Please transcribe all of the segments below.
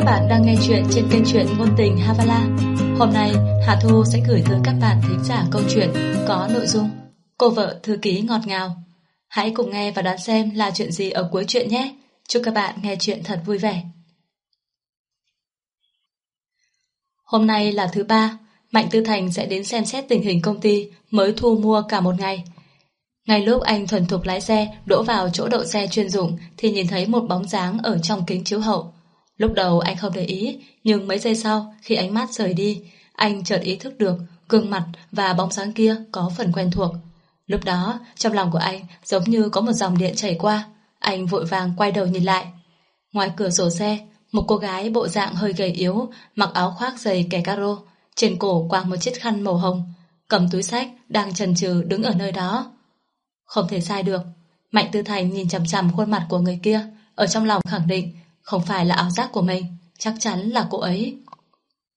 các bạn đang nghe chuyện trên kênh truyện ngôn tình Havala. Hôm nay, Hà Thu sẽ gửi tới các bạn thính giả câu chuyện có nội dung Cô vợ thư ký ngọt ngào. Hãy cùng nghe và đoán xem là chuyện gì ở cuối chuyện nhé. Chúc các bạn nghe chuyện thật vui vẻ. Hôm nay là thứ ba, Mạnh Tư Thành sẽ đến xem xét tình hình công ty mới thu mua cả một ngày. Ngay lúc anh thuần thục lái xe đỗ vào chỗ đậu xe chuyên dụng thì nhìn thấy một bóng dáng ở trong kính chiếu hậu. Lúc đầu anh không để ý, nhưng mấy giây sau khi ánh mắt rời đi, anh chợt ý thức được gương mặt và bóng dáng kia có phần quen thuộc. Lúc đó, trong lòng của anh giống như có một dòng điện chảy qua, anh vội vàng quay đầu nhìn lại. Ngoài cửa sổ xe, một cô gái bộ dạng hơi gầy yếu, mặc áo khoác dày kẻ caro, trên cổ quàng một chiếc khăn màu hồng, cầm túi sách, đang chần chừ đứng ở nơi đó. Không thể sai được. Mạnh Tư Thành nhìn chằm chằm khuôn mặt của người kia, ở trong lòng khẳng định không phải là ảo giác của mình, chắc chắn là cô ấy.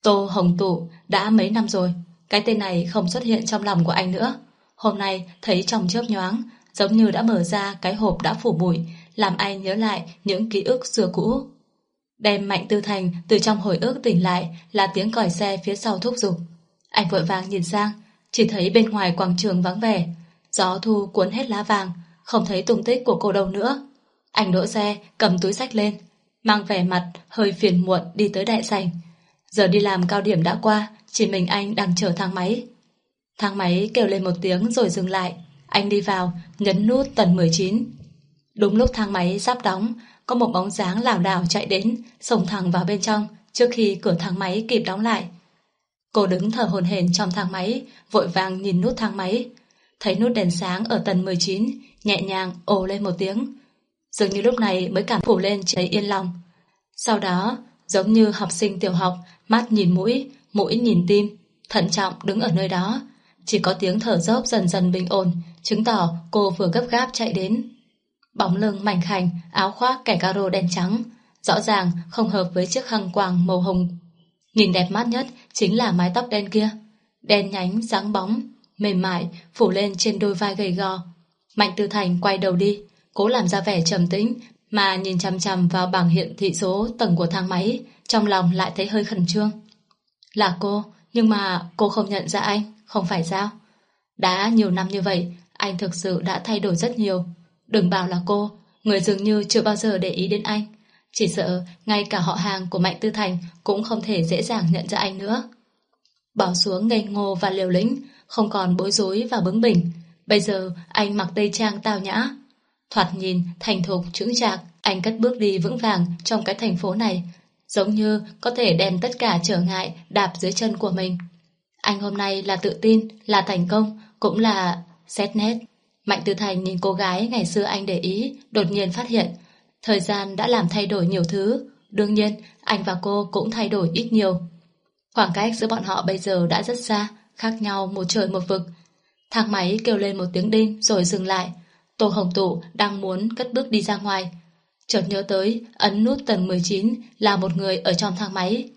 Tô Hồng Tụ đã mấy năm rồi, cái tên này không xuất hiện trong lòng của anh nữa. Hôm nay thấy trong chớp nhoáng, giống như đã mở ra cái hộp đã phủ bụi, làm anh nhớ lại những ký ức xưa cũ. Đem Mạnh Tư Thành từ trong hồi ức tỉnh lại là tiếng còi xe phía sau thúc giục. Anh vội vàng nhìn sang, chỉ thấy bên ngoài quảng trường vắng vẻ, gió thu cuốn hết lá vàng, không thấy tung tích của cô đâu nữa. Anh đỗ xe, cầm túi sách lên, mang vẻ mặt hơi phiền muộn đi tới đại sảnh. Giờ đi làm cao điểm đã qua, chỉ mình anh đang chờ thang máy. Thang máy kêu lên một tiếng rồi dừng lại. Anh đi vào, nhấn nút tầng 19. Đúng lúc thang máy sắp đóng, có một bóng dáng lảo đảo chạy đến, sổng thẳng vào bên trong trước khi cửa thang máy kịp đóng lại. Cô đứng thở hồn hển trong thang máy, vội vàng nhìn nút thang máy. Thấy nút đèn sáng ở tầng 19, nhẹ nhàng ồ lên một tiếng. Dường như lúc này mới cảm phủ lên thấy yên lòng. Sau đó, giống như học sinh tiểu học, mắt nhìn mũi, mũi nhìn tim, thận trọng đứng ở nơi đó. Chỉ có tiếng thở dốc dần dần bình ổn, chứng tỏ cô vừa gấp gáp chạy đến. Bóng lưng mảnh khảnh, áo khoác kẻ caro đen trắng, rõ ràng không hợp với chiếc khăn quàng màu hồng. Nhìn đẹp mắt nhất chính là mái tóc đen kia, đen nhánh, sáng bóng, mềm mại, phủ lên trên đôi vai gầy gò. Mạnh Tư Thành quay đầu đi, cố làm ra vẻ trầm tĩnh mà nhìn chằm chằm vào bảng hiện thị số tầng của thang máy, trong lòng lại thấy hơi khẩn trương. Là cô, nhưng mà cô không nhận ra anh, không phải sao? Đã nhiều năm như vậy, anh thực sự đã thay đổi rất nhiều. Đừng bảo là cô, người dường như chưa bao giờ để ý đến anh. Chỉ sợ ngay cả họ hàng của Mạnh Tư Thành cũng không thể dễ dàng nhận ra anh nữa. Bỏ xuống ngây ngô và liều lĩnh, không còn bối rối và bướng bỉnh. Bây giờ anh mặc tây trang tao nhã, Thoạt nhìn, thành thục, chững chạc, anh cất bước đi vững vàng trong cái thành phố này, giống như có thể đem tất cả trở ngại đạp dưới chân của mình. Anh hôm nay là tự tin, là thành công, cũng là xét nét. Mạnh Tư Thành nhìn cô gái ngày xưa anh để ý, đột nhiên phát hiện, thời gian đã làm thay đổi nhiều thứ. Đương nhiên, anh và cô cũng thay đổi ít nhiều. Khoảng cách giữa bọn họ bây giờ đã rất xa, khác nhau một trời một vực. Thang máy kêu lên một tiếng đinh rồi dừng lại. Tô Hồng Tụ đang muốn cất bước đi ra ngoài. Chợt nhớ tới ấn nút tầng 19 là một người ở trong thang máy.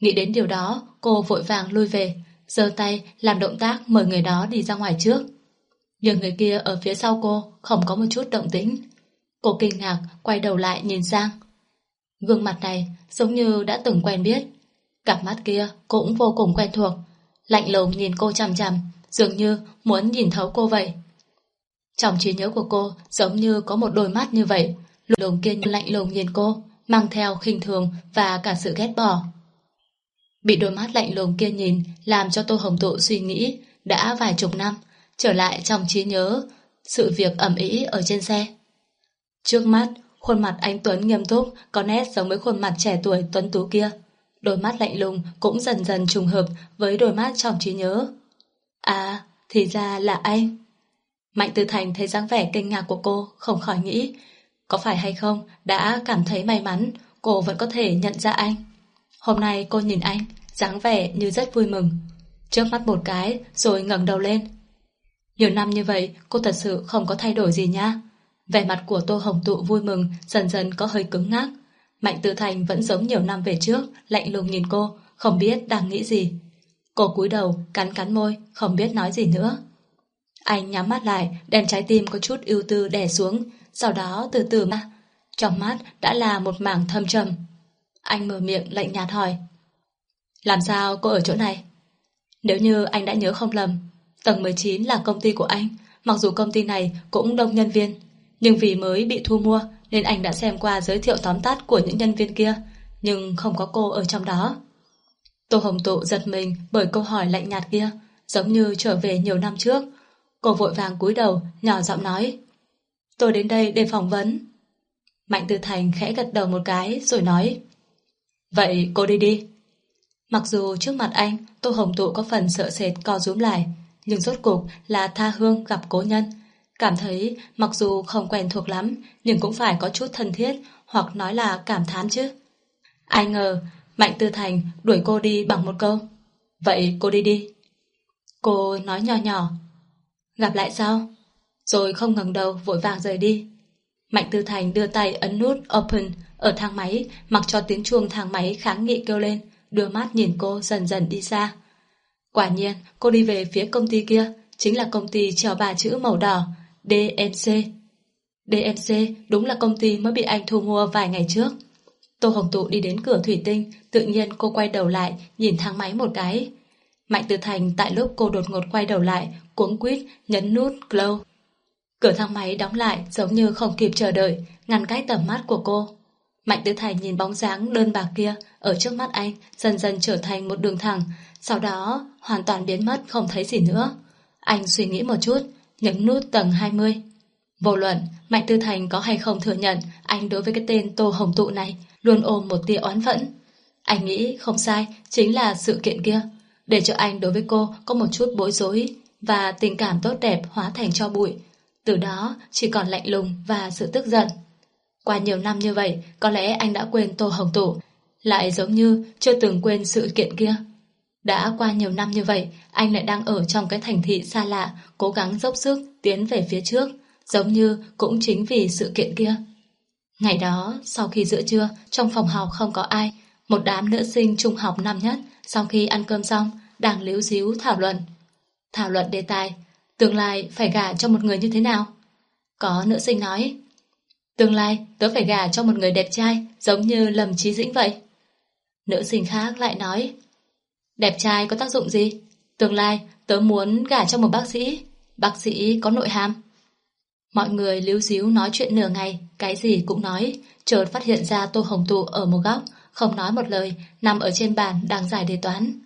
Nghĩ đến điều đó, cô vội vàng lui về, giơ tay làm động tác mời người đó đi ra ngoài trước. Nhưng người kia ở phía sau cô không có một chút động tĩnh. Cô kinh ngạc quay đầu lại nhìn sang. Gương mặt này giống như đã từng quen biết. Cặp mắt kia cũng vô cùng quen thuộc. Lạnh lùng nhìn cô chằm chằm, dường như muốn nhìn thấu cô vậy. Trong trí nhớ của cô giống như có một đôi mắt như vậy, lùng kia lạnh lùng nhìn cô, mang theo khinh thường và cả sự ghét bỏ. Bị đôi mắt lạnh lùng kia nhìn làm cho Tô Hồng Tụ suy nghĩ đã vài chục năm, trở lại trong trí nhớ sự việc ẩm ý ở trên xe. Trước mắt, khuôn mặt anh Tuấn nghiêm túc, có nét giống với khuôn mặt trẻ tuổi Tuấn Tú kia. Đôi mắt lạnh lùng cũng dần dần trùng hợp với đôi mắt trong trí nhớ. À, thì ra là anh. Mạnh Tư Thành thấy dáng vẻ kinh ngạc của cô, không khỏi nghĩ, có phải hay không đã cảm thấy may mắn cô vẫn có thể nhận ra anh. Hôm nay cô nhìn anh, dáng vẻ như rất vui mừng. Trước mắt một cái, rồi ngẩng đầu lên. Nhiều năm như vậy, cô thật sự không có thay đổi gì nha. Vẻ mặt của Tô Hồng Tụ vui mừng, dần dần có hơi cứng ngắc. Mạnh Tư Thành vẫn giống nhiều năm về trước, lạnh lùng nhìn cô, không biết đang nghĩ gì. Cô cúi đầu, cắn cắn môi, không biết nói gì nữa. Anh nhắm mắt lại, đem trái tim có chút ưu tư đè xuống, sau đó từ từ mà. Trong mắt đã là một mảng thâm trầm. Anh mở miệng lạnh nhạt hỏi. Làm sao cô ở chỗ này? Nếu như anh đã nhớ không lầm, tầng 19 là công ty của anh, mặc dù công ty này cũng đông nhân viên, nhưng vì mới bị thu mua nên anh đã xem qua giới thiệu tóm tắt của những nhân viên kia, nhưng không có cô ở trong đó. Tô Hồng Tụ giật mình bởi câu hỏi lạnh nhạt kia, giống như trở về nhiều năm trước. Cô vội vàng cúi đầu, nhỏ giọng nói. Tôi đến đây để phỏng vấn. Mạnh Tư Thành khẽ gật đầu một cái rồi nói. Vậy cô đi đi. Mặc dù trước mặt anh, Tô Hồng Tụ có phần sợ sệt co rúm lại, nhưng rốt cục là tha hương gặp cố nhân. Cảm thấy mặc dù không quen thuộc lắm, nhưng cũng phải có chút thân thiết hoặc nói là cảm thán chứ. Ai ngờ, Mạnh Tư Thành đuổi cô đi bằng một câu. Vậy cô đi đi. Cô nói nhỏ nhỏ. Gặp lại sau. Rồi không ngẩng đầu vội vàng rời đi. Mạnh Tư Thành đưa tay ấn nút Open ở thang máy, mặc cho tiếng chuông thang máy kháng nghị kêu lên, đưa mắt nhìn cô dần dần đi xa. Quả nhiên, cô đi về phía công ty kia, chính là công ty treo ba chữ màu đỏ, DMC. DMC đúng là công ty mới bị anh thu mua vài ngày trước. Tô Hồng Tụ đi đến cửa thủy tinh, tự nhiên cô quay đầu lại, nhìn thang máy một cái. Mạnh Tử Thành tại lúc cô đột ngột quay đầu lại, cuống quýt nhấn nút glow. Cửa thang máy đóng lại giống như không kịp chờ đợi, ngăn cách tầm mắt của cô. Mạnh Tử Thành nhìn bóng dáng đơn bạc kia ở trước mắt anh dần dần trở thành một đường thẳng, sau đó hoàn toàn biến mất không thấy gì nữa. Anh suy nghĩ một chút, nhấn nút tầng 20. Vô luận, Mạnh Tư Thành có hay không thừa nhận anh đối với cái tên Tô Hồng Tụ này luôn ôm một tia oán phẫn. Anh nghĩ không sai, chính là sự kiện kia. Để cho anh đối với cô có một chút bối rối và tình cảm tốt đẹp hóa thành cho bụi. Từ đó chỉ còn lạnh lùng và sự tức giận. Qua nhiều năm như vậy, có lẽ anh đã quên Tô Hồng Tụ, lại giống như chưa từng quên sự kiện kia. Đã qua nhiều năm như vậy, anh lại đang ở trong cái thành thị xa lạ, cố gắng dốc sức tiến về phía trước, giống như cũng chính vì sự kiện kia. Ngày đó, sau khi giữa trưa, trong phòng học không có ai, một đám nữ sinh trung học năm nhất, sau khi ăn cơm xong, đang liếu díu thảo luận. Thảo luận đề tài, tương lai phải gả cho một người như thế nào? Có nữ sinh nói, tương lai tớ phải gả cho một người đẹp trai, giống như Lâm Trí Dĩnh vậy. Nữ sinh khác lại nói, đẹp trai có tác dụng gì? Tương lai tớ muốn gả cho một bác sĩ, bác sĩ có nội hàm. Mọi người líu díu nói chuyện nửa ngày, cái gì cũng nói, chợt phát hiện ra Tô Hồng Tụ ở một góc, không nói một lời, nằm ở trên bàn đang giải đề toán.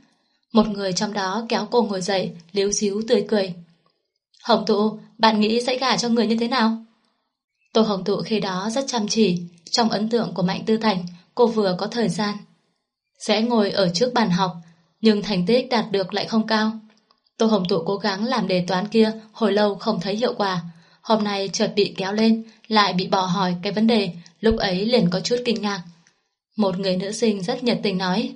Một người trong đó kéo cô ngồi dậy, liếu xíu tươi cười. Hồng Tụ, bạn nghĩ sẽ gả cho người như thế nào? Tô Hồng Tụ khi đó rất chăm chỉ, trong ấn tượng của Mạnh Tư Thành, cô vừa có thời gian. Sẽ ngồi ở trước bàn học, nhưng thành tích đạt được lại không cao. Tô Hồng Tụ cố gắng làm đề toán kia hồi lâu không thấy hiệu quả, hôm nay chợt bị kéo lên, lại bị bỏ hỏi cái vấn đề, lúc ấy liền có chút kinh ngạc. Một người nữ sinh rất nhiệt tình nói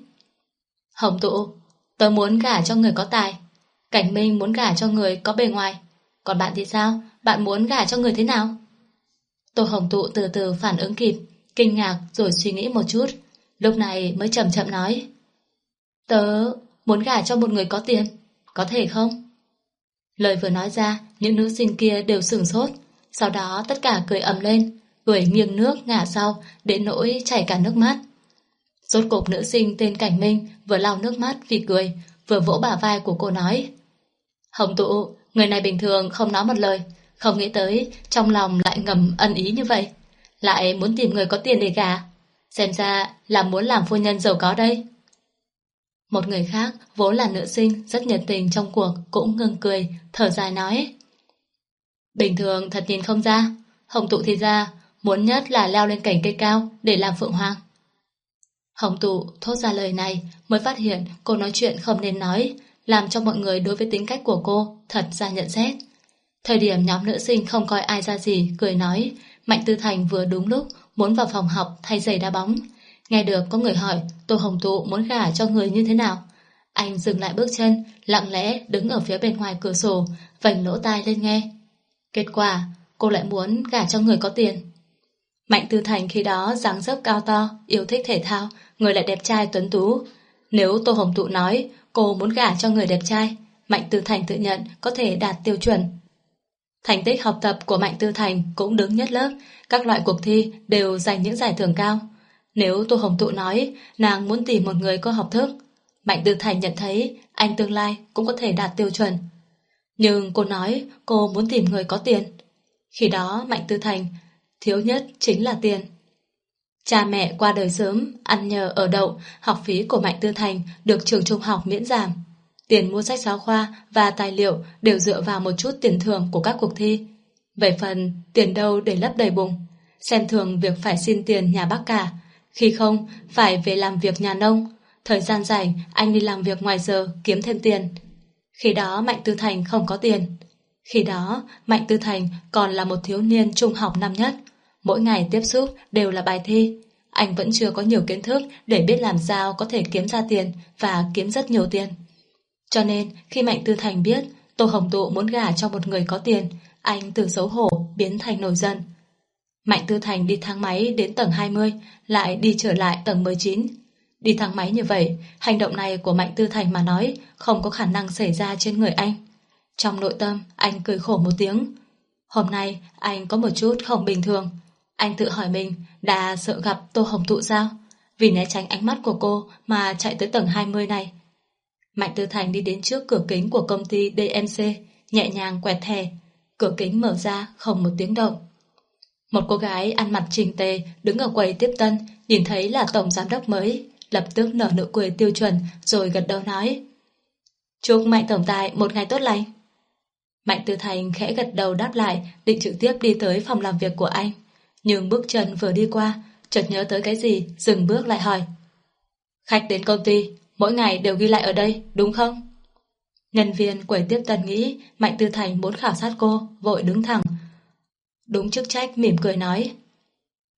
Hồng tụ, tớ muốn gả cho người có tài. Cảnh Minh muốn gả cho người có bề ngoài. Còn bạn thì sao? Bạn muốn gả cho người thế nào? Tô Hồng tụ từ từ phản ứng kịp, kinh ngạc rồi suy nghĩ một chút. Lúc này mới chậm chậm nói Tớ muốn gả cho một người có tiền, có thể không? Lời vừa nói ra, những nữ sinh kia đều sửng sốt, sau đó tất cả cười ầm lên, cười nghiêng nước ngả sau, đến nỗi chảy cả nước mắt. Rốt cục nữ sinh tên Cảnh Minh vừa lau nước mắt vì cười, vừa vỗ bả vai của cô nói. Hồng tụ, người này bình thường không nói một lời, không nghĩ tới trong lòng lại ngầm ân ý như vậy. Lại muốn tìm người có tiền để gả. Xem ra là muốn làm phu nhân giàu có đây. Một người khác, vốn là nữ sinh, rất nhiệt tình trong cuộc, cũng ngưng cười, thở dài nói. Bình thường thật nhìn không ra, hồng tụ thì ra, muốn nhất là leo lên cảnh cây cao để làm phượng hoàng. Hồng tụ thốt ra lời này mới phát hiện cô nói chuyện không nên nói, làm cho mọi người đối với tính cách của cô thật ra nhận xét. Thời điểm nhóm nữ sinh không coi ai ra gì, cười nói, Mạnh Tư Thành vừa đúng lúc muốn vào phòng học thay giày đá bóng, Nghe được có người hỏi Tô Hồng Tụ muốn gả cho người như thế nào. Anh dừng lại bước chân, lặng lẽ đứng ở phía bên ngoài cửa sổ, vành lỗ tai lên nghe. Kết quả, cô lại muốn gả cho người có tiền. Mạnh Tư Thành khi đó dáng dấp cao to, yêu thích thể thao, người lại đẹp trai tuấn tú. Nếu Tô Hồng Tụ nói cô muốn gả cho người đẹp trai, Mạnh Tư Thành tự nhận có thể đạt tiêu chuẩn. Thành tích học tập của Mạnh Tư Thành cũng đứng nhất lớp, các loại cuộc thi đều giành những giải thưởng cao. Nếu Tô Hồng Tụ nói nàng muốn tìm một người có học thức, Mạnh Tư Thành nhận thấy anh tương lai cũng có thể đạt tiêu chuẩn. Nhưng cô nói cô muốn tìm người có tiền. Khi đó Mạnh Tư Thành thiếu nhất chính là tiền. Cha mẹ qua đời sớm, ăn nhờ ở đậu, học phí của Mạnh Tư Thành được trường trung học miễn giảm. Tiền mua sách giáo khoa và tài liệu đều dựa vào một chút tiền thưởng của các cuộc thi. Về phần tiền đâu để lấp đầy bụng, xem thường việc phải xin tiền nhà bác cả. Khi không, phải về làm việc nhà nông. Thời gian rảnh, anh đi làm việc ngoài giờ kiếm thêm tiền. Khi đó Mạnh Tư Thành không có tiền. Khi đó, Mạnh Tư Thành còn là một thiếu niên trung học năm nhất. Mỗi ngày tiếp xúc đều là bài thi. Anh vẫn chưa có nhiều kiến thức để biết làm sao có thể kiếm ra tiền và kiếm rất nhiều tiền. Cho nên, khi Mạnh Tư Thành biết Tô Hồng Tụ muốn gả cho một người có tiền, anh từ xấu hổ biến thành nổi giận. Mạnh Tư Thành đi thang máy đến tầng 20, lại đi trở lại tầng 19. Đi thang máy như vậy, hành động này của Mạnh Tư Thành mà nói không có khả năng xảy ra trên người anh. Trong nội tâm, anh cười khổ một tiếng. Hôm nay, anh có một chút không bình thường. Anh tự hỏi mình đã sợ gặp Tô Hồng thụ sao? Vì né tránh ánh mắt của cô mà chạy tới tầng 20 này. Mạnh Tư Thành đi đến trước cửa kính của công ty DMC, nhẹ nhàng quẹt thẻ. Cửa kính mở ra không một tiếng động. Một cô gái ăn mặc trình tề đứng ở quầy tiếp tân, nhìn thấy là tổng giám đốc mới, lập tức nở nụ cười tiêu chuẩn rồi gật đầu nói. Chúc Mạnh Tổng Tài một ngày tốt lành. Mạnh Tư Thành khẽ gật đầu đáp lại, định trực tiếp đi tới phòng làm việc của anh. Nhưng bước chân vừa đi qua, chợt nhớ tới cái gì, dừng bước lại hỏi. Khách đến công ty, mỗi ngày đều ghi lại ở đây, đúng không? Nhân viên quầy tiếp tân nghĩ Mạnh Tư Thành muốn khảo sát cô, vội đứng thẳng. Đúng chức trách mỉm cười nói.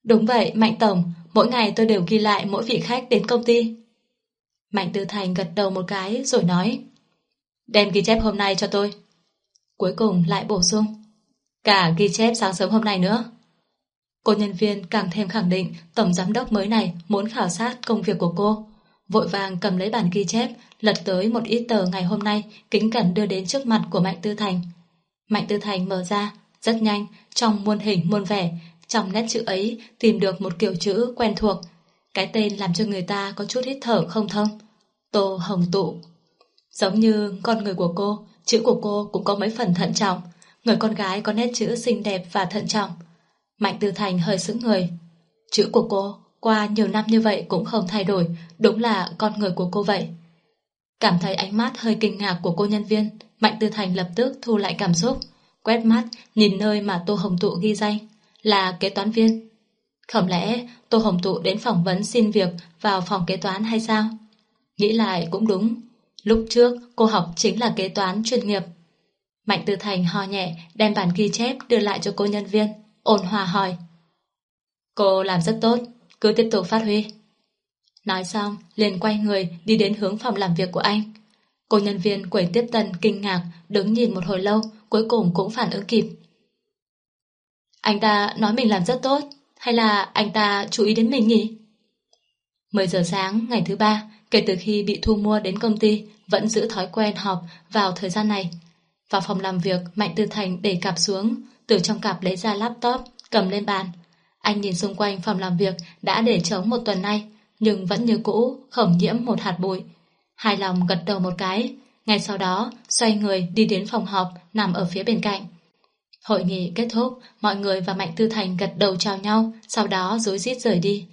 Đúng vậy, Mạnh Tổng, mỗi ngày tôi đều ghi lại mỗi vị khách đến công ty. Mạnh Tư Thành gật đầu một cái rồi nói. Đem ghi chép hôm nay cho tôi. Cuối cùng lại bổ sung. Cả ghi chép sáng sớm hôm nay nữa. Cô nhân viên càng thêm khẳng định tổng giám đốc mới này muốn khảo sát công việc của cô. Vội vàng cầm lấy bản ghi chép, lật tới một ít tờ ngày hôm nay, kính cẩn đưa đến trước mặt của Mạnh Tư Thành. Mạnh Tư Thành mở ra, rất nhanh, trong muôn hình muôn vẻ, trong nét chữ ấy tìm được một kiểu chữ quen thuộc. Cái tên làm cho người ta có chút hít thở không thông. Tô Hồng Tụ. Giống như con người của cô, chữ của cô cũng có mấy phần thận trọng. Người con gái có nét chữ xinh đẹp và thận trọng. Mạnh Tư Thành hơi sững người. Chữ của cô qua nhiều năm như vậy cũng không thay đổi, đúng là con người của cô vậy. Cảm thấy ánh mắt hơi kinh ngạc của cô nhân viên, Mạnh Tư Thành lập tức thu lại cảm xúc, quét mắt nhìn nơi mà Tô Hồng Tụ ghi danh, là kế toán viên. Không lẽ Tô Hồng Tụ đến phỏng vấn xin việc vào phòng kế toán hay sao? Nghĩ lại cũng đúng, lúc trước cô học chính là kế toán chuyên nghiệp. Mạnh Tư Thành ho nhẹ đem bản ghi chép đưa lại cho cô nhân viên, ôn hòa hỏi. Cô làm rất tốt, cứ tiếp tục phát huy. Nói xong, liền quay người đi đến hướng phòng làm việc của anh. Cô nhân viên quầy tiếp tân kinh ngạc, đứng nhìn một hồi lâu, cuối cùng cũng phản ứng kịp. Anh ta nói mình làm rất tốt, hay là anh ta chú ý đến mình nhỉ? 10 giờ sáng ngày thứ ba, kể từ khi bị thu mua đến công ty, vẫn giữ thói quen họp vào thời gian này. Vào phòng làm việc, Mạnh Tư Thành để cặp xuống, từ trong cặp lấy ra laptop, cầm lên bàn. Anh nhìn xung quanh phòng làm việc đã để trống một tuần nay, nhưng vẫn như cũ, không nhiễm một hạt bụi. Hài lòng gật đầu một cái, ngay sau đó xoay người đi đến phòng họp nằm ở phía bên cạnh. Hội nghị kết thúc, mọi người và Mạnh Tư Thành gật đầu chào nhau, sau đó dối rít rời đi.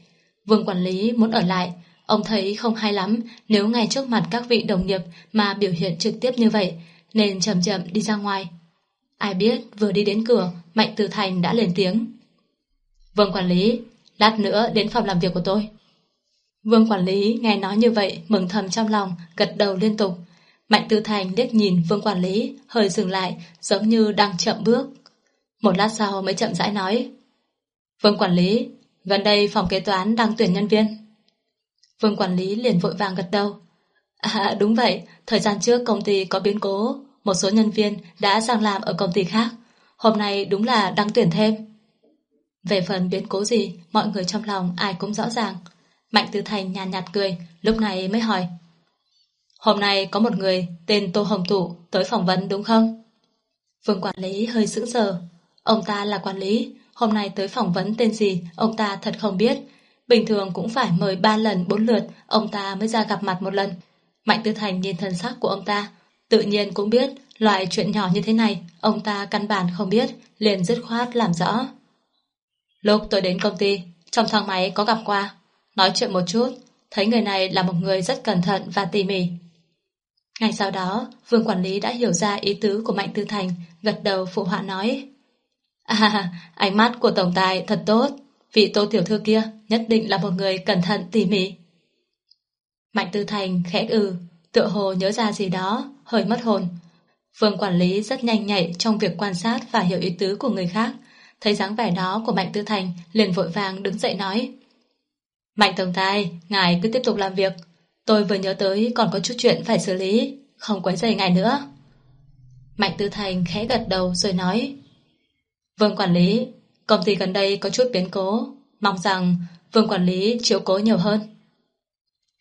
Vương quản lý muốn ở lại, ông thấy không hay lắm nếu ngay trước mặt các vị đồng nghiệp mà biểu hiện trực tiếp như vậy, nên chậm chậm đi ra ngoài. Ai biết vừa đi đến cửa, Mạnh từ Thành đã lên tiếng. Vương quản lý, lát nữa đến phòng làm việc của tôi. Vương quản lý nghe nói như vậy mừng thầm trong lòng, gật đầu liên tục. Mạnh từ Thành liếc nhìn Vương quản lý, hơi dừng lại, giống như đang chậm bước. Một lát sau mới chậm rãi nói. Vương quản lý, gần đây phòng kế toán đang tuyển nhân viên. Vương quản lý liền vội vàng gật đầu. À đúng vậy, thời gian trước công ty có biến cố, một số nhân viên đã sang làm ở công ty khác. Hôm nay đúng là đang tuyển thêm. Về phần biến cố gì, mọi người trong lòng ai cũng rõ ràng. Mạnh Tư Thành nhàn nhạt, nhạt cười, lúc này mới hỏi. Hôm nay có một người tên Tô Hồng Tụ tới phỏng vấn đúng không? Vương quản lý hơi sững sờ. Ông ta là quản lý, hôm nay tới phỏng vấn tên gì ông ta thật không biết. Bình thường cũng phải mời ba lần bốn lượt ông ta mới ra gặp mặt một lần. Mạnh Tư Thành nhìn thần sắc của ông ta, tự nhiên cũng biết loại chuyện nhỏ như thế này ông ta căn bản không biết, liền dứt khoát làm rõ. Lúc tôi đến công ty, trong thang máy có gặp qua, nói chuyện một chút, thấy người này là một người rất cẩn thận và tỉ mỉ. Ngay sau đó, Vương Quản lý đã hiểu ra ý tứ của Mạnh Tư Thành, gật đầu phụ họa nói. À, ánh mắt của Tổng Tài thật tốt, vị tô tiểu thư kia nhất định là một người cẩn thận tỉ mỉ. Mạnh Tư Thành khẽ ừ, tựa hồ nhớ ra gì đó, hơi mất hồn. Vương Quản lý rất nhanh nhạy trong việc quan sát và hiểu ý tứ của người khác. Thấy dáng vẻ đó của Mạnh Tư Thành liền vội vàng đứng dậy nói. Mạnh Tổng Tài, ngài cứ tiếp tục làm việc, Tôi vừa nhớ tới còn có chút chuyện phải xử lý, không quấy rầy ngài nữa. Mạnh Tư Thành khẽ gật đầu rồi nói Vương Quản lý, công ty gần đây có chút biến cố, mong rằng Vương Quản lý chiếu cố nhiều hơn.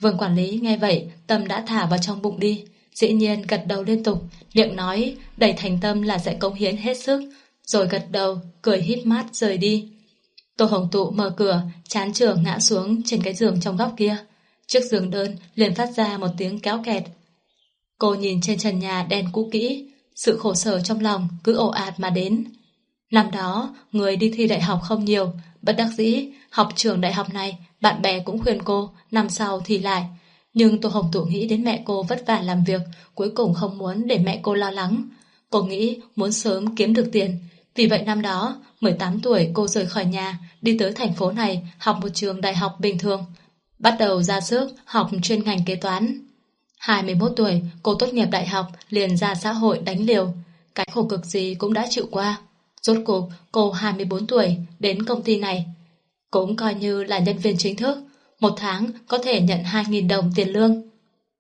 Vương Quản lý nghe vậy, tâm đã thả vào trong bụng đi, dĩ nhiên gật đầu liên tục, miệng nói đầy thành tâm là sẽ công hiến hết sức, rồi gật đầu, cười hít mát rời đi. Tô Hồng Tụ mở cửa, chán trường ngã xuống trên cái giường trong góc kia. Chiếc giường đơn liền phát ra một tiếng kéo kẹt. Cô nhìn trên trần nhà đen cũ kỹ, sự khổ sở trong lòng cứ ồ ạt mà đến. Năm đó, người đi thi đại học không nhiều, bất đắc dĩ, học trường đại học này, bạn bè cũng khuyên cô, năm sau thì lại. Nhưng Tô Hồng Tụ nghĩ đến mẹ cô vất vả làm việc, cuối cùng không muốn để mẹ cô lo lắng. Cô nghĩ muốn sớm kiếm được tiền. Vì vậy năm đó, 18 tuổi cô rời khỏi nhà, đi tới thành phố này học một trường đại học bình thường. Bắt đầu ra sức học chuyên ngành kế toán. 21 tuổi, cô tốt nghiệp đại học, liền ra xã hội đánh liều. Cái khổ cực gì cũng đã chịu qua. Rốt cuộc, cô 24 tuổi, đến công ty này. Cũng coi như là nhân viên chính thức. Một tháng có thể nhận 2.000 đồng tiền lương.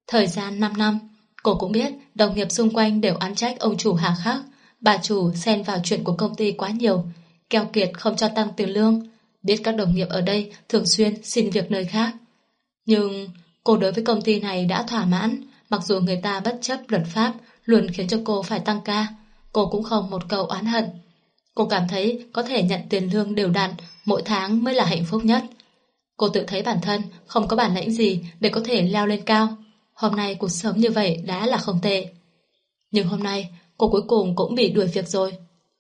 Thời gian 5 năm, cô cũng biết đồng nghiệp xung quanh đều án trách ông chủ hà khắc. Bà chủ xen vào chuyện của công ty quá nhiều. Keo kiệt không cho tăng tiền lương. Biết các đồng nghiệp ở đây thường xuyên xin việc nơi khác. Nhưng cô đối với công ty này đã thỏa mãn, mặc dù người ta bất chấp luật pháp luôn khiến cho cô phải tăng ca, cô cũng không một câu oán hận. Cô cảm thấy có thể nhận tiền lương đều đặn mỗi tháng mới là hạnh phúc nhất. Cô tự thấy bản thân không có bản lĩnh gì để có thể leo lên cao. Hôm nay cuộc sống như vậy đã là không tệ. Nhưng hôm nay cô cuối cùng cũng bị đuổi việc rồi.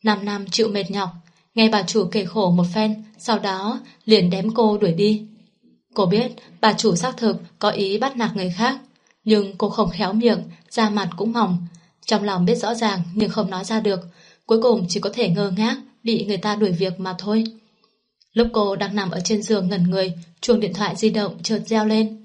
Năm năm chịu mệt nhọc, nghe bà chủ kể khổ một phen, sau đó liền đếm cô đuổi đi. Cô biết bà chủ xác thực có ý bắt nạt người khác, nhưng cô không khéo miệng, da mặt cũng mỏng. Trong lòng biết rõ ràng nhưng không nói ra được, cuối cùng chỉ có thể ngơ ngác, bị người ta đuổi việc mà thôi. Lúc cô đang nằm ở trên giường ngẩn người, chuông điện thoại di động chợt reo lên.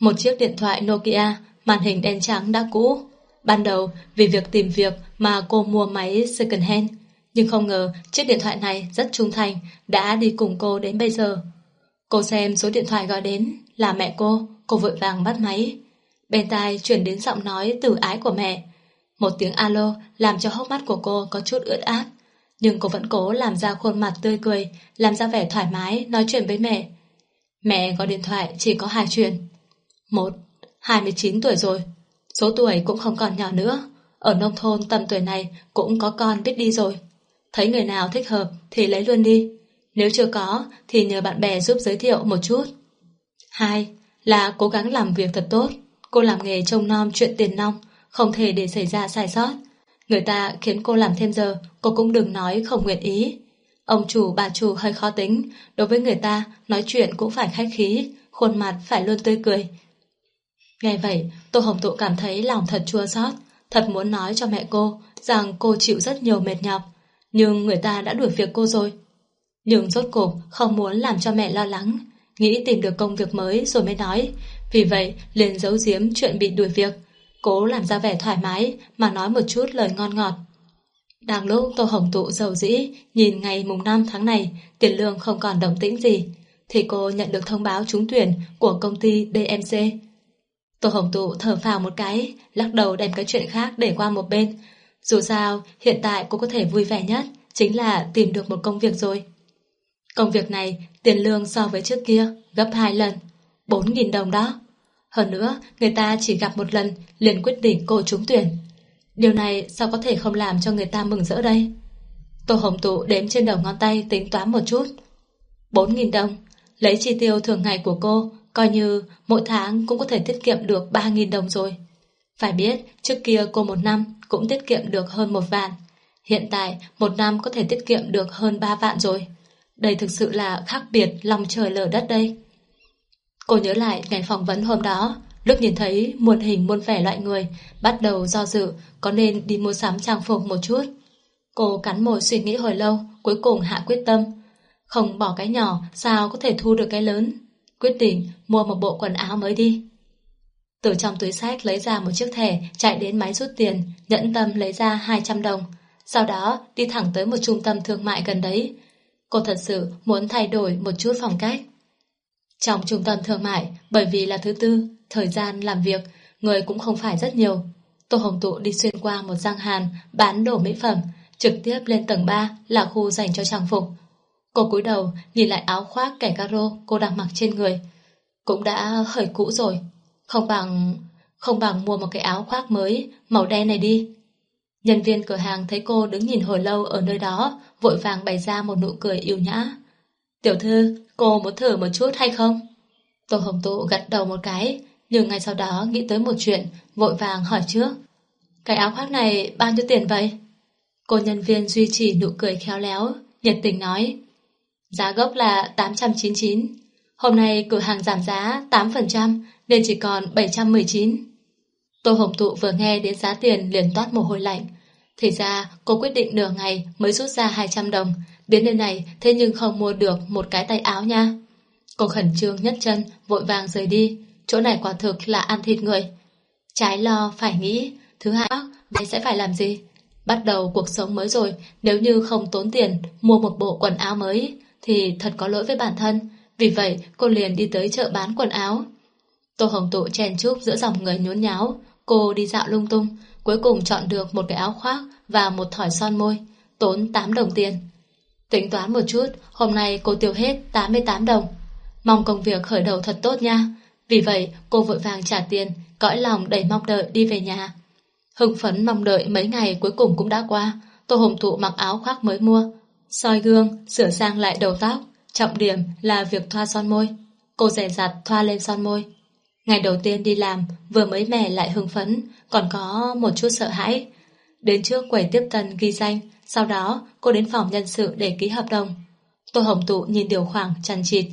Một chiếc điện thoại Nokia, màn hình đen trắng đã cũ. Ban đầu, vì việc tìm việc mà cô mua máy second hand, nhưng không ngờ chiếc điện thoại này rất trung thành, đã đi cùng cô đến bây giờ. Cô xem số điện thoại gọi đến là mẹ cô, cô vội vàng bắt máy. Bên tai chuyển đến giọng nói từ ái của mẹ. Một tiếng alo làm cho hốc mắt của cô có chút ướt át. Nhưng cô vẫn cố làm ra khuôn mặt tươi cười, làm ra vẻ thoải mái nói chuyện với mẹ. Mẹ gọi điện thoại chỉ có hai chuyện. Một, 29 tuổi rồi. Số tuổi cũng không còn nhỏ nữa. Ở nông thôn tầm tuổi này cũng có con biết đi rồi. Thấy người nào thích hợp thì lấy luôn đi. Nếu chưa có thì nhờ bạn bè giúp giới thiệu một chút. Hai là cố gắng làm việc thật tốt. Cô làm nghề trông nom chuyện tiền nong, không thể để xảy ra sai sót. Người ta khiến cô làm thêm giờ, cô cũng đừng nói không nguyện ý. Ông chủ bà chủ hơi khó tính, đối với người ta nói chuyện cũng phải khách khí, khuôn mặt phải luôn tươi cười. Nghe vậy, Tô Hồng Tụ cảm thấy lòng thật chua xót, thật muốn nói cho mẹ cô rằng cô chịu rất nhiều mệt nhọc, nhưng người ta đã đuổi việc cô rồi, nhưng rốt cuộc không muốn làm cho mẹ lo lắng. Nghĩ tìm được công việc mới rồi mới nói. Vì vậy liền giấu giếm chuyện bị đuổi việc. Cố làm ra vẻ thoải mái Mà nói một chút lời ngon ngọt. Đang lúc Tô Hồng Tụ giàu dĩ Nhìn ngày mùng 5 tháng này Tiền lương không còn động tĩnh gì Thì cô nhận được thông báo trúng tuyển Của công ty DMC Tô Hồng Tụ thở phào một cái Lắc đầu đem cái chuyện khác để qua một bên. Dù sao hiện tại cô có thể vui vẻ nhất Chính là tìm được một công việc rồi. Công việc này, tiền lương so với trước kia, gấp 2 lần, 4.000 đồng đó. Hơn nữa, người ta chỉ gặp một lần, liền quyết định cô trúng tuyển. Điều này sao có thể không làm cho người ta mừng rỡ đây? Tô Hồng Tụ đếm trên đầu ngón tay tính toán một chút. 4.000 đồng, lấy chi tiêu thường ngày của cô, coi như mỗi tháng cũng có thể tiết kiệm được 3.000 đồng rồi. Phải biết, trước kia cô một năm cũng tiết kiệm được hơn một vạn. Hiện tại, một năm có thể tiết kiệm được hơn 3 vạn rồi. Đây thực sự là khác biệt lòng trời lở đất đây. Cô nhớ lại ngày phỏng vấn hôm đó, lúc nhìn thấy muôn hình muôn vẻ loại người, bắt đầu do dự có nên đi mua sắm trang phục một chút. Cô cắn môi suy nghĩ hồi lâu, cuối cùng hạ quyết tâm. Không bỏ cái nhỏ, sao có thể thu được cái lớn? Quyết định mua một bộ quần áo mới đi. Từ trong túi sách lấy ra một chiếc thẻ, chạy đến máy rút tiền, nhẫn tâm lấy ra 200 đồng. Sau đó đi thẳng tới một trung tâm thương mại gần đấy. Cô thật sự muốn thay đổi một chút phong cách. Trong trung tâm thương mại, bởi vì là thứ tư, thời gian làm việc, người cũng không phải rất nhiều. Tô Hồng Tụ đi xuyên qua một giang hàn bán đồ mỹ phẩm, trực tiếp lên tầng 3 là khu dành cho trang phục. Cô cúi đầu nhìn lại áo khoác kẻ caro cô đang mặc trên người. Cũng đã hơi cũ rồi. Không bằng... không bằng mua một cái áo khoác mới, màu đen này đi. Nhân viên cửa hàng thấy cô đứng nhìn hồi lâu ở nơi đó, vội vàng bày ra một nụ cười yêu nhã. Tiểu thư, cô muốn thử một chút hay không? Tô Hồng Tụ gật đầu một cái, nhưng ngay sau đó nghĩ tới một chuyện, vội vàng hỏi trước. Cái áo khoác này bao nhiêu tiền vậy? Cô nhân viên duy trì nụ cười khéo léo, nhiệt tình nói. Giá gốc là 899. Hôm nay cửa hàng giảm giá 8% nên chỉ còn 719. Tô Hồng Tụ vừa nghe đến giá tiền liền toát mồ hôi lạnh. Thì ra cô quyết định nửa ngày mới rút ra 200 đồng. Đến nơi này thế nhưng không mua được một cái tay áo nha. Cô khẩn trương nhất chân, vội vàng rời đi. Chỗ này quả thực là ăn thịt người. Trái lo, phải nghĩ. Thứ hai, đây sẽ phải làm gì? Bắt đầu cuộc sống mới rồi, nếu như không tốn tiền mua một bộ quần áo mới, thì thật có lỗi với bản thân. Vì vậy, cô liền đi tới chợ bán quần áo. Tô Hồng Tụ chen chúc giữa dòng người nhốn nháo. Cô đi dạo lung tung, cuối cùng chọn được một cái áo khoác và một thỏi son môi, tốn 8 đồng tiền. Tính toán một chút, hôm nay cô tiêu hết 88 đồng. Mong công việc khởi đầu thật tốt nha. Vì vậy, cô vội vàng trả tiền, cõi lòng đầy mong đợi đi về nhà. Hưng phấn mong đợi mấy ngày cuối cùng cũng đã qua. Tô Hồng Thụ mặc áo khoác mới mua. soi gương, sửa sang lại đầu tóc. Trọng điểm là việc thoa son môi. Cô rẻ rặt thoa lên son môi. Ngày đầu tiên đi làm, vừa mới mẻ lại hưng phấn, còn có một chút sợ hãi. Đến trước quầy tiếp tân ghi danh, sau đó cô đến phòng nhân sự để ký hợp đồng. Tô Hồng Tụ nhìn điều khoản chăn chịt,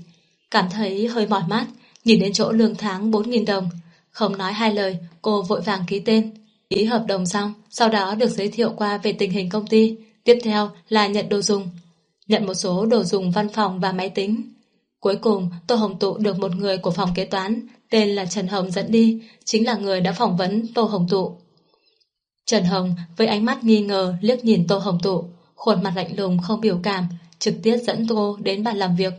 cảm thấy hơi mỏi mắt, nhìn đến chỗ lương tháng 4.000 đồng. Không nói hai lời, cô vội vàng ký tên. Ký hợp đồng xong, sau đó được giới thiệu qua về tình hình công ty. Tiếp theo là nhận đồ dùng. Nhận một số đồ dùng văn phòng và máy tính. Cuối cùng, Tô Hồng Tụ được một người của phòng kế toán, tên là Trần Hồng dẫn đi, chính là người đã phỏng vấn Tô Hồng Tụ. Trần Hồng với ánh mắt nghi ngờ liếc nhìn Tô Hồng Tụ, khuôn mặt lạnh lùng không biểu cảm, trực tiếp dẫn cô đến bàn làm việc.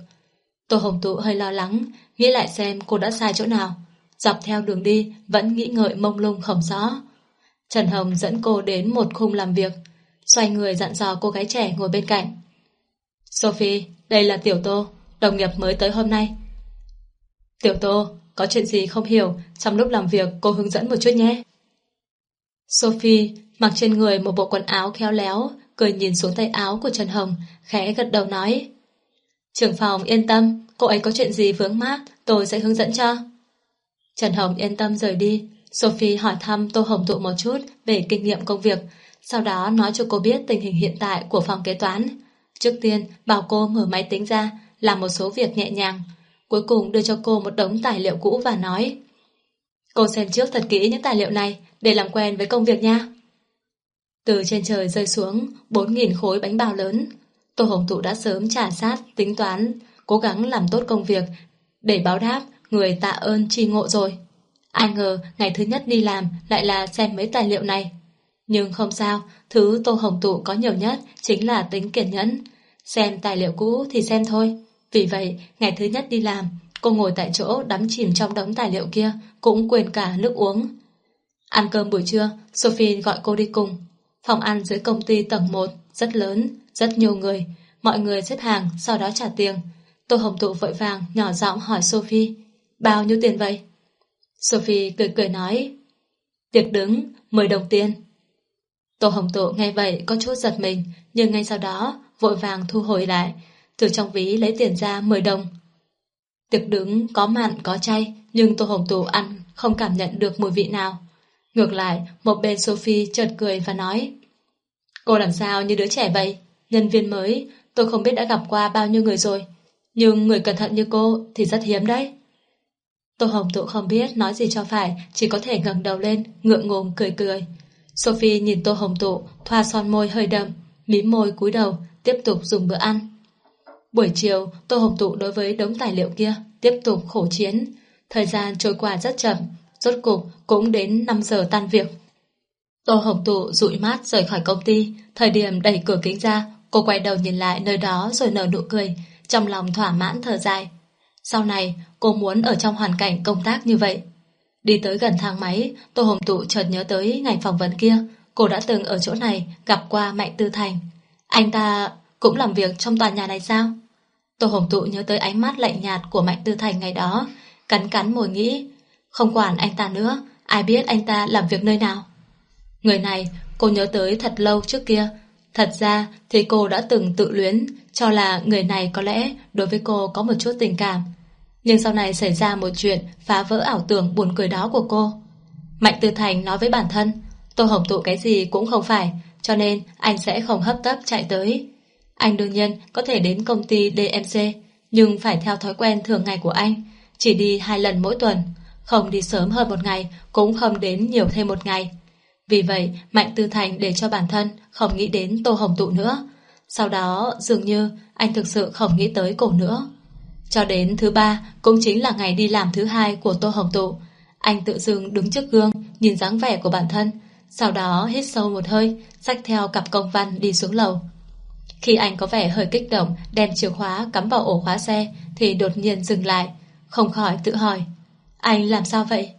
Tô Hồng Tụ hơi lo lắng, nghĩ lại xem cô đã sai chỗ nào. Dọc theo đường đi, vẫn nghĩ ngợi mông lung không rõ. Trần Hồng dẫn cô đến một khung làm việc, xoay người dặn dò cô gái trẻ ngồi bên cạnh. Sophie, đây là Tiểu Tô, đồng nghiệp mới tới hôm nay. Tiểu Tô, có chuyện gì không hiểu, trong lúc làm việc cô hướng dẫn một chút nhé. Sophie mặc trên người một bộ quần áo khéo léo, cười nhìn xuống tay áo của Trần Hồng, khẽ gật đầu nói. Trưởng phòng yên tâm, cô ấy có chuyện gì vướng mắc, tôi sẽ hướng dẫn cho. Trần Hồng yên tâm rời đi, Sophie hỏi thăm Tô Hồng Tụ một chút về kinh nghiệm công việc, sau đó nói cho cô biết tình hình hiện tại của phòng kế toán. Trước tiên, bảo cô mở máy tính ra, làm một số việc nhẹ nhàng. Cuối cùng đưa cho cô một đống tài liệu cũ và nói Cô xem trước thật kỹ những tài liệu này để làm quen với công việc nha. Từ trên trời rơi xuống 4.000 khối bánh bao lớn. Tô Hồng Tụ đã sớm trả sát, tính toán, cố gắng làm tốt công việc để báo đáp người tạ ơn tri ngộ rồi. Ai ngờ ngày thứ nhất đi làm lại là xem mấy tài liệu này. Nhưng không sao, thứ Tô Hồng Tụ có nhiều nhất chính là tính kiên nhẫn. Xem tài liệu cũ thì xem thôi. Vì vậy, ngày thứ nhất đi làm, cô ngồi tại chỗ đắm chìm trong đống tài liệu kia, cũng quên cả nước uống. Ăn cơm buổi trưa, Sophie gọi cô đi cùng. Phòng ăn dưới công ty tầng 1, rất lớn, rất nhiều người. Mọi người xếp hàng, sau đó trả tiền. Tô Hồng Tụ vội vàng, nhỏ giọng hỏi Sophie, bao nhiêu tiền vậy? Sophie cười cười nói Tiệc đứng, 10 đồng tiền Tô Hồng Tụ nghe vậy có chút giật mình Nhưng ngay sau đó vội vàng thu hồi lại Từ trong ví lấy tiền ra 10 đồng Tiệc đứng có mặn có chay, nhưng Tô Hồng Tụ ăn không cảm nhận được mùi vị nào. Ngược lại, một bên Sophie chợt cười và nói Cô làm sao như đứa trẻ vậy? Nhân viên mới, tôi không biết đã gặp qua bao nhiêu người rồi. Nhưng người cẩn thận như cô thì rất hiếm đấy. Tô Hồng Tụ không biết nói gì cho phải, chỉ có thể ngẩng đầu lên, ngượng ngùng cười cười. Sophie nhìn Tô Hồng Tụ, thoa son môi hơi đậm, mím môi cúi đầu, tiếp tục dùng bữa ăn. Buổi chiều, Tô Hồng Tụ đối với đống tài liệu kia tiếp tục khổ chiến. Thời gian trôi qua rất chậm, rốt cục cũng đến 5 giờ tan việc. Tô Hồng Tụ dụi mát rời khỏi công ty, thời điểm đẩy cửa kính ra, cô quay đầu nhìn lại nơi đó rồi nở nụ cười, trong lòng thỏa mãn thở dài. Sau này, cô muốn ở trong hoàn cảnh công tác như vậy. Đi tới gần thang máy, Tô Hồng Tụ chợt nhớ tới ngày phỏng vấn kia, cô đã từng ở chỗ này gặp qua Mạnh Tư Thành. Anh ta cũng làm việc trong tòa nhà này sao? Tô Hồng Tụ nhớ tới ánh mắt lạnh nhạt của Mạnh Tư Thành ngày đó, cắn cắn môi nghĩ, không quản anh ta nữa, ai biết anh ta làm việc nơi nào. Người này cô nhớ tới thật lâu trước kia, thật ra thì cô đã từng tự luyến, cho là người này có lẽ đối với cô có một chút tình cảm. Nhưng sau này xảy ra một chuyện phá vỡ ảo tưởng buồn cười đó của cô. Mạnh Tư Thành nói với bản thân, Tô Hồng Tụ cái gì cũng không phải, cho nên anh sẽ không hấp tấp chạy tới. Anh đương nhiên có thể đến công ty DMC, nhưng phải theo thói quen thường ngày của anh, chỉ đi hai lần mỗi tuần, không đi sớm hơn một ngày, cũng không đến nhiều thêm một ngày. Vì vậy, Mạnh Tư Thành để cho bản thân không nghĩ đến Tô Hồng Tụ nữa. Sau đó, dường như anh thực sự không nghĩ tới cổ nữa. Cho đến thứ ba, cũng chính là ngày đi làm thứ hai của Tô Hồng Tụ. Anh tự dưng đứng trước gương, nhìn dáng vẻ của bản thân, sau đó hít sâu một hơi, xách theo cặp công văn đi xuống lầu. Khi anh có vẻ hơi kích động, đem chìa khóa cắm vào ổ khóa xe, thì đột nhiên dừng lại, không khỏi tự hỏi. Anh làm sao vậy?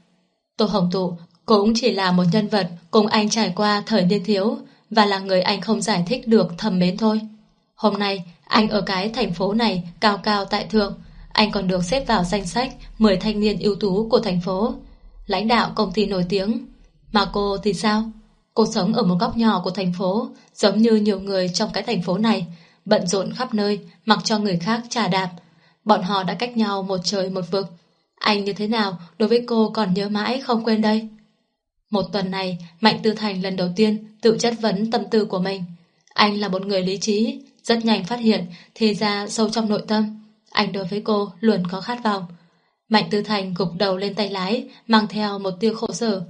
Tô Hồng Tụ cũng chỉ là một nhân vật cùng anh trải qua thời niên thiếu và là người anh không giải thích được thầm mến thôi. Hôm nay, anh ở cái thành phố này cao cao tại thượng, anh còn được xếp vào danh sách 10 thanh niên ưu tú của thành phố. Lãnh đạo công ty nổi tiếng. Mà cô thì sao? Cô sống ở một góc nhỏ của thành phố, giống như nhiều người trong cái thành phố này, bận rộn khắp nơi, mặc cho người khác trà đạp. Bọn họ đã cách nhau một trời một vực. Anh như thế nào đối với cô còn nhớ mãi không quên đây? Một tuần này, Mạnh Tư Thành lần đầu tiên tự chất vấn tâm tư của mình. Anh là một người lý trí, rất nhanh phát hiện thì ra sâu trong nội tâm. Anh đối với cô luôn có khát vọng. Mạnh Tư Thành gục đầu lên tay lái, mang theo một tia khổ sở.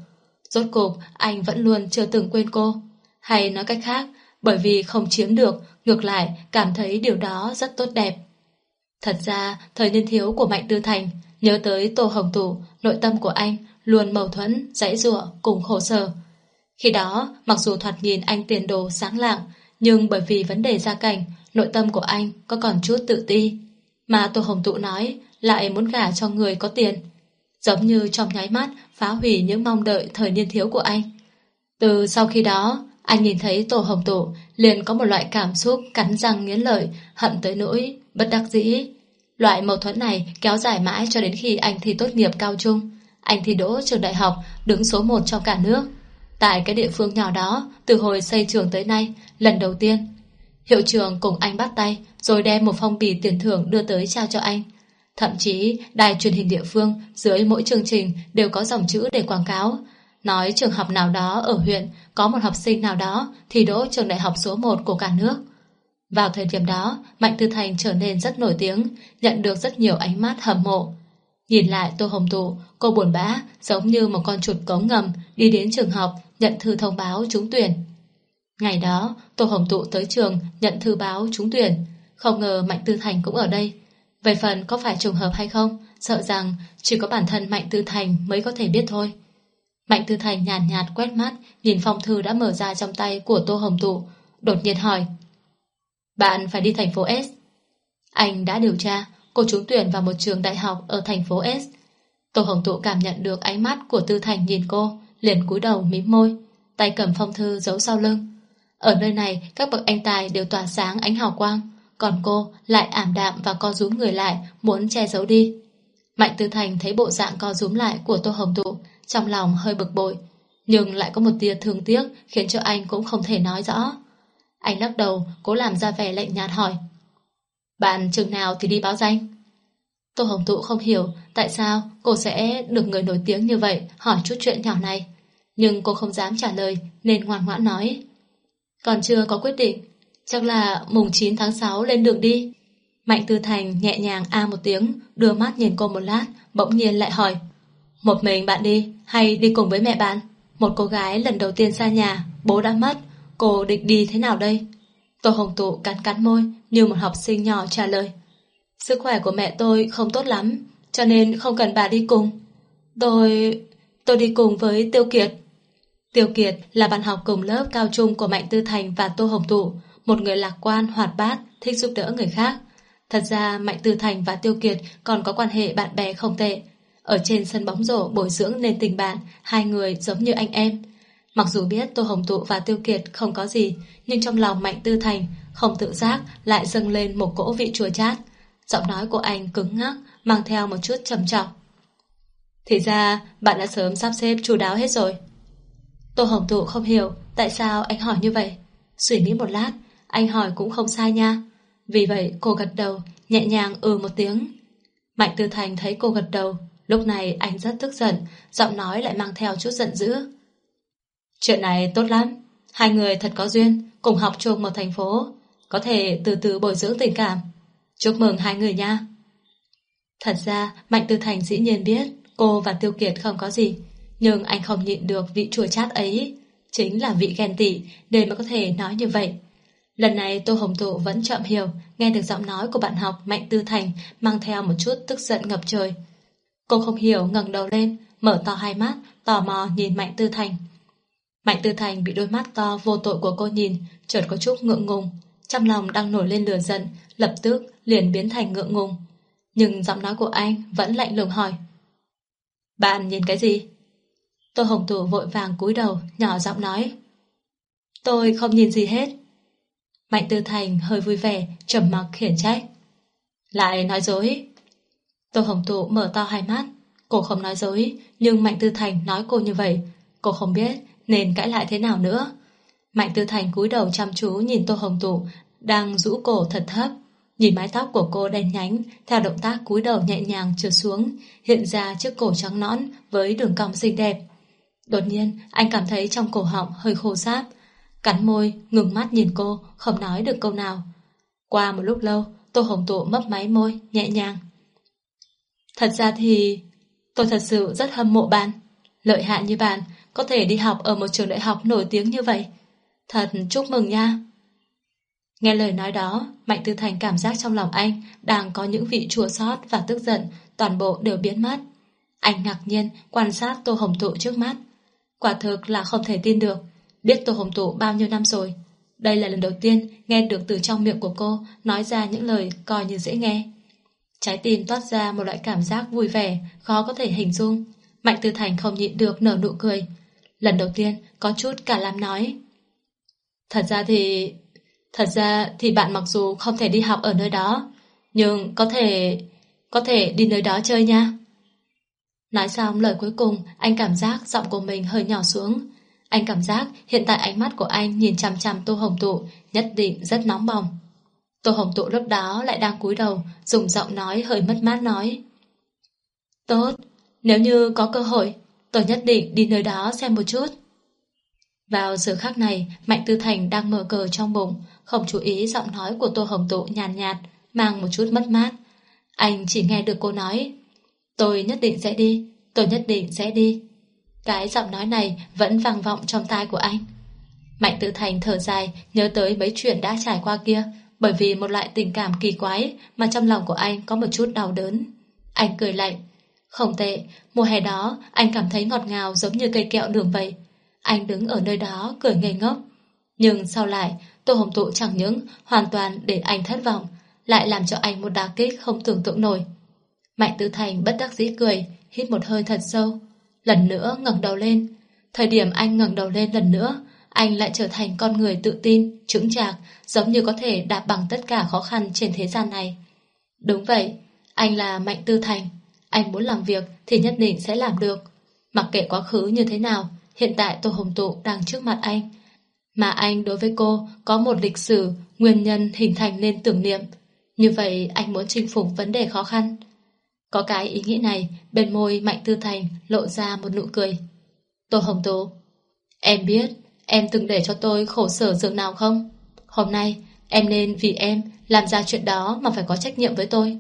Rốt cục, anh vẫn luôn chưa từng quên cô. Hay nói cách khác, bởi vì không chiếm được, ngược lại cảm thấy điều đó rất tốt đẹp. Thật ra, thời niên thiếu của Mạnh Tư Thành, nhớ tới Tô Hồng tụ nội tâm của anh luôn mâu thuẫn, dãy dụa cùng khổ sở. Khi đó, mặc dù thoạt nhìn anh tiền đồ sáng lạng, nhưng bởi vì vấn đề gia cảnh, nội tâm của anh có còn chút tự ti. Mà Tô Hồng Tụ nói lại muốn gả cho người có tiền. Giống như trong nháy mắt phá hủy những mong đợi thời niên thiếu của anh. Từ sau khi đó, anh nhìn thấy Tô Hồng Tụ liền có một loại cảm xúc cắn răng nghiến lợi, hận tới nỗi, bất đắc dĩ. Loại mâu thuẫn này kéo dài mãi cho đến khi anh thi tốt nghiệp cao trung. Anh thi đỗ trường đại học, đứng số 1 trong cả nước. Tại cái địa phương nhỏ đó, từ hồi xây trường tới nay, lần đầu tiên, hiệu trường cùng anh bắt tay, rồi đem một phong bì tiền thưởng đưa tới trao cho anh. Thậm chí, đài truyền hình địa phương dưới mỗi chương trình đều có dòng chữ để quảng cáo. Nói trường học nào đó ở huyện có một học sinh nào đó thì đỗ trường đại học số 1 của cả nước. Vào thời điểm đó, Mạnh Tư Thành trở nên rất nổi tiếng, nhận được rất nhiều ánh mắt hâm mộ. Nhìn lại Tô Hồng Tụ, cô buồn bã, giống như một con chuột cống ngầm đi đến trường học nhận thư thông báo trúng tuyển. Ngày đó, Tô Hồng Tụ tới trường nhận thư báo trúng tuyển. Không ngờ Mạnh Tư Thành cũng ở đây. Về phần có phải trùng hợp hay không, sợ rằng chỉ có bản thân Mạnh Tư Thành mới có thể biết thôi. Mạnh Tư Thành nhàn nhạt, nhạt quét mắt, nhìn phong thư đã mở ra trong tay của Tô Hồng Tụ, đột nhiên hỏi. Bạn phải đi thành phố S. Anh đã điều tra, cô trúng tuyển vào một trường đại học ở thành phố S. Tô Hồng Tụ cảm nhận được ánh mắt của Tư Thành nhìn cô, liền cúi đầu mím môi, tay cầm phong thư giấu sau lưng. Ở nơi này, các bậc anh tài đều tỏa sáng ánh hào quang, còn cô lại ảm đạm và co rúm người lại, muốn che giấu đi. Mạnh Tư Thành thấy bộ dạng co rúm lại của Tô Hồng Tụ, trong lòng hơi bực bội, nhưng lại có một tia thương tiếc khiến cho anh cũng không thể nói rõ. Anh lắc đầu, cố làm ra vẻ lạnh nhạt hỏi. Bạn chừng nào thì đi báo danh? Tô Hồng Tụ không hiểu tại sao cô sẽ được người nổi tiếng như vậy hỏi chút chuyện nhỏ này. Nhưng cô không dám trả lời nên ngoan ngoãn nói. Còn chưa có quyết định, chắc là mùng 9 tháng 6 lên đường đi. Mạnh Tư Thành nhẹ nhàng a một tiếng, đưa mắt nhìn cô một lát, bỗng nhiên lại hỏi. Một mình bạn đi, hay đi cùng với mẹ bạn? Một cô gái lần đầu tiên xa nhà, bố đã mất, cô định đi thế nào đây? Tô Hồng Tụ cắn cắn môi, như một học sinh nhỏ trả lời. Sức khỏe của mẹ tôi không tốt lắm, cho nên không cần bà đi cùng. Tôi... tôi đi cùng với Tiêu Kiệt. Tiêu Kiệt là bạn học cùng lớp cao trung của Mạnh Tư Thành và Tô Hồng Tụ, một người lạc quan, hoạt bát, thích giúp đỡ người khác. Thật ra Mạnh Tư Thành và Tiêu Kiệt còn có quan hệ bạn bè không tệ. Ở trên sân bóng rổ bồi dưỡng nên tình bạn, hai người giống như anh em. Mặc dù biết Tô Hồng Tụ và Tiêu Kiệt không có gì, nhưng trong lòng Mạnh Tư Thành không tự giác lại dâng lên một cỗ vị chua chát. Giọng nói của anh cứng ngắc, mang theo một chút trầm trọng. Thì ra, bạn đã sớm sắp xếp chu đáo hết rồi. Tô Hồng Tụ không hiểu tại sao anh hỏi như vậy. Suy nghĩ một lát, anh hỏi cũng không sai nha. Vì vậy cô gật đầu, nhẹ nhàng ừ một tiếng. Mạnh Tư Thành thấy cô gật đầu, lúc này anh rất tức giận, giọng nói lại mang theo chút giận dữ. Chuyện này tốt lắm, hai người thật có duyên, cùng học chung một thành phố, có thể từ từ bồi dưỡng tình cảm. Chúc mừng hai người nha. Thật ra, Mạnh Tư Thành dĩ nhiên biết cô và Tiêu Kiệt không có gì, nhưng anh không nhịn được vị chua chát ấy. Chính là vị ghen tị để mà có thể nói như vậy. Lần này Tô Hồng Tụ vẫn chậm hiểu, nghe được giọng nói của bạn học Mạnh Tư Thành mang theo một chút tức giận ngập trời. Cô không hiểu ngẩng đầu lên, mở to hai mắt, tò mò nhìn Mạnh Tư Thành. Mạnh Tư Thành bị đôi mắt to vô tội của cô nhìn, chợt có chút ngượng ngùng. Trong lòng đang nổi lên lửa giận, lập tức liền biến thành ngượng ngùng. Nhưng giọng nói của anh vẫn lạnh lùng hỏi. Bạn nhìn cái gì? Tô Hồng Tụ vội vàng cúi đầu, nhỏ giọng nói. Tôi không nhìn gì hết. Mạnh Tư Thành hơi vui vẻ, trầm mặc khiển trách. Lại nói dối. Tô Hồng Tụ mở to hai mắt. Cô không nói dối, nhưng Mạnh Tư Thành nói cô như vậy. Cô không biết nên cãi lại thế nào nữa. Mạnh Tư Thành cúi đầu chăm chú nhìn Tô Hồng Tụ đang rũ cổ thật thấp. Nhìn mái tóc của cô đen nhánh, theo động tác cúi đầu nhẹ nhàng trượt xuống, hiện ra chiếc cổ trắng nõn với đường cong xinh đẹp. Đột nhiên, anh cảm thấy trong cổ họng hơi khô sáp, cắn môi, ngừng mắt nhìn cô, không nói được câu nào. Qua một lúc lâu, Tô Hồng Tụ mấp máy môi, nhẹ nhàng. Thật ra thì... Tôi thật sự rất hâm mộ bạn. Lợi hại như bạn, có thể đi học ở một trường đại học nổi tiếng như vậy. Thật chúc mừng nha. Nghe lời nói đó, Mạnh Tư Thành cảm giác trong lòng anh đang có những vị chua xót và tức giận, toàn bộ đều biến mất. Anh ngạc nhiên quan sát Tô Hồng Tụ trước mắt. Quả thực là không thể tin được. Biết Tô Hồng Tụ bao nhiêu năm rồi. Đây là lần đầu tiên nghe được từ trong miệng của cô nói ra những lời coi như dễ nghe. Trái tim toát ra một loại cảm giác vui vẻ, khó có thể hình dung. Mạnh Tư Thành không nhịn được nở nụ cười. Lần đầu tiên có chút cả làm nói. Thật ra thì... Thật ra thì bạn mặc dù không thể đi học ở nơi đó, nhưng có thể... có thể đi nơi đó chơi nha. Nói xong lời cuối cùng, anh cảm giác giọng của mình hơi nhỏ xuống. Anh cảm giác hiện tại ánh mắt của anh nhìn chằm chằm Tô Hồng Tụ nhất định rất nóng bỏng. Tô Hồng Tụ lúc đó lại đang cúi đầu, dùng giọng nói hơi mất mát nói. Tốt, nếu như có cơ hội, tôi nhất định đi nơi đó xem một chút. Vào giờ khắc này, Mạnh Tư Thành đang mở cờ trong bụng, không chú ý giọng nói của Tô Hồng Tụ nhàn nhạt, mang một chút mất mát. Anh chỉ nghe được cô nói, tôi nhất định sẽ đi, tôi nhất định sẽ đi. Cái giọng nói này vẫn vang vọng trong tai của anh. Mạnh Tư Thành thở dài, nhớ tới mấy chuyện đã trải qua kia, bởi vì một loại tình cảm kỳ quái mà trong lòng của anh có một chút đau đớn. Anh cười lạnh. Không tệ, mùa hè đó anh cảm thấy ngọt ngào giống như cây kẹo đường vậy. Anh đứng ở nơi đó cười ngây ngốc. Nhưng sau lại, Tô Hồng Tụ chẳng những hoàn toàn để anh thất vọng, lại làm cho anh một đả kích không tưởng tượng nổi. Mạnh Tư Thành bất đắc dĩ cười, hít một hơi thật sâu. Lần nữa ngẩng đầu lên. Thời điểm anh ngẩng đầu lên lần nữa, anh lại trở thành con người tự tin, chững chạc, giống như có thể đạp bằng tất cả khó khăn trên thế gian này. Đúng vậy, anh là Mạnh Tư Thành. Anh muốn làm việc thì nhất định sẽ làm được. Mặc kệ quá khứ như thế nào, hiện tại Tô Hồng Tụ đang trước mặt anh. Mà anh đối với cô có một lịch sử, nguyên nhân hình thành nên tưởng niệm. Như vậy anh muốn chinh phục vấn đề khó khăn. Có cái ý nghĩ này, bên môi Mạnh Tư Thành lộ ra một nụ cười. Tô Hồng Tụ, em biết em từng để cho tôi khổ sở dường nào không? Hôm nay, em nên vì em làm ra chuyện đó mà phải có trách nhiệm với tôi.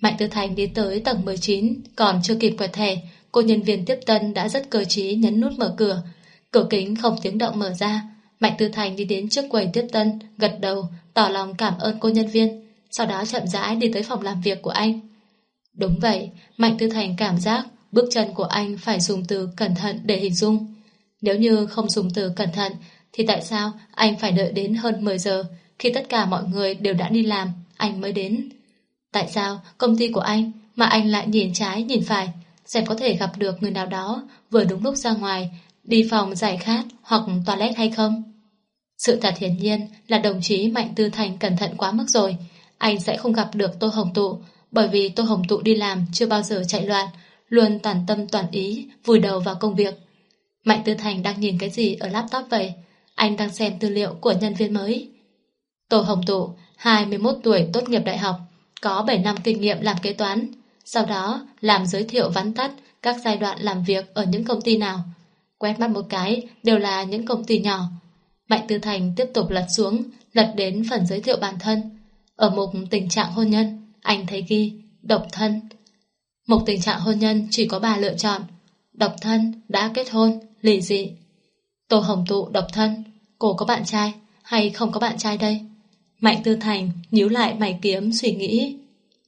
Mạnh Tư Thành đi tới tầng 19, còn chưa kịp quẹt thẻ, cô nhân viên tiếp tân đã rất cơ trí nhấn nút mở cửa. Cửa kính không tiếng động mở ra. Mạnh Tư Thành đi đến trước quầy tiếp tân, gật đầu, tỏ lòng cảm ơn cô nhân viên, sau đó chậm rãi đi tới phòng làm việc của anh. Đúng vậy, Mạnh Tư Thành cảm giác bước chân của anh phải dùng từ cẩn thận để hình dung. Nếu như không dùng từ cẩn thận, thì tại sao anh phải đợi đến hơn 10 giờ khi tất cả mọi người đều đã đi làm, anh mới đến? Tại sao công ty của anh mà anh lại nhìn trái nhìn phải, xem có thể gặp được người nào đó vừa đúng lúc ra ngoài, đi phòng giải khát hoặc toilet hay không? Sự thật hiển nhiên là đồng chí Mạnh Tư Thành cẩn thận quá mức rồi, anh sẽ không gặp được Tô Hồng Tụ, bởi vì Tô Hồng Tụ đi làm chưa bao giờ chạy loạn, luôn toàn tâm toàn ý, vùi đầu vào công việc. Mạnh Tư Thành đang nhìn cái gì ở laptop vậy? Anh đang xem tư liệu của nhân viên mới. Tô Hồng Tụ, 21 tuổi tốt nghiệp đại học, có 7 năm kinh nghiệm làm kế toán. Sau đó làm giới thiệu vắn tắt các giai đoạn làm việc ở những công ty nào. Quét mắt một cái đều là những công ty nhỏ. Mạnh Tư Thành tiếp tục lật xuống, lật đến phần giới thiệu bản thân. Ở mục tình trạng hôn nhân, anh thấy ghi độc thân. Mục tình trạng hôn nhân chỉ có ba lựa chọn. Độc thân, đã kết hôn, lì dị. Tô Hồng Tụ độc thân, cô có bạn trai hay không có bạn trai đây? Mạnh Tư Thành nhíu lại mày kiếm suy nghĩ.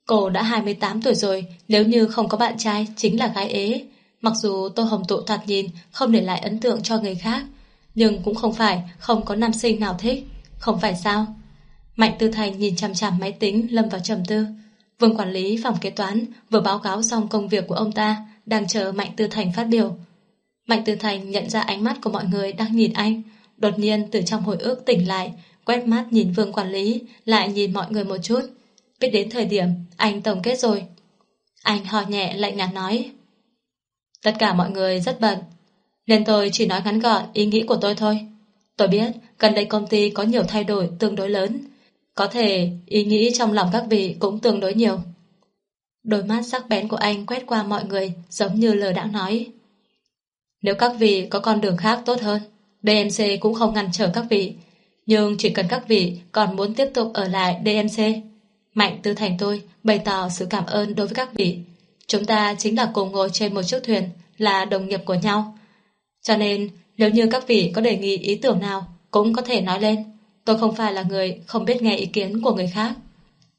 Cô đã 28 tuổi rồi, nếu như không có bạn trai chính là gái ế. Mặc dù Tô Hồng Tụ thoạt nhìn không để lại ấn tượng cho người khác, nhưng cũng không phải không có nam sinh nào thích. Không phải sao? Mạnh Tư Thành nhìn chằm chằm máy tính lâm vào trầm tư. Vương quản lý phòng kế toán vừa báo cáo xong công việc của ông ta, đang chờ Mạnh Tư Thành phát biểu. Mạnh Tư Thành nhận ra ánh mắt của mọi người đang nhìn anh, đột nhiên từ trong hồi ức tỉnh lại, quét mắt nhìn Vương quản lý, lại nhìn mọi người một chút. Biết đến thời điểm anh tổng kết rồi. Anh hò nhẹ lạnh nhạt nói. Tất cả mọi người rất bận, nên tôi chỉ nói ngắn gọn ý nghĩ của tôi thôi. Tôi biết gần đây công ty có nhiều thay đổi tương đối lớn, có thể ý nghĩ trong lòng các vị cũng tương đối nhiều. Đôi mắt sắc bén của anh quét qua mọi người giống như lờ đã nói. Nếu các vị có con đường khác tốt hơn, BMC cũng không ngăn trở các vị. Nhưng chỉ cần các vị còn muốn tiếp tục ở lại DMC, Mạnh Tư Thành tôi bày tỏ sự cảm ơn đối với các vị. Chúng ta chính là cùng ngồi trên một chiếc thuyền, là đồng nghiệp của nhau. Cho nên, nếu như các vị có đề nghị ý tưởng nào, cũng có thể nói lên. Tôi không phải là người không biết nghe ý kiến của người khác.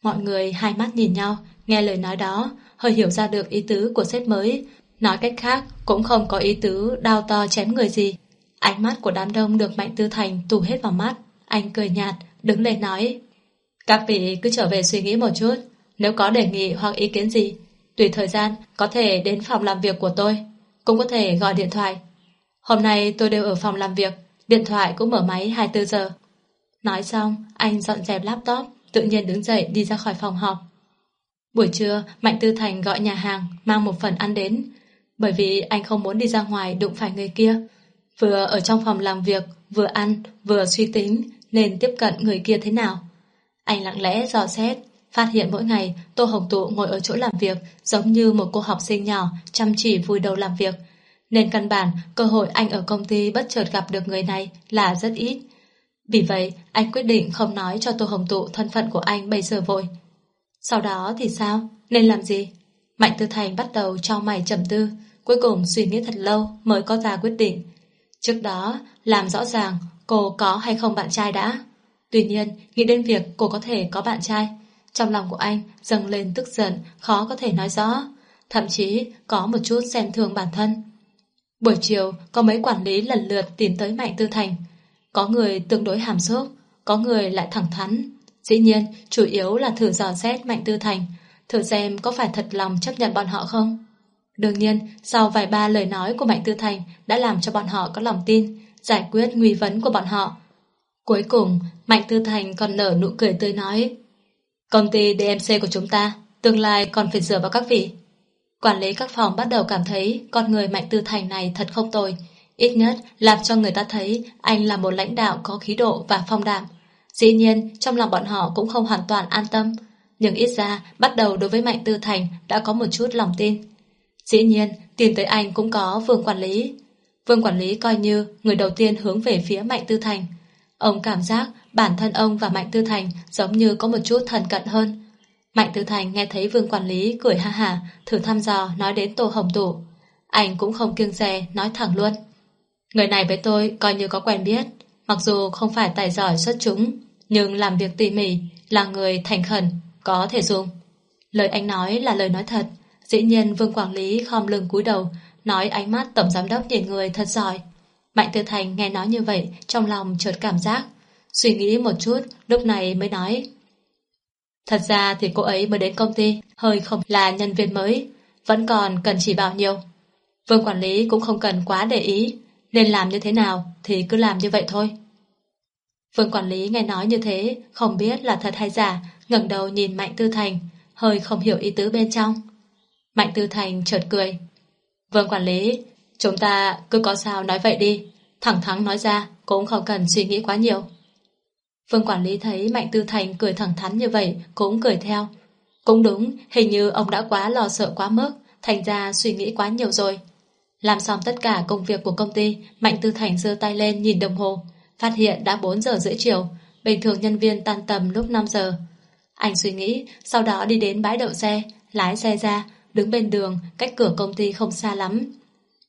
Mọi người hai mắt nhìn nhau, nghe lời nói đó, hơi hiểu ra được ý tứ của sếp mới. Nói cách khác, cũng không có ý tứ đao to chém người gì. Ánh mắt của đám đông được Mạnh Tư Thành tù hết vào mắt. Anh cười nhạt, đứng lên nói. Các vị cứ trở về suy nghĩ một chút. Nếu có đề nghị hoặc ý kiến gì, tùy thời gian có thể đến phòng làm việc của tôi. Cũng có thể gọi điện thoại. Hôm nay tôi đều ở phòng làm việc, điện thoại cũng mở máy 24 giờ. Nói xong, anh dọn dẹp laptop, tự nhiên đứng dậy đi ra khỏi phòng họp. Buổi trưa, Mạnh Tư Thành gọi nhà hàng, mang một phần ăn đến. Bởi vì anh không muốn đi ra ngoài đụng phải người kia. Vừa ở trong phòng làm việc, vừa ăn, vừa suy tính nên tiếp cận người kia thế nào. Anh lặng lẽ dò xét, phát hiện mỗi ngày Tô Hồng Tụ ngồi ở chỗ làm việc giống như một cô học sinh nhỏ chăm chỉ vùi đầu làm việc. Nên căn bản, cơ hội anh ở công ty bất chợt gặp được người này là rất ít. Vì vậy, anh quyết định không nói cho Tô Hồng Tụ thân phận của anh bây giờ vội. Sau đó thì sao? Nên làm gì? Mạnh Tư Thành bắt đầu cho mày trầm tư, cuối cùng suy nghĩ thật lâu mới có ra quyết định. Trước đó, làm rõ ràng cô có hay không bạn trai đã. Tuy nhiên, nghĩ đến việc cô có thể có bạn trai. Trong lòng của anh dâng lên tức giận, khó có thể nói rõ. Thậm chí có một chút xem thường bản thân. Buổi chiều, có mấy quản lý lần lượt tìm tới Mạnh Tư Thành. Có người tương đối hàm xúc, có người lại thẳng thắn. Dĩ nhiên, chủ yếu là thử dò xét Mạnh Tư Thành, thử xem có phải thật lòng chấp nhận bọn họ không. Đương nhiên, sau vài ba lời nói của Mạnh Tư Thành đã làm cho bọn họ có lòng tin, giải quyết nguy vấn của bọn họ. Cuối cùng, Mạnh Tư Thành còn nở nụ cười tươi nói Công ty DMC của chúng ta tương lai còn phải dựa vào các vị. Quản lý các phòng bắt đầu cảm thấy con người Mạnh Tư Thành này thật không tồi, ít nhất làm cho người ta thấy anh là một lãnh đạo có khí độ và phong đạm. Dĩ nhiên, trong lòng bọn họ cũng không hoàn toàn an tâm, Nhưng ít ra bắt đầu đối với Mạnh Tư Thành đã có một chút lòng tin. Dĩ nhiên, tìm tới anh cũng có Vương Quản lý. Vương Quản lý coi như người đầu tiên hướng về phía Mạnh Tư Thành. Ông cảm giác bản thân ông và Mạnh Tư Thành giống như có một chút thân cận hơn. Mạnh Tư Thành nghe thấy Vương Quản lý cười ha hả, thử thăm dò nói đến Tô Hồng Tụ. Anh cũng không kiêng dè, nói thẳng luôn. Người này với tôi coi như có quen biết, mặc dù không phải tài giỏi xuất chúng, nhưng làm việc tỉ mỉ, là người thành khẩn, có thể dùng. Lời anh nói là lời nói thật, dĩ nhiên Vương Quản lý khom lưng cúi đầu, nói ánh mắt tổng giám đốc nhìn người thật giỏi. Mạnh Tư Thành nghe nói như vậy, trong lòng chợt cảm giác, suy nghĩ một chút, lúc này mới nói. Thật ra thì cô ấy mới đến công ty, hơi không là nhân viên mới, vẫn còn cần chỉ bảo nhiều. Vương quản lý cũng không cần quá để ý, nên làm như thế nào thì cứ làm như vậy thôi. Vương quản lý nghe nói như thế, không biết là thật hay giả, ngẩng đầu nhìn Mạnh Tư Thành, hơi không hiểu ý tứ bên trong. Mạnh Tư Thành chợt cười. Vương quản lý, chúng ta cứ có sao nói vậy đi, thẳng thắn nói ra, cũng không cần suy nghĩ quá nhiều. Vương quản lý thấy Mạnh Tư Thành cười thẳng thắn như vậy, cũng cười theo. Cũng đúng, hình như ông đã quá lo sợ quá mức, thành ra suy nghĩ quá nhiều rồi. Làm xong tất cả công việc của công ty, Mạnh Tư Thành giơ tay lên nhìn đồng hồ, phát hiện đã 4 giờ rưỡi chiều, bình thường nhân viên tan tầm lúc 5 giờ. Anh suy nghĩ, sau đó đi đến bãi đậu xe, lái xe ra, đứng bên đường, cách cửa công ty không xa lắm.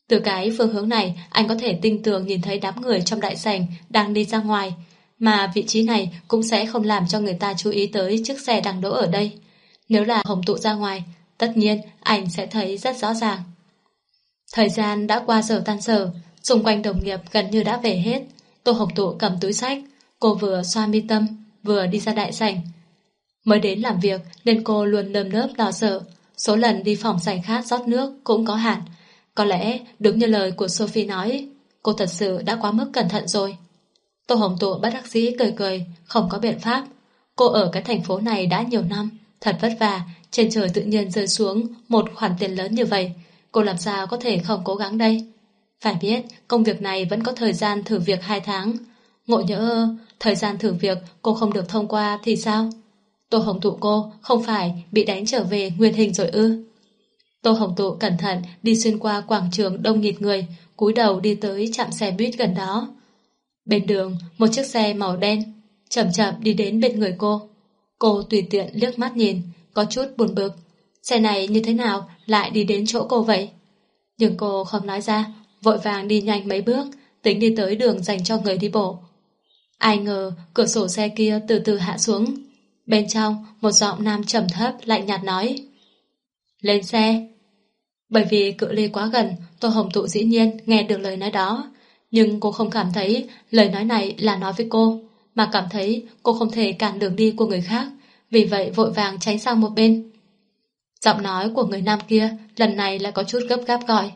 Từ cái phương hướng này, anh có thể tinh tường nhìn thấy đám người trong đại sảnh đang đi ra ngoài, mà vị trí này cũng sẽ không làm cho người ta chú ý tới chiếc xe đang đỗ ở đây. Nếu là hồng tụ ra ngoài, tất nhiên anh sẽ thấy rất rõ ràng. Thời gian đã qua giờ tan sở, xung quanh đồng nghiệp gần như đã về hết. Tô Hồng Tụ cầm túi sách, cô vừa xoa mi tâm, vừa đi ra đại sảnh. Mới đến làm việc nên cô luôn lơm lớp lo sợ. Số lần đi phòng sảnh khác rót nước cũng có hạn. Có lẽ đúng như lời của Sophie nói, cô thật sự đã quá mức cẩn thận rồi. Tô Hồng Tụ bắt đắc sĩ cười cười, không có biện pháp. Cô ở cái thành phố này đã nhiều năm, thật vất vả, trên trời tự nhiên rơi xuống một khoản tiền lớn như vậy. Cô làm sao có thể không cố gắng đây? Phải biết, công việc này vẫn có thời gian thử việc 2 tháng. Ngộ nhỡ, thời gian thử việc cô không được thông qua thì sao? Tô Hồng Tụ cô không phải bị đánh trở về nguyên hình rồi ư? Tô Hồng Tụ cẩn thận đi xuyên qua quảng trường đông nghịt người, cúi đầu đi tới trạm xe buýt gần đó. Bên đường, một chiếc xe màu đen chậm chậm đi đến bên người cô. Cô tùy tiện liếc mắt nhìn, có chút buồn bực. Xe này như thế nào lại đi đến chỗ cô vậy? Nhưng cô không nói ra, vội vàng đi nhanh mấy bước, tính đi tới đường dành cho người đi bộ. Ai ngờ cửa sổ xe kia từ từ hạ xuống. Bên trong, một giọng nam trầm thấp lạnh nhạt nói. Lên xe. Bởi vì cự ly quá gần, Tô Hồng Tụ dĩ nhiên nghe được lời nói đó. Nhưng cô không cảm thấy lời nói này là nói với cô, mà cảm thấy cô không thể cản đường đi của người khác, vì vậy vội vàng tránh sang một bên. Giọng nói của người nam kia lần này lại có chút gấp gáp gọi.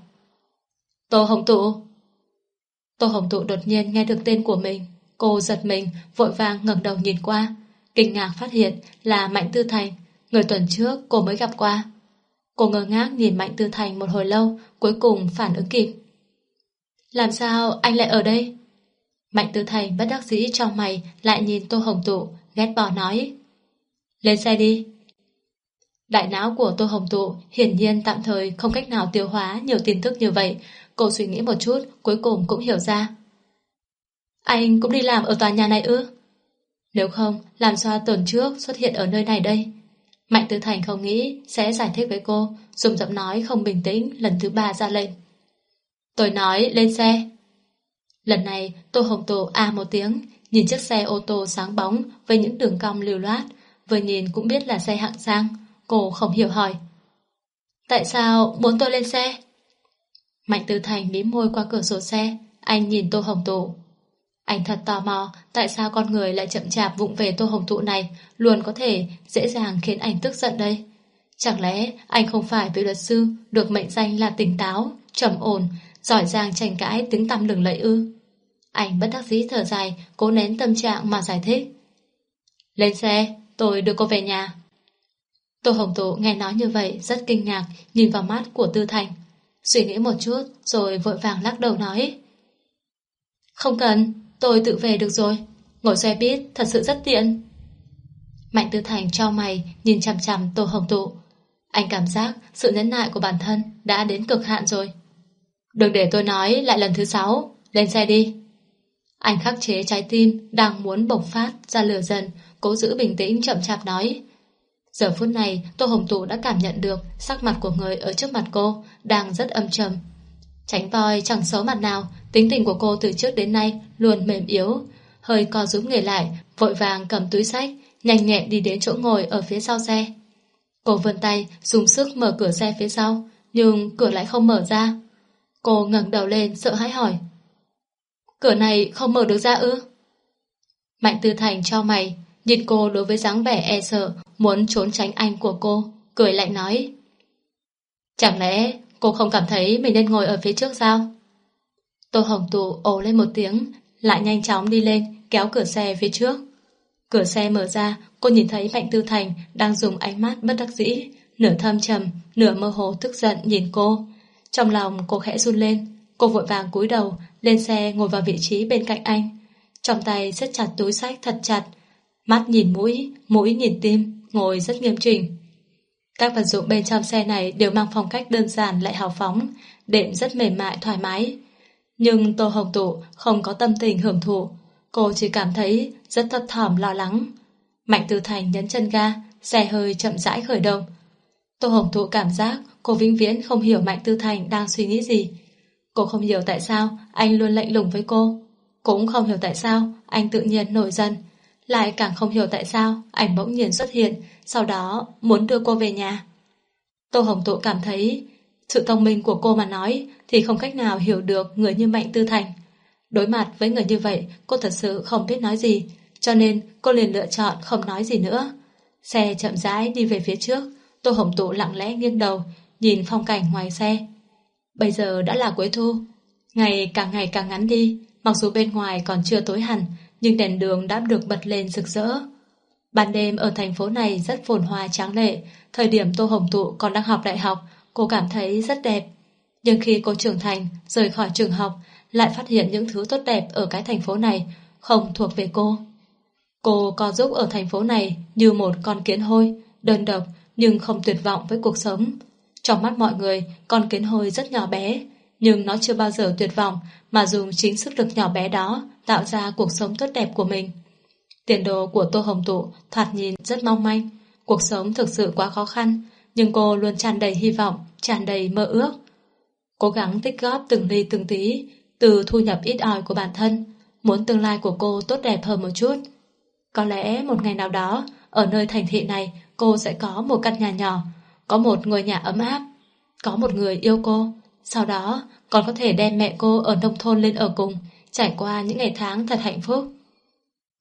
Tô Hồng Tụ Tô Hồng Tụ đột nhiên nghe được tên của mình. Cô giật mình, vội vàng ngẩng đầu nhìn qua. Kinh ngạc phát hiện là Mạnh Tư Thành, người tuần trước cô mới gặp qua. Cô ngơ ngác nhìn Mạnh Tư Thành một hồi lâu, cuối cùng phản ứng kịp. Làm sao anh lại ở đây? Mạnh Tư Thành bất đắc dĩ trong mày lại nhìn Tô Hồng Tụ, ghét bỏ nói. Lên xe đi. Đại não của Tô Hồng Tụ hiển nhiên tạm thời không cách nào tiêu hóa nhiều tin tức như vậy. Cô suy nghĩ một chút, cuối cùng cũng hiểu ra. Anh cũng đi làm ở tòa nhà này ư? Nếu không, làm sao tuần trước xuất hiện ở nơi này đây? Mạnh Tư Thành không nghĩ sẽ giải thích với cô, dùng giọng nói không bình tĩnh lần thứ ba ra lệnh. Tôi nói lên xe. Lần này Tô Hồng Tụ a một tiếng, nhìn chiếc xe ô tô sáng bóng với những đường cong lưu loát, vừa nhìn cũng biết là xe hạng sang. Cô không hiểu hỏi. Tại sao muốn tôi lên xe? Mạnh Tư Thành mím môi qua cửa sổ xe, anh nhìn Tô Hồng Tụ. Anh thật tò mò tại sao con người lại chậm chạp vụng về Tô Hồng Tụ này luôn có thể dễ dàng khiến anh tức giận đây. Chẳng lẽ anh không phải vị luật sư được mệnh danh là tỉnh táo, trầm ổn, giỏi giang tranh cãi tiếng tăm lừng lẫy ư? Anh bất đắc dĩ thở dài, cố nén tâm trạng mà giải thích. Lên xe, tôi đưa cô về nhà. Tô Hồng Tụ nghe nói như vậy rất kinh ngạc, nhìn vào mắt của Tư Thành. Suy nghĩ một chút rồi vội vàng lắc đầu nói. Không cần, tôi tự về được rồi. Ngồi xe buýt thật sự rất tiện. Mạnh Tư Thành trao mày nhìn chằm chằm Tô Hồng Tụ. Anh cảm giác sự nhẫn nại của bản thân đã đến cực hạn rồi. Đừng để tôi nói lại lần thứ sáu, lên xe đi. Anh khắc chế trái tim đang muốn bộc phát ra lửa dần, cố giữ bình tĩnh chậm chạp nói. Giờ phút này Tô Hồng Tụ đã cảm nhận được sắc mặt của người ở trước mặt cô đang rất âm trầm. Tránh voi chẳng xấu mặt nào, tính tình của cô từ trước đến nay luôn mềm yếu. Hơi co rúm người lại, vội vàng cầm túi sách, nhanh nhẹn đi đến chỗ ngồi ở phía sau xe. Cô vươn tay, dùng sức mở cửa xe phía sau, nhưng cửa lại không mở ra. Cô ngẩng đầu lên, sợ hãi hỏi. Cửa này không mở được ra ư? Mạnh Tư Thành cho mày, nhìn cô đối với dáng vẻ e sợ, muốn trốn tránh anh của cô, cười lạnh nói. Chẳng lẽ cô không cảm thấy mình nên ngồi ở phía trước sao? Tô Hồng Tụ ồ lên một tiếng, lại nhanh chóng đi lên, kéo cửa xe phía trước. Cửa xe mở ra, cô nhìn thấy Mạnh Tư Thành đang dùng ánh mắt bất đắc dĩ, nửa thâm trầm, nửa mơ hồ tức giận nhìn cô. Trong lòng cô khẽ run lên, cô vội vàng cúi đầu, lên xe ngồi vào vị trí bên cạnh anh. Trong tay siết chặt túi sách thật chặt, mắt nhìn mũi, mũi nhìn tim, ngồi rất nghiêm chỉnh. Các vật dụng bên trong xe này đều mang phong cách đơn giản lại hào phóng, đệm rất mềm mại thoải mái. Nhưng Tô Hồng Tụ không có tâm tình hưởng thụ, cô chỉ cảm thấy rất thấp thỏm lo lắng. Mạnh Tư Thành nhấn chân ga, xe hơi chậm rãi khởi động. Tô Hồng tụ cảm giác cô vĩnh viễn không hiểu Mạnh Tư Thành đang suy nghĩ gì. Cô không hiểu tại sao anh luôn lạnh lùng với cô. Cũng không hiểu tại sao anh tự nhiên nổi giận. Lại càng không hiểu tại sao anh bỗng nhiên xuất hiện, sau đó muốn đưa cô về nhà. Tô Hồng Tụ cảm thấy sự thông minh của cô mà nói thì không cách nào hiểu được người như Mạnh Tư Thành. Đối mặt với người như vậy, cô thật sự không biết nói gì, cho nên cô liền lựa chọn không nói gì nữa. Xe chậm rãi đi về phía trước, Tô Hồng Tụ lặng lẽ nghiêng đầu, nhìn phong cảnh ngoài xe. Bây giờ đã là cuối thu, ngày càng ngày càng ngắn đi, mặc dù bên ngoài còn chưa tối hẳn, nhưng đèn đường đã được bật lên rực rỡ. Ban đêm ở thành phố này rất phồn hoa tráng lệ, thời điểm Tô Hồng Tụ còn đang học đại học, cô cảm thấy rất đẹp. Nhưng khi cô trưởng thành, rời khỏi trường học, lại phát hiện những thứ tốt đẹp ở cái thành phố này không thuộc về cô. Cô co giúp ở thành phố này như một con kiến hôi, đơn độc nhưng không tuyệt vọng với cuộc sống. Trong mắt mọi người, con kiến hôi rất nhỏ bé, nhưng nó chưa bao giờ tuyệt vọng mà dùng chính sức lực nhỏ bé đó tạo ra cuộc sống tốt đẹp của mình. Tiền đồ của Tô Hồng Tụ thoạt nhìn rất mong manh, cuộc sống thực sự quá khó khăn, nhưng cô luôn tràn đầy hy vọng, tràn đầy mơ ước. Cố gắng tích góp từng ly từng tí từ thu nhập ít ỏi của bản thân, muốn tương lai của cô tốt đẹp hơn một chút. Có lẽ một ngày nào đó, ở nơi thành thị này, cô sẽ có một căn nhà nhỏ, có một ngôi nhà ấm áp, có một người yêu cô. Sau đó, còn có thể đem mẹ cô ở nông thôn lên ở cùng, trải qua những ngày tháng thật hạnh phúc.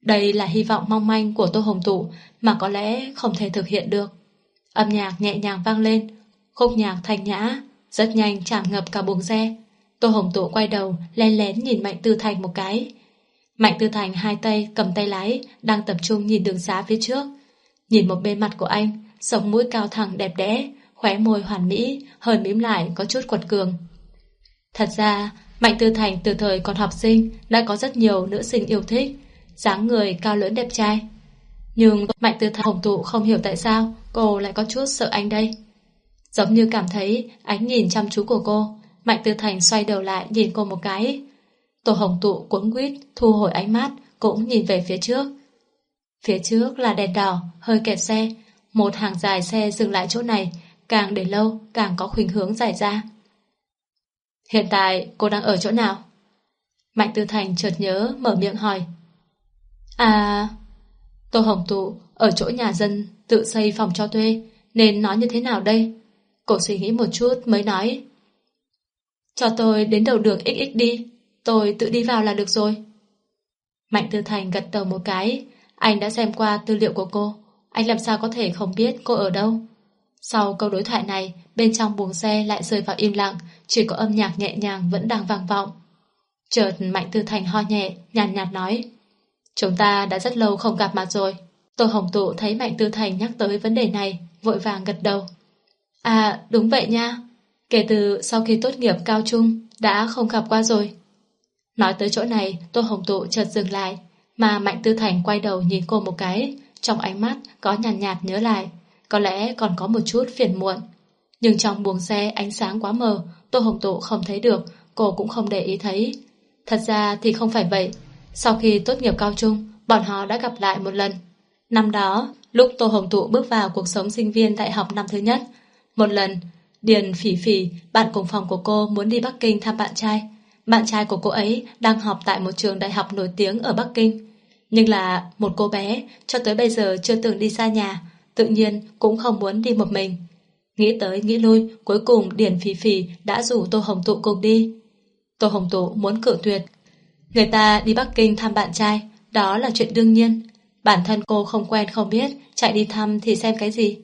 Đây là hy vọng mong manh của Tô Hồng Tụ mà có lẽ không thể thực hiện được. Âm nhạc nhẹ nhàng vang lên, khúc nhạc thanh nhã, rất nhanh tràn ngập cả buồng xe. Tô Hồng Tụ quay đầu, lén lén nhìn Mạnh Tư Thành một cái. Mạnh Tư Thành hai tay cầm tay lái, đang tập trung nhìn đường xá phía trước. Nhìn một bên mặt của anh, sống mũi cao thẳng đẹp đẽ, khóe môi hoàn mỹ, hơi mím lại có chút quật cường. Thật ra, Mạnh Tư Thành từ thời còn học sinh đã có rất nhiều nữ sinh yêu thích, dáng người cao lớn đẹp trai. Nhưng Mạnh Tư Thành hồng tụ không hiểu tại sao cô lại có chút sợ anh đây. Giống như cảm thấy ánh nhìn chăm chú của cô, Mạnh Tư Thành xoay đầu lại nhìn cô một cái. tổ Hồng Tụ cuốn quýt thu hồi ánh mắt, cũng nhìn về phía trước. Phía trước là đèn đỏ, hơi kẹt xe. Một hàng dài xe dừng lại chỗ này, càng để lâu càng có khuynh hướng dài ra. Hiện tại cô đang ở chỗ nào? Mạnh Tư Thành chợt nhớ mở miệng hỏi. À... Tô Hồng Tụ ở chỗ nhà dân tự xây phòng cho thuê nên nói như thế nào đây? Cô suy nghĩ một chút mới nói. Cho tôi đến đầu đường XX đi, tôi tự đi vào là được rồi. Mạnh Tư Thành gật đầu một cái, anh đã xem qua tư liệu của cô, anh làm sao có thể không biết cô ở đâu. Sau câu đối thoại này, bên trong buồng xe lại rơi vào im lặng, chỉ có âm nhạc nhẹ nhàng vẫn đang vang vọng. Chợt Mạnh Tư Thành ho nhẹ, nhàn nhạt, nhạt nói Chúng ta đã rất lâu không gặp mặt rồi. Tô Hồng Tụ thấy Mạnh Tư Thành nhắc tới vấn đề này, vội vàng gật đầu. À, đúng vậy nha. Kể từ sau khi tốt nghiệp cao trung, đã không gặp qua rồi. Nói tới chỗ này, Tô Hồng Tụ chợt dừng lại, mà Mạnh Tư Thành quay đầu nhìn cô một cái, trong ánh mắt có nhàn nhạt, nhạt nhớ lại, có lẽ còn có một chút phiền muộn. Nhưng trong buồng xe ánh sáng quá mờ, Tô Hồng Tụ không thấy được, cô cũng không để ý thấy. Thật ra thì không phải vậy. Sau khi tốt nghiệp cao trung, bọn họ đã gặp lại một lần. Năm đó, lúc Tô Hồng Tụ bước vào cuộc sống sinh viên đại học năm thứ nhất, một lần, Điền Phỉ Phỉ, bạn cùng phòng của cô muốn đi Bắc Kinh thăm bạn trai. Bạn trai của cô ấy đang học tại một trường đại học nổi tiếng ở Bắc Kinh. Nhưng là một cô bé cho tới bây giờ chưa từng đi xa nhà, tự nhiên cũng không muốn đi một mình. Nghĩ tới nghĩ lui, cuối cùng Điền Phỉ Phỉ đã rủ Tô Hồng Tụ cùng đi. Tô Hồng Tụ muốn cự tuyệt. Người ta đi Bắc Kinh thăm bạn trai, đó là chuyện đương nhiên. Bản thân cô không quen không biết, chạy đi thăm thì xem cái gì.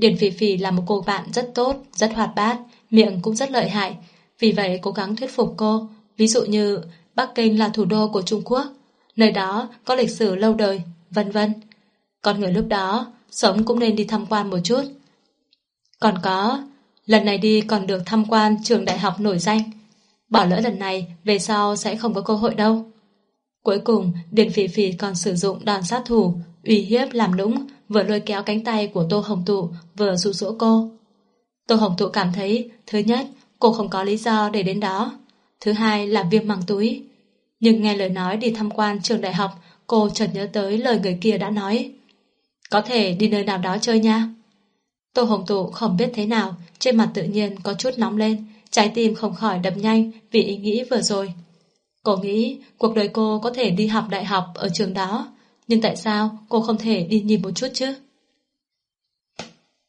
Điền Phi Phi là một cô bạn rất tốt, rất hoạt bát, miệng cũng rất lợi hại. Vì vậy cố gắng thuyết phục cô, ví dụ như Bắc Kinh là thủ đô của Trung Quốc, nơi đó có lịch sử lâu đời, vân vân. Con người lúc đó, sống cũng nên đi tham quan một chút. Còn có, lần này đi còn được tham quan trường đại học nổi danh. Bỏ lỡ lần này, về sau sẽ không có cơ hội đâu. Cuối cùng, Điền Phỉ Phỉ còn sử dụng đòn sát thủ, uy hiếp làm nũng, vừa lôi kéo cánh tay của Tô Hồng Tụ, vừa dụ dỗ cô. Tô Hồng Tụ cảm thấy, thứ nhất, cô không có lý do để đến đó. Thứ hai là viêm màng túi. Nhưng nghe lời nói đi tham quan trường đại học, cô chợt nhớ tới lời người kia đã nói. Có thể đi nơi nào đó chơi nha. Tô Hồng Tụ không biết thế nào, trên mặt tự nhiên có chút nóng lên, trái tim không khỏi đập nhanh vì ý nghĩ vừa rồi. Cô nghĩ cuộc đời cô có thể đi học đại học ở trường đó, nhưng tại sao cô không thể đi nhìn một chút chứ?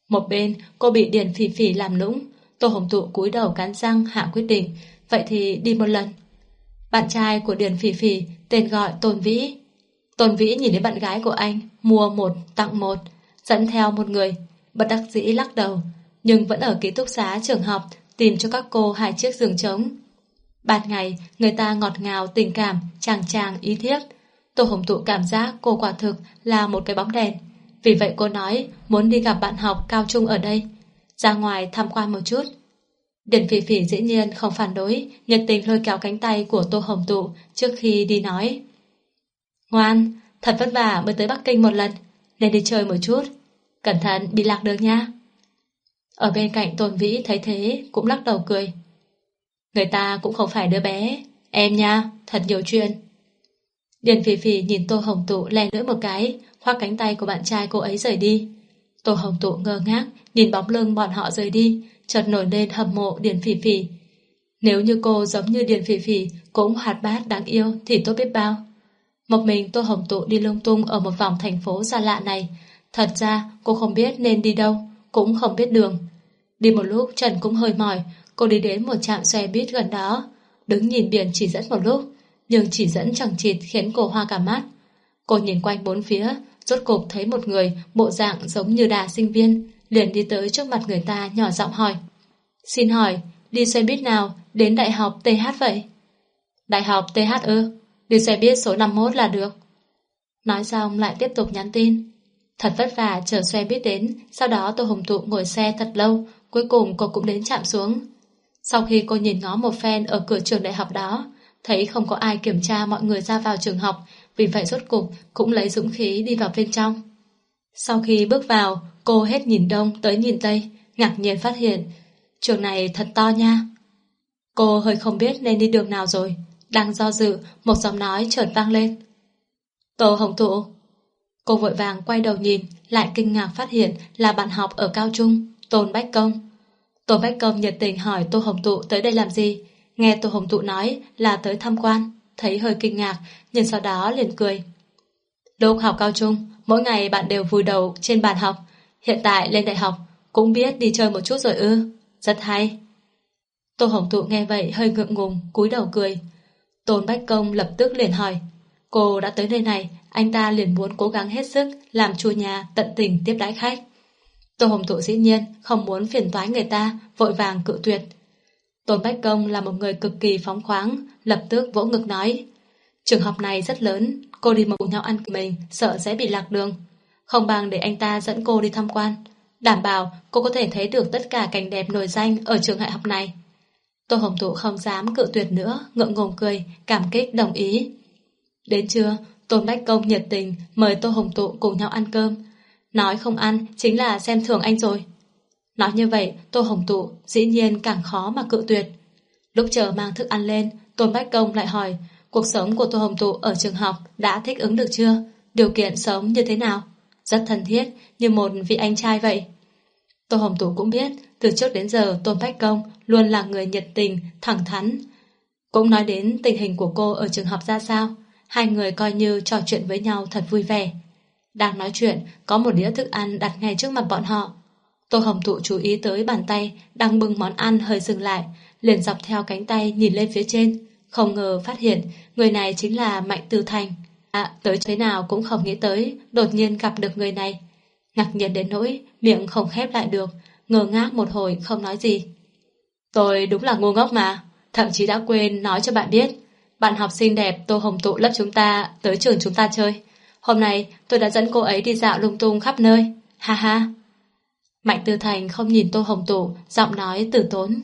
Một bên, cô bị Điền Phỉ Phỉ làm nũng, Tô Hồng Tụ cúi đầu cắn răng hạ quyết định, vậy thì đi một lần. Bạn trai của Điền Phỉ Phỉ tên gọi Tôn Vĩ. Tôn Vĩ nhìn đến bạn gái của anh, mua một tặng một, dẫn theo một người, bất đắc dĩ lắc đầu, nhưng vẫn ở ký túc xá trường học tìm cho các cô hai chiếc giường trống. Ban ngày, người ta ngọt ngào, tình cảm, chàng chàng, ý thiết Tô Hồng Tụ cảm giác cô quả thực là một cái bóng đèn. Vì vậy cô nói muốn đi gặp bạn học cao trung ở đây. Ra ngoài tham quan một chút. Điển Phỉ Phỉ dĩ nhiên không phản đối, nhiệt tình lôi kéo cánh tay của Tô Hồng Tụ trước khi đi nói. Ngoan, thật vất vả mới tới Bắc Kinh một lần, nên đi chơi một chút. Cẩn thận bị lạc đường nha. Ở bên cạnh Tôn Vĩ thấy thế cũng lắc đầu cười. Người ta cũng không phải đứa bé. Em nha, thật nhiều chuyện. Điền Phỉ Phỉ nhìn Tô Hồng Tụ lè lưỡi một cái, khoác cánh tay của bạn trai cô ấy rời đi. Tô Hồng Tụ ngơ ngác, nhìn bóng lưng bọn họ rời đi, chợt nổi lên hâm mộ Điền Phỉ Phỉ. Nếu như cô giống như Điền Phỉ Phỉ cũng hoạt bát đáng yêu thì tốt biết bao. Một mình Tô Hồng Tụ đi lung tung ở một vòng thành phố xa lạ này. Thật ra cô không biết nên đi đâu, cũng không biết đường. Đi một lúc Trần cũng hơi mỏi, cô đi đến một trạm xe buýt gần đó. Đứng nhìn biển chỉ dẫn một lúc, nhưng chỉ dẫn chẳng chịt khiến cô hoa cả mắt. Cô nhìn quanh bốn phía, rốt cục thấy một người bộ dạng giống như đà sinh viên, liền đi tới trước mặt người ta nhỏ giọng hỏi. Xin hỏi, đi xe buýt nào đến đại học TH vậy? Đại học TH ư? Đi xe buýt số 51 là được. Nói xong lại tiếp tục nhắn tin. Thật vất vả chờ xe buýt đến, sau đó tôi Hồng Tụ ngồi xe thật lâu, cuối cùng cô cũng đến chạm xuống. Sau khi cô nhìn ngó một phen ở cửa trường đại học đó, thấy không có ai kiểm tra mọi người ra vào trường học, vì vậy rốt cục cũng lấy dũng khí đi vào bên trong. Sau khi bước vào, cô hết nhìn đông tới nhìn tây, ngạc nhiên phát hiện trường này thật to nha. Cô hơi không biết nên đi đường nào rồi, đang do dự, một giọng nói chợt vang lên. Tô Hồng thụ Cô vội vàng quay đầu nhìn, lại kinh ngạc phát hiện là bạn học ở cao trung, Tôn Bách Công. Tôn Bách Công nhiệt tình hỏi Tô Hồng thụ tới đây làm gì, nghe Tô Hồng Tụ nói là tới tham quan, thấy hơi kinh ngạc, nhưng sau đó liền cười. Lúc học cao trung, mỗi ngày bạn đều vùi đầu trên bàn học, hiện tại lên đại học, cũng biết đi chơi một chút rồi ư, rất hay. Tô Hồng Tụ nghe vậy hơi ngượng ngùng, cúi đầu cười. Tôn Bách Công lập tức liền hỏi, cô đã tới nơi này, anh ta liền muốn cố gắng hết sức làm chua nhà tận tình tiếp đãi khách. Tô Hồng Tụ dĩ nhiên không muốn phiền toái người ta, vội vàng cự tuyệt. Tôn Bách Công là một người cực kỳ phóng khoáng, lập tức vỗ ngực nói. Trường học này rất lớn, cô đi một cùng nhau ăn mình, sợ sẽ bị lạc đường. Không bằng để anh ta dẫn cô đi tham quan. Đảm bảo cô có thể thấy được tất cả cảnh đẹp nổi danh ở trường đại học này. Tô Hồng Tụ không dám cự tuyệt nữa, ngượng ngùng cười, cảm kích đồng ý. Đến trưa, Tôn Bách Công nhiệt tình mời Tô Hồng Tụ cùng nhau ăn cơm. Nói không ăn chính là xem thường anh rồi. Nói như vậy, Tô Hồng Tụ dĩ nhiên càng khó mà cự tuyệt. Lúc chờ mang thức ăn lên, Tôn Bách Công lại hỏi cuộc sống của Tô Hồng Tụ ở trường học đã thích ứng được chưa? Điều kiện sống như thế nào? Rất thân thiết, như một vị anh trai vậy. Tô Hồng Tụ cũng biết, từ trước đến giờ Tôn Bách Công luôn là người nhiệt tình, thẳng thắn. Cũng nói đến tình hình của cô ở trường học ra sao. Hai người coi như trò chuyện với nhau thật vui vẻ. Đang nói chuyện, có một đĩa thức ăn đặt ngay trước mặt bọn họ. Tô Hồng Tụ chú ý tới bàn tay đang bưng món ăn hơi dừng lại, liền dọc theo cánh tay nhìn lên phía trên. Không ngờ phát hiện người này chính là Mạnh Tư Thành. À, tới thế nào cũng không nghĩ tới, đột nhiên gặp được người này. Ngạc nhiên đến nỗi, miệng không khép lại được, ngơ ngác một hồi không nói gì. Tôi đúng là ngu ngốc mà, thậm chí đã quên nói cho bạn biết. Bạn học sinh đẹp Tô Hồng Tụ lớp chúng ta tới trường chúng ta chơi. Hôm nay tôi đã dẫn cô ấy đi dạo lung tung khắp nơi. Ha ha. Mạnh Tư Thành không nhìn Tô Hồng Tụ, giọng nói tử tốn.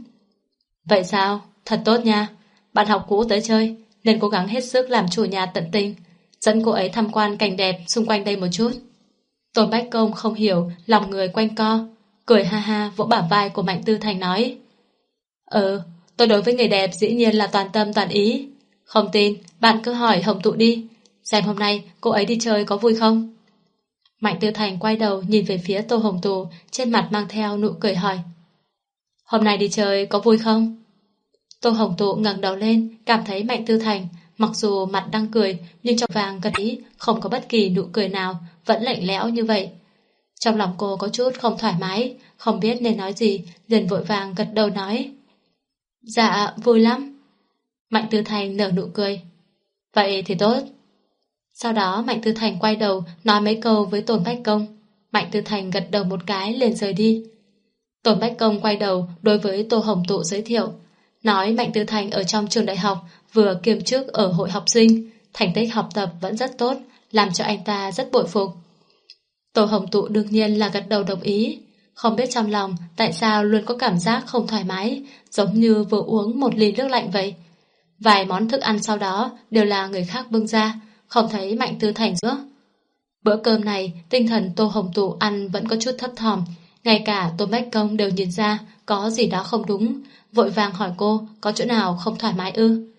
Vậy sao? Thật tốt nha. Bạn học cũ tới chơi, nên cố gắng hết sức làm chủ nhà tận tình, dẫn cô ấy tham quan cảnh đẹp xung quanh đây một chút. Tôn Bách Công không hiểu lòng người quanh co, cười ha ha vỗ bả vai của Mạnh Tư Thành nói. Ừ, tôi đối với người đẹp dĩ nhiên là toàn tâm toàn ý. Không tin, bạn cứ hỏi Hồng Tụ đi, xem hôm nay cô ấy đi chơi có vui không? Mạnh Tư Thành quay đầu nhìn về phía Tô Hồng Tụ, trên mặt mang theo nụ cười hỏi. Hôm nay đi chơi có vui không? Tô Hồng Tụ ngẩng đầu lên, cảm thấy Mạnh Tư Thành, mặc dù mặt đang cười, nhưng trong vàng gật ý, không có bất kỳ nụ cười nào, vẫn lạnh lẽo như vậy. Trong lòng cô có chút không thoải mái, không biết nên nói gì, liền vội vàng gật đầu nói. Dạ, vui lắm. Mạnh Tư Thành nở nụ cười. Vậy thì tốt. Sau đó Mạnh Tư Thành quay đầu nói mấy câu với Tổn Bách Công. Mạnh Tư Thành gật đầu một cái liền rời đi. Tổn Bách Công quay đầu đối với Tô Hồng Tụ giới thiệu. Nói Mạnh Tư Thành ở trong trường đại học vừa kiêm chức ở hội học sinh, thành tích học tập vẫn rất tốt, làm cho anh ta rất bội phục. Tô Hồng Tụ đương nhiên là gật đầu đồng ý. Không biết trong lòng tại sao luôn có cảm giác không thoải mái, giống như vừa uống một ly nước lạnh vậy. Vài món thức ăn sau đó đều là người khác bưng ra, không thấy Mạnh Tư Thành nữa. Bữa cơm này, tinh thần Tô Hồng Tụ ăn vẫn có chút thấp thỏm, ngay cả Tô Bách Công đều nhìn ra có gì đó không đúng, vội vàng hỏi cô có chỗ nào không thoải mái ư.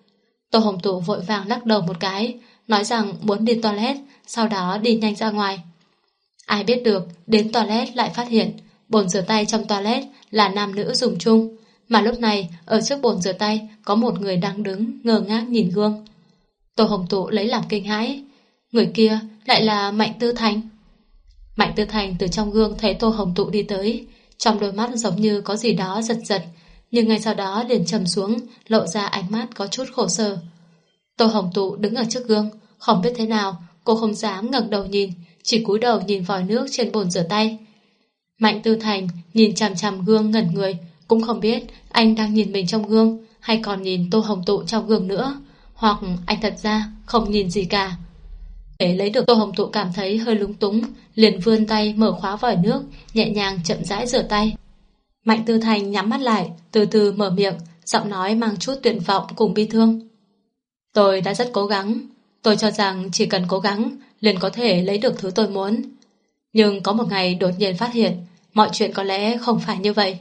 Tô Hồng Tụ vội vàng lắc đầu một cái, nói rằng muốn đi toilet, sau đó đi nhanh ra ngoài. Ai biết được, đến toilet lại phát hiện, bồn rửa tay trong toilet là nam nữ dùng chung, mà lúc này ở trước bồn rửa tay có một người đang đứng ngơ ngác nhìn gương. Tô Hồng Tụ lấy làm kinh hãi, người kia lại là Mạnh Tư Thành. Mạnh Tư Thành từ trong gương thấy Tô Hồng Tụ đi tới, trong đôi mắt giống như có gì đó giật giật, nhưng ngay sau đó liền trầm xuống, lộ ra ánh mắt có chút khổ sở. Tô Hồng Tụ đứng ở trước gương, không biết thế nào, cô không dám ngẩng đầu nhìn, chỉ cúi đầu nhìn vòi nước trên bồn rửa tay. Mạnh Tư Thành nhìn chằm chằm gương ngẩn người, cũng không biết anh đang nhìn mình trong gương hay còn nhìn Tô Hồng Tụ trong gương nữa, hoặc anh thật ra không nhìn gì cả. Để lấy được Tô Hồng Tụ cảm thấy hơi lúng túng, liền vươn tay mở khóa vòi nước, nhẹ nhàng chậm rãi rửa tay. Mạnh Tư Thành nhắm mắt lại, từ từ mở miệng, giọng nói mang chút tuyệt vọng cùng bi thương. Tôi đã rất cố gắng, tôi cho rằng chỉ cần cố gắng liền có thể lấy được thứ tôi muốn. Nhưng có một ngày đột nhiên phát hiện, mọi chuyện có lẽ không phải như vậy.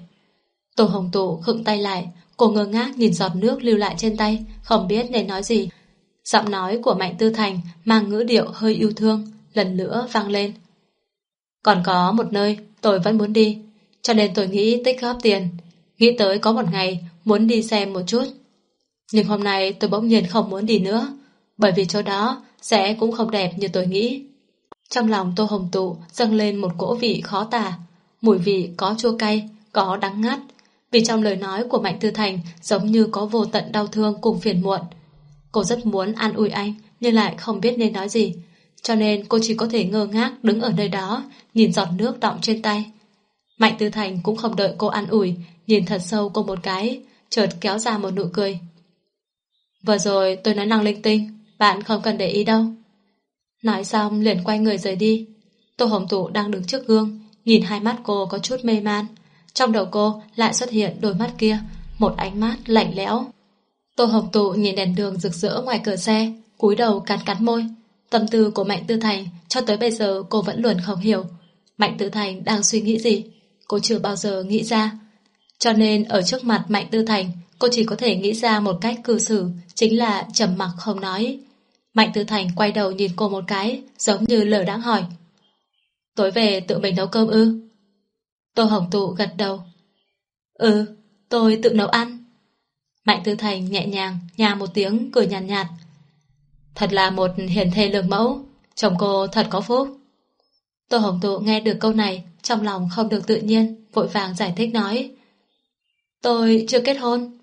Tô Hồng Tụ khựng tay lại, cô ngơ ngác nhìn giọt nước lưu lại trên tay, không biết nên nói gì. Giọng nói của Mạnh Tư Thành mang ngữ điệu hơi yêu thương, lần nữa vang lên. Còn có một nơi tôi vẫn muốn đi, cho nên tôi nghĩ tích góp tiền, nghĩ tới có một ngày muốn đi xem một chút. Nhưng hôm nay tôi bỗng nhiên không muốn đi nữa, bởi vì chỗ đó sẽ cũng không đẹp như tôi nghĩ. Trong lòng Tô Hồng Tụ dâng lên một cỗ vị khó tả, mùi vị có chua cay, có đắng ngắt, vì trong lời nói của Mạnh Tư Thành giống như có vô tận đau thương cùng phiền muộn. Cô rất muốn an ủi anh, nhưng lại không biết nên nói gì, cho nên cô chỉ có thể ngơ ngác đứng ở nơi đó, nhìn giọt nước đọng trên tay. Mạnh Tư Thành cũng không đợi cô an ủi, nhìn thật sâu cô một cái, chợt kéo ra một nụ cười. Vừa rồi tôi nói năng linh tinh, bạn không cần để ý đâu. Nói xong liền quay người rời đi. Tô Hồng Tụ đang đứng trước gương, nhìn hai mắt cô có chút mê man. Trong đầu cô lại xuất hiện đôi mắt kia, một ánh mắt lạnh lẽo. Tô Hồng Tụ nhìn đèn đường rực rỡ ngoài cửa xe, cúi đầu cắn cắn môi. Tâm tư của Mạnh Tư Thành cho tới bây giờ cô vẫn luôn không hiểu. Mạnh Tư Thành đang suy nghĩ gì? Cô chưa bao giờ nghĩ ra. Cho nên ở trước mặt Mạnh Tư Thành, cô chỉ có thể nghĩ ra một cách cư xử, chính là trầm mặc không nói. Mạnh Tư Thành quay đầu nhìn cô một cái, giống như lờ đáng hỏi. Tối về tự mình nấu cơm ư? Tô Hồng Tụ gật đầu. Ừ, tôi tự nấu ăn. Mạnh Tư Thành nhẹ nhàng, nhà một tiếng, cười nhàn nhạt, nhạt. Thật là một hiền thê lương mẫu, chồng cô thật có phúc. Tô Hồng Tụ nghe được câu này, trong lòng không được tự nhiên, vội vàng giải thích nói. Tôi chưa kết hôn.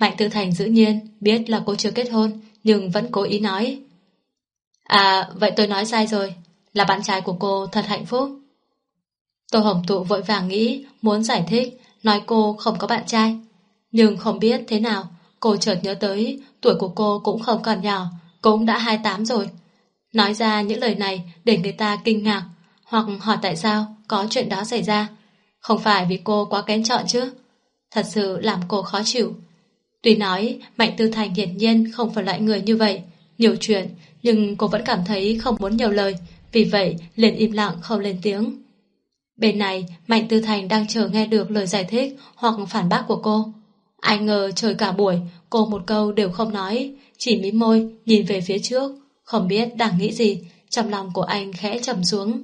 Mạnh Tư Thành giữ nhiên, biết là cô chưa kết hôn, nhưng vẫn cố ý nói. À, vậy tôi nói sai rồi, là bạn trai của cô thật hạnh phúc. Tô Hồng Tụ vội vàng nghĩ, muốn giải thích, nói cô không có bạn trai. Nhưng không biết thế nào, cô chợt nhớ tới tuổi của cô cũng không còn nhỏ, cũng đã 28 rồi. Nói ra những lời này để người ta kinh ngạc, hoặc hỏi tại sao có chuyện đó xảy ra. Không phải vì cô quá kén chọn chứ. Thật sự làm cô khó chịu. Tuy nói Mạnh Tư Thành hiển nhiên không phải loại người như vậy, nhiều chuyện, nhưng cô vẫn cảm thấy không muốn nhiều lời, vì vậy liền im lặng không lên tiếng. Bên này, Mạnh Tư Thành đang chờ nghe được lời giải thích hoặc phản bác của cô. Ai ngờ trời cả buổi, cô một câu đều không nói, chỉ mím môi, nhìn về phía trước, không biết đang nghĩ gì, trong lòng của anh khẽ trầm xuống.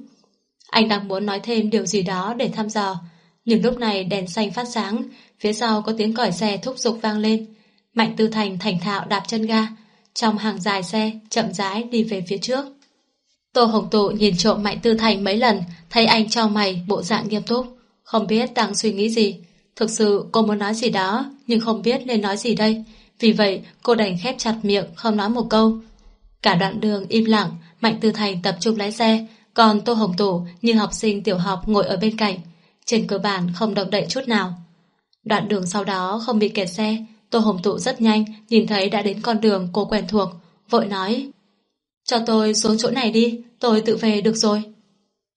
Anh đang muốn nói thêm điều gì đó để thăm dò, nhưng lúc này đèn xanh phát sáng, phía sau có tiếng còi xe thúc giục vang lên. Mạnh Tư Thành thành thạo đạp chân ga, trong hàng dài xe chậm rãi đi về phía trước. Tô Hồng Tụ nhìn trộm Mạnh Tư Thành mấy lần, thấy anh cho mày bộ dạng nghiêm túc, không biết đang suy nghĩ gì. Thực sự cô muốn nói gì đó, nhưng không biết nên nói gì đây. Vì vậy, cô đành khép chặt miệng, không nói một câu. Cả đoạn đường im lặng, Mạnh Tư Thành tập trung lái xe, còn Tô Hồng Tụ như học sinh tiểu học ngồi ở bên cạnh. Trên cơ bản không động đậy chút nào. Đoạn đường sau đó không bị kẹt xe, Tô Hồng Tụ rất nhanh, nhìn thấy đã đến con đường cô quen thuộc, vội nói. Cho tôi xuống chỗ này đi, tôi tự về được rồi.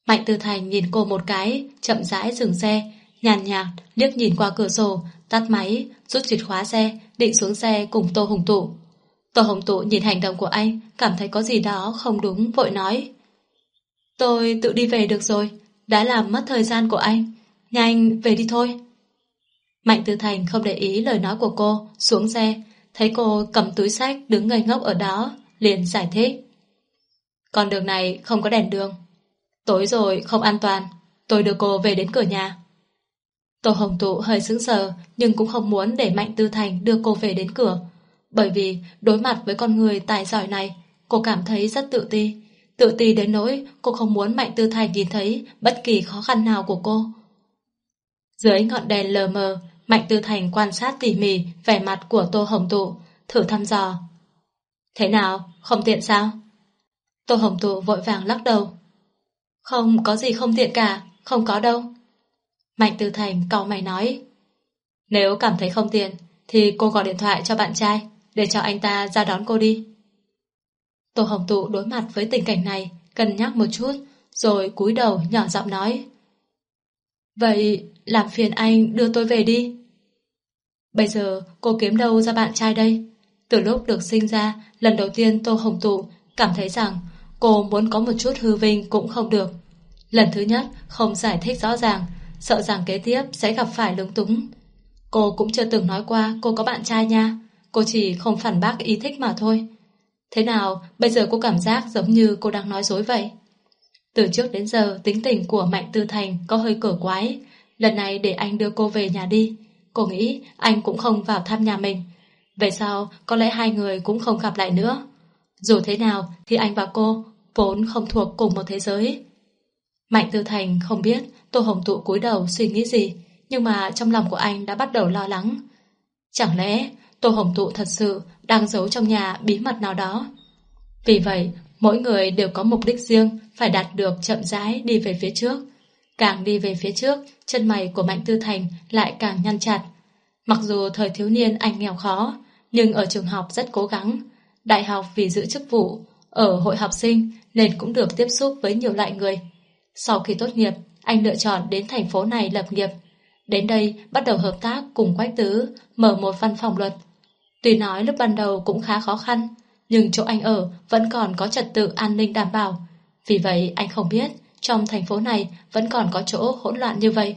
Mạnh Tư Thành nhìn cô một cái, chậm rãi dừng xe, nhàn nhạt, liếc nhìn qua cửa sổ, tắt máy, rút chìa khóa xe, định xuống xe cùng Tô Hồng Tụ. Tô Hồng Tụ nhìn hành động của anh, cảm thấy có gì đó không đúng, vội nói. Tôi tự đi về được rồi, đã làm mất thời gian của anh. Nhanh, về đi thôi. Mạnh Tư Thành không để ý lời nói của cô, xuống xe, thấy cô cầm túi sách đứng ngây ngốc ở đó, liền giải thích. Con đường này không có đèn đường. Tối rồi không an toàn, tôi đưa cô về đến cửa nhà. Tô Hồng Tụ hơi sững sờ nhưng cũng không muốn để Mạnh Tư Thành đưa cô về đến cửa. Bởi vì đối mặt với con người tài giỏi này, cô cảm thấy rất tự ti. Tự ti đến nỗi cô không muốn Mạnh Tư Thành nhìn thấy bất kỳ khó khăn nào của cô. Dưới ngọn đèn lờ mờ, Mạnh Tư Thành quan sát tỉ mỉ vẻ mặt của Tô Hồng Tụ, thử thăm dò. Thế nào, không tiện sao? Tô Hồng Tụ vội vàng lắc đầu. Không có gì không tiện cả, không có đâu. Mạnh Tư Thành cau mày nói. Nếu cảm thấy không tiện, thì cô gọi điện thoại cho bạn trai, để cho anh ta ra đón cô đi. Tô Hồng Tụ đối mặt với tình cảnh này, cân nhắc một chút, rồi cúi đầu nhỏ giọng nói. Vậy làm phiền anh đưa tôi về đi. Bây giờ cô kiếm đâu ra bạn trai đây? Từ lúc được sinh ra, lần đầu tiên Tô Hồng Tụ cảm thấy rằng cô muốn có một chút hư vinh cũng không được. Lần thứ nhất không giải thích rõ ràng, sợ rằng kế tiếp sẽ gặp phải lúng túng. Cô cũng chưa từng nói qua cô có bạn trai nha, cô chỉ không phản bác ý thích mà thôi. Thế nào, bây giờ cô cảm giác giống như cô đang nói dối vậy? Từ trước đến giờ, tính tình của Mạnh Tư Thành có hơi cửa quái. Lần này để anh đưa cô về nhà đi. Cô nghĩ anh cũng không vào thăm nhà mình. Về sau, có lẽ hai người cũng không gặp lại nữa. Dù thế nào thì anh và cô vốn không thuộc cùng một thế giới. Mạnh Tư Thành không biết Tô Hồng Tụ cúi đầu suy nghĩ gì, nhưng mà trong lòng của anh đã bắt đầu lo lắng. Chẳng lẽ Tô Hồng Tụ thật sự đang giấu trong nhà bí mật nào đó? Vì vậy, mỗi người đều có mục đích riêng phải đạt được chậm rãi đi về phía trước. Càng đi về phía trước, chân mày của Mạnh Tư Thành lại càng nhăn chặt. Mặc dù thời thiếu niên anh nghèo khó, nhưng ở trường học rất cố gắng. Đại học vì giữ chức vụ, ở hội học sinh nên cũng được tiếp xúc với nhiều loại người. Sau khi tốt nghiệp, anh lựa chọn đến thành phố này lập nghiệp. Đến đây bắt đầu hợp tác cùng Quách Tứ, mở một văn phòng luật. Tuy nói lúc ban đầu cũng khá khó khăn, nhưng chỗ anh ở vẫn còn có trật tự an ninh đảm bảo. Vì vậy anh không biết trong thành phố này vẫn còn có chỗ hỗn loạn như vậy.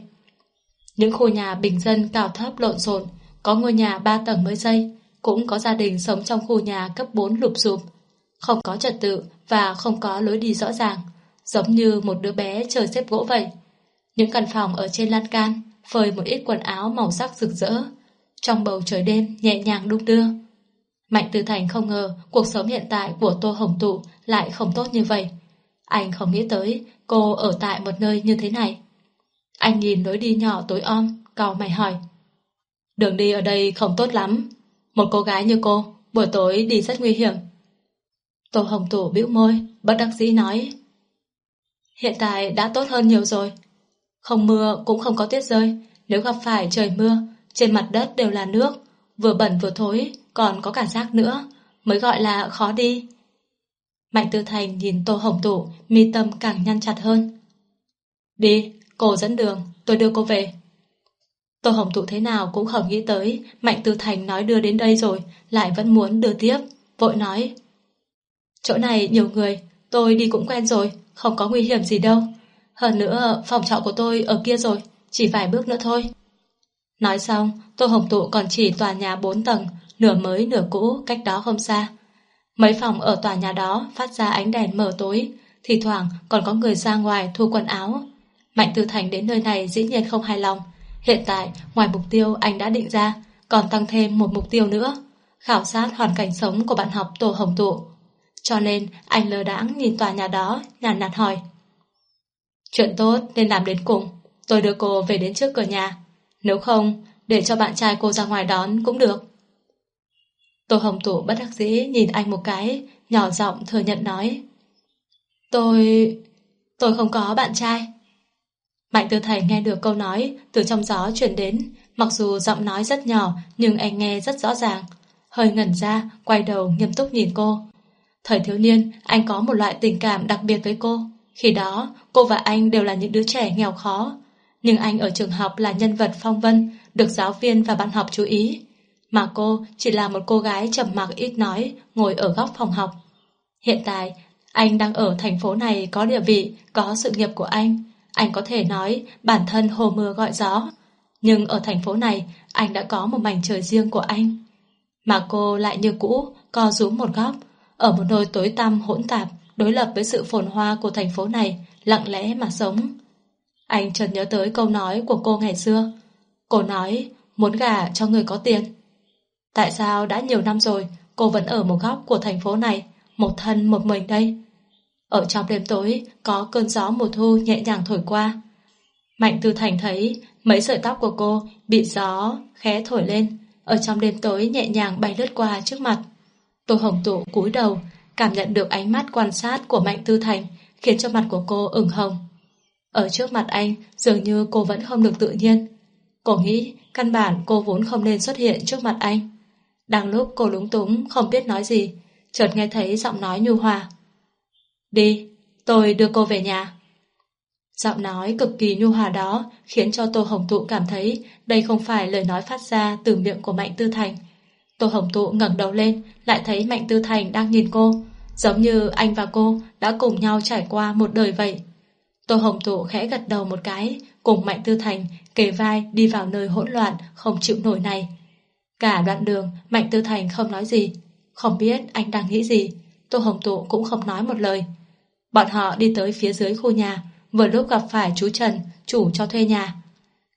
Những khu nhà bình dân cao thấp lộn xộn, có ngôi nhà ba tầng mới xây, cũng có gia đình sống trong khu nhà cấp 4 lụp sụp, không có trật tự và không có lối đi rõ ràng, giống như một đứa bé chờ xếp gỗ vậy. Những căn phòng ở trên lan can phơi một ít quần áo màu sắc rực rỡ, trong bầu trời đêm nhẹ nhàng đung đưa. Mạnh Tư Thành không ngờ cuộc sống hiện tại của Tô Hồng Tụ lại không tốt như vậy. Anh không nghĩ tới cô ở tại một nơi như thế này. Anh nhìn lối đi nhỏ tối om, cau mày hỏi. Đường đi ở đây không tốt lắm. Một cô gái như cô, buổi tối đi rất nguy hiểm. Tô Hồng Tụ bĩu môi, bất đắc dĩ nói. Hiện tại đã tốt hơn nhiều rồi. Không mưa cũng không có tuyết rơi. Nếu gặp phải trời mưa, trên mặt đất đều là nước, vừa bẩn vừa thối, còn có cả rác nữa, mới gọi là khó đi. Mạnh Tư Thành nhìn Tô Hồng Tụ, mi tâm càng nhăn chặt hơn. Đi, cô dẫn đường, tôi đưa cô về. Tô Hồng Tụ thế nào cũng không nghĩ tới, Mạnh Tư Thành nói đưa đến đây rồi, lại vẫn muốn đưa tiếp, vội nói. Chỗ này nhiều người, tôi đi cũng quen rồi, không có nguy hiểm gì đâu. Hơn nữa, phòng trọ của tôi ở kia rồi, chỉ vài bước nữa thôi. Nói xong, Tô Hồng Tụ còn chỉ tòa nhà 4 tầng, nửa mới nửa cũ, cách đó không xa. Mấy phòng ở tòa nhà đó phát ra ánh đèn mờ tối, thì thoảng còn có người ra ngoài thu quần áo. Mạnh Tư Thành đến nơi này dĩ nhiên không hài lòng. Hiện tại, ngoài mục tiêu anh đã định ra, còn tăng thêm một mục tiêu nữa, khảo sát hoàn cảnh sống của bạn học Tô Hồng Tụ. Cho nên anh lơ đãng nhìn tòa nhà đó, nhàn nhạt hỏi. Chuyện tốt nên làm đến cùng, tôi đưa cô về đến trước cửa nhà. Nếu không, để cho bạn trai cô ra ngoài đón cũng được. Tô Hồng Tụ bất đắc dĩ nhìn anh một cái, nhỏ giọng thừa nhận nói. Tôi... tôi không có bạn trai. Mạnh Tư thầy nghe được câu nói từ trong gió chuyển đến, mặc dù giọng nói rất nhỏ nhưng anh nghe rất rõ ràng. Hơi ngẩn ra, quay đầu nghiêm túc nhìn cô. Thời thiếu niên, anh có một loại tình cảm đặc biệt với cô. Khi đó, cô và anh đều là những đứa trẻ nghèo khó. Nhưng anh ở trường học là nhân vật phong vân, được giáo viên và bạn học chú ý. Mà cô chỉ là một cô gái trầm mặc ít nói, ngồi ở góc phòng học. Hiện tại, anh đang ở thành phố này có địa vị, có sự nghiệp của anh. Anh có thể nói bản thân hồ mưa gọi gió. Nhưng ở thành phố này, anh đã có một mảnh trời riêng của anh. Mà cô lại như cũ, co rúm một góc, ở một nơi tối tăm hỗn tạp, đối lập với sự phồn hoa của thành phố này, lặng lẽ mà sống. Anh chợt nhớ tới câu nói của cô ngày xưa. Cô nói, muốn gả cho người có tiền. Tại sao đã nhiều năm rồi, cô vẫn ở một góc của thành phố này, một thân một mình đây? Ở trong đêm tối, có cơn gió mùa thu nhẹ nhàng thổi qua. Mạnh Tư Thành thấy mấy sợi tóc của cô bị gió khé thổi lên, ở trong đêm tối nhẹ nhàng bay lướt qua trước mặt. Tô Hồng Tụ cúi đầu, cảm nhận được ánh mắt quan sát của Mạnh Tư Thành, khiến cho mặt của cô ửng hồng. Ở trước mặt anh, dường như cô vẫn không được tự nhiên. Cô nghĩ căn bản cô vốn không nên xuất hiện trước mặt anh. Đang lúc cô lúng túng, không biết nói gì, chợt nghe thấy giọng nói nhu hòa. Đi, tôi đưa cô về nhà. Giọng nói cực kỳ nhu hòa đó khiến cho Tô Hồng Tụ cảm thấy đây không phải lời nói phát ra từ miệng của Mạnh Tư Thành. Tô Hồng Tụ ngẩng đầu lên, lại thấy Mạnh Tư Thành đang nhìn cô, giống như anh và cô đã cùng nhau trải qua một đời vậy. Tô Hồng Tụ khẽ gật đầu một cái, cùng Mạnh Tư Thành kề vai đi vào nơi hỗn loạn, không chịu nổi này. Cả đoạn đường, Mạnh Tư Thành không nói gì. Không biết anh đang nghĩ gì. Tô Hồng Tụ cũng không nói một lời. Bọn họ đi tới phía dưới khu nhà, vừa lúc gặp phải chú Trần, chủ cho thuê nhà.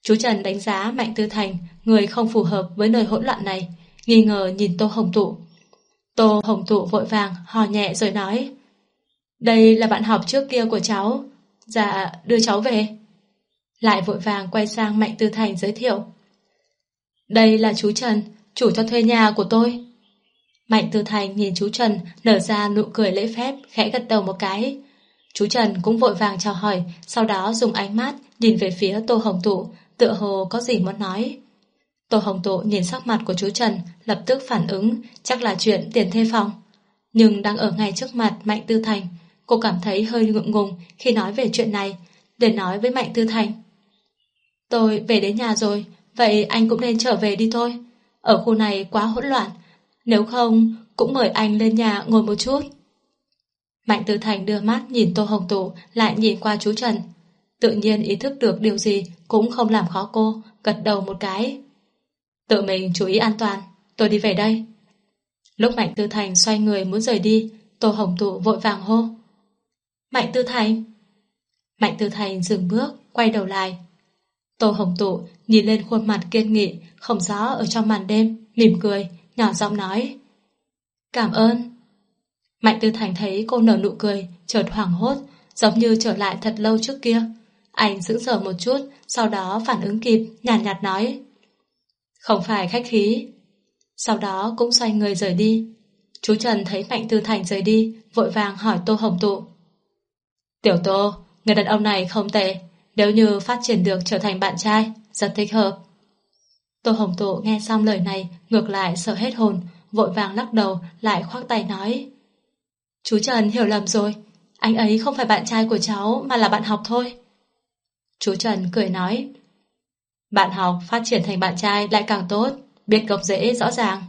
Chú Trần đánh giá Mạnh Tư Thành, người không phù hợp với nơi hỗn loạn này, nghi ngờ nhìn Tô Hồng Tụ. Tô Hồng Tụ vội vàng, hò nhẹ rồi nói Đây là bạn học trước kia của cháu, Dạ, đưa cháu về. Lại vội vàng quay sang Mạnh Tư Thành giới thiệu. Đây là chú Trần, chủ cho thuê nhà của tôi. Mạnh Tư Thành nhìn chú Trần nở ra nụ cười lễ phép, khẽ gật đầu một cái. Chú Trần cũng vội vàng chào hỏi, sau đó dùng ánh mắt nhìn về phía Tô Hồng Tụ, tựa hồ có gì muốn nói. Tô Hồng Tụ nhìn sắc mặt của chú Trần, lập tức phản ứng, chắc là chuyện tiền thuê phòng. Nhưng đang ở ngay trước mặt Mạnh Tư Thành, Cô cảm thấy hơi ngượng ngùng khi nói về chuyện này, để nói với Mạnh Tư Thành. Tôi về đến nhà rồi, vậy anh cũng nên trở về đi thôi. Ở khu này quá hỗn loạn, nếu không, cũng mời anh lên nhà ngồi một chút. Mạnh Tư Thành đưa mắt nhìn Tô Hồng Tụ lại nhìn qua chú Trần. Tự nhiên ý thức được điều gì cũng không làm khó cô, gật đầu một cái. Tự mình chú ý an toàn, tôi đi về đây. Lúc Mạnh Tư Thành xoay người muốn rời đi, Tô Hồng Tụ vội vàng hô. Mạnh Tư Thành! Mạnh Tư Thành dừng bước, quay đầu lại. Tô Hồng Tụ nhìn lên khuôn mặt kiên nghị, không rõ ở trong màn đêm, mỉm cười, nhỏ giọng nói. Cảm ơn. Mạnh Tư Thành thấy cô nở nụ cười, chợt hoảng hốt, giống như trở lại thật lâu trước kia. Anh sững sờ một chút, sau đó phản ứng kịp, nhàn nhạt, nhạt nói. Không phải khách khí. Sau đó cũng xoay người rời đi. Chú Trần thấy Mạnh Tư Thành rời đi, vội vàng hỏi Tô Hồng Tụ. Tiểu Tô, người đàn ông này không tệ, nếu như phát triển được trở thành bạn trai, rất thích hợp. Tô Hồng Tụ nghe xong lời này, ngược lại sợ hết hồn, vội vàng lắc đầu, lại khoác tay nói. Chú Trần hiểu lầm rồi, anh ấy không phải bạn trai của cháu mà là bạn học thôi. Chú Trần cười nói. Bạn học phát triển thành bạn trai lại càng tốt, biết gốc dễ rõ ràng.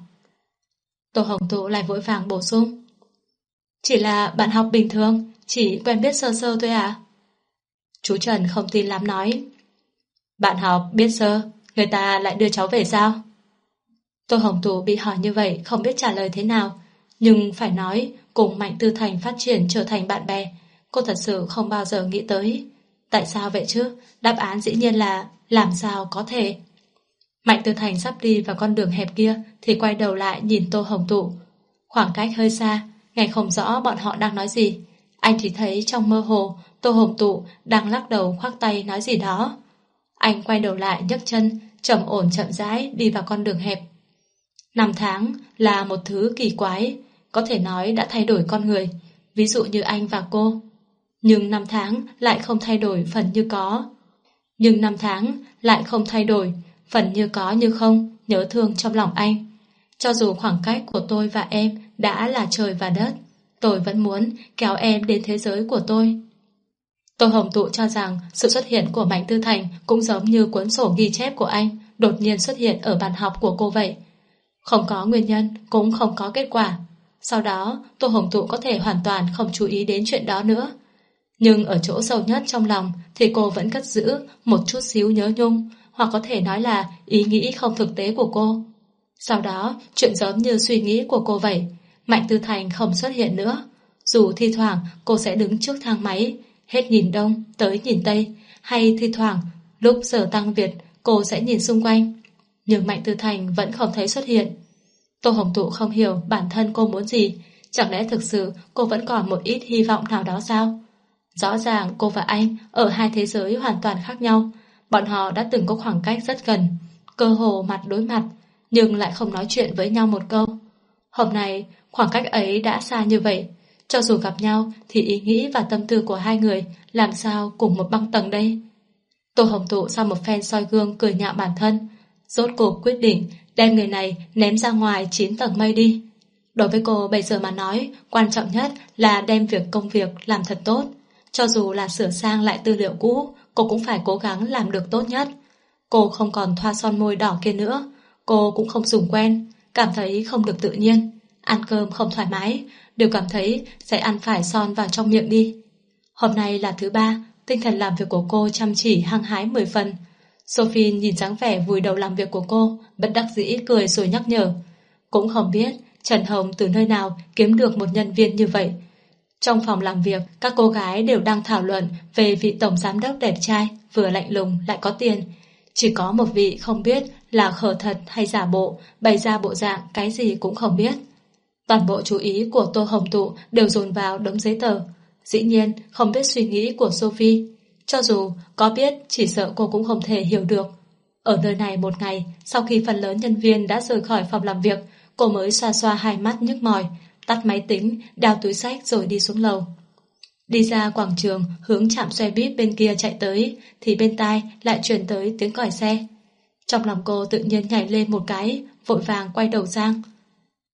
Tô Hồng Tụ lại vội vàng bổ sung. Chỉ là bạn học bình thường, chỉ quen biết sơ sơ thôi à? Chú Trần không tin lắm nói. Bạn học biết sơ, người ta lại đưa cháu về sao? Tô Hồng Tụ bị hỏi như vậy không biết trả lời thế nào, nhưng phải nói cùng Mạnh Tư Thành phát triển trở thành bạn bè, cô thật sự không bao giờ nghĩ tới. Tại sao vậy chứ? Đáp án dĩ nhiên là làm sao có thể. Mạnh Tư Thành sắp đi vào con đường hẹp kia thì quay đầu lại nhìn Tô Hồng Tụ. Khoảng cách hơi xa, nghe không rõ bọn họ đang nói gì. Anh chỉ thấy trong mơ hồ Tô Hồng Tụ đang lắc đầu khoác tay nói gì đó. Anh quay đầu lại nhấc chân, trầm ổn chậm rãi đi vào con đường hẹp. Năm tháng là một thứ kỳ quái, có thể nói đã thay đổi con người, ví dụ như anh và cô. Nhưng năm tháng lại không thay đổi phần như có. Nhưng năm tháng lại không thay đổi phần như có như không, nhớ thương trong lòng anh. Cho dù khoảng cách của tôi và em đã là trời và đất, tôi vẫn muốn kéo em đến thế giới của tôi. Tô Hồng Tụ cho rằng sự xuất hiện của Mạnh Tư Thành cũng giống như cuốn sổ ghi chép của anh đột nhiên xuất hiện ở bàn học của cô vậy. Không có nguyên nhân, cũng không có kết quả. Sau đó, Tô Hồng Tụ có thể hoàn toàn không chú ý đến chuyện đó nữa. Nhưng ở chỗ sâu nhất trong lòng thì cô vẫn cất giữ một chút xíu nhớ nhung, hoặc có thể nói là ý nghĩ không thực tế của cô. Sau đó, chuyện giống như suy nghĩ của cô vậy, Mạnh Tư Thành không xuất hiện nữa. Dù thi thoảng cô sẽ đứng trước thang máy, hết nhìn đông tới nhìn tây, hay thi thoảng lúc giờ tăng Việt cô sẽ nhìn xung quanh. Nhưng Mạnh Tư Thành vẫn không thấy xuất hiện. Tô Hồng Tụ không hiểu bản thân cô muốn gì, chẳng lẽ thực sự cô vẫn còn một ít hy vọng nào đó sao? Rõ ràng cô và anh ở hai thế giới hoàn toàn khác nhau, bọn họ đã từng có khoảng cách rất gần, cơ hồ mặt đối mặt, nhưng lại không nói chuyện với nhau một câu. Hôm nay, khoảng cách ấy đã xa như vậy, cho dù gặp nhau thì ý nghĩ và tâm tư của hai người làm sao cùng một băng tầng đây? Tô Hồng Tụ sau một phen soi gương cười nhạo bản thân, rốt cuộc quyết định đem người này ném ra ngoài 9 tầng mây đi. Đối với cô bây giờ mà nói, quan trọng nhất là đem việc công việc làm thật tốt. Cho dù là sửa sang lại tư liệu cũ, cô cũng phải cố gắng làm được tốt nhất. Cô không còn thoa son môi đỏ kia nữa, cô cũng không dùng quen, cảm thấy không được tự nhiên. Ăn cơm không thoải mái, đều cảm thấy sẽ ăn phải son vào trong miệng đi. Hôm nay là thứ ba, tinh thần làm việc của cô chăm chỉ hăng hái 10 phần. Sophie nhìn dáng vẻ vùi đầu làm việc của cô, bất đắc dĩ cười rồi nhắc nhở. Cũng không biết Trần Hồng từ nơi nào kiếm được một nhân viên như vậy. Trong phòng làm việc, các cô gái đều đang thảo luận về vị tổng giám đốc đẹp trai, vừa lạnh lùng lại có tiền. Chỉ có một vị không biết là khờ thật hay giả bộ, bày ra bộ dạng cái gì cũng không biết. Toàn bộ chú ý của Tô Hồng Tụ đều dồn vào đống giấy tờ. Dĩ nhiên, không biết suy nghĩ của Sophie. Cho dù có biết, chỉ sợ cô cũng không thể hiểu được. Ở nơi này một ngày, sau khi phần lớn nhân viên đã rời khỏi phòng làm việc, cô mới xoa xoa hai mắt nhức mỏi, tắt máy tính, đào túi sách rồi đi xuống lầu. Đi ra quảng trường, hướng chạm xe buýt bên kia chạy tới, thì bên tai lại truyền tới tiếng còi xe. Trong lòng cô tự nhiên nhảy lên một cái, vội vàng quay đầu sang.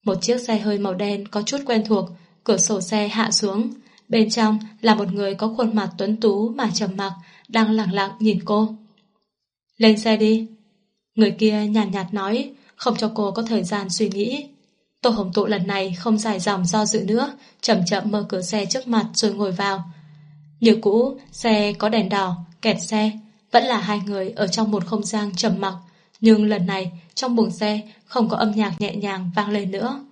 Một chiếc xe hơi màu đen có chút quen thuộc, cửa sổ xe hạ xuống. Bên trong là một người có khuôn mặt tuấn tú mà trầm mặc, đang lặng lặng nhìn cô. Lên xe đi. Người kia nhàn nhạt, nhạt nói, không cho cô có thời gian suy nghĩ. Tô Hồng Tụ lần này không dài dòng do dự nữa, chậm chậm mở cửa xe trước mặt rồi ngồi vào. Như cũ, xe có đèn đỏ, kẹt xe, vẫn là hai người ở trong một không gian trầm mặc, nhưng lần này trong buồng xe không có âm nhạc nhẹ nhàng vang lên nữa.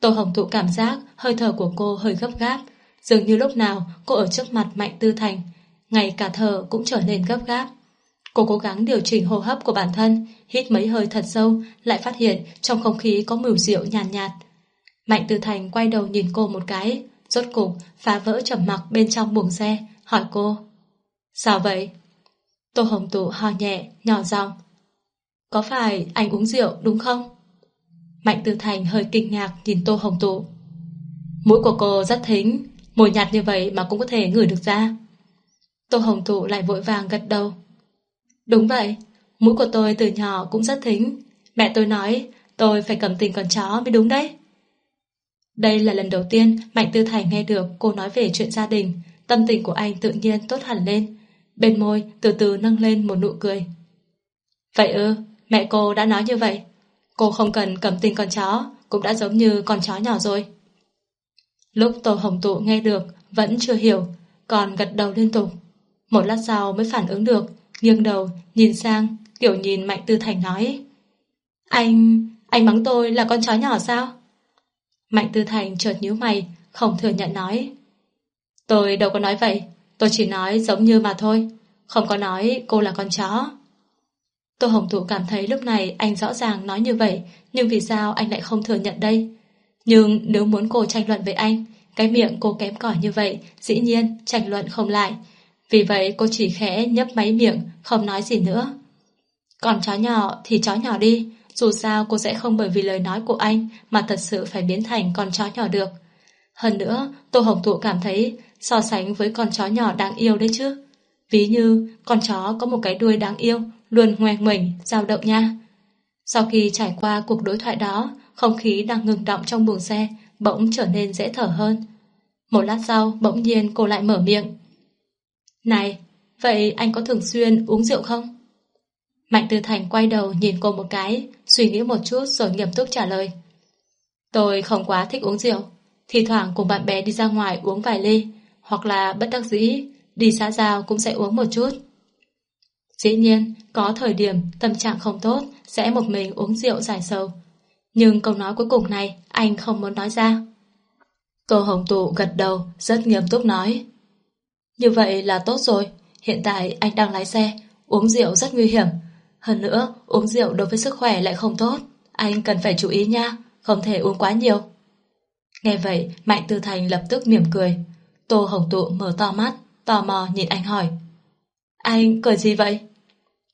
Tô Hồng Tụ cảm giác hơi thở của cô hơi gấp gáp, dường như lúc nào cô ở trước mặt Mạnh Tư Thành, ngày cả thở cũng trở nên gấp gáp. Cô cố gắng điều chỉnh hô hấp của bản thân, hít mấy hơi thật sâu, lại phát hiện trong không khí có mùi rượu nhàn nhạt, nhạt. Mạnh Tư Thành quay đầu nhìn cô một cái, rốt cục phá vỡ trầm mặc bên trong buồng xe, hỏi cô. Sao vậy? Tô Hồng Tụ ho nhẹ, nhỏ giọng. Có phải anh uống rượu đúng không? Mạnh Tư Thành hơi kinh ngạc nhìn Tô Hồng Tụ. Mũi của cô rất thính, mùi nhạt như vậy mà cũng có thể ngửi được ra. Tô Hồng Tụ lại vội vàng gật đầu. Đúng vậy, mũi của tôi từ nhỏ cũng rất thính. Mẹ tôi nói tôi phải cầm tình con chó mới đúng đấy. Đây là lần đầu tiên Mạnh Tư Thành nghe được cô nói về chuyện gia đình. Tâm tình của anh tự nhiên tốt hẳn lên. Bên môi từ từ nâng lên một nụ cười. Vậy ư, mẹ cô đã nói như vậy. Cô không cần cầm tin con chó, cũng đã giống như con chó nhỏ rồi. Lúc Tô Hồng Tụ nghe được, vẫn chưa hiểu, còn gật đầu liên tục. Một lát sau mới phản ứng được, nghiêng đầu, nhìn sang, kiểu nhìn Mạnh Tư Thành nói. Anh, anh mắng tôi là con chó nhỏ sao? Mạnh Tư Thành chợt nhíu mày, không thừa nhận nói. Tôi đâu có nói vậy, tôi chỉ nói giống như mà thôi, không có nói cô là con chó. Tô Hồng thụ cảm thấy lúc này anh rõ ràng nói như vậy, nhưng vì sao anh lại không thừa nhận đây? Nhưng nếu muốn cô tranh luận với anh, cái miệng cô kém cỏi như vậy, dĩ nhiên tranh luận không lại. Vì vậy cô chỉ khẽ nhấp máy miệng, không nói gì nữa. Còn chó nhỏ thì chó nhỏ đi, dù sao cô sẽ không bởi vì lời nói của anh mà thật sự phải biến thành con chó nhỏ được. Hơn nữa, Tô Hồng thụ cảm thấy so sánh với con chó nhỏ đáng yêu đấy chứ. Ví như con chó có một cái đuôi đáng yêu, luôn ngoe mình, dao động nha. Sau khi trải qua cuộc đối thoại đó, không khí đang ngừng động trong buồng xe, bỗng trở nên dễ thở hơn. Một lát sau, bỗng nhiên cô lại mở miệng. Này, vậy anh có thường xuyên uống rượu không? Mạnh Tư Thành quay đầu nhìn cô một cái, suy nghĩ một chút rồi nghiêm túc trả lời. Tôi không quá thích uống rượu, thì thoảng cùng bạn bè đi ra ngoài uống vài ly, hoặc là bất đắc dĩ, đi xã giao cũng sẽ uống một chút. Dĩ nhiên, có thời điểm tâm trạng không tốt sẽ một mình uống rượu giải sầu. Nhưng câu nói cuối cùng này anh không muốn nói ra. Cô Hồng Tụ gật đầu, rất nghiêm túc nói. Như vậy là tốt rồi, hiện tại anh đang lái xe, uống rượu rất nguy hiểm. Hơn nữa, uống rượu đối với sức khỏe lại không tốt, anh cần phải chú ý nha, không thể uống quá nhiều. Nghe vậy, Mạnh Tư Thành lập tức mỉm cười. Tô Hồng Tụ mở to mắt, tò mò nhìn anh hỏi. Anh cười gì vậy?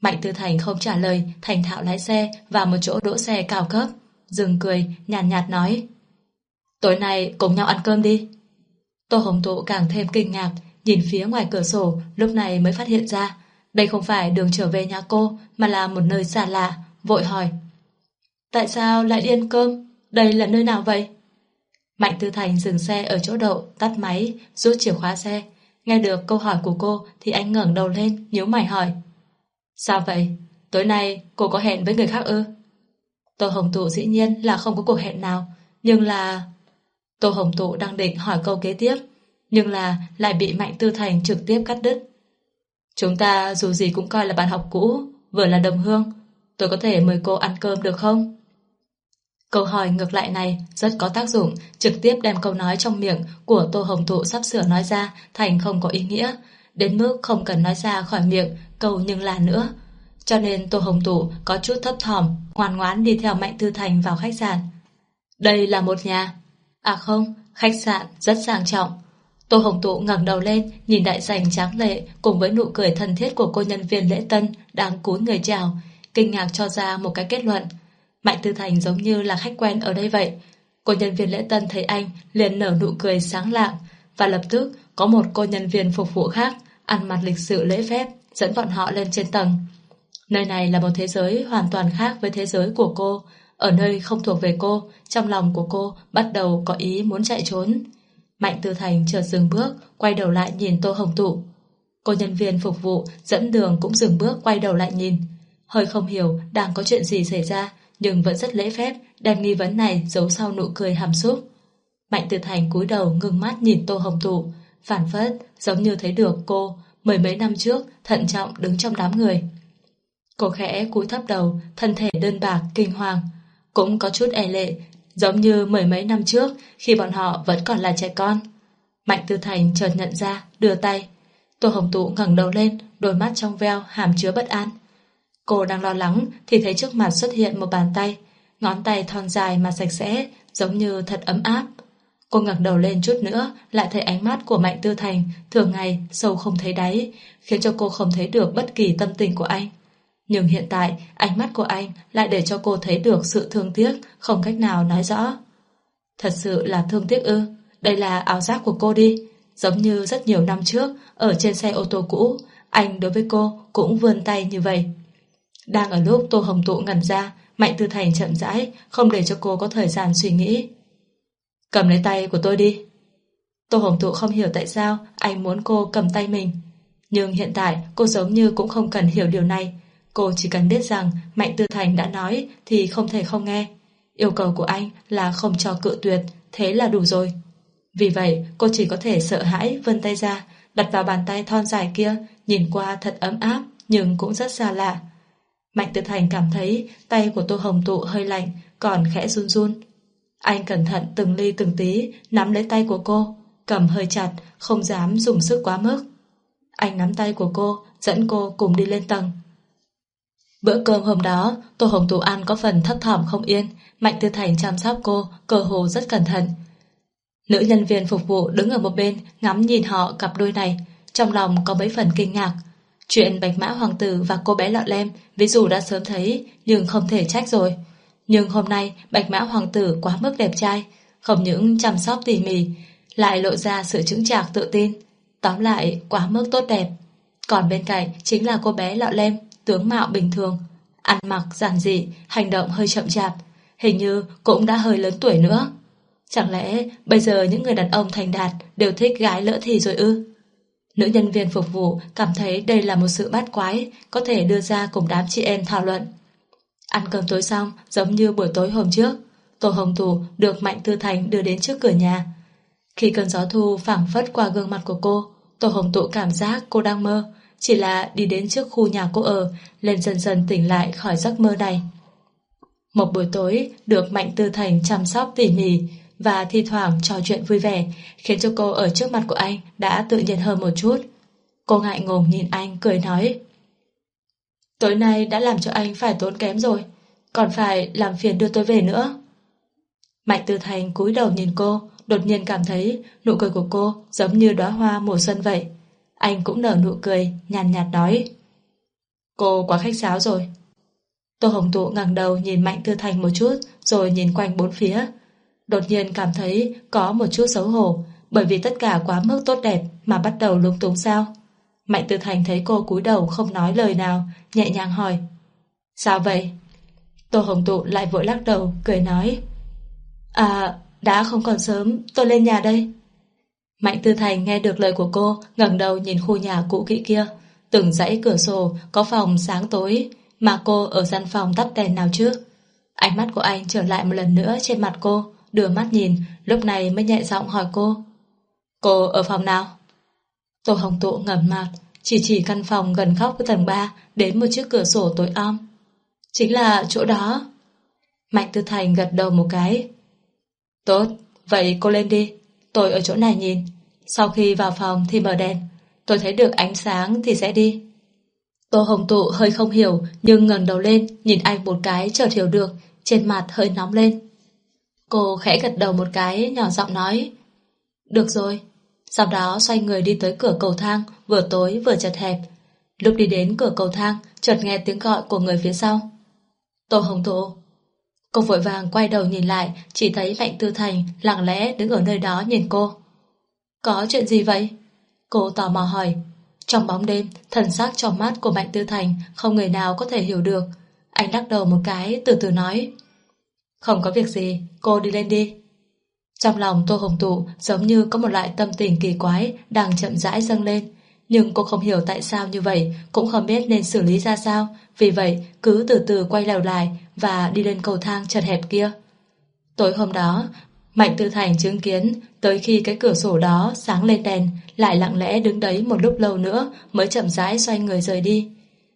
Mạnh Tư Thành không trả lời, thành thạo lái xe vào một chỗ đỗ xe cao cấp. Dừng cười, nhàn nhạt, nhạt nói. Tối nay cùng nhau ăn cơm đi. Tô Hồng Tụ càng thêm kinh ngạc, nhìn phía ngoài cửa sổ, lúc này mới phát hiện ra. Đây không phải đường trở về nhà cô, mà là một nơi xa lạ, vội hỏi. Tại sao lại đi ăn cơm? Đây là nơi nào vậy? Mạnh Tư Thành dừng xe ở chỗ đậu, tắt máy, rút chìa khóa xe. Nghe được câu hỏi của cô thì anh ngẩng đầu lên, nhíu mày hỏi. Sao vậy? Tối nay cô có hẹn với người khác ư? Tô Hồng Tụ dĩ nhiên là không có cuộc hẹn nào, nhưng là... Tô Hồng Tụ đang định hỏi câu kế tiếp, nhưng là lại bị Mạnh Tư Thành trực tiếp cắt đứt. Chúng ta dù gì cũng coi là bạn học cũ, vừa là đồng hương, tôi có thể mời cô ăn cơm được không? Câu hỏi ngược lại này rất có tác dụng, trực tiếp đem câu nói trong miệng của Tô Hồng thụ sắp sửa nói ra thành không có ý nghĩa, đến mức không cần nói ra khỏi miệng câu nhưng là nữa. Cho nên Tô Hồng thụ có chút thấp thỏm, ngoan ngoãn đi theo Mạnh Tư Thành vào khách sạn. Đây là một nhà. À không, khách sạn rất sang trọng. Tô Hồng Tụ ngẩng đầu lên, nhìn đại sảnh tráng lệ cùng với nụ cười thân thiết của cô nhân viên lễ tân đang cúi người chào, kinh ngạc cho ra một cái kết luận. Mạnh Tư Thành giống như là khách quen ở đây vậy. Cô nhân viên lễ tân thấy anh liền nở nụ cười sáng lạng và lập tức có một cô nhân viên phục vụ khác ăn mặc lịch sự lễ phép dẫn bọn họ lên trên tầng. Nơi này là một thế giới hoàn toàn khác với thế giới của cô. Ở nơi không thuộc về cô, trong lòng của cô bắt đầu có ý muốn chạy trốn. Mạnh Tư Thành chợt dừng bước, quay đầu lại nhìn Tô Hồng Tụ. Cô nhân viên phục vụ dẫn đường cũng dừng bước quay đầu lại nhìn. Hơi không hiểu đang có chuyện gì xảy ra, nhưng vẫn rất lễ phép đem nghi vấn này giấu sau nụ cười hàm xúc. Mạnh Tư Thành cúi đầu ngưng mắt nhìn Tô Hồng Tụ, phản phất giống như thấy được cô mười mấy năm trước thận trọng đứng trong đám người. Cô khẽ cúi thấp đầu, thân thể đơn bạc, kinh hoàng, cũng có chút e lệ, giống như mười mấy năm trước khi bọn họ vẫn còn là trẻ con. Mạnh Tư Thành chợt nhận ra, đưa tay. Tô Hồng Tụ ngẩng đầu lên, đôi mắt trong veo, hàm chứa bất an. Cô đang lo lắng thì thấy trước mặt xuất hiện một bàn tay, ngón tay thon dài mà sạch sẽ, giống như thật ấm áp. Cô ngẩng đầu lên chút nữa, lại thấy ánh mắt của Mạnh Tư Thành thường ngày sâu không thấy đáy, khiến cho cô không thấy được bất kỳ tâm tình của anh. Nhưng hiện tại, ánh mắt của anh lại để cho cô thấy được sự thương tiếc, không cách nào nói rõ. Thật sự là thương tiếc ư, đây là áo giác của cô đi. Giống như rất nhiều năm trước, ở trên xe ô tô cũ, anh đối với cô cũng vươn tay như vậy. Đang ở lúc Tô Hồng Tụ ngẩn ra, Mạnh Tư Thành chậm rãi, không để cho cô có thời gian suy nghĩ. Cầm lấy tay của tôi đi. Tô Hồng Tụ không hiểu tại sao anh muốn cô cầm tay mình. Nhưng hiện tại cô giống như cũng không cần hiểu điều này. Cô chỉ cần biết rằng Mạnh Tư Thành đã nói thì không thể không nghe. Yêu cầu của anh là không cho cự tuyệt, thế là đủ rồi. Vì vậy cô chỉ có thể sợ hãi vươn tay ra, đặt vào bàn tay thon dài kia, nhìn qua thật ấm áp nhưng cũng rất xa lạ. Mạnh Tư Thành cảm thấy tay của Tô Hồng Tụ hơi lạnh, còn khẽ run run. Anh cẩn thận từng ly từng tí nắm lấy tay của cô, cầm hơi chặt, không dám dùng sức quá mức. Anh nắm tay của cô, dẫn cô cùng đi lên tầng. Bữa cơm hôm đó, Tô Hồng Tụ ăn có phần thấp thỏm không yên, Mạnh Tư Thành chăm sóc cô, cơ hồ rất cẩn thận. Nữ nhân viên phục vụ đứng ở một bên ngắm nhìn họ cặp đôi này, trong lòng có mấy phần kinh ngạc. Chuyện Bạch Mã Hoàng Tử và cô bé lọ lem ví dụ đã sớm thấy nhưng không thể trách rồi. Nhưng hôm nay Bạch Mã Hoàng Tử quá mức đẹp trai, không những chăm sóc tỉ mỉ, lại lộ ra sự chứng chạc tự tin. Tóm lại quá mức tốt đẹp. Còn bên cạnh chính là cô bé lọ lem, tướng mạo bình thường, ăn mặc giản dị, hành động hơi chậm chạp, hình như cũng đã hơi lớn tuổi nữa. Chẳng lẽ bây giờ những người đàn ông thành đạt đều thích gái lỡ thì rồi ư? Nữ nhân viên phục vụ cảm thấy đây là một sự bát quái có thể đưa ra cùng đám chị em thảo luận. Ăn cơm tối xong giống như buổi tối hôm trước, tổ Hồng Tù được Mạnh Tư Thành đưa đến trước cửa nhà. Khi cơn gió thu phảng phất qua gương mặt của cô, tổ Hồng Tụ cảm giác cô đang mơ, chỉ là đi đến trước khu nhà cô ở, lên dần dần tỉnh lại khỏi giấc mơ này. Một buổi tối được Mạnh Tư Thành chăm sóc tỉ mỉ và thi thoảng trò chuyện vui vẻ, khiến cho cô ở trước mặt của anh đã tự nhiên hơn một chút. Cô ngại ngùng nhìn anh cười nói Tối nay đã làm cho anh phải tốn kém rồi, còn phải làm phiền đưa tôi về nữa. Mạnh Tư Thành cúi đầu nhìn cô, đột nhiên cảm thấy nụ cười của cô giống như đóa hoa mùa xuân vậy. Anh cũng nở nụ cười, nhàn nhạt nói. Cô quá khách sáo rồi. Tô Hồng Tụ ngẩng đầu nhìn Mạnh Tư Thành một chút, rồi nhìn quanh bốn phía. Đột nhiên cảm thấy có một chút xấu hổ, bởi vì tất cả quá mức tốt đẹp mà bắt đầu lúng túng sao. Mạnh Tư Thành thấy cô cúi đầu không nói lời nào, nhẹ nhàng hỏi. Sao vậy? Tô Hồng Tụ lại vội lắc đầu, cười nói. À, đã không còn sớm, tôi lên nhà đây. Mạnh Tư Thành nghe được lời của cô, ngẩng đầu nhìn khu nhà cũ kỹ kia. Từng dãy cửa sổ, có phòng sáng tối, mà cô ở gian phòng tắt đèn nào trước. Ánh mắt của anh trở lại một lần nữa trên mặt cô, đưa mắt nhìn, lúc này mới nhẹ giọng hỏi cô. Cô ở phòng nào? Tô Hồng Tụ ngẩn mặt, chỉ chỉ căn phòng gần góc của tầng 3 đến một chiếc cửa sổ tối om. Chính là chỗ đó. Mạnh Tư Thành gật đầu một cái. Tốt, vậy cô lên đi. Tôi ở chỗ này nhìn. Sau khi vào phòng thì mở đèn. Tôi thấy được ánh sáng thì sẽ đi. Tô Hồng Tụ hơi không hiểu nhưng ngẩng đầu lên nhìn anh một cái chợt hiểu được trên mặt hơi nóng lên. Cô khẽ gật đầu một cái nhỏ giọng nói Được rồi. Sau đó xoay người đi tới cửa cầu thang vừa tối vừa chật hẹp. Lúc đi đến cửa cầu thang chợt nghe tiếng gọi của người phía sau. Tô Hồng Thụ Cô vội vàng quay đầu nhìn lại chỉ thấy Mạnh Tư Thành lặng lẽ đứng ở nơi đó nhìn cô. Có chuyện gì vậy? Cô tò mò hỏi. Trong bóng đêm, thần sắc trong mắt của Mạnh Tư Thành không người nào có thể hiểu được. Anh lắc đầu một cái, từ từ nói. Không có việc gì, cô đi lên đi. Trong lòng Tô Hồng Tụ giống như có một loại tâm tình kỳ quái đang chậm rãi dâng lên. Nhưng cô không hiểu tại sao như vậy, cũng không biết nên xử lý ra sao. Vì vậy, cứ từ từ quay lèo lại và đi lên cầu thang chật hẹp kia. Tối hôm đó, Mạnh Tư Thành chứng kiến tới khi cái cửa sổ đó sáng lên đèn lại lặng lẽ đứng đấy một lúc lâu nữa mới chậm rãi xoay người rời đi.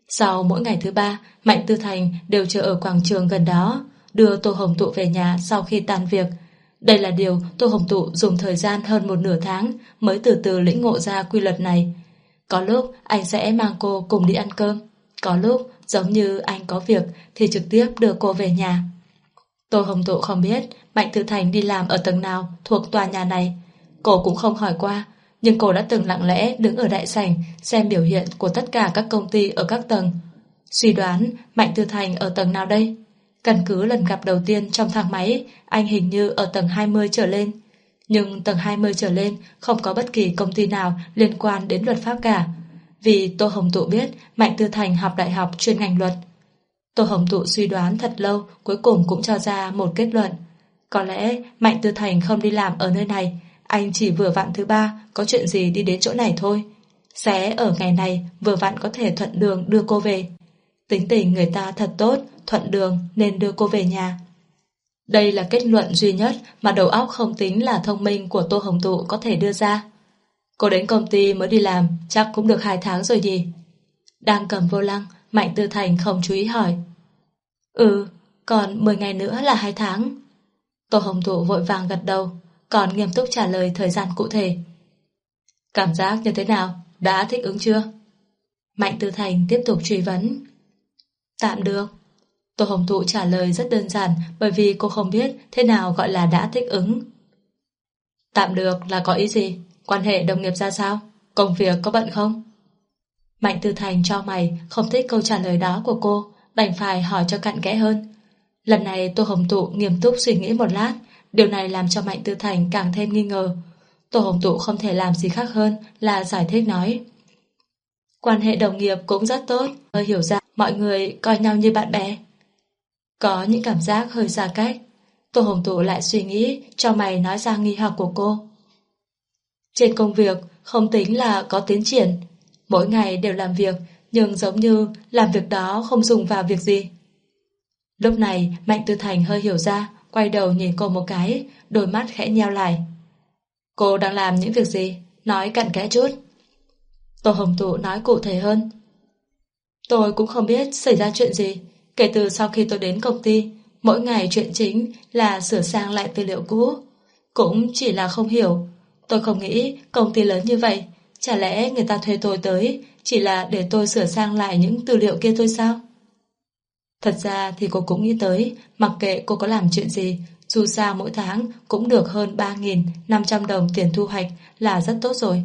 Sau mỗi ngày thứ ba, Mạnh Tư Thành đều chờ ở quảng trường gần đó, đưa Tô Hồng Tụ về nhà sau khi tan việc. Đây là điều Tô Hồng Tụ dùng thời gian hơn một nửa tháng mới từ từ lĩnh ngộ ra quy luật này. Có lúc anh sẽ mang cô cùng đi ăn cơm, có lúc giống như anh có việc thì trực tiếp đưa cô về nhà. Tô Hồng Tụ không biết Mạnh Tư Thành đi làm ở tầng nào thuộc tòa nhà này. Cô cũng không hỏi qua, nhưng cô đã từng lặng lẽ đứng ở đại sảnh xem biểu hiện của tất cả các công ty ở các tầng. Suy đoán Mạnh Tư Thành ở tầng nào đây? Căn cứ lần gặp đầu tiên trong thang máy, anh hình như ở tầng 20 trở lên. Nhưng tầng 20 trở lên không có bất kỳ công ty nào liên quan đến luật pháp cả. Vì Tô Hồng Tụ biết Mạnh Tư Thành học đại học chuyên ngành luật. Tô Hồng Tụ suy đoán thật lâu cuối cùng cũng cho ra một kết luận. Có lẽ Mạnh Tư Thành không đi làm ở nơi này, anh chỉ vừa vặn thứ ba có chuyện gì đi đến chỗ này thôi. Sẽ ở ngày này vừa vặn có thể thuận đường đưa cô về. Tính tình người ta thật tốt, thuận đường nên đưa cô về nhà. Đây là kết luận duy nhất mà đầu óc không tính là thông minh của Tô Hồng Tụ có thể đưa ra. Cô đến công ty mới đi làm, chắc cũng được hai tháng rồi nhỉ? Đang cầm vô lăng, Mạnh Tư Thành không chú ý hỏi. Ừ, còn 10 ngày nữa là hai tháng. Tô Hồng Tụ vội vàng gật đầu, còn nghiêm túc trả lời thời gian cụ thể. Cảm giác như thế nào? Đã thích ứng chưa? Mạnh Tư Thành tiếp tục truy vấn. Tạm được. Tô Hồng Thụ trả lời rất đơn giản bởi vì cô không biết thế nào gọi là đã thích ứng. Tạm được là có ý gì? Quan hệ đồng nghiệp ra sao? Công việc có bận không? Mạnh Tư Thành cho mày không thích câu trả lời đó của cô, đành phải hỏi cho cặn kẽ hơn. Lần này Tô Hồng Tụ nghiêm túc suy nghĩ một lát, điều này làm cho Mạnh Tư Thành càng thêm nghi ngờ. Tô Hồng Tụ không thể làm gì khác hơn là giải thích nói. Quan hệ đồng nghiệp cũng rất tốt, hơi hiểu ra mọi người coi nhau như bạn bè. Có những cảm giác hơi xa cách. Tô Hồng Tụ lại suy nghĩ, cho mày nói ra nghi hoặc của cô. Trên công việc, không tính là có tiến triển. Mỗi ngày đều làm việc, nhưng giống như làm việc đó không dùng vào việc gì. Lúc này, Mạnh Tư Thành hơi hiểu ra, quay đầu nhìn cô một cái, đôi mắt khẽ nheo lại. Cô đang làm những việc gì? Nói cặn kẽ chút. Tô Hồng Tụ nói cụ thể hơn. Tôi cũng không biết xảy ra chuyện gì. Kể từ sau khi tôi đến công ty, mỗi ngày chuyện chính là sửa sang lại tư liệu cũ. Cũng chỉ là không hiểu. Tôi không nghĩ công ty lớn như vậy. Chả lẽ người ta thuê tôi tới chỉ là để tôi sửa sang lại những tư liệu kia thôi sao? Thật ra thì cô cũng nghĩ tới, mặc kệ cô có làm chuyện gì, dù sao mỗi tháng cũng được hơn 3.500 đồng tiền thu hoạch là rất tốt rồi.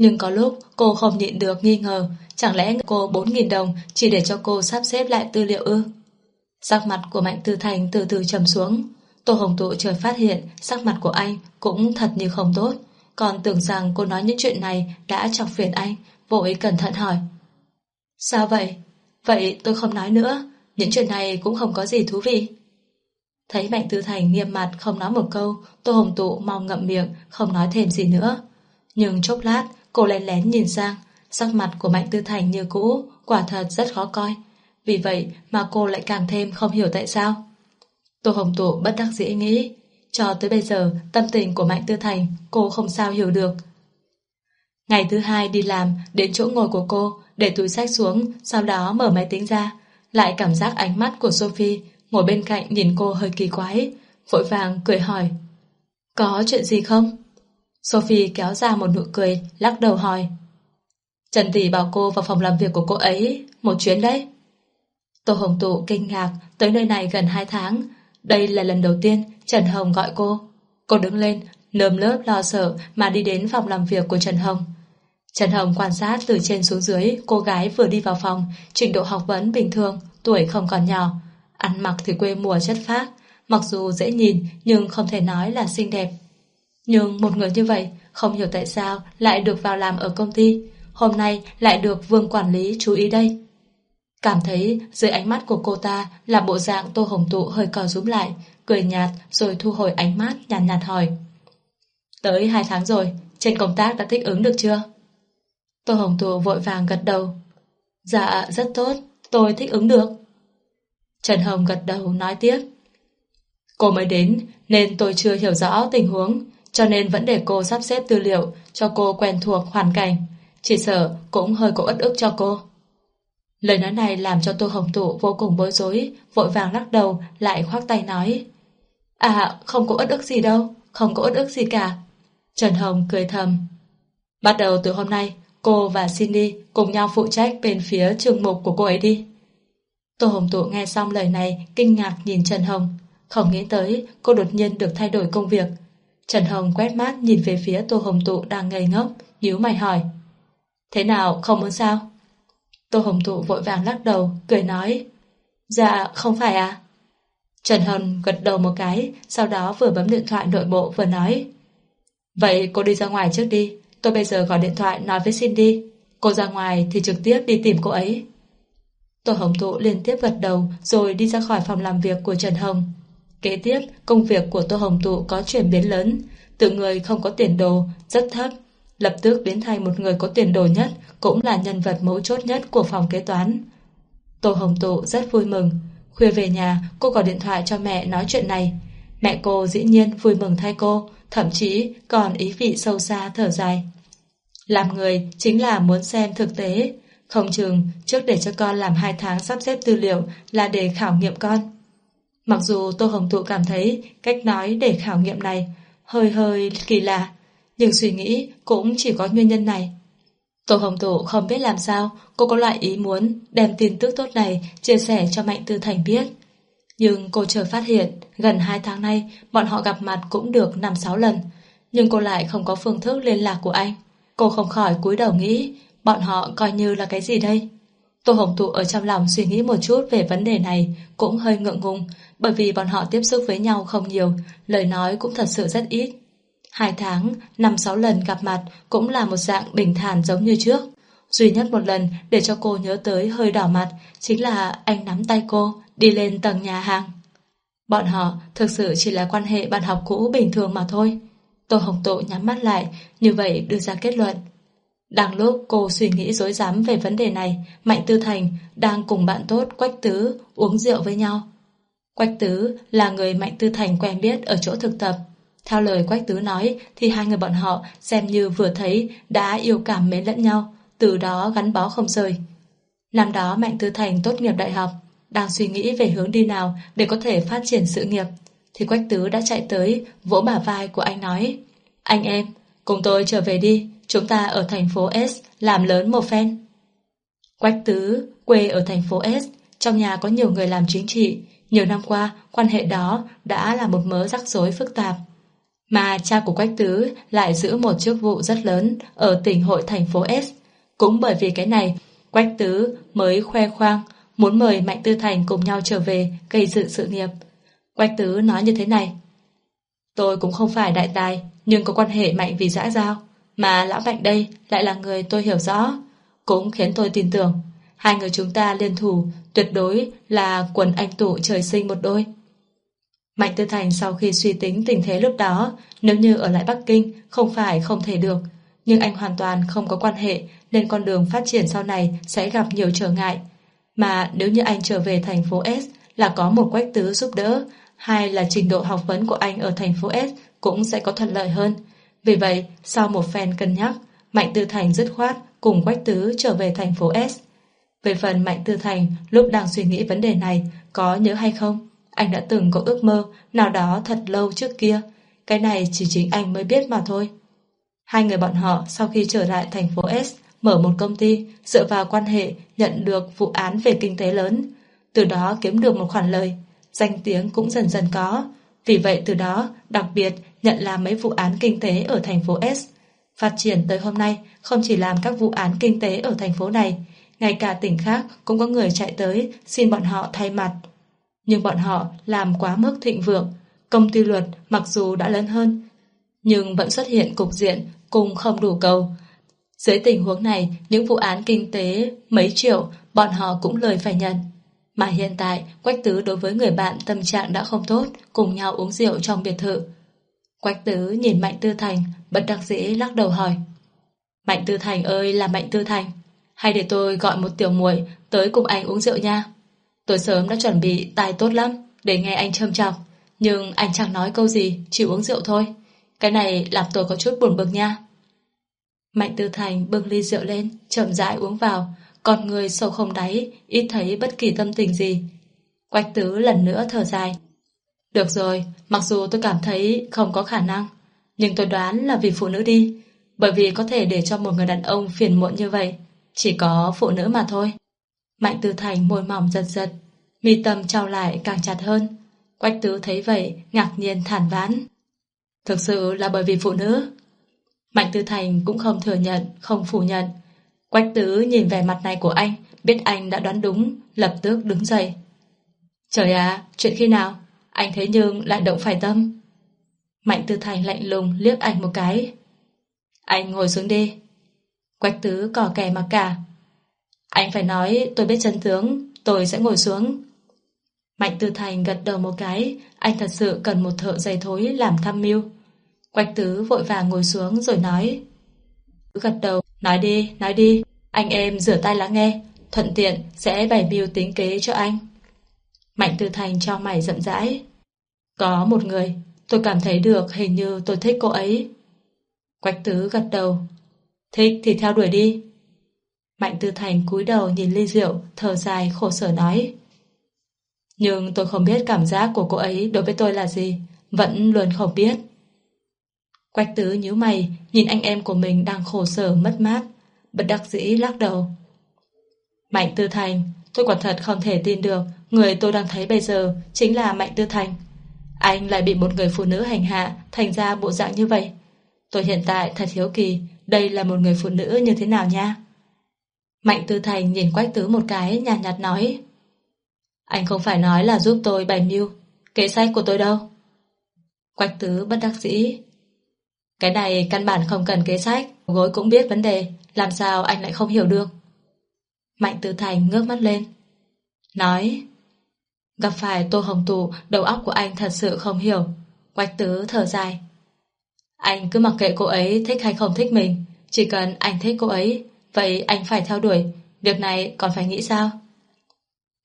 Nhưng có lúc cô không nhịn được nghi ngờ, chẳng lẽ cô 4.000 đồng chỉ để cho cô sắp xếp lại tư liệu ư? Sắc mặt của Mạnh Tư Thành từ từ trầm xuống. Tô Hồng Tụ chợt phát hiện sắc mặt của anh cũng thật như không tốt. Còn tưởng rằng cô nói những chuyện này đã chọc phiền anh, vội cẩn thận hỏi. Sao vậy? Vậy tôi không nói nữa, những chuyện này cũng không có gì thú vị. Thấy Mạnh Tư Thành nghiêm mặt không nói một câu, Tô Hồng Tụ mong ngậm miệng, không nói thêm gì nữa. Nhưng chốc lát, cô lén lén nhìn sang, sắc mặt của Mạnh Tư Thành như cũ, quả thật rất khó coi. Vì vậy mà cô lại càng thêm không hiểu tại sao. Tô Hồng Tụ bất đắc dĩ nghĩ, cho tới bây giờ tâm tình của Mạnh Tư Thành cô không sao hiểu được. Ngày thứ hai đi làm, đến chỗ ngồi của cô, để túi sách xuống, sau đó mở máy tính ra. Lại cảm giác ánh mắt của Sophie ngồi bên cạnh nhìn cô hơi kỳ quái, vội vàng cười hỏi. Có chuyện gì không? Sophie kéo ra một nụ cười, lắc đầu hỏi. Trần Tỷ bảo cô vào phòng làm việc của cô ấy, một chuyến đấy. Tô Hồng Tụ kinh ngạc, tới nơi này gần 2 tháng. Đây là lần đầu tiên Trần Hồng gọi cô. Cô đứng lên, nơm lớp lo sợ mà đi đến phòng làm việc của Trần Hồng. Trần Hồng quan sát từ trên xuống dưới, cô gái vừa đi vào phòng, trình độ học vấn bình thường, tuổi không còn nhỏ. Ăn mặc thì quê mùa chất phác, mặc dù dễ nhìn nhưng không thể nói là xinh đẹp. Nhưng một người như vậy, không hiểu tại sao lại được vào làm ở công ty, hôm nay lại được vương quản lý chú ý đây. Cảm thấy dưới ánh mắt của cô ta là bộ dạng tô hồng tụ hơi cò rúm lại, cười nhạt rồi thu hồi ánh mắt nhàn nhạt, nhạt hỏi. Tới hai tháng rồi, trên công tác đã thích ứng được chưa? Tô Hồng Tụ vội vàng gật đầu. Dạ, rất tốt, tôi thích ứng được. Trần Hồng gật đầu nói tiếp. Cô mới đến nên tôi chưa hiểu rõ tình huống, cho nên vẫn để cô sắp xếp tư liệu cho cô quen thuộc hoàn cảnh. Chỉ sợ cũng hơi có ất ức cho cô. Lời nói này làm cho Tô Hồng Tụ vô cùng bối rối, vội vàng lắc đầu, lại khoác tay nói. À, không có ất ức gì đâu, không có ất ức gì cả. Trần Hồng cười thầm. Bắt đầu từ hôm nay, cô và Cindy cùng nhau phụ trách bên phía trường mục của cô ấy đi. Tô Hồng Tụ nghe xong lời này, kinh ngạc nhìn Trần Hồng. Không nghĩ tới cô đột nhiên được thay đổi công việc. Trần Hồng quét mắt nhìn về phía Tô Hồng Tụ đang ngây ngốc, nhíu mày hỏi. Thế nào, không muốn sao? Tô Hồng Tụ vội vàng lắc đầu, cười nói. Dạ, không phải à? Trần Hồng gật đầu một cái, sau đó vừa bấm điện thoại nội bộ vừa nói. Vậy cô đi ra ngoài trước đi, tôi bây giờ gọi điện thoại nói với Cindy. Cô ra ngoài thì trực tiếp đi tìm cô ấy. Tô Hồng Tụ liên tiếp gật đầu rồi đi ra khỏi phòng làm việc của Trần Hồng. Kế tiếp, công việc của Tô Hồng Tụ có chuyển biến lớn. Từ người không có tiền đồ, rất thấp, lập tức biến thành một người có tiền đồ nhất, cũng là nhân vật mấu chốt nhất của phòng kế toán. Tô Hồng Tụ rất vui mừng. Khuya về nhà, cô gọi điện thoại cho mẹ nói chuyện này. Mẹ cô dĩ nhiên vui mừng thay cô, thậm chí còn ý vị sâu xa thở dài. Làm người chính là muốn xem thực tế, không chừng trước để cho con làm hai tháng sắp xếp tư liệu là để khảo nghiệm con. Mặc dù Tô Hồng Tụ cảm thấy cách nói để khảo nghiệm này hơi hơi kỳ lạ, nhưng suy nghĩ cũng chỉ có nguyên nhân này. Tô Hồng Tụ không biết làm sao cô có loại ý muốn đem tin tức tốt này chia sẻ cho Mạnh Tư Thành biết. Nhưng cô chờ phát hiện gần 2 tháng nay bọn họ gặp mặt cũng được 5-6 lần. Nhưng cô lại không có phương thức liên lạc của anh. Cô không khỏi cúi đầu nghĩ bọn họ coi như là cái gì đây? Tô Hồng Tụ ở trong lòng suy nghĩ một chút về vấn đề này cũng hơi ngượng ngùng bởi vì bọn họ tiếp xúc với nhau không nhiều, lời nói cũng thật sự rất ít. Hai tháng, năm sáu lần gặp mặt cũng là một dạng bình thản giống như trước. Duy nhất một lần để cho cô nhớ tới hơi đỏ mặt chính là anh nắm tay cô đi lên tầng nhà hàng. Bọn họ thực sự chỉ là quan hệ bạn học cũ bình thường mà thôi. Tô Hồng Tụ nhắm mắt lại, như vậy đưa ra kết luận. Đang lúc cô suy nghĩ dối dám về vấn đề này, Mạnh Tư Thành đang cùng bạn tốt Quách Tứ uống rượu với nhau. Quách Tứ là người Mạnh Tư Thành quen biết ở chỗ thực tập. Theo lời Quách Tứ nói thì hai người bọn họ xem như vừa thấy đã yêu cảm mến lẫn nhau, từ đó gắn bó không rời. Năm đó Mạnh Tư Thành tốt nghiệp đại học, đang suy nghĩ về hướng đi nào để có thể phát triển sự nghiệp, thì Quách Tứ đã chạy tới vỗ bả vai của anh nói Anh em, cùng tôi trở về đi, chúng ta ở thành phố S làm lớn một phen. Quách Tứ, quê ở thành phố S, trong nhà có nhiều người làm chính trị, nhiều năm qua quan hệ đó đã là một mớ rắc rối phức tạp. Mà cha của Quách Tứ lại giữ một chức vụ rất lớn ở tỉnh hội thành phố S. Cũng bởi vì cái này, Quách Tứ mới khoe khoang muốn mời Mạnh Tư Thành cùng nhau trở về gây dựng sự nghiệp. Quách Tứ nói như thế này. Tôi cũng không phải đại tài, nhưng có quan hệ mạnh vì dã giao. Mà Lão Mạnh đây lại là người tôi hiểu rõ, cũng khiến tôi tin tưởng. Hai người chúng ta liên thủ tuyệt đối là quần anh tụ trời sinh một đôi. Mạnh Tư Thành sau khi suy tính tình thế lúc đó, nếu như ở lại Bắc Kinh không phải không thể được, nhưng anh hoàn toàn không có quan hệ nên con đường phát triển sau này sẽ gặp nhiều trở ngại. Mà nếu như anh trở về thành phố S là có một quách tứ giúp đỡ, hay là trình độ học vấn của anh ở thành phố S cũng sẽ có thuận lợi hơn. Vì vậy, sau một phen cân nhắc, Mạnh Tư Thành dứt khoát cùng quách tứ trở về thành phố S. Về phần Mạnh Tư Thành, lúc đang suy nghĩ vấn đề này, có nhớ hay không? Anh đã từng có ước mơ nào đó thật lâu trước kia. Cái này chỉ chính anh mới biết mà thôi. Hai người bọn họ sau khi trở lại thành phố S, mở một công ty, dựa vào quan hệ nhận được vụ án về kinh tế lớn. Từ đó kiếm được một khoản lời. Danh tiếng cũng dần dần có. Vì vậy từ đó, đặc biệt nhận làm mấy vụ án kinh tế ở thành phố S. Phát triển tới hôm nay, không chỉ làm các vụ án kinh tế ở thành phố này ngay cả tỉnh khác cũng có người chạy tới xin bọn họ thay mặt. Nhưng bọn họ làm quá mức thịnh vượng. Công ty luật mặc dù đã lớn hơn, nhưng vẫn xuất hiện cục diện cùng không đủ cầu. Dưới tình huống này, những vụ án kinh tế mấy triệu bọn họ cũng lời phải nhận. Mà hiện tại, Quách Tứ đối với người bạn tâm trạng đã không tốt, cùng nhau uống rượu trong biệt thự. Quách Tứ nhìn Mạnh Tư Thành, bất đắc dĩ lắc đầu hỏi. Mạnh Tư Thành ơi là Mạnh Tư Thành, hay để tôi gọi một tiểu muội tới cùng anh uống rượu nha. Tôi sớm đã chuẩn bị tài tốt lắm để nghe anh châm chọc, Nhưng anh chẳng nói câu gì, chỉ uống rượu thôi. Cái này làm tôi có chút buồn bực nha. Mạnh Tư Thành bưng ly rượu lên, chậm rãi uống vào, còn người sâu không đáy, ít thấy bất kỳ tâm tình gì. Quách tứ lần nữa thở dài. Được rồi, mặc dù tôi cảm thấy không có khả năng, nhưng tôi đoán là vì phụ nữ đi, bởi vì có thể để cho một người đàn ông phiền muộn như vậy, chỉ có phụ nữ mà thôi. Mạnh Tư Thành môi mỏng giật giật, mi tâm trao lại càng chặt hơn. Quách tứ thấy vậy, ngạc nhiên thản ván. Thực sự là bởi vì phụ nữ. Mạnh Tư Thành cũng không thừa nhận, không phủ nhận. Quách tứ nhìn vẻ mặt này của anh, biết anh đã đoán đúng, lập tức đứng dậy. Trời à, chuyện khi nào? Anh thấy nhưng lại động phải tâm. Mạnh Tư Thành lạnh lùng liếc anh một cái. Anh ngồi xuống đi. Quách tứ cò kè mặc cả. Anh phải nói tôi biết chân tướng, tôi sẽ ngồi xuống. Mạnh Tư Thành gật đầu một cái, anh thật sự cần một thợ giày thối làm thăm mưu. Quách tứ vội vàng ngồi xuống rồi nói. Gật đầu, nói đi, nói đi, anh em rửa tay lắng nghe, thuận tiện sẽ bày mưu tính kế cho anh. Mạnh Tư Thành cho mày rậm rãi. Có một người, tôi cảm thấy được hình như tôi thích cô ấy. Quách tứ gật đầu. Thích thì theo đuổi đi. Mạnh Tư Thành cúi đầu nhìn ly rượu, thở dài khổ sở nói. Nhưng tôi không biết cảm giác của cô ấy đối với tôi là gì, vẫn luôn không biết. Quách tứ nhíu mày, nhìn anh em của mình đang khổ sở mất mát, bất đắc dĩ lắc đầu. Mạnh Tư Thành, tôi quả thật không thể tin được người tôi đang thấy bây giờ chính là Mạnh Tư Thành. Anh lại bị một người phụ nữ hành hạ thành ra bộ dạng như vậy. Tôi hiện tại thật hiếu kỳ đây là một người phụ nữ như thế nào nha. Mạnh Tư Thành nhìn Quách Tứ một cái nhàn nhạt, nhạt nói Anh không phải nói là giúp tôi bày mưu kế sách của tôi đâu. Quách Tứ bất đắc dĩ Cái này căn bản không cần kế sách gối cũng biết vấn đề làm sao anh lại không hiểu được. Mạnh Tư Thành ngước mắt lên Nói Gặp phải Tô Hồng Tụ Đầu óc của anh thật sự không hiểu Quách tứ thở dài anh cứ mặc kệ cô ấy thích hay không thích mình. Chỉ cần anh thích cô ấy Vậy anh phải theo đuổi. Việc này còn phải nghĩ sao?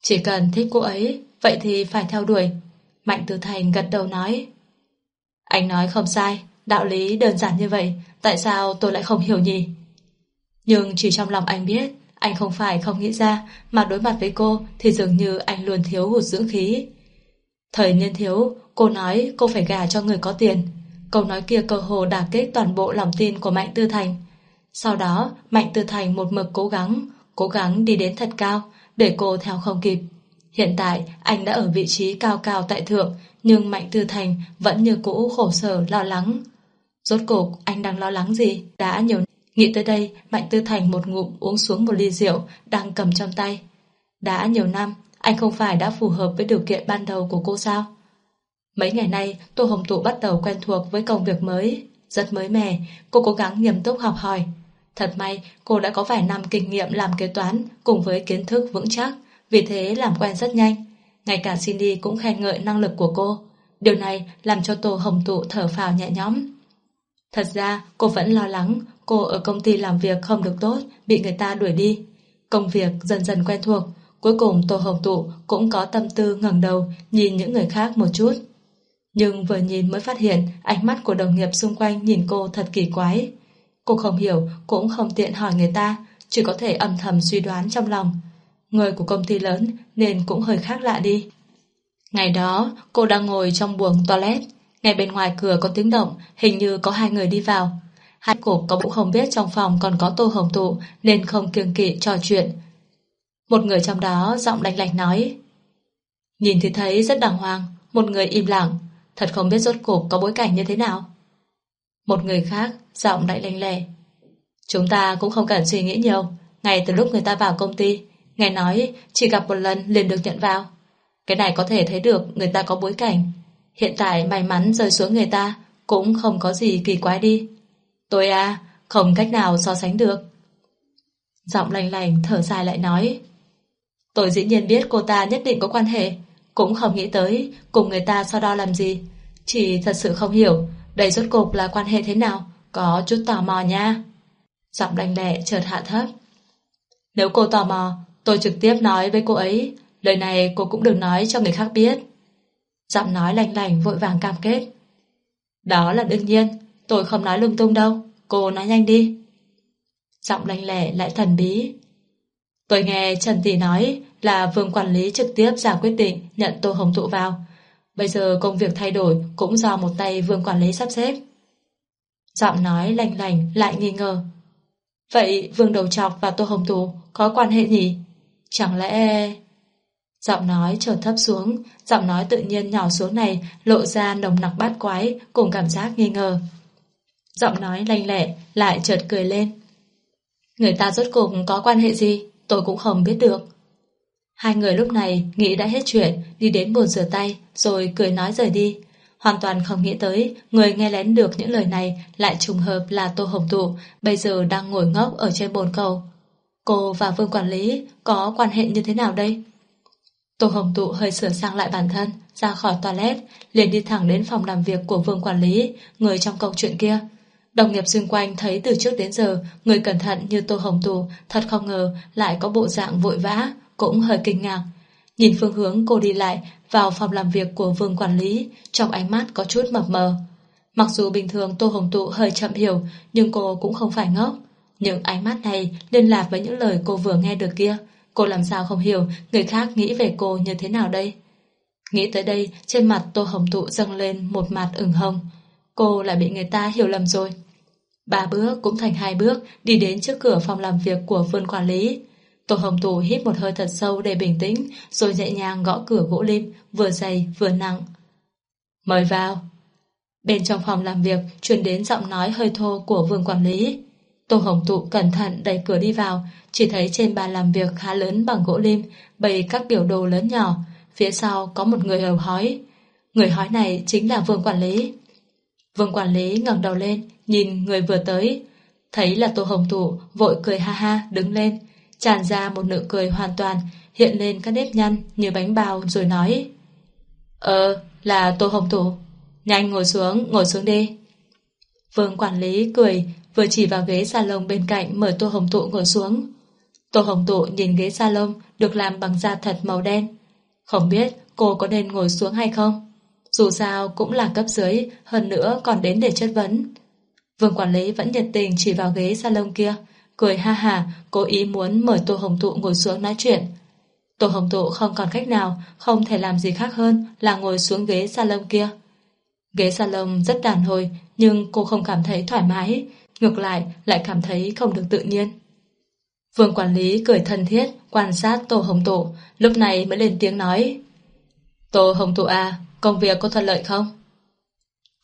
Chỉ cần thích cô ấy Vậy thì phải theo đuổi. Mạnh Tư Thành gật đầu nói. Anh nói không sai Đạo lý đơn giản như vậy Tại sao tôi lại không hiểu nhỉ? Nhưng chỉ trong lòng anh biết anh không phải không nghĩ ra, mà đối mặt với cô thì dường như anh luôn thiếu hụt dưỡng khí. Thời niên thiếu, cô nói cô phải gả cho người có tiền. Câu nói kia cơ hồ đả kích toàn bộ lòng tin của Mạnh Tư Thành. Sau đó, Mạnh Tư Thành một mực cố gắng, cố gắng đi đến thật cao, để cô theo không kịp. Hiện tại, anh đã ở vị trí cao cao tại thượng, nhưng Mạnh Tư Thành vẫn như cũ khổ sở lo lắng. Rốt cuộc, anh đang lo lắng gì? Đã nhiều Nghĩ tới đây, Mạnh Tư Thành một ngụm uống xuống một ly rượu đang cầm trong tay. Đã nhiều năm, anh không phải đã phù hợp với điều kiện ban đầu của cô sao? Mấy ngày nay, Tô Hồng Tụ bắt đầu quen thuộc với công việc mới. Rất mới mẻ, cô cố gắng nghiêm túc học hỏi. Thật may, cô đã có vài năm kinh nghiệm làm kế toán cùng với kiến thức vững chắc, vì thế làm quen rất nhanh. Ngay cả Cindy cũng khen ngợi năng lực của cô. Điều này làm cho Tô Hồng Tụ thở phào nhẹ nhõm. Thật ra, cô vẫn lo lắng Cô ở công ty làm việc không được tốt, bị người ta đuổi đi. Công việc dần dần quen thuộc, cuối cùng Tô Hồng Tụ cũng có tâm tư ngẩng đầu nhìn những người khác một chút. Nhưng vừa nhìn mới phát hiện ánh mắt của đồng nghiệp xung quanh nhìn cô thật kỳ quái. Cô không hiểu, cũng không tiện hỏi người ta, chỉ có thể âm thầm suy đoán trong lòng. Người của công ty lớn nên cũng hơi khác lạ đi. Ngày đó, cô đang ngồi trong buồng toilet, ngay bên ngoài cửa có tiếng động, hình như có hai người đi vào. Hai cổ có cũng không biết trong phòng còn có tô hồng tụ nên không kiêng kỵ trò chuyện. Một người trong đó giọng lạnh lạnh nói Nhìn thì thấy rất đàng hoàng, một người im lặng, thật không biết rốt cuộc có bối cảnh như thế nào. Một người khác giọng lại lanh lẻ Chúng ta cũng không cần suy nghĩ nhiều, ngay từ lúc người ta vào công ty, nghe nói chỉ gặp một lần liền được nhận vào. Cái này có thể thấy được người ta có bối cảnh. Hiện tại may mắn rơi xuống người ta cũng không có gì kỳ quái đi. Tôi à, không cách nào so sánh được. Giọng lành lành thở dài lại nói. Tôi dĩ nhiên biết cô ta nhất định có quan hệ, cũng không nghĩ tới cùng người ta so đo làm gì. Chỉ thật sự không hiểu, đây rốt cục là quan hệ thế nào, có chút tò mò nha. Giọng đành lẹ chợt hạ thấp. Nếu cô tò mò, tôi trực tiếp nói với cô ấy, lời này cô cũng đừng nói cho người khác biết. Giọng nói lành lành vội vàng cam kết. Đó là đương nhiên, tôi không nói lung tung đâu, cô nói nhanh đi. Giọng lành lẻ lại thần bí. Tôi nghe Trần Tỷ nói là vương quản lý trực tiếp ra quyết định nhận Tô Hồng Thụ vào. Bây giờ công việc thay đổi cũng do một tay vương quản lý sắp xếp. Giọng nói lành lành lại nghi ngờ. Vậy vương đầu trọc và Tô Hồng Thụ có quan hệ nhỉ? Chẳng lẽ... Giọng nói trở thấp xuống, giọng nói tự nhiên nhỏ xuống này lộ ra nồng nặc bát quái cùng cảm giác nghi ngờ. Giọng nói lanh lẹ lại chợt cười lên. Người ta rốt cuộc có quan hệ gì, tôi cũng không biết được. Hai người lúc này nghĩ đã hết chuyện, đi đến bồn rửa tay, rồi cười nói rời đi. Hoàn toàn không nghĩ tới, người nghe lén được những lời này lại trùng hợp là Tô Hồng Tụ, bây giờ đang ngồi ngốc ở trên bồn cầu. Cô và Vương Quản lý có quan hệ như thế nào đây? Tô Hồng Tụ hơi sửa sang lại bản thân, ra khỏi toilet, liền đi thẳng đến phòng làm việc của Vương Quản lý, người trong câu chuyện kia. Đồng nghiệp xung quanh thấy từ trước đến giờ người cẩn thận như Tô Hồng Tụ thật không ngờ lại có bộ dạng vội vã, cũng hơi kinh ngạc. Nhìn phương hướng cô đi lại vào phòng làm việc của Vương Quản lý, trong ánh mắt có chút mập mờ. Mặc dù bình thường Tô Hồng Tụ hơi chậm hiểu, nhưng cô cũng không phải ngốc. Những ánh mắt này liên lạc với những lời cô vừa nghe được kia. Cô làm sao không hiểu người khác nghĩ về cô như thế nào đây? Nghĩ tới đây, trên mặt Tô Hồng Tụ dâng lên một mặt ửng hồng. Cô lại bị người ta hiểu lầm rồi. Ba bước cũng thành hai bước, đi đến trước cửa phòng làm việc của vườn quản lý. Tô Hồng Tụ hít một hơi thật sâu để bình tĩnh, rồi nhẹ nhàng gõ cửa gỗ lim, vừa dày vừa nặng. Mời vào. Bên trong phòng làm việc truyền đến giọng nói hơi thô của vương quản lý. Tô Hồng Tụ cẩn thận đẩy cửa đi vào, chỉ thấy trên bàn làm việc khá lớn bằng gỗ lim, bày các biểu đồ lớn nhỏ, phía sau có một người hầu hói. Người hói này chính là Vương Quản lý. Vương Quản lý ngẩng đầu lên, nhìn người vừa tới. Thấy là Tô Hồng Tụ, vội cười ha ha, đứng lên, tràn ra một nụ cười hoàn toàn, hiện lên các nếp nhăn như bánh bao rồi nói. Ờ, là Tô Hồng Tụ. Nhanh ngồi xuống, ngồi xuống đi. Vương Quản lý cười, vừa chỉ vào ghế salon bên cạnh mời Tô Hồng Tụ ngồi xuống. Tô Hồng Tụ nhìn ghế salon được làm bằng da thật màu đen. Không biết cô có nên ngồi xuống hay không? Dù sao cũng là cấp dưới, hơn nữa còn đến để chất vấn. Vương quản lý vẫn nhiệt tình chỉ vào ghế salon kia, cười ha hà, cố ý muốn mời Tô Hồng thụ ngồi xuống nói chuyện. Tô Hồng thụ không còn cách nào, không thể làm gì khác hơn là ngồi xuống ghế salon kia. Ghế salon rất đàn hồi, nhưng cô không cảm thấy thoải mái, ngược lại lại cảm thấy không được tự nhiên. Vương quản lý cười thân thiết, quan sát Tô Hồng thụ lúc này mới lên tiếng nói. Tô Hồng thụ à, công việc có thuận lợi không?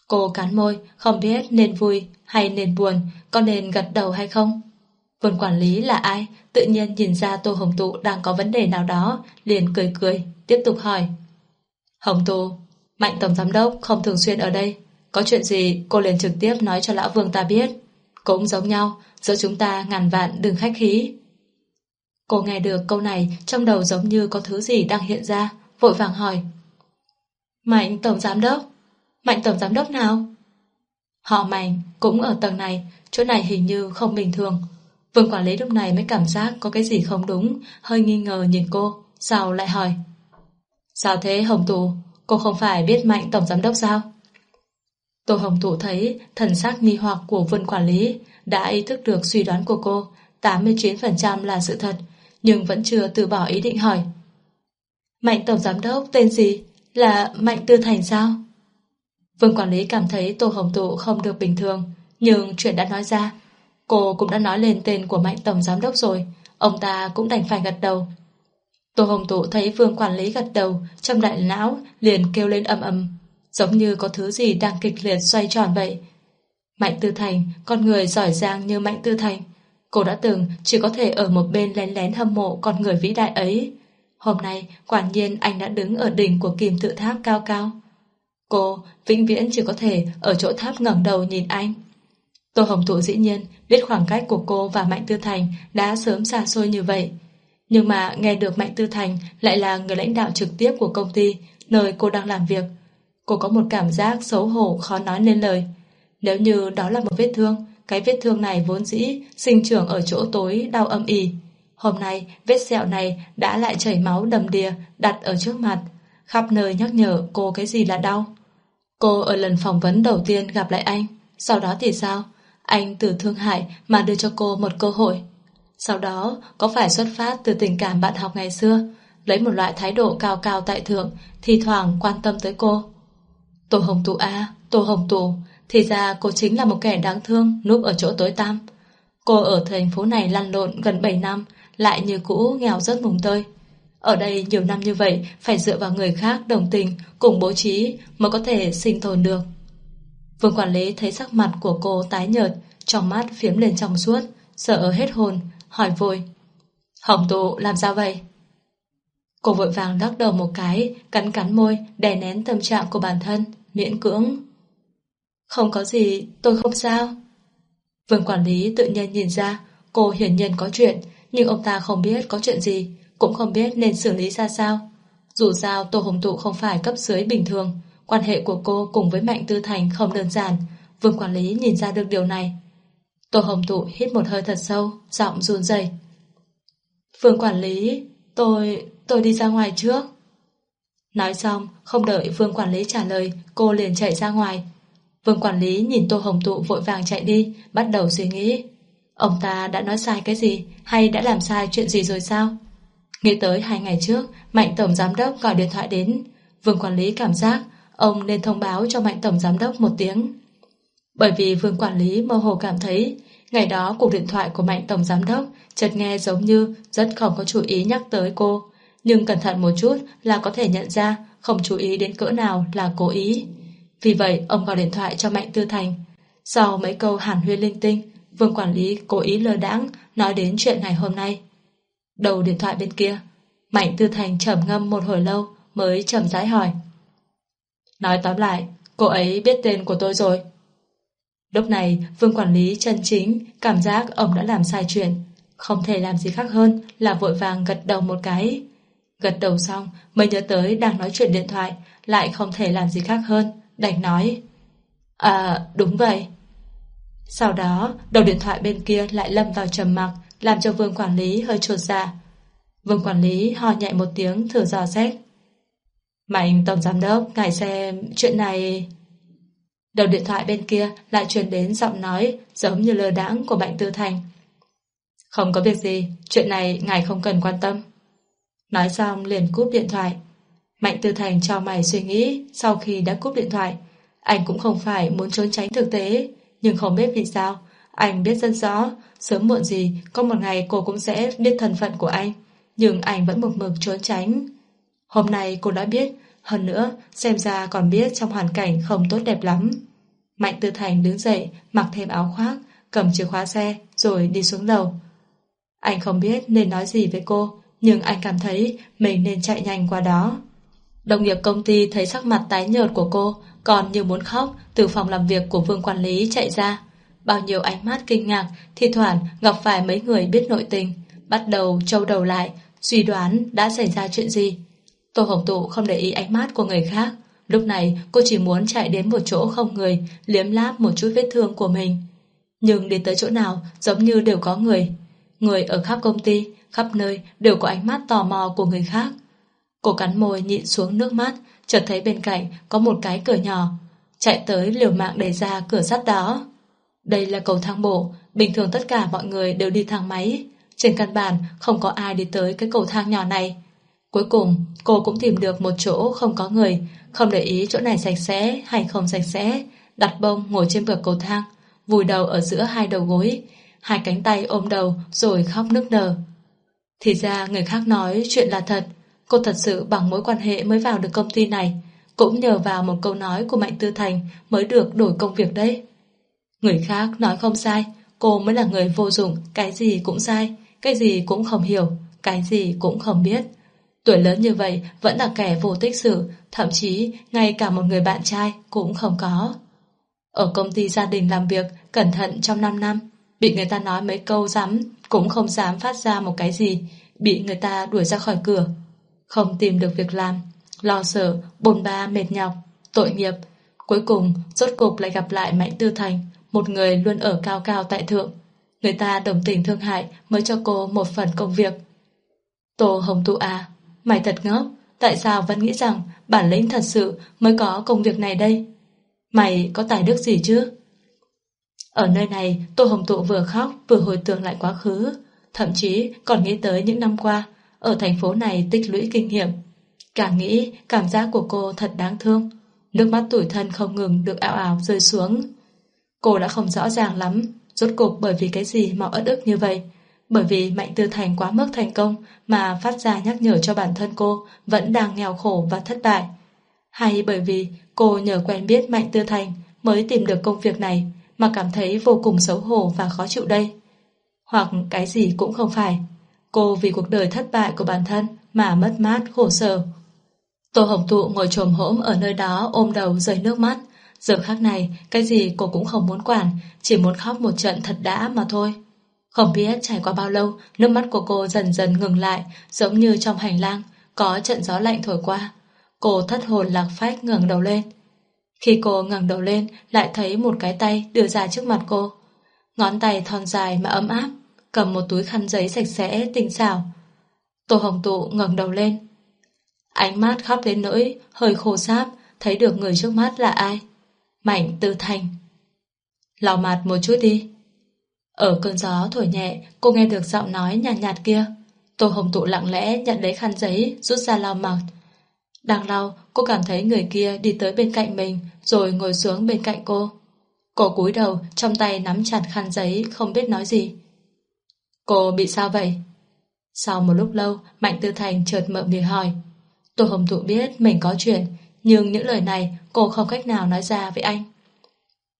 Cô cắn môi, không biết nên vui hay nên buồn, có nên gật đầu hay không? Vương quản lý là ai? Tự nhiên nhìn ra Tô Hồng Tụ đang có vấn đề nào đó, liền cười cười, tiếp tục hỏi. Hồng Tụ, Mạnh Tổng Giám Đốc không thường xuyên ở đây. Có chuyện gì cô liền trực tiếp nói cho Lão Vương ta biết. Cũng giống nhau, giữa chúng ta ngàn vạn đừng khách khí. Cô nghe được câu này trong đầu giống như có thứ gì đang hiện ra, vội vàng hỏi. Mạnh Tổng Giám Đốc? Mạnh Tổng Giám Đốc nào? Họ Mạnh cũng ở tầng này, chỗ này hình như không bình thường. Vương quản lý lúc này mới cảm giác có cái gì không đúng, hơi nghi ngờ nhìn cô, sau lại hỏi. Sao thế Hồng Tụ, cô không phải biết Mạnh Tổng Giám Đốc sao? Tô Hồng Tụ thấy thần sắc nghi hoặc của Vương quản lý đã ý thức được suy đoán của cô, 89% là sự thật, nhưng vẫn chưa từ bỏ ý định hỏi. Mạnh Tổng Giám Đốc tên gì? Là Mạnh Tư Thành sao? Vương Quản lý cảm thấy Tô Hồng Tụ không được bình thường, nhưng chuyện đã nói ra. Cô cũng đã nói lên tên của Mạnh Tổng Giám Đốc rồi, ông ta cũng đành phải gật đầu. Tô Hồng Tụ thấy Vương Quản lý gật đầu, trong đại não liền kêu lên âm âm, giống như có thứ gì đang kịch liệt xoay tròn vậy. Mạnh Tư Thành, con người giỏi giang như Mạnh Tư Thành, Cô đã từng chỉ có thể ở một bên lén lén hâm mộ con người vĩ đại ấy. Hôm nay, quả nhiên anh đã đứng ở đỉnh của kim tự tháp cao cao. Cô vĩnh viễn chỉ có thể ở chỗ tháp ngẩng đầu nhìn anh. Tô Hồng Thụ dĩ nhiên biết khoảng cách của cô và Mạnh Tư Thành đã sớm xa xôi như vậy. Nhưng mà nghe được Mạnh Tư Thành lại là người lãnh đạo trực tiếp của công ty nơi cô đang làm việc. Cô có một cảm giác xấu hổ khó nói nên lời. Nếu như đó là một vết thương, cái vết thương này vốn dĩ sinh trưởng ở chỗ tối đau âm ỉ. Hôm nay vết sẹo này đã lại chảy máu đầm đìa đặt ở trước mặt. khắp nơi nhắc nhở cô cái gì là đau. Cô ở lần phỏng vấn đầu tiên gặp lại anh, sau đó thì sao? Anh từ thương hại mà đưa cho cô một cơ hội. Sau đó, có phải xuất phát từ tình cảm bạn học ngày xưa, lấy một loại thái độ cao cao tại thượng, thi thoảng quan tâm tới cô. Tô Hồng Tụ A, Tô Hồng Tụ, thì ra cô chính là một kẻ đáng thương núp ở chỗ tối tăm. Cô ở thành phố này lăn lộn gần 7 năm, lại như cũ nghèo rất mùng tơi. Ở đây nhiều năm như vậy phải dựa vào người khác đồng tình cùng bố trí mới có thể sinh tồn được. Vương quản lý thấy sắc mặt của cô tái nhợt, trong mắt phiếm lên trong suốt, sợ hết hồn, hỏi vội. Hồng tụ làm sao vậy? Cô vội vàng lắc đầu một cái, cắn cắn môi, đè nén tâm trạng của bản thân, miễn cưỡng. Không có gì, tôi không sao. Vương quản lý tự nhiên nhìn ra, cô hiển nhiên có chuyện, nhưng ông ta không biết có chuyện gì, cũng không biết nên xử lý ra sao. Dù sao Tô Hồng Tụ không phải cấp dưới bình thường, quan hệ của cô cùng với Mạnh Tư Thành không đơn giản, Vương quản lý nhìn ra được điều này. Tô Hồng Tụ hít một hơi thật sâu, giọng run rẩy. Vương quản lý, tôi, tôi đi ra ngoài trước. Nói xong, không đợi Vương quản lý trả lời, cô liền chạy ra ngoài. Vương quản lý nhìn Tô Hồng Tụ vội vàng chạy đi, bắt đầu suy nghĩ. Ông ta đã nói sai cái gì, hay đã làm sai chuyện gì rồi sao? Nghĩ tới hai ngày trước, Mạnh Tổng Giám Đốc gọi điện thoại đến. Vương quản lý cảm giác ông nên thông báo cho Mạnh Tổng Giám Đốc một tiếng. Bởi vì Vương quản lý mơ hồ cảm thấy ngày đó cuộc điện thoại của Mạnh Tổng Giám Đốc chợt nghe giống như rất không có chú ý nhắc tới cô. Nhưng cẩn thận một chút là có thể nhận ra không chú ý đến cỡ nào là cố ý. Vì vậy ông gọi điện thoại cho Mạnh Tư Thành. Sau mấy câu hàn huyên linh tinh, Vương quản lý cố ý lơ đãng nói đến chuyện ngày hôm nay. Đầu điện thoại bên kia, Mạnh Tư Thành trầm ngâm một hồi lâu mới trầm rãi hỏi. Nói tóm lại, cô ấy biết tên của tôi rồi. Lúc này, Vương quản lý chân chính cảm giác ông đã làm sai chuyện. Không thể làm gì khác hơn là vội vàng gật đầu một cái. Gật đầu xong mới nhớ tới đang nói chuyện điện thoại, lại không thể làm gì khác hơn, đành nói. À, đúng vậy. Sau đó, đầu điện thoại bên kia lại lâm vào trầm mặc, làm cho Vương quản lý hơi trột dạ. Vương quản lý ho nhẹ một tiếng thử dò xét. Mạnh tổng giám đốc, ngài xem chuyện này... Đầu điện thoại bên kia lại truyền đến giọng nói giống như lơ đãng của Mạnh Tư Thành. Không có việc gì, chuyện này ngài không cần quan tâm. Nói xong liền cúp điện thoại. Mạnh Tư Thành cho mày suy nghĩ sau khi đã cúp điện thoại. Anh cũng không phải muốn trốn tránh thực tế, nhưng không biết vì sao. Anh biết rất rõ, sớm muộn gì có một ngày cô cũng sẽ biết thân phận của anh. Nhưng anh vẫn mực mực trốn tránh. Hôm nay cô đã biết, hơn nữa xem ra còn biết trong hoàn cảnh không tốt đẹp lắm. Mạnh Tư Thành đứng dậy, mặc thêm áo khoác, cầm chìa khóa xe rồi đi xuống lầu. Anh không biết nên nói gì với cô, nhưng anh cảm thấy mình nên chạy nhanh qua đó. Đồng nghiệp công ty thấy sắc mặt tái nhợt của cô, còn như muốn khóc từ phòng làm việc của vương quản lý chạy ra. Bao nhiêu ánh mắt kinh ngạc, thi thoảng gặp phải mấy người biết nội tình, bắt đầu trâu đầu lại, suy đoán đã xảy ra chuyện gì. Tô Hồng Tụ không để ý ánh mắt của người khác. Lúc này cô chỉ muốn chạy đến một chỗ không người, liếm láp một chút vết thương của mình. Nhưng đi tới chỗ nào giống như đều có người. Người ở khắp công ty, khắp nơi đều có ánh mắt tò mò của người khác. Cô cắn môi nhịn xuống nước mắt, chợt thấy bên cạnh có một cái cửa nhỏ. Chạy tới liều mạng đẩy ra cửa sắt đó. Đây là cầu thang bộ, bình thường tất cả mọi người đều đi thang máy. Trên căn bản không có ai đi tới cái cầu thang nhỏ này. Cuối cùng, cô cũng tìm được một chỗ không có người, không để ý chỗ này sạch sẽ hay không sạch sẽ, đặt bông ngồi trên bậc cầu thang, vùi đầu ở giữa hai đầu gối, hai cánh tay ôm đầu rồi khóc nức nở. Thì ra người khác nói chuyện là thật, cô thật sự bằng mối quan hệ mới vào được công ty này, cũng nhờ vào một câu nói của Mạnh Tư Thành mới được đổi công việc đấy. Người khác nói không sai, cô mới là người vô dụng, cái gì cũng sai, cái gì cũng không hiểu, cái gì cũng không biết. Tuổi lớn như vậy vẫn là kẻ vô tích sự, thậm chí ngay cả một người bạn trai cũng không có. Ở công ty gia đình làm việc cẩn thận trong 5 năm, bị người ta nói mấy câu dám cũng không dám phát ra một cái gì, bị người ta đuổi ra khỏi cửa. Không tìm được việc làm, lo sợ, bồn ba mệt nhọc, tội nghiệp. Cuối cùng, rốt cục lại gặp lại Mạnh Tư Thành, một người luôn ở cao cao tại thượng. Người ta đồng tình thương hại mới cho cô một phần công việc. Tô Hồng Tu a Mày thật ngốc, tại sao vẫn nghĩ rằng bản lĩnh thật sự mới có công việc này đây? Mày có tài đức gì chứ? Ở nơi này, Tô Hồng Tụ vừa khóc vừa hồi tưởng lại quá khứ, thậm chí còn nghĩ tới những năm qua, ở thành phố này tích lũy kinh nghiệm. Càng nghĩ, cảm giác của cô thật đáng thương. Nước mắt tủi thân không ngừng được ảo ảo rơi xuống. Cô đã không rõ ràng lắm, rốt cuộc bởi vì cái gì mà ớt ức như vậy. Bởi vì Mạnh Tư Thành quá mức thành công mà phát ra nhắc nhở cho bản thân cô vẫn đang nghèo khổ và thất bại. Hay bởi vì cô nhờ quen biết Mạnh Tư Thành mới tìm được công việc này mà cảm thấy vô cùng xấu hổ và khó chịu đây. Hoặc cái gì cũng không phải. Cô vì cuộc đời thất bại của bản thân mà mất mát khổ sở. Tô Hồng Tụ ngồi trồm hỗm ở nơi đó ôm đầu rơi nước mắt. Giờ khác này, cái gì cô cũng không muốn quản, chỉ muốn khóc một trận thật đã mà thôi. Không biết trải qua bao lâu, nước mắt của cô dần dần ngừng lại, giống như trong hành lang, có trận gió lạnh thổi qua. Cô thất hồn lạc phách ngẩng đầu lên. Khi cô ngẩng đầu lên, lại thấy một cái tay đưa ra trước mặt cô. Ngón tay thon dài mà ấm áp, cầm một túi khăn giấy sạch sẽ, tinh xảo. Tô Hồng Tụ ngẩng đầu lên. Ánh mắt khóc đến nỗi, hơi khô sáp, thấy được người trước mắt là ai. Mạnh Tư Thành. lò mặt một chút đi. Ở cơn gió thổi nhẹ, cô nghe được giọng nói nhạt nhạt kia. Tô Hồng Tụ lặng lẽ nhận lấy khăn giấy, rút ra lau mặt. Đang lau, cô cảm thấy người kia đi tới bên cạnh mình, rồi ngồi xuống bên cạnh cô. Cô cúi đầu, trong tay nắm chặt khăn giấy, không biết nói gì. Cô bị sao vậy? Sau một lúc lâu, Mạnh Tư Thành chợt mở miệng hỏi. Tô Hồng Thụ biết mình có chuyện, nhưng những lời này cô không cách nào nói ra với anh.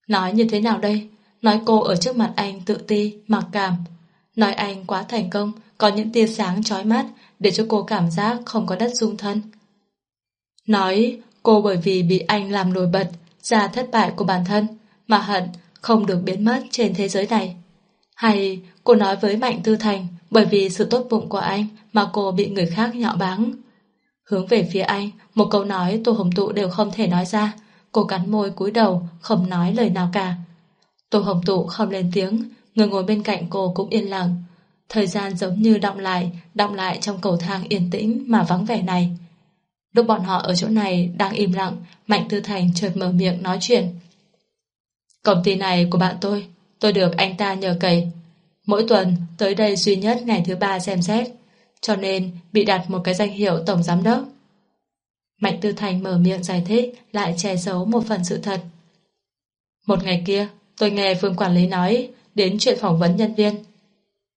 Nói như thế nào đây? Nói cô ở trước mặt anh tự ti, mặc cảm. Nói anh quá thành công, có những tia sáng chói mắt để cho cô cảm giác không có đất dung thân. Nói cô bởi vì bị anh làm nổi bật ra thất bại của bản thân mà hận không được biến mất trên thế giới này. Hay cô nói với Mạnh Tư Thành bởi vì sự tốt bụng của anh mà cô bị người khác nhạo báng. Hướng về phía anh, một câu nói Tô Hồng Tụ đều không thể nói ra. Cô cắn môi cúi đầu, không nói lời nào cả. Tô Hồng Tụ không lên tiếng, người ngồi bên cạnh cô cũng yên lặng. Thời gian giống như động lại, động lại trong cầu thang yên tĩnh mà vắng vẻ này. Lúc bọn họ ở chỗ này đang im lặng, Mạnh Tư Thành chợt mở miệng nói chuyện. Công ty này của bạn tôi, tôi được anh ta nhờ cậy. Mỗi tuần tới đây duy nhất ngày thứ ba xem xét, cho nên bị đặt một cái danh hiệu tổng giám đốc. Mạnh Tư Thành mở miệng giải thích lại che giấu một phần sự thật. Một ngày kia, tôi nghe Phương Quản lý nói đến chuyện phỏng vấn nhân viên.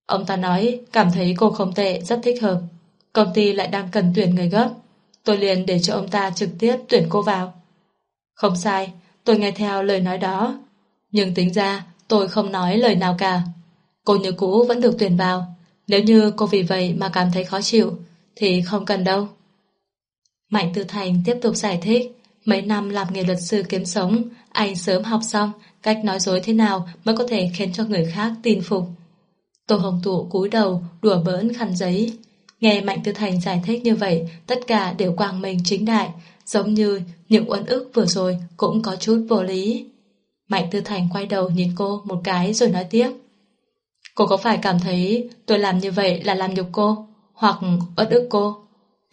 Ông ta nói cảm thấy cô không tệ, rất thích hợp. Công ty lại đang cần tuyển người gấp. Tôi liền để cho ông ta trực tiếp tuyển cô vào. Không sai, tôi nghe theo lời nói đó. Nhưng tính ra tôi không nói lời nào cả. Cô như cũ vẫn được tuyển vào. Nếu như cô vì vậy mà cảm thấy khó chịu, thì không cần đâu. Mạnh Tư Thành tiếp tục giải thích. Mấy năm làm nghề luật sư kiếm sống, anh sớm học xong cách nói dối thế nào mới có thể khiến cho người khác tin phục. Tô Hồng Tụ cúi đầu, đùa bỡn khăn giấy. Nghe Mạnh Tư Thành giải thích như vậy, tất cả đều quang minh chính đại, giống như những uẩn ức vừa rồi cũng có chút vô lý. Mạnh Tư Thành quay đầu nhìn cô một cái rồi nói tiếp. Cô có phải cảm thấy tôi làm như vậy là làm nhục cô, hoặc uất ức cô?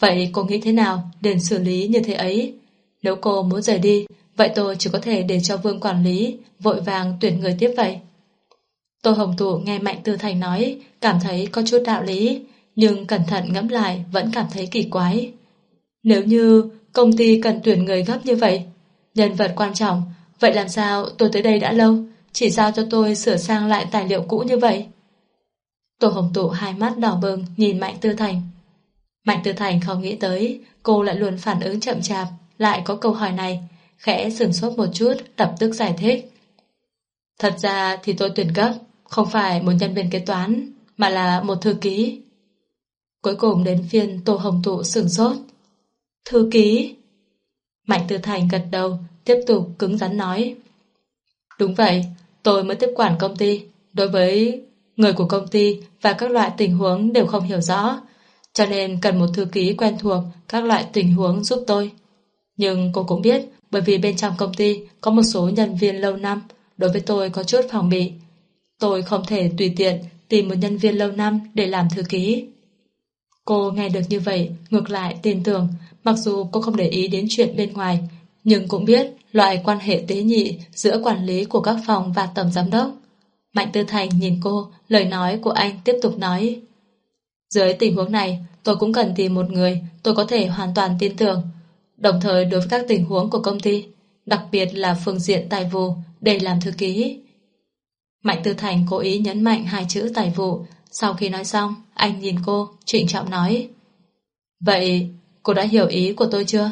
Vậy cô nghĩ thế nào để xử lý như thế ấy? Nếu cô muốn rời đi, vậy tôi chỉ có thể để cho vương quản lý vội vàng tuyển người tiếp vậy. Tô Hồng Tụ nghe Mạnh Tư Thành nói, cảm thấy có chút đạo lý, nhưng cẩn thận ngẫm lại vẫn cảm thấy kỳ quái. Nếu như công ty cần tuyển người gấp như vậy, nhân vật quan trọng, vậy làm sao tôi tới đây đã lâu, chỉ giao cho tôi sửa sang lại tài liệu cũ như vậy? Tô Hồng Tụ hai mắt đỏ bừng nhìn Mạnh Tư Thành. Mạnh Tư Thành không nghĩ tới cô lại luôn phản ứng chậm chạp, lại có câu hỏi này, khẽ sửng sốt một chút, lập tức giải thích. Thật ra thì tôi tuyển cấp, không phải một nhân viên kế toán, mà là một thư ký. Cuối cùng đến phiên Tô Hồng Tụ sửng sốt. Thư ký? Mạnh Tư Thành gật đầu, tiếp tục cứng rắn nói. Đúng vậy, tôi mới tiếp quản công ty. Đối với người của công ty và các loại tình huống đều không hiểu rõ, cho nên cần một thư ký quen thuộc các loại tình huống giúp tôi. Nhưng cô cũng biết, bởi vì bên trong công ty có một số nhân viên lâu năm, đối với tôi có chút phòng bị. Tôi không thể tùy tiện tìm một nhân viên lâu năm để làm thư ký. Cô nghe được như vậy, ngược lại tin tưởng, mặc dù cô không để ý đến chuyện bên ngoài, nhưng cũng biết loại quan hệ tế nhị giữa quản lý của các phòng và tổng giám đốc. Mạnh Tư Thành nhìn cô, lời nói của anh tiếp tục nói. Dưới tình huống này, tôi cũng cần tìm một người tôi có thể hoàn toàn tin tưởng. Đồng thời đối với các tình huống của công ty, đặc biệt là phương diện tài vụ để làm thư ký. Mạnh Tư Thành cố ý nhấn mạnh hai chữ tài vụ. Sau khi nói xong, anh nhìn cô, trịnh trọng nói. Vậy, cô đã hiểu ý của tôi chưa?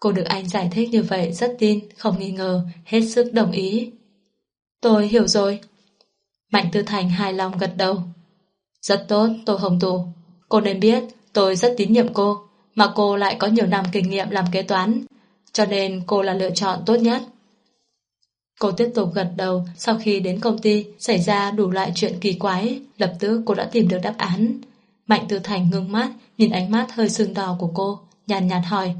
Cô được anh giải thích như vậy rất tin, không nghi ngờ, hết sức đồng ý. Tôi hiểu rồi. Mạnh Tư Thành hài lòng gật đầu. Rất tốt, tôi Hồng Tù. Cô nên biết tôi rất tín nhiệm cô, mà cô lại có nhiều năm kinh nghiệm làm kế toán, cho nên cô là lựa chọn tốt nhất. Cô tiếp tục gật đầu sau khi đến công ty xảy ra đủ loại chuyện kỳ quái, lập tức cô đã tìm được đáp án. Mạnh Tư Thành ngưng mắt, nhìn ánh mắt hơi sưng đỏ của cô, nhàn nhạt hỏi.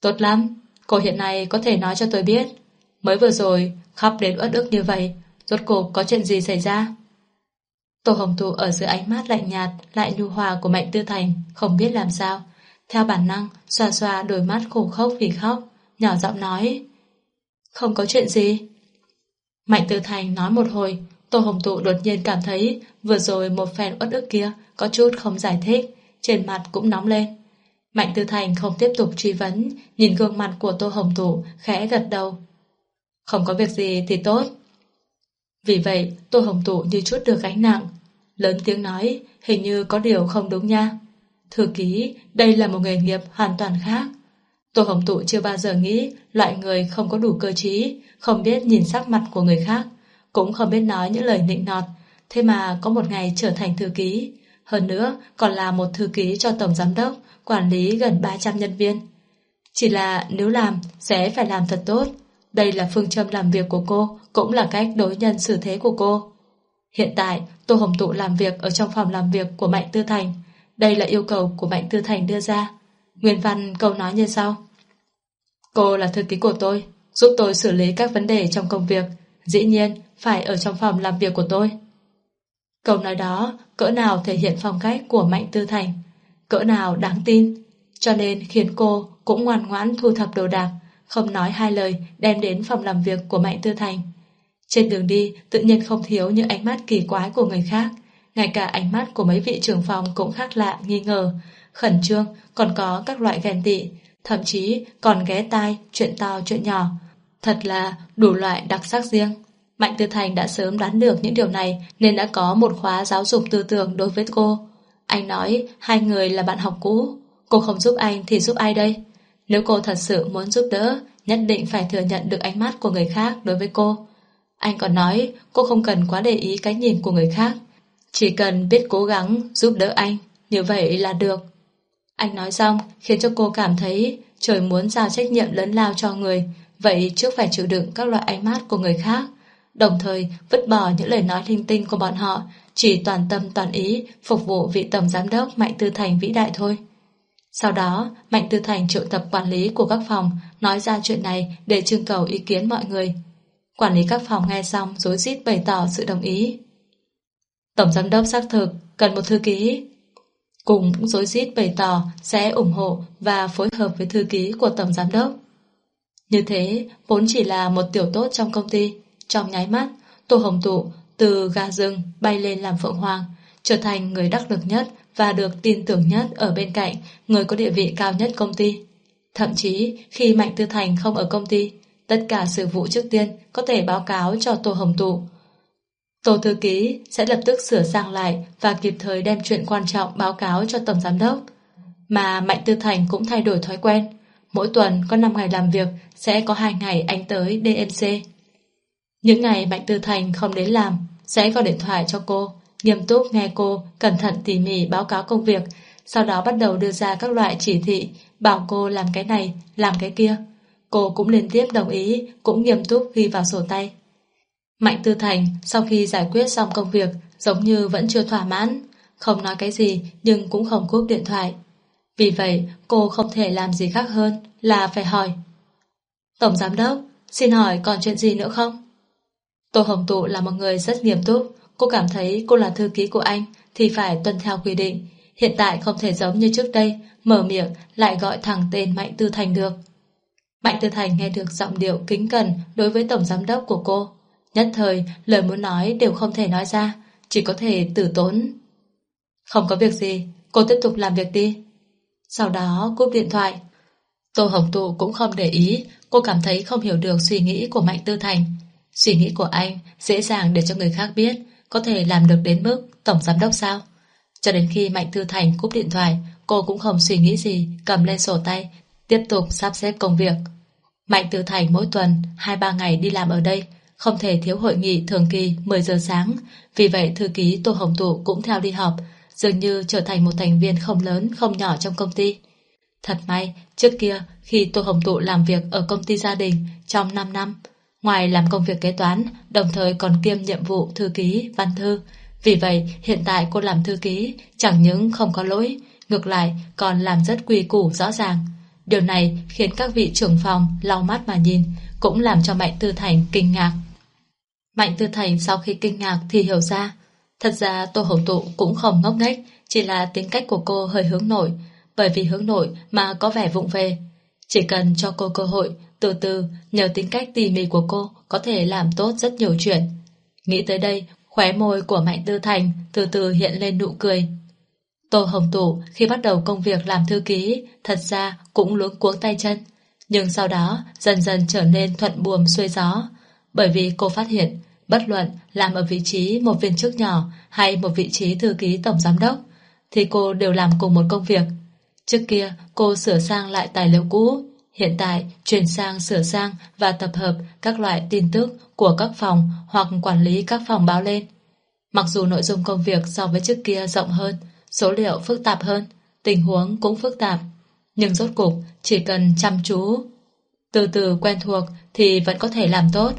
Tốt lắm, cô hiện nay có thể nói cho tôi biết. Mới vừa rồi, khóc đến uất ức như vậy, rốt cuộc có chuyện gì xảy ra? Tô Hồng Thụ ở dưới ánh mắt lạnh nhạt, lại nhu hòa của Mạnh Tư Thành, không biết làm sao. Theo bản năng, xoa xoa đôi mắt khổ khốc vì khóc, nhỏ giọng nói. Không có chuyện gì. Mạnh Tư Thành nói một hồi, Tô Hồng Tụ đột nhiên cảm thấy vừa rồi một phen uất ức kia có chút không giải thích, trên mặt cũng nóng lên. Mạnh Tư Thành không tiếp tục truy vấn, nhìn gương mặt của Tô Hồng Tụ khẽ gật đầu. Không có việc gì thì tốt. Vì vậy, Tô Hồng Tụ như chút được gánh nặng. Lớn tiếng nói, hình như có điều không đúng nha. Thư ký, đây là một nghề nghiệp hoàn toàn khác. Tô Hồng Tụ chưa bao giờ nghĩ loại người không có đủ cơ trí, không biết nhìn sắc mặt của người khác, cũng không biết nói những lời nịnh nọt, thế mà có một ngày trở thành thư ký. Hơn nữa, còn là một thư ký cho tổng giám đốc, quản lý gần 300 nhân viên. Chỉ là nếu làm, sẽ phải làm thật tốt. Đây là phương châm làm việc của cô, cũng là cách đối nhân xử thế của cô. Hiện tại, Tô Hồng Tụ làm việc ở trong phòng làm việc của Mạnh Tư Thành. Đây là yêu cầu của Mạnh Tư Thành đưa ra. Nguyên văn câu nói như sau. Cô là thư ký của tôi, giúp tôi xử lý các vấn đề trong công việc. Dĩ nhiên, phải ở trong phòng làm việc của tôi. Câu nói đó cỡ nào thể hiện phong cách của Mạnh Tư Thành, cỡ nào đáng tin, cho nên khiến cô cũng ngoan ngoãn thu thập đồ đạc, không nói hai lời đem đến phòng làm việc của Mạnh Tư Thành. Trên đường đi, tự nhiên không thiếu những ánh mắt kỳ quái của người khác, ngay cả ánh mắt của mấy vị trưởng phòng cũng khác lạ, nghi ngờ, khẩn trương, còn có các loại ghen tị, thậm chí còn ghé tai chuyện to chuyện nhỏ. Thật là đủ loại đặc sắc riêng. Mạnh Tư Thành đã sớm đoán được những điều này nên đã có một khóa giáo dục tư tưởng đối với cô. Anh nói hai người là bạn học cũ. Cô không giúp anh thì giúp ai đây? Nếu cô thật sự muốn giúp đỡ, nhất định phải thừa nhận được ánh mắt của người khác đối với cô. Anh còn nói cô không cần quá để ý cái nhìn của người khác. Chỉ cần biết cố gắng giúp đỡ anh, như vậy là được. Anh nói xong khiến cho cô cảm thấy trời muốn giao trách nhiệm lớn lao cho người, vậy trước phải chịu đựng các loại ánh mắt của người khác. Đồng thời vứt bỏ những lời nói linh tinh của bọn họ, chỉ toàn tâm toàn ý phục vụ vị tổng giám đốc Mạnh Tư Thành vĩ đại thôi. Sau đó, Mạnh Tư Thành triệu tập quản lý của các phòng nói ra chuyện này để trưng cầu ý kiến mọi người. Quản lý các phòng nghe xong rối rít bày tỏ sự đồng ý. Tổng giám đốc xác thực cần một thư ký cùng cũng dối rít bày tỏ sẽ ủng hộ và phối hợp với thư ký của Tổng Giám đốc. Như thế, vốn chỉ là một tiểu tốt trong công ty. Trong nháy mắt, Tô Hồng Tụ từ gà rừng bay lên làm Phượng Hoàng, trở thành người đắc lực nhất và được tin tưởng nhất ở bên cạnh người có địa vị cao nhất công ty. Thậm chí, khi Mạnh Tư Thành không ở công ty, tất cả sự vụ trước tiên có thể báo cáo cho Tô Hồng Tụ, Tổ thư ký sẽ lập tức sửa sang lại và kịp thời đem chuyện quan trọng báo cáo cho Tổng Giám đốc. Mà Mạnh Tư Thành cũng thay đổi thói quen. Mỗi tuần có 5 ngày làm việc, sẽ có 2 ngày anh tới DMC. Những ngày Mạnh Tư Thành không đến làm, sẽ gọi điện thoại cho cô, nghiêm túc nghe cô, cẩn thận tỉ mỉ báo cáo công việc, sau đó bắt đầu đưa ra các loại chỉ thị, bảo cô làm cái này, làm cái kia. Cô cũng liên tiếp đồng ý, cũng nghiêm túc ghi vào sổ tay. Mạnh Tư Thành sau khi giải quyết xong công việc giống như vẫn chưa thỏa mãn, không nói cái gì nhưng cũng không cúp điện thoại. Vì vậy cô không thể làm gì khác hơn là phải hỏi. Tổng Giám Đốc, xin hỏi còn chuyện gì nữa không? Tô Hồng Tụ là một người rất nghiêm túc, cô cảm thấy cô là thư ký của anh thì phải tuân theo quy định. hiện tại không thể giống như trước đây, mở miệng lại gọi thẳng tên Mạnh Tư Thành được. Mạnh Tư Thành nghe được giọng điệu kính cẩn đối với tổng giám đốc của cô. Nhất thời, lời muốn nói đều không thể nói ra, chỉ có thể tử tốn. Không có việc gì, cô tiếp tục làm việc đi. Sau đó cúp điện thoại. Tô Hồng Tụ cũng không để ý, cô cảm thấy không hiểu được suy nghĩ của Mạnh Tư Thành. Suy nghĩ của anh dễ dàng để cho người khác biết, có thể làm được đến mức tổng giám đốc sao? Cho đến khi Mạnh Tư Thành cúp điện thoại, cô cũng không suy nghĩ gì, cầm lên sổ tay, tiếp tục sắp xếp công việc. Mạnh Tư Thành mỗi tuần 2-3 ngày đi làm ở đây, không thể thiếu hội nghị thường kỳ 10 giờ sáng, vì vậy thư ký Tô Hồng Tụ cũng theo đi họp, dường như trở thành một thành viên không lớn không nhỏ trong công ty. Thật may, trước kia khi Tô Hồng Tụ làm việc ở công ty gia đình trong 5 năm, ngoài làm công việc kế toán, đồng thời còn kiêm nhiệm vụ thư ký, văn thư. Vì vậy, hiện tại cô làm thư ký chẳng những không có lỗi, ngược lại còn làm rất quy củ rõ ràng. Điều này khiến các vị trưởng phòng lau mắt mà nhìn, cũng làm cho Mạnh Tư Thành kinh ngạc. Mạnh Tư Thành sau khi kinh ngạc thì hiểu ra, thật ra Tô Hồng Tụ cũng không ngốc nghếch, chỉ là tính cách của cô hơi hướng nội, bởi vì hướng nội mà có vẻ vụng về. Chỉ cần cho cô cơ hội, từ từ, nhờ tính cách tỉ mỉ của cô có thể làm tốt rất nhiều chuyện. Nghĩ tới đây, khóe môi của Mạnh Tư Thành từ từ hiện lên nụ cười. Tô Hồng Tụ khi bắt đầu công việc làm thư ký thật ra cũng luống cuống tay chân. Nhưng sau đó dần dần trở nên thuận buồm xuôi gió. Bởi vì cô phát hiện bất luận làm ở vị trí một viên chức nhỏ hay một vị trí thư ký tổng giám đốc thì cô đều làm cùng một công việc. Trước kia cô sửa sang lại tài liệu cũ Hiện tại chuyển sang sửa sang và tập hợp các loại tin tức của các phòng hoặc quản lý các phòng báo lên. Mặc dù nội dung công việc so với trước kia rộng hơn số liệu phức tạp hơn, tình huống cũng phức tạp. Nhưng rốt cục chỉ cần chăm chú, từ từ quen thuộc thì vẫn có thể làm tốt.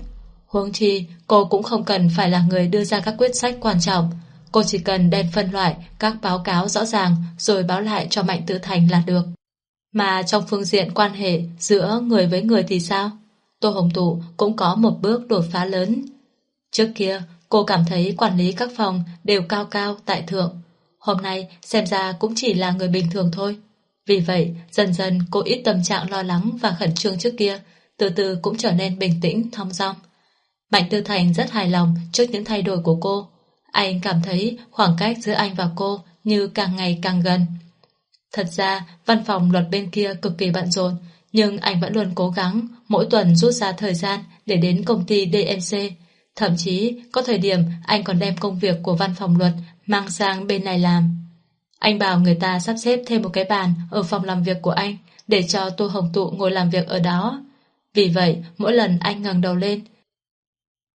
Huống chi, cô cũng không cần phải là người đưa ra các quyết sách quan trọng. Cô chỉ cần đem phân loại các báo cáo rõ ràng rồi báo lại cho Mạnh Tử Thành là được. Mà trong phương diện quan hệ giữa người với người thì sao? Tô Hồng Tụ cũng có một bước đột phá lớn. Trước kia, cô cảm thấy quản lý các phòng đều cao cao tại thượng. Hôm nay xem ra cũng chỉ là người bình thường thôi. Vì vậy, dần dần cô ít tâm trạng lo lắng và khẩn trương trước kia, từ từ cũng trở nên bình tĩnh, thong dong. Mạnh Tư Thành rất hài lòng trước những thay đổi của cô. Anh cảm thấy khoảng cách giữa anh và cô như càng ngày càng gần. Thật ra, văn phòng luật bên kia cực kỳ bận rộn, nhưng anh vẫn luôn cố gắng mỗi tuần rút ra thời gian để đến công ty DMC. Thậm chí, có thời điểm anh còn đem công việc của văn phòng luật mang sang bên này làm. Anh bảo người ta sắp xếp thêm một cái bàn ở phòng làm việc của anh để cho Tô Hồng Tụ ngồi làm việc ở đó. Vì vậy, mỗi lần anh ngẩng đầu lên,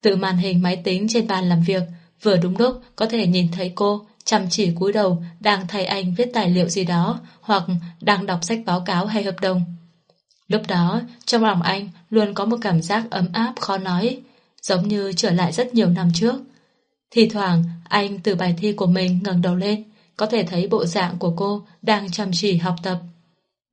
từ màn hình máy tính trên bàn làm việc, vừa đúng lúc có thể nhìn thấy cô chăm chỉ cúi đầu đang thay anh viết tài liệu gì đó hoặc đang đọc sách báo cáo hay hợp đồng. Lúc đó, trong lòng anh luôn có một cảm giác ấm áp khó nói, giống như trở lại rất nhiều năm trước. Thì thoảng, anh từ bài thi của mình ngẩng đầu lên, có thể thấy bộ dạng của cô đang chăm chỉ học tập.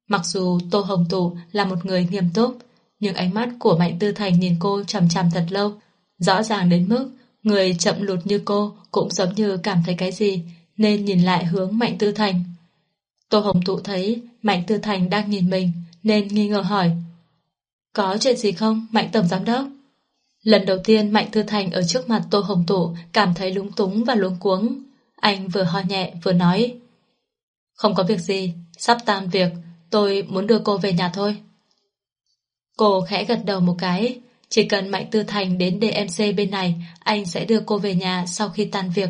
Mặc dù Tô Hồng Tụ là một người nghiêm túc, nhưng ánh mắt của Mạnh Tư Thành nhìn cô chằm chằm thật lâu, rõ ràng đến mức người chậm lụt như cô cũng giống như cảm thấy cái gì, nên nhìn lại hướng Mạnh Tư Thành. Tô Hồng Tụ thấy Mạnh Tư Thành đang nhìn mình, nên nghi ngờ hỏi. Có chuyện gì không, Mạnh Tổng Giám Đốc? Lần đầu tiên Mạnh Tư Thành ở trước mặt Tô Hồng Tụ cảm thấy lúng túng và luống cuống. Anh vừa ho nhẹ vừa nói. Không có việc gì, sắp tan việc, tôi muốn đưa cô về nhà thôi. Cô khẽ gật đầu một cái, chỉ cần Mạnh Tư Thành đến DMC bên này, anh sẽ đưa cô về nhà sau khi tan việc.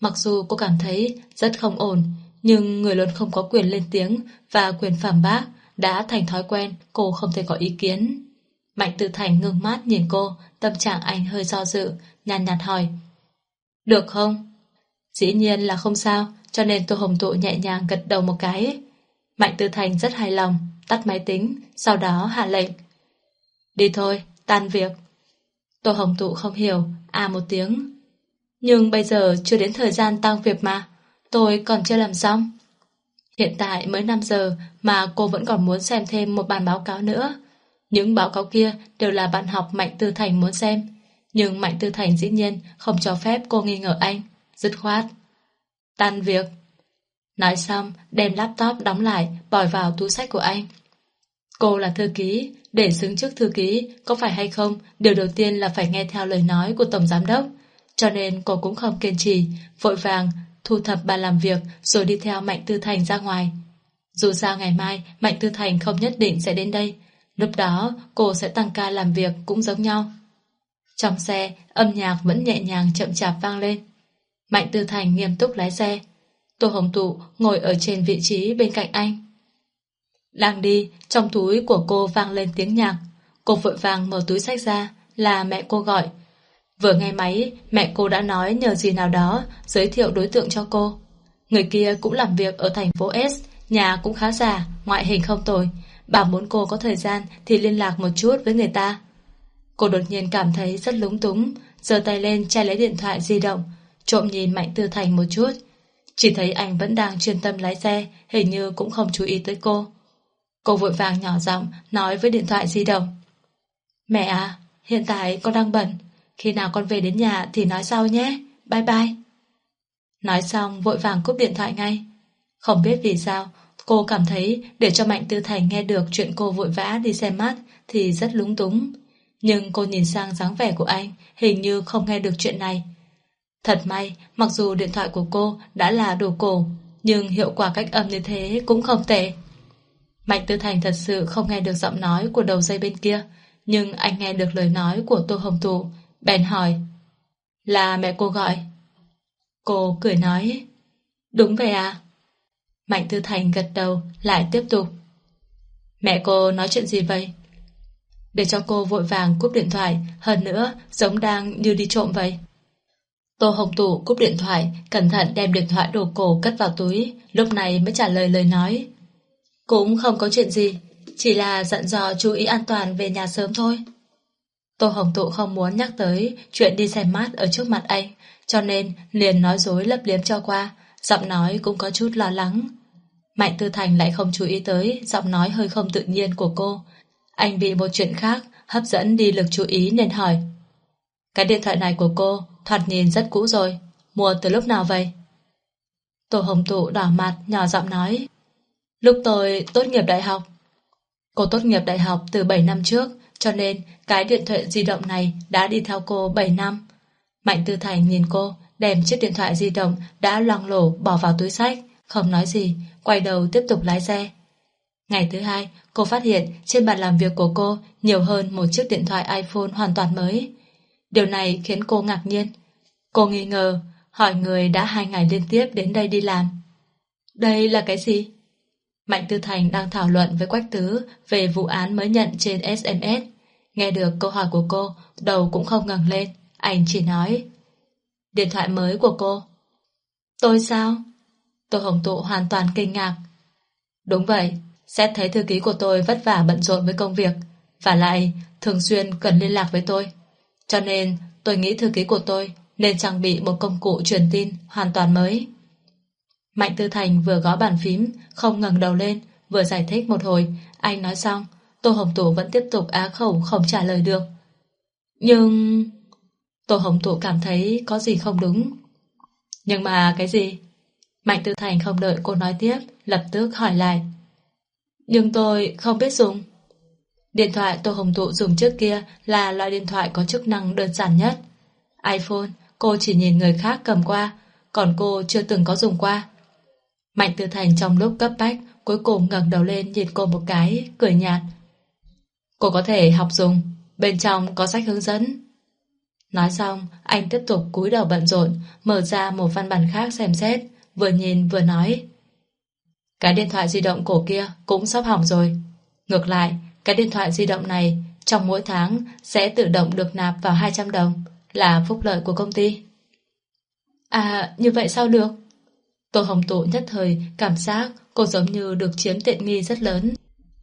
Mặc dù cô cảm thấy rất không ổn, nhưng người luôn không có quyền lên tiếng và quyền phản bác đã thành thói quen, cô không thể có ý kiến. Mạnh Tư Thành ngưng mát nhìn cô, tâm trạng anh hơi do dự, nhàn nhạt hỏi. Được không? Dĩ nhiên là không sao, cho nên tôi Hồng Tụ nhẹ nhàng gật đầu một cái. Mạnh Tư Thành rất hài lòng, tắt máy tính, sau đó hạ lệnh. Đi thôi, tan việc. Tô Hồng Tụ không hiểu, à một tiếng. Nhưng bây giờ chưa đến thời gian tăng việc mà, tôi còn chưa làm xong. Hiện tại mới 5 giờ mà cô vẫn còn muốn xem thêm một bản báo cáo nữa. Những báo cáo kia đều là bạn học Mạnh Tư Thành muốn xem. Nhưng Mạnh Tư Thành dĩ nhiên không cho phép cô nghi ngờ anh. Dứt khoát. Tan việc. Nói xong, đem laptop đóng lại, bỏ vào túi sách của anh. Cô là thư ký, để xứng chức thư ký, có phải hay không, điều đầu tiên là phải nghe theo lời nói của Tổng Giám Đốc. Cho nên cô cũng không kiên trì, vội vàng, thu thập bàn làm việc rồi đi theo Mạnh Tư Thành ra ngoài. Dù sao ngày mai Mạnh Tư Thành không nhất định sẽ đến đây, lúc đó cô sẽ tăng ca làm việc cũng giống nhau. Trong xe, âm nhạc vẫn nhẹ nhàng chậm chạp vang lên. Mạnh Tư Thành nghiêm túc lái xe. Tô Hồng Tụ ngồi ở trên vị trí bên cạnh anh. Đang đi, trong túi của cô vang lên tiếng nhạc. Cô vội vàng mở túi sách ra, là mẹ cô gọi. Vừa nghe máy, mẹ cô đã nói nhờ gì nào đó giới thiệu đối tượng cho cô. Người kia cũng làm việc ở thành phố S, nhà cũng khá già, ngoại hình không tồi. Bảo muốn cô có thời gian thì liên lạc một chút với người ta. Cô đột nhiên cảm thấy rất lúng túng, giơ tay lên che lấy điện thoại di động, trộm nhìn Mạnh Tư Thành một chút. Chỉ thấy anh vẫn đang chuyên tâm lái xe, hình như cũng không chú ý tới cô. Cô vội vàng nhỏ giọng nói với điện thoại di động. Mẹ à, hiện tại con đang bận. Khi nào con về đến nhà thì nói sau nhé. Bye bye. Nói xong vội vàng cúp điện thoại ngay. Không biết vì sao, cô cảm thấy để cho Mạnh Tư Thành nghe được chuyện cô vội vã đi xem mắt thì rất lúng túng. Nhưng cô nhìn sang dáng vẻ của anh, hình như không nghe được chuyện này. Thật may, mặc dù điện thoại của cô đã là đồ cổ, nhưng hiệu quả cách âm như thế cũng không tệ. Mạnh Tư Thành thật sự không nghe được giọng nói của đầu dây bên kia, nhưng anh nghe được lời nói của Tô Hồng Tụ, bèn hỏi. Là mẹ cô gọi. Cô cười nói. Đúng vậy à? Mạnh Tư Thành gật đầu, lại tiếp tục. Mẹ cô nói chuyện gì vậy? Để cho cô vội vàng cúp điện thoại, hơn nữa giống đang như đi trộm vậy. Tô Hồng Tụ cúp điện thoại, cẩn thận đem điện thoại đồ cổ cất vào túi, lúc này mới trả lời lời nói. Cũng không có chuyện gì, chỉ là dặn dò chú ý an toàn về nhà sớm thôi. Tô Hồng Tụ không muốn nhắc tới chuyện đi xem mát ở trước mặt anh, cho nên liền nói dối lấp liếm cho qua, giọng nói cũng có chút lo lắng. Mạnh Tư Thành lại không chú ý tới giọng nói hơi không tự nhiên của cô. Anh bị một chuyện khác hấp dẫn đi lực chú ý nên hỏi. Cái điện thoại này của cô thoạt nhìn rất cũ rồi, mua từ lúc nào vậy? Tô Hồng Tụ đỏ mặt nhỏ giọng nói. Lúc tôi tốt nghiệp đại học. Cô tốt nghiệp đại học từ 7 năm trước, cho nên cái điện thoại di động này đã đi theo cô 7 năm. Mạnh Tư Thành nhìn cô, đem chiếc điện thoại di động đã loang lổ bỏ vào túi sách, không nói gì, quay đầu tiếp tục lái xe. Ngày thứ hai, cô phát hiện trên bàn làm việc của cô nhiều hơn một chiếc điện thoại iPhone hoàn toàn mới. Điều này khiến cô ngạc nhiên. Cô nghi ngờ, hỏi người đã hai ngày liên tiếp đến đây đi làm. Đây là cái gì? Mạnh Tư Thành đang thảo luận với Quách Tứ về vụ án mới nhận trên SMS. Nghe được câu hỏi của cô, đầu cũng không ngẩng lên, anh chỉ nói. Điện thoại mới của cô. Tôi sao? Tô Hồng Tụ hoàn toàn kinh ngạc. Đúng vậy, xét thấy thư ký của tôi vất vả bận rộn với công việc, và lại thường xuyên cần liên lạc với tôi. Cho nên tôi nghĩ thư ký của tôi nên trang bị một công cụ truyền tin hoàn toàn mới. Mạnh Tư Thành vừa gõ bàn phím, không ngẩng đầu lên, vừa giải thích một hồi, anh nói xong, Tô Hồng Tụ vẫn tiếp tục á khẩu không trả lời được. Nhưng... Tô Hồng Tụ cảm thấy có gì không đúng. Nhưng mà cái gì? Mạnh Tư Thành không đợi cô nói tiếp, lập tức hỏi lại. Nhưng tôi không biết dùng. Điện thoại Tô Hồng Tụ dùng trước kia là loại điện thoại có chức năng đơn giản nhất. iPhone, cô chỉ nhìn người khác cầm qua, còn cô chưa từng có dùng qua. Mạnh Tư Thành trong lúc cấp bách cuối cùng ngẩng đầu lên nhìn cô một cái, cười nhạt. Cô có thể học dùng, bên trong có sách hướng dẫn. Nói xong, anh tiếp tục cúi đầu bận rộn, mở ra một văn bản khác xem xét, vừa nhìn vừa nói. Cái điện thoại di động cổ kia cũng sắp hỏng rồi. Ngược lại, cái điện thoại di động này trong mỗi tháng sẽ tự động được nạp vào 200 đồng, là phúc lợi của công ty. À, như vậy sao được? Tô Hồng Tụ nhất thời cảm giác cô giống như được chiếm tiện nghi rất lớn.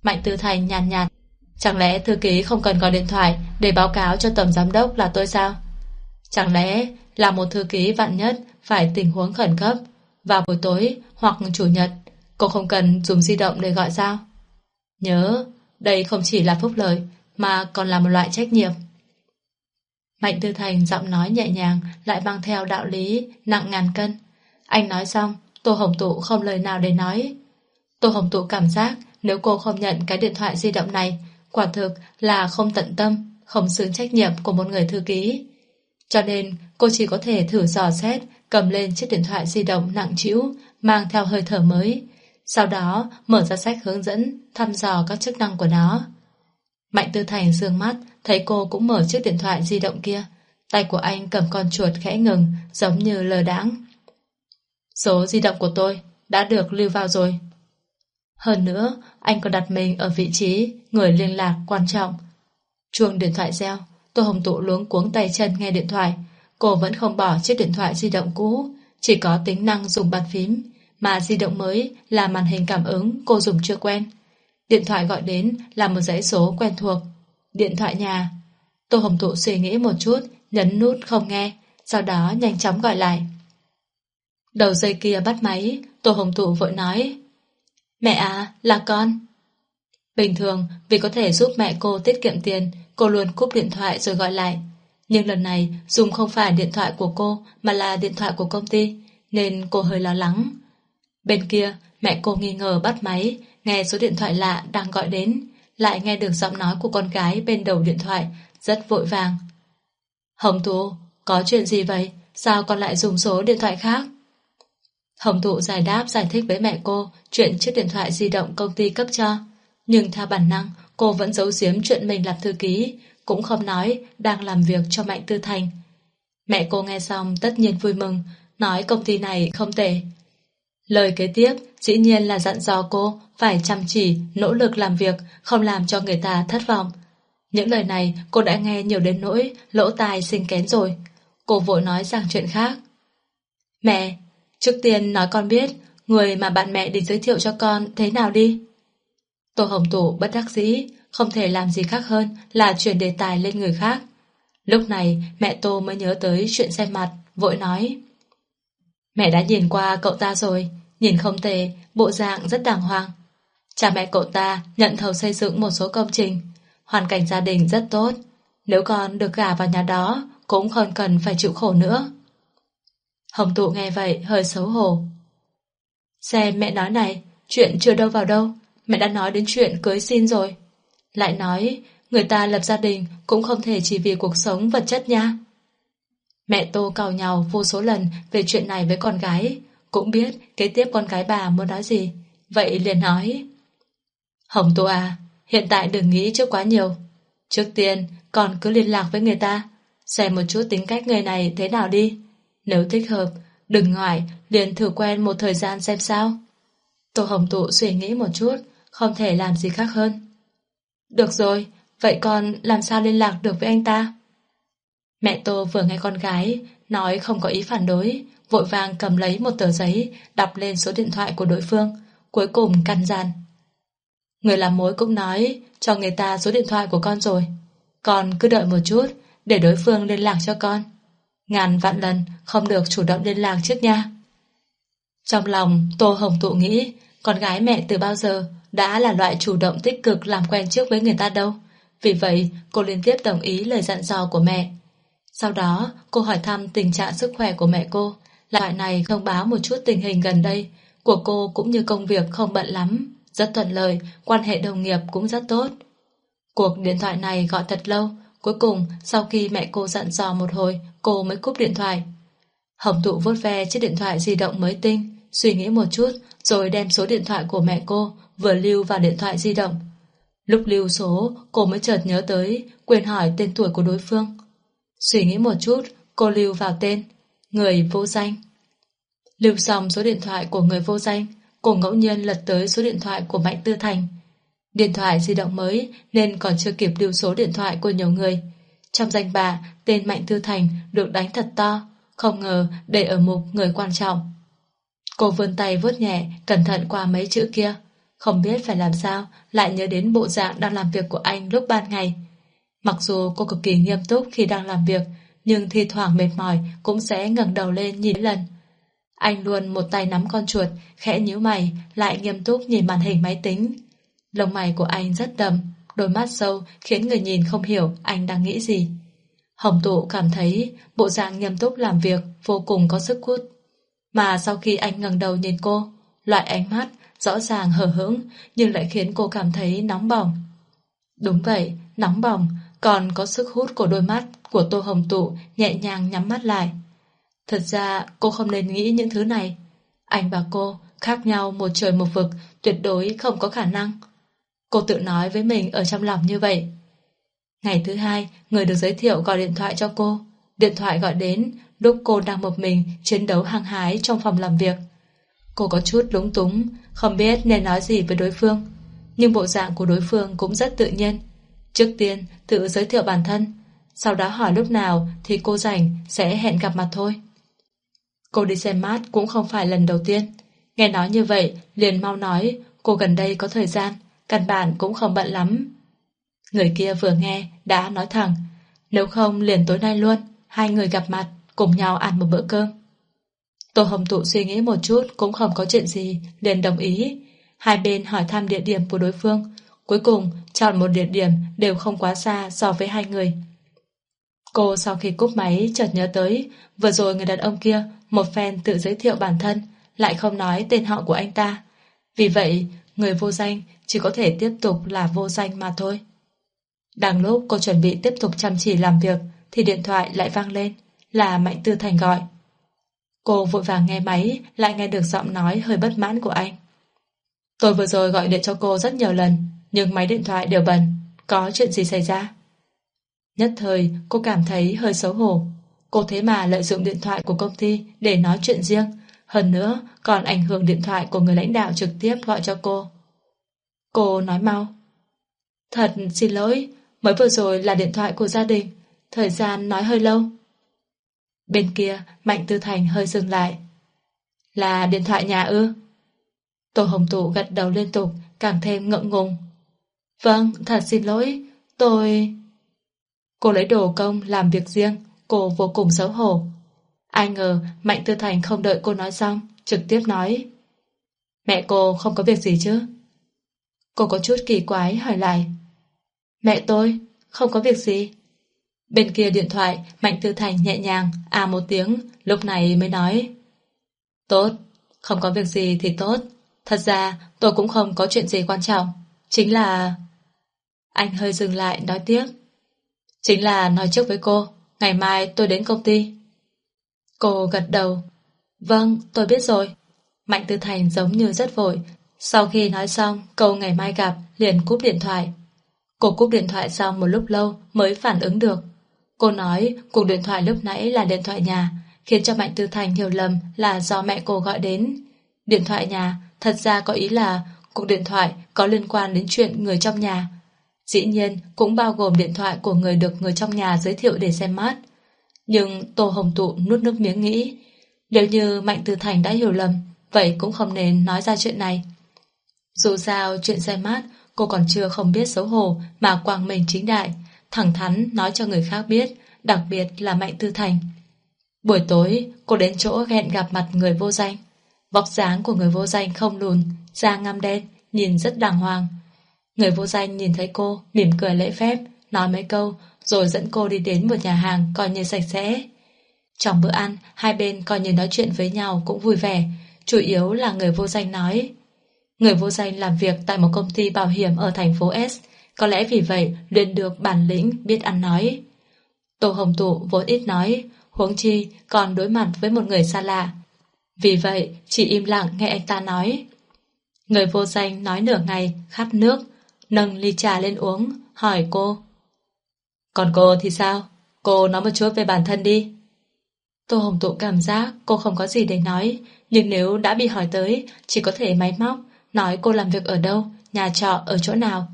Mạnh Tư Thành nhàn nhạt, nhạt. Chẳng lẽ thư ký không cần gọi điện thoại để báo cáo cho tổng giám đốc là tôi sao? Chẳng lẽ là một thư ký vạn nhất phải tình huống khẩn cấp vào buổi tối hoặc chủ nhật cô không cần dùng di động để gọi sao? Nhớ, đây không chỉ là phúc lợi mà còn là một loại trách nhiệm. Mạnh Tư Thành giọng nói nhẹ nhàng lại mang theo đạo lý nặng ngàn cân. Anh nói xong, Tô Hồng Tụ không lời nào để nói. Tô Hồng Tụ cảm giác nếu cô không nhận cái điện thoại di động này, quả thực là không tận tâm, không xứng trách nhiệm của một người thư ký. Cho nên cô chỉ có thể thử dò xét, cầm lên chiếc điện thoại di động nặng trĩu, mang theo hơi thở mới. Sau đó mở ra sách hướng dẫn, thăm dò các chức năng của nó. Mạnh Tư Thành dương mắt, thấy cô cũng mở chiếc điện thoại di động kia. Tay của anh cầm con chuột khẽ ngừng, giống như lờ đãng. Số di động của tôi đã được lưu vào rồi. Hơn nữa, anh còn đặt mình ở vị trí người liên lạc quan trọng. Chuông điện thoại reo, Tô Hồng Tụ luống cuống tay chân nghe điện thoại. Cô vẫn không bỏ chiếc điện thoại di động cũ, chỉ có tính năng dùng bàn phím, mà di động mới là màn hình cảm ứng cô dùng chưa quen. Điện thoại gọi đến là một dãy số quen thuộc. Điện thoại nhà. Tô Hồng Tụ suy nghĩ một chút, nhấn nút không nghe, sau đó nhanh chóng gọi lại. Đầu dây kia bắt máy, Tô Hồng Thụ vội nói Mẹ à, là con. Bình thường, vì có thể giúp mẹ cô tiết kiệm tiền, cô luôn cúp điện thoại rồi gọi lại. Nhưng lần này, dùng không phải điện thoại của cô, mà là điện thoại của công ty, nên cô hơi lo lắng. Bên kia, mẹ cô nghi ngờ bắt máy, nghe số điện thoại lạ đang gọi đến, lại nghe được giọng nói của con gái bên đầu điện thoại, rất vội vàng. Hồng Thụ, có chuyện gì vậy? Sao con lại dùng số điện thoại khác? Hồng Thụ giải đáp giải thích với mẹ cô chuyện chiếc điện thoại di động công ty cấp cho. Nhưng theo bản năng, cô vẫn giấu giếm chuyện mình làm thư ký, cũng không nói đang làm việc cho Mạnh Tư Thành. Mẹ cô nghe xong tất nhiên vui mừng, nói công ty này không tệ. Lời kế tiếp dĩ nhiên là dặn dò cô phải chăm chỉ, nỗ lực làm việc, không làm cho người ta thất vọng. Những lời này cô đã nghe nhiều đến nỗi lỗ tai sinh kén rồi. Cô vội nói sang chuyện khác. Mẹ, Trước tiên nói con biết Người mà bạn mẹ định giới thiệu cho con Thế nào đi. Tô Hồng Tủ bất đắc dĩ, Không thể làm gì khác hơn là chuyển đề tài lên người khác. Lúc này mẹ Tô mới nhớ tới chuyện xem mặt, Vội nói. Mẹ đã nhìn qua cậu ta rồi, Nhìn không tệ, Bộ dạng rất đàng hoàng. Cha mẹ cậu ta nhận thầu xây dựng một số công trình, Hoàn cảnh gia đình rất tốt. Nếu con được gả vào nhà đó, Cũng không cần phải chịu khổ nữa. Hồng tụ nghe vậy hơi xấu hổ. Xem mẹ nói này, chuyện chưa đâu vào đâu, mẹ đã nói đến chuyện cưới xin rồi. Lại nói, người ta lập gia đình cũng không thể chỉ vì cuộc sống vật chất nha. Mẹ Tô cào nhau vô số lần về chuyện này với con gái, cũng biết kế tiếp con gái bà muốn nói gì, vậy liền nói. Hồng Tô à, hiện tại đừng nghĩ trước quá nhiều. Trước tiên, con cứ liên lạc với người ta, xem một chút tính cách người này thế nào đi. Nếu thích hợp, đừng ngại, liền thử quen một thời gian xem sao. Tô Hồng Tụ suy nghĩ một chút, không thể làm gì khác hơn. Được rồi, vậy con làm sao liên lạc được với anh ta? Mẹ Tô vừa nghe con gái, nói không có ý phản đối, vội vàng cầm lấy một tờ giấy, đọc lên số điện thoại của đối phương, cuối cùng căn dặn. Người làm mối cũng nói cho người ta số điện thoại của con rồi. Con cứ đợi một chút, để đối phương liên lạc cho con. Ngàn vạn lần không được chủ động liên lạc trước nha. Trong lòng Tô Hồng Tụ nghĩ con gái mẹ từ bao giờ đã là loại chủ động tích cực làm quen trước với người ta đâu. Vì vậy cô liên tiếp đồng ý lời dặn dò của mẹ. Sau đó cô hỏi thăm tình trạng sức khỏe của mẹ cô. Loại này thông báo một chút tình hình gần đây của cô cũng như công việc không bận lắm. Rất thuận lợi, quan hệ đồng nghiệp cũng rất tốt. Cuộc điện thoại này gọi thật lâu Cuối cùng, sau khi mẹ cô dặn dò một hồi, cô mới cúp điện thoại. Hồng tụ vuốt ve chiếc điện thoại di động mới tinh, suy nghĩ một chút, rồi đem số điện thoại của mẹ cô vừa lưu vào điện thoại di động. Lúc lưu số, cô mới chợt nhớ tới, quên hỏi tên tuổi của đối phương. Suy nghĩ một chút, cô lưu vào tên, người vô danh. Lưu xong số điện thoại của người vô danh, cô ngẫu nhiên lật tới số điện thoại của Mạnh Tư Thành. Điện thoại di động mới nên còn chưa kịp lưu số điện thoại của nhiều người. Trong danh bạ, tên Mạnh Thư Thành được đánh thật to, không ngờ để ở mục người quan trọng. Cô vươn tay vuốt nhẹ, cẩn thận qua mấy chữ kia. Không biết phải làm sao, lại nhớ đến bộ dạng đang làm việc của anh lúc ban ngày. Mặc dù cô cực kỳ nghiêm túc khi đang làm việc, nhưng thi thoảng mệt mỏi cũng sẽ ngẩng đầu lên nhìn lần. Anh luôn một tay nắm con chuột, khẽ nhíu mày, lại nghiêm túc nhìn màn hình máy tính. Lông mày của anh rất đậm, đôi mắt sâu khiến người nhìn không hiểu anh đang nghĩ gì. Hồng tụ cảm thấy bộ dạng nghiêm túc làm việc vô cùng có sức hút. Mà sau khi anh ngẩng đầu nhìn cô, loại ánh mắt rõ ràng hờ hững nhưng lại khiến cô cảm thấy nóng bỏng. Đúng vậy, nóng bỏng, còn có sức hút của đôi mắt của Tô Hồng Tụ nhẹ nhàng nhắm mắt lại. Thật ra cô không nên nghĩ những thứ này. Anh và cô khác nhau một trời một vực, tuyệt đối không có khả năng. Cô tự nói với mình ở trong lòng như vậy. Ngày thứ hai, người được giới thiệu gọi điện thoại cho cô. Điện thoại gọi đến lúc cô đang một mình chiến đấu hăng hái trong phòng làm việc. Cô có chút lúng túng, không biết nên nói gì với đối phương. Nhưng bộ dạng của đối phương cũng rất tự nhiên. Trước tiên, tự giới thiệu bản thân. Sau đó hỏi lúc nào thì cô rảnh sẽ hẹn gặp mặt thôi. Cô đi xem mát cũng không phải lần đầu tiên. Nghe nói như vậy, liền mau nói cô gần đây có thời gian, căn bản cũng không bận lắm. Người kia vừa nghe, đã nói thẳng, nếu không liền tối nay luôn, hai người gặp mặt, cùng nhau ăn một bữa cơm. Tô Hồng Tụ suy nghĩ một chút cũng không có chuyện gì, liền đồng ý. Hai bên hỏi thăm địa điểm của đối phương, cuối cùng chọn một địa điểm đều không quá xa so với hai người. Cô sau khi cúp máy chợt nhớ tới, vừa rồi người đàn ông kia một phen tự giới thiệu bản thân, lại không nói tên họ của anh ta. Vì vậy, người vô danh chỉ có thể tiếp tục là vô danh mà thôi. Đang lúc cô chuẩn bị tiếp tục chăm chỉ làm việc, thì điện thoại lại vang lên, là Mạnh Tư Thành gọi. Cô vội vàng nghe máy, lại nghe được giọng nói hơi bất mãn của anh. Tôi vừa rồi gọi điện cho cô rất nhiều lần, nhưng máy điện thoại đều bần. Có chuyện gì xảy ra? Nhất thời, cô cảm thấy hơi xấu hổ. Cô thế mà lợi dụng điện thoại của công ty để nói chuyện riêng, hơn nữa còn ảnh hưởng điện thoại của người lãnh đạo trực tiếp gọi cho cô. Cô nói mau. Thật xin lỗi, mới vừa rồi là điện thoại của gia đình, thời gian nói hơi lâu. Bên kia, Mạnh Tư Thành hơi dừng lại. Là điện thoại nhà ư? Tô Hồng Tụ gật đầu liên tục, càng thêm ngượng ngùng. Vâng, thật xin lỗi, tôi... Cô lấy đồ công làm việc riêng, cô vô cùng xấu hổ. Ai ngờ Mạnh Tư Thành không đợi cô nói xong, trực tiếp nói. Mẹ cô không có việc gì chứ? Cô có chút kỳ quái hỏi lại. Mẹ tôi, không có việc gì. Bên kia điện thoại, Mạnh Tư Thành nhẹ nhàng, à một tiếng, lúc này mới nói. Tốt, không có việc gì thì tốt. Thật ra, tôi cũng không có chuyện gì quan trọng. Chính là... Anh hơi dừng lại, nói tiếp. Chính là nói trước với cô, ngày mai tôi đến công ty. Cô gật đầu. Vâng, tôi biết rồi. Mạnh Tư Thành giống như rất vội. Sau khi nói xong, câu ngày mai gặp, liền cúp điện thoại. Cô cúp điện thoại sau một lúc lâu mới phản ứng được. Cô nói cuộc điện thoại lúc nãy là điện thoại nhà, khiến cho Mạnh Tư Thành hiểu lầm là do mẹ cô gọi đến. Điện thoại nhà thật ra có ý là cuộc điện thoại có liên quan đến chuyện người trong nhà. Dĩ nhiên cũng bao gồm điện thoại của người được người trong nhà giới thiệu để xem mắt. Nhưng Tô Hồng Tụ nuốt nước miếng nghĩ nếu như Mạnh Tư Thành đã hiểu lầm vậy cũng không nên nói ra chuyện này. Dù sao chuyện xe mát cô còn chưa không biết xấu hổ mà quang mình chính đại thẳng thắn nói cho người khác biết, đặc biệt là Mạnh Tư Thành. Buổi tối, cô đến chỗ hẹn gặp mặt người vô danh. Vóc dáng của người vô danh không lùn, da ngăm đen, nhìn rất đàng hoàng. Người vô danh nhìn thấy cô, mỉm cười lễ phép, nói mấy câu, rồi dẫn cô đi đến một nhà hàng coi như sạch sẽ. Trong bữa ăn, hai bên coi như nói chuyện với nhau cũng vui vẻ, chủ yếu là người vô danh nói. Người vô danh làm việc tại một công ty bảo hiểm ở thành phố S, có lẽ vì vậy luyện được bản lĩnh biết ăn nói. Tô Hồng Tụ vốn ít nói, huống chi còn đối mặt với một người xa lạ. Vì vậy chỉ im lặng nghe anh ta nói. Người vô danh nói nửa ngày, khát nước, nâng ly trà lên uống, hỏi cô. Còn cô thì sao? Cô nói một chút về bản thân đi. Tô Hồng Tụ cảm giác cô không có gì để nói, nhưng nếu đã bị hỏi tới, chỉ có thể máy móc, nói cô làm việc ở đâu, nhà trọ ở chỗ nào,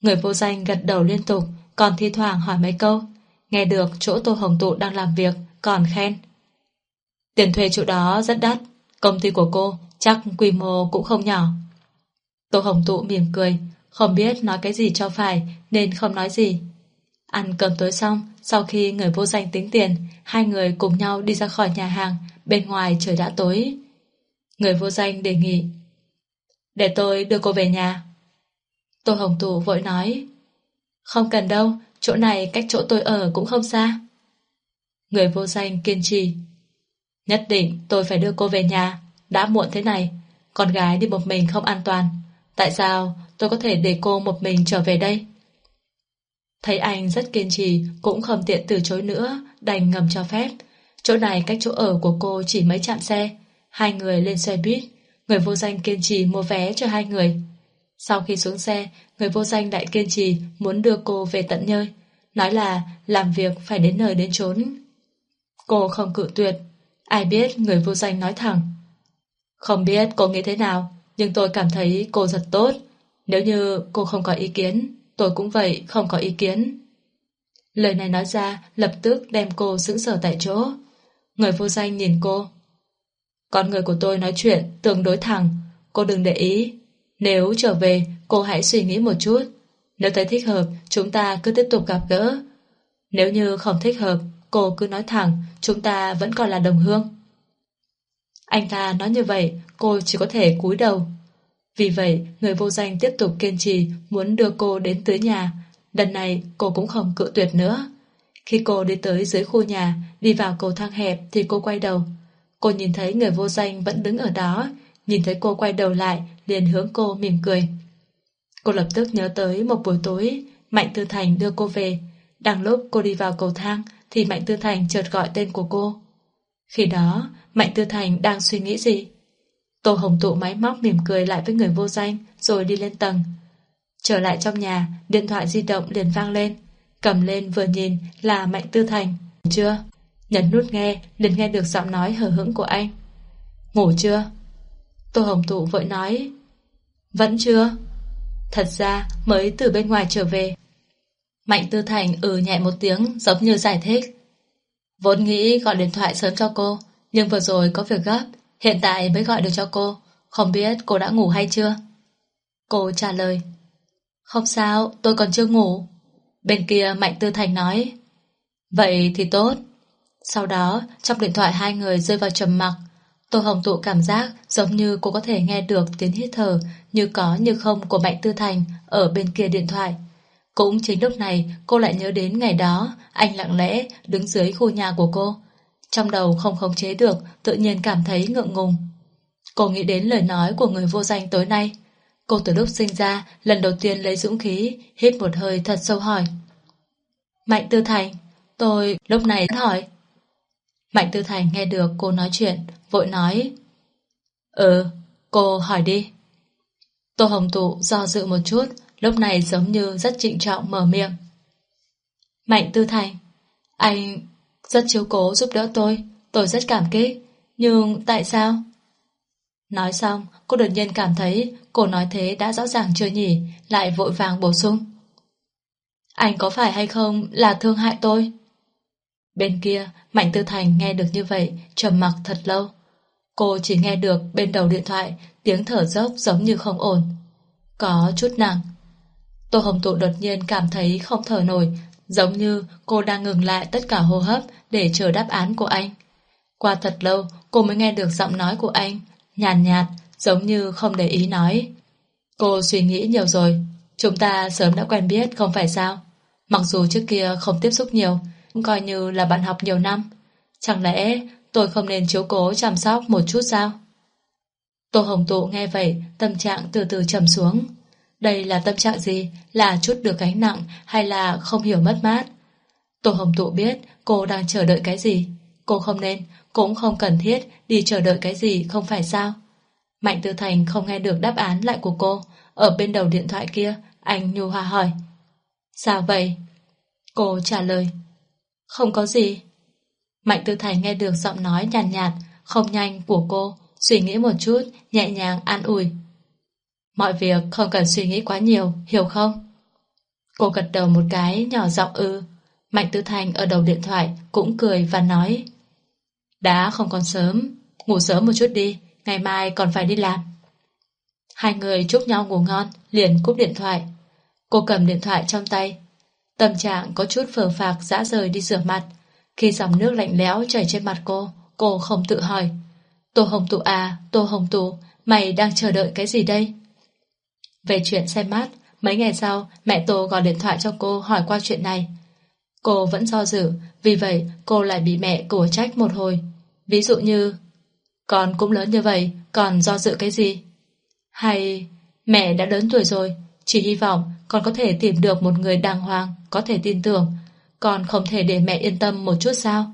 Người vô danh gật đầu liên tục, còn thi thoảng hỏi mấy câu. Nghe được chỗ Tô Hồng Tụ đang làm việc, còn khen. Tiền thuê chỗ đó rất đắt, công ty của cô chắc quy mô cũng không nhỏ. Tô Hồng Tụ mỉm cười, không biết nói cái gì cho phải nên không nói gì. Ăn cơm tối xong, sau khi người vô danh tính tiền, hai người cùng nhau đi ra khỏi nhà hàng, bên ngoài trời đã tối. Người vô danh đề nghị. Để tôi đưa cô về nhà. Tô Hồng Tụ vội nói Không cần đâu, chỗ này cách chỗ tôi ở cũng không xa. Người vô danh kiên trì Nhất định tôi phải đưa cô về nhà. Đã muộn thế này, con gái đi một mình không an toàn. Tại sao tôi có thể để cô một mình trở về đây? Thấy anh rất kiên trì, cũng không tiện từ chối nữa, đành ngầm cho phép. Chỗ này cách chỗ ở của cô chỉ mấy chạm xe. Hai người lên xe buýt, người vô danh kiên trì mua vé cho hai người. Sau khi xuống xe, người vô danh lại kiên trì muốn đưa cô về tận nơi. Nói là làm việc phải đến nơi đến chốn. Cô không cự tuyệt. Ai biết người vô danh nói thẳng. Không biết cô nghĩ thế nào, nhưng tôi cảm thấy cô rất tốt. Nếu như cô không có ý kiến, tôi cũng vậy, không có ý kiến. Lời này nói ra lập tức đem cô sững sờ tại chỗ. Người vô danh nhìn cô. Con người của tôi nói chuyện tương đối thẳng, cô đừng để ý. Nếu trở về, cô hãy suy nghĩ một chút. Nếu thấy thích hợp, chúng ta cứ tiếp tục gặp gỡ. Nếu như không thích hợp, cô cứ nói thẳng, chúng ta vẫn còn là đồng hương. Anh ta nói như vậy, cô chỉ có thể cúi đầu. Vì vậy, người vô danh tiếp tục kiên trì muốn đưa cô đến tới nhà. Lần này, cô cũng không cự tuyệt nữa. Khi cô đi tới dưới khu nhà, đi vào cầu thang hẹp thì cô quay đầu. Cô nhìn thấy người vô danh vẫn đứng ở đó, nhìn thấy cô quay đầu lại, liền hướng cô mỉm cười. Cô lập tức nhớ tới một buổi tối, Mạnh Tư Thành đưa cô về. Đang lúc cô đi vào cầu thang, thì Mạnh Tư Thành chợt gọi tên của cô. Khi đó, Mạnh Tư Thành đang suy nghĩ gì? Tô Hồng Tụ máy móc mỉm cười lại với người vô danh, rồi đi lên tầng. Trở lại trong nhà, điện thoại di động liền vang lên. Cầm lên vừa nhìn là Mạnh Tư Thành. Chưa? Nhấn nút nghe, liền nghe được giọng nói hờ hững của anh. Ngủ chưa? Tô Hồng Tụ vội nói. Vẫn chưa? Thật ra mới từ bên ngoài trở về. Mạnh Tư Thành ừ nhẹ một tiếng giống như giải thích. Vốn nghĩ gọi điện thoại sớm cho cô, nhưng vừa rồi có việc gấp, hiện tại mới gọi được cho cô. Không biết cô đã ngủ hay chưa? Cô trả lời. Không sao, tôi còn chưa ngủ. Bên kia Mạnh Tư Thành nói. Vậy thì tốt. Sau đó, trong điện thoại hai người rơi vào trầm mặc. Tô Hồng Tụ cảm giác giống như cô có thể nghe được tiếng hít thở như có như không của Mạnh Tư Thành ở bên kia điện thoại. Cũng chính lúc này cô lại nhớ đến ngày đó anh lặng lẽ đứng dưới khu nhà của cô. Trong đầu không khống chế được tự nhiên cảm thấy ngượng ngùng. Cô nghĩ đến lời nói của người vô danh tối nay. Cô từ lúc sinh ra lần đầu tiên lấy dũng khí hít một hơi thật sâu hỏi. Mạnh Tư Thành, tôi lúc này hỏi. Mạnh Tư Thành nghe được cô nói chuyện, vội nói. Ừ, cô hỏi đi. Tô Hồng Tụ do dự một chút, lúc này giống như rất trịnh trọng mở miệng. Mạnh Tư Thành, anh rất chiếu cố giúp đỡ tôi, tôi rất cảm kích, nhưng tại sao? Nói xong, cô đột nhiên cảm thấy cô nói thế đã rõ ràng chưa nhỉ, lại vội vàng bổ sung. Anh có phải hay không là thương hại tôi? Bên kia, Mạnh Tư Thành nghe được như vậy, trầm mặc thật lâu. Cô chỉ nghe được bên đầu điện thoại tiếng thở dốc giống như không ổn. Có chút nặng. Tô Hồng Tụ đột nhiên cảm thấy không thở nổi, giống như cô đang ngừng lại tất cả hô hấp để chờ đáp án của anh. Qua thật lâu, cô mới nghe được giọng nói của anh, nhàn nhạt, giống như không để ý nói. Cô suy nghĩ nhiều rồi, chúng ta sớm đã quen biết không phải sao? Mặc dù trước kia không tiếp xúc nhiều, coi như là bạn học nhiều năm. Chẳng lẽ tôi không nên chiếu cố chăm sóc một chút sao? Tô Hồng Tụ nghe vậy, tâm trạng từ từ trầm xuống. Đây là tâm trạng gì? Là chút được gánh nặng hay là không hiểu mất mát? Tô Hồng Tụ biết cô đang chờ đợi cái gì. Cô không nên, cũng không cần thiết đi chờ đợi cái gì không phải sao? Mạnh Tư Thành không nghe được đáp án lại của cô. Ở bên đầu điện thoại kia, anh nhu hòa hỏi. Sao vậy? Cô trả lời. Không có gì. Mạnh Tư Thành nghe được giọng nói nhàn nhạt, nhạt, không nhanh của cô, suy nghĩ một chút, nhẹ nhàng an ủi. Mọi việc không cần suy nghĩ quá nhiều, hiểu không? Cô gật đầu một cái, nhỏ giọng ư. Mạnh Tư Thành ở đầu điện thoại cũng cười và nói Đã không còn sớm, ngủ sớm một chút đi, ngày mai còn phải đi làm. Hai người chúc nhau ngủ ngon, liền cúp điện thoại. Cô cầm điện thoại trong tay. Tâm trạng có chút phờ phạc dã rời đi rửa mặt. Khi dòng nước lạnh lẽo chảy trên mặt cô, cô không tự hỏi. Tô Hồng Tụ à, Tô Hồng Tụ, mày đang chờ đợi cái gì đây? Về chuyện xem mát, mấy ngày sau, mẹ Tô gọi điện thoại cho cô hỏi qua chuyện này. Cô vẫn do dự, vì vậy cô lại bị mẹ cổ trách một hồi. Ví dụ như Con cũng lớn như vậy Còn do dự cái gì Hay mẹ đã lớn tuổi rồi Chỉ hy vọng con có thể tìm được một người đàng hoàng, Có thể tin tưởng. Con không thể để mẹ yên tâm một chút sao?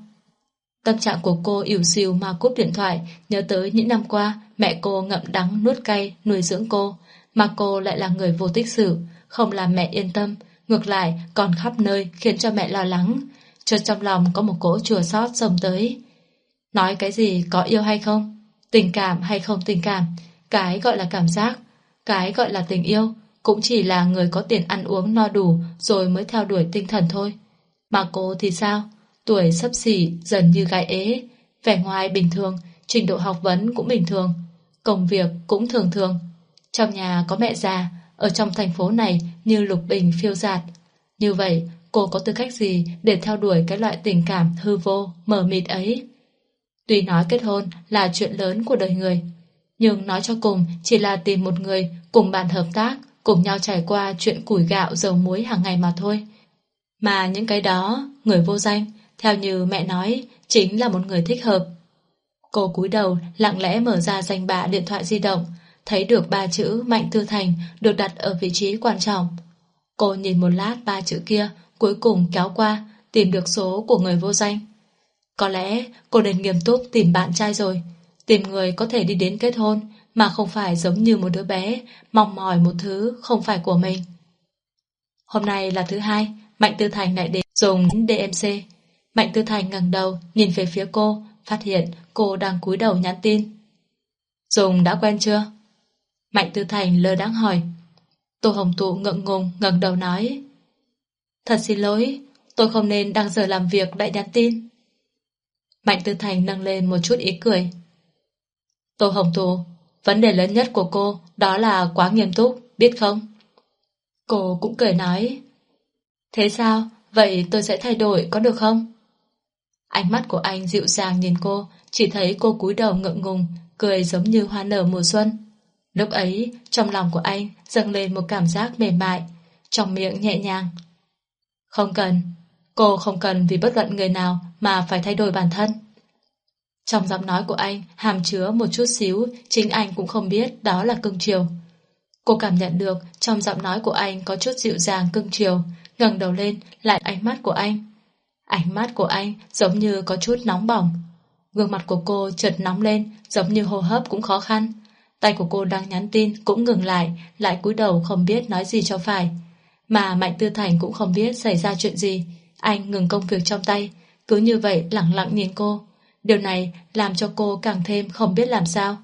Tâm trạng của cô ỉu xìu mà cúp điện thoại. Nhớ tới những năm qua, Mẹ cô ngậm đắng nuốt cay, nuôi dưỡng cô. Mà cô lại là người vô tích sự. Không làm mẹ yên tâm. Ngược lại, còn khắp nơi khiến cho mẹ lo lắng. Chợt trong lòng có một cỗ chùa xót sông tới. Nói cái gì, có yêu hay không? Tình cảm hay không tình cảm? Cái gọi là cảm giác, Cái gọi là tình yêu. Cũng chỉ là người có tiền ăn uống no đủ Rồi mới theo đuổi tinh thần thôi. Mà cô thì sao? Tuổi sấp xỉ, dần như gái ế. Vẻ ngoài bình thường, Trình độ học vấn cũng bình thường. Công việc cũng thường thường. Trong nhà có mẹ già, Ở trong thành phố này như lục bình phiêu giạt. Như vậy, cô có tư cách gì Để theo đuổi cái loại tình cảm hư vô, Mờ mịt ấy? Tuy nói kết hôn là chuyện lớn của đời người, Nhưng nói cho cùng Chỉ là tìm một người cùng bàn hợp tác Cùng nhau trải qua chuyện củi gạo Dầu muối hàng ngày mà thôi. Mà những cái đó, Người vô danh, Theo như mẹ nói, Chính là một người thích hợp. Cô cúi đầu, lặng lẽ mở ra danh bạ điện thoại di động, Thấy được ba chữ Mạnh Tư Thành Được đặt ở vị trí quan trọng. Cô nhìn một lát ba chữ kia, Cuối cùng kéo qua, Tìm được số của người vô danh. Có lẽ cô nên nghiêm túc tìm bạn trai rồi, Tìm người có thể đi đến kết hôn mà không phải giống như một đứa bé Mong mỏi một thứ không phải của mình. Hôm nay là thứ hai, Mạnh Tư Thành lại đến dùng DMC Mạnh Tư Thành ngẩng đầu Nhìn về phía cô, Phát hiện cô đang cúi đầu nhắn tin. Dùng đã quen chưa? Mạnh Tư Thành lơ đáng hỏi. Tô Hồng Tụ ngượng ngùng ngẩng đầu nói. Thật xin lỗi, Tôi không nên đang giờ làm việc lại nhắn tin. Mạnh Tư Thành nâng lên một chút ý cười. Tô Hồng Tụ Vấn đề lớn nhất của cô Đó là quá nghiêm túc, biết không? Cô cũng cười nói Thế sao? Vậy tôi sẽ thay đổi có được không? Ánh mắt của anh dịu dàng nhìn cô Chỉ thấy cô cúi đầu ngượng ngùng Cười giống như hoa nở mùa xuân Lúc ấy trong lòng của anh dâng lên một cảm giác mềm mại Trong miệng nhẹ nhàng Không cần Cô không cần vì bất luận người nào Mà phải thay đổi bản thân trong giọng nói của anh hàm chứa một chút xíu Chính anh cũng không biết đó là cưng chiều Cô cảm nhận được Trong giọng nói của anh có chút dịu dàng cưng chiều ngẩng đầu lên lại ánh mắt của anh Ánh mắt của anh giống như có chút nóng bỏng. Gương mặt của cô chợt nóng lên, giống như hô hấp cũng khó khăn. Tay của cô đang nhắn tin cũng ngừng lại, lại cúi đầu không biết nói gì cho phải. Mà Mạnh Tư Thành cũng không biết xảy ra chuyện gì. Anh ngừng công việc trong tay, cứ như vậy lặng lặng nhìn cô. Điều này làm cho cô càng thêm không biết làm sao.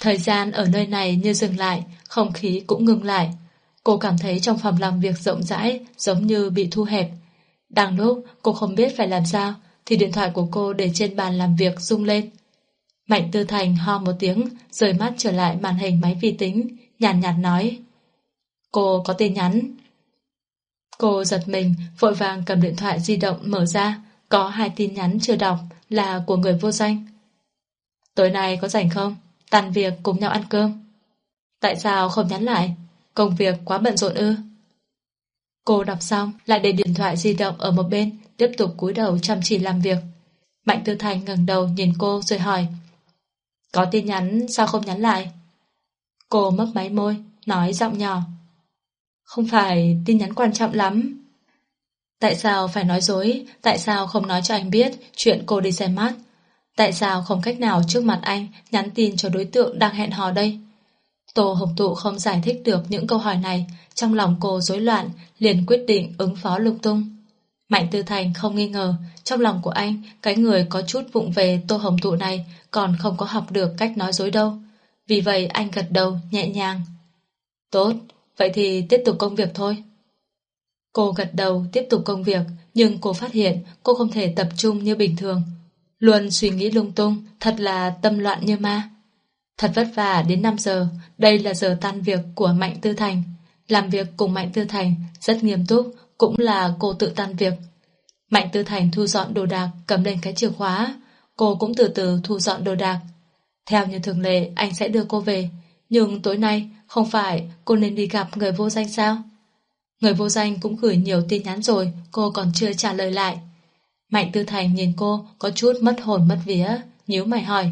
Thời gian ở nơi này như dừng lại, không khí cũng ngừng lại. Cô cảm thấy trong phòng làm việc rộng rãi giống như bị thu hẹp. Đang lúc cô không biết phải làm sao thì điện thoại của cô để trên bàn làm việc rung lên. Mạnh Tư Thành ho một tiếng rời mắt trở lại màn hình máy vi tính nhàn nhạt, nhạt nói Cô có tin nhắn. Cô giật mình vội vàng cầm điện thoại di động mở ra có hai tin nhắn chưa đọc là của người vô danh. Tối nay có rảnh không? Tàn việc cùng nhau ăn cơm. Tại sao không nhắn lại? Công việc quá bận rộn ư? Cô đọc xong, lại để điện thoại di động ở một bên, tiếp tục cúi đầu chăm chỉ làm việc. Mạnh Tư Thành ngẩng đầu nhìn cô rồi hỏi Có tin nhắn sao không nhắn lại? Cô mấp máy môi, nói giọng nhỏ Không phải tin nhắn quan trọng lắm. Tại sao phải nói dối? Tại sao không nói cho anh biết chuyện cô đi xem mắt? Tại sao không cách nào trước mặt anh nhắn tin cho đối tượng đang hẹn hò đây? Tô Hồng Tụ không giải thích được những câu hỏi này, trong lòng cô rối loạn, liền quyết định ứng phó lung tung. Mạnh Tư Thành không nghi ngờ, trong lòng của anh, cái người có chút vụng về Tô Hồng Tụ này còn không có học được cách nói dối đâu. Vì vậy anh gật đầu, nhẹ nhàng. Tốt, vậy thì tiếp tục công việc thôi. Cô gật đầu tiếp tục công việc, nhưng cô phát hiện cô không thể tập trung như bình thường. Luôn suy nghĩ lung tung, thật là tâm loạn như ma. Thật vất vả đến 5 giờ, đây là giờ tan việc của Mạnh Tư Thành. Làm việc cùng Mạnh Tư Thành rất nghiêm túc, cũng là cô tự tan việc. Mạnh Tư Thành thu dọn đồ đạc, cầm lên cái chìa khóa. Cô cũng từ từ thu dọn đồ đạc. Theo như thường lệ, anh sẽ đưa cô về. Nhưng tối nay, không phải cô nên đi gặp người vô danh sao? Người vô danh cũng gửi nhiều tin nhắn rồi, cô còn chưa trả lời lại. Mạnh Tư Thành nhìn cô có chút mất hồn mất vía, nhíu mày hỏi.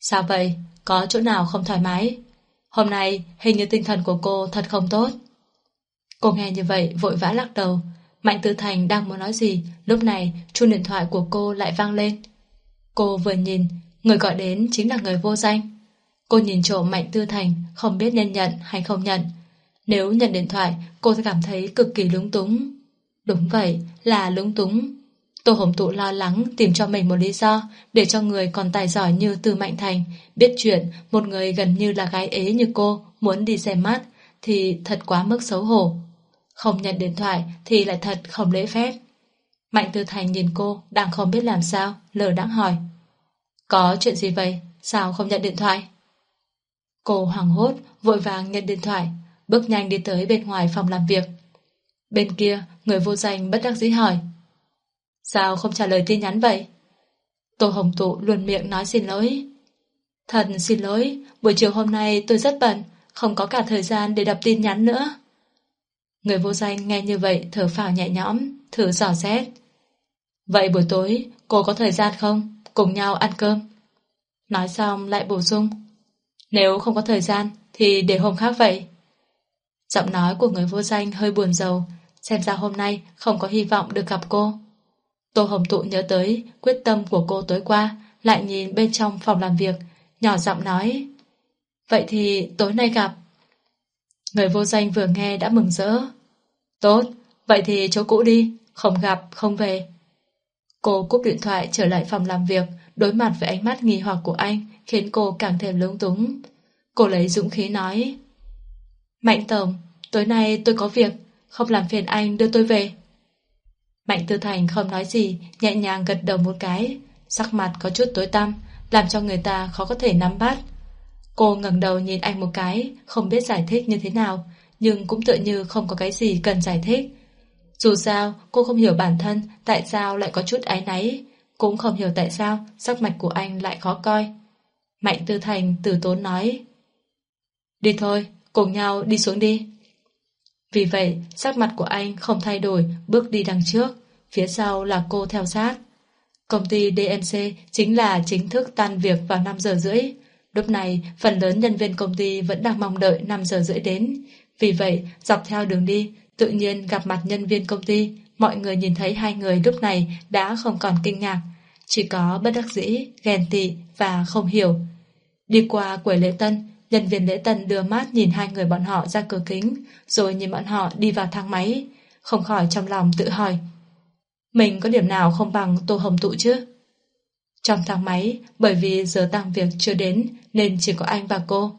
Sao vậy? Có chỗ nào không thoải mái? Hôm nay hình như tinh thần của cô thật không tốt. Cô nghe như vậy vội vã lắc đầu. Mạnh Tư Thành đang muốn nói gì, lúc này chuông điện thoại của cô lại vang lên. Cô vừa nhìn, người gọi đến chính là người vô danh. Cô nhìn trộm Mạnh Tư Thành, không biết nên nhận hay không nhận. Nếu nhận điện thoại, cô sẽ cảm thấy cực kỳ lúng túng. Đúng vậy, là lúng túng. Tô Hồng Tụ lo lắng tìm cho mình một lý do để cho người còn tài giỏi như Từ Mạnh Thành biết chuyện một người gần như là gái ế như cô muốn đi xem mắt thì thật quá mức xấu hổ. Không nhận điện thoại thì lại thật không lễ phép. Mạnh Tư Thành nhìn cô đang không biết làm sao, lờ đãng hỏi. Có chuyện gì vậy? Sao không nhận điện thoại? Cô hoảng hốt, vội vàng nhận điện thoại, bước nhanh đi tới bên ngoài phòng làm việc. Bên kia, người vô danh bất đắc dĩ hỏi. Sao không trả lời tin nhắn vậy? Tô Hồng Tụ luôn miệng nói xin lỗi. Thật xin lỗi, buổi chiều hôm nay tôi rất bận, không có cả thời gian để đọc tin nhắn nữa. Người vô danh nghe như vậy thở phào nhẹ nhõm, thử dò xét. Vậy buổi tối, cô có thời gian không? Cùng nhau ăn cơm. Nói xong lại bổ sung. Nếu không có thời gian, thì để hôm khác vậy. Giọng nói của người vô danh hơi buồn rầu, xem ra hôm nay không có hy vọng được gặp cô. Tô Hồng Tụ nhớ tới quyết tâm của cô tối qua, lại nhìn bên trong phòng làm việc, nhỏ giọng nói. Vậy thì tối nay gặp. Người vô danh vừa nghe đã mừng rỡ. Tốt, vậy thì chỗ cũ đi, không gặp, không về. Cô cúp điện thoại trở lại phòng làm việc, đối mặt với ánh mắt nghi hoặc của anh, khiến cô càng thêm lúng túng. Cô lấy dũng khí nói. Mạnh Tổng, tối nay tôi có việc, không làm phiền anh đưa tôi về. Mạnh Tư Thành không nói gì, nhẹ nhàng gật đầu một cái, sắc mặt có chút tối tăm, làm cho người ta khó có thể nắm bắt. Cô ngẩng đầu nhìn anh một cái, không biết giải thích như thế nào, nhưng cũng tựa như không có cái gì cần giải thích. Dù sao, cô không hiểu bản thân tại sao lại có chút ái náy, cũng không hiểu tại sao sắc mạch của anh lại khó coi. Mạnh Tư Thành từ tốn nói Đi thôi, cùng nhau đi xuống đi. Vì vậy, sắc mặt của anh không thay đổi, bước đi đằng trước, phía sau là cô theo sát. Công ty DMC chính là chính thức tan việc vào 5 giờ rưỡi. Lúc này, phần lớn nhân viên công ty vẫn đang mong đợi 5 giờ rưỡi đến. Vì vậy, dọc theo đường đi, tự nhiên gặp mặt nhân viên công ty, mọi người nhìn thấy hai người lúc này đã không còn kinh ngạc. Chỉ có bất đắc dĩ, ghen tị và không hiểu. Đi qua quầy lễ tân, nhân viên lễ tân đưa mắt nhìn hai người bọn họ ra cửa kính, rồi nhìn bọn họ đi vào thang máy. Không khỏi trong lòng tự hỏi. Mình có điểm nào không bằng Tô Hồng Tụ chứ? Trong thang máy, bởi vì giờ tăng việc chưa đến nên chỉ có anh và cô.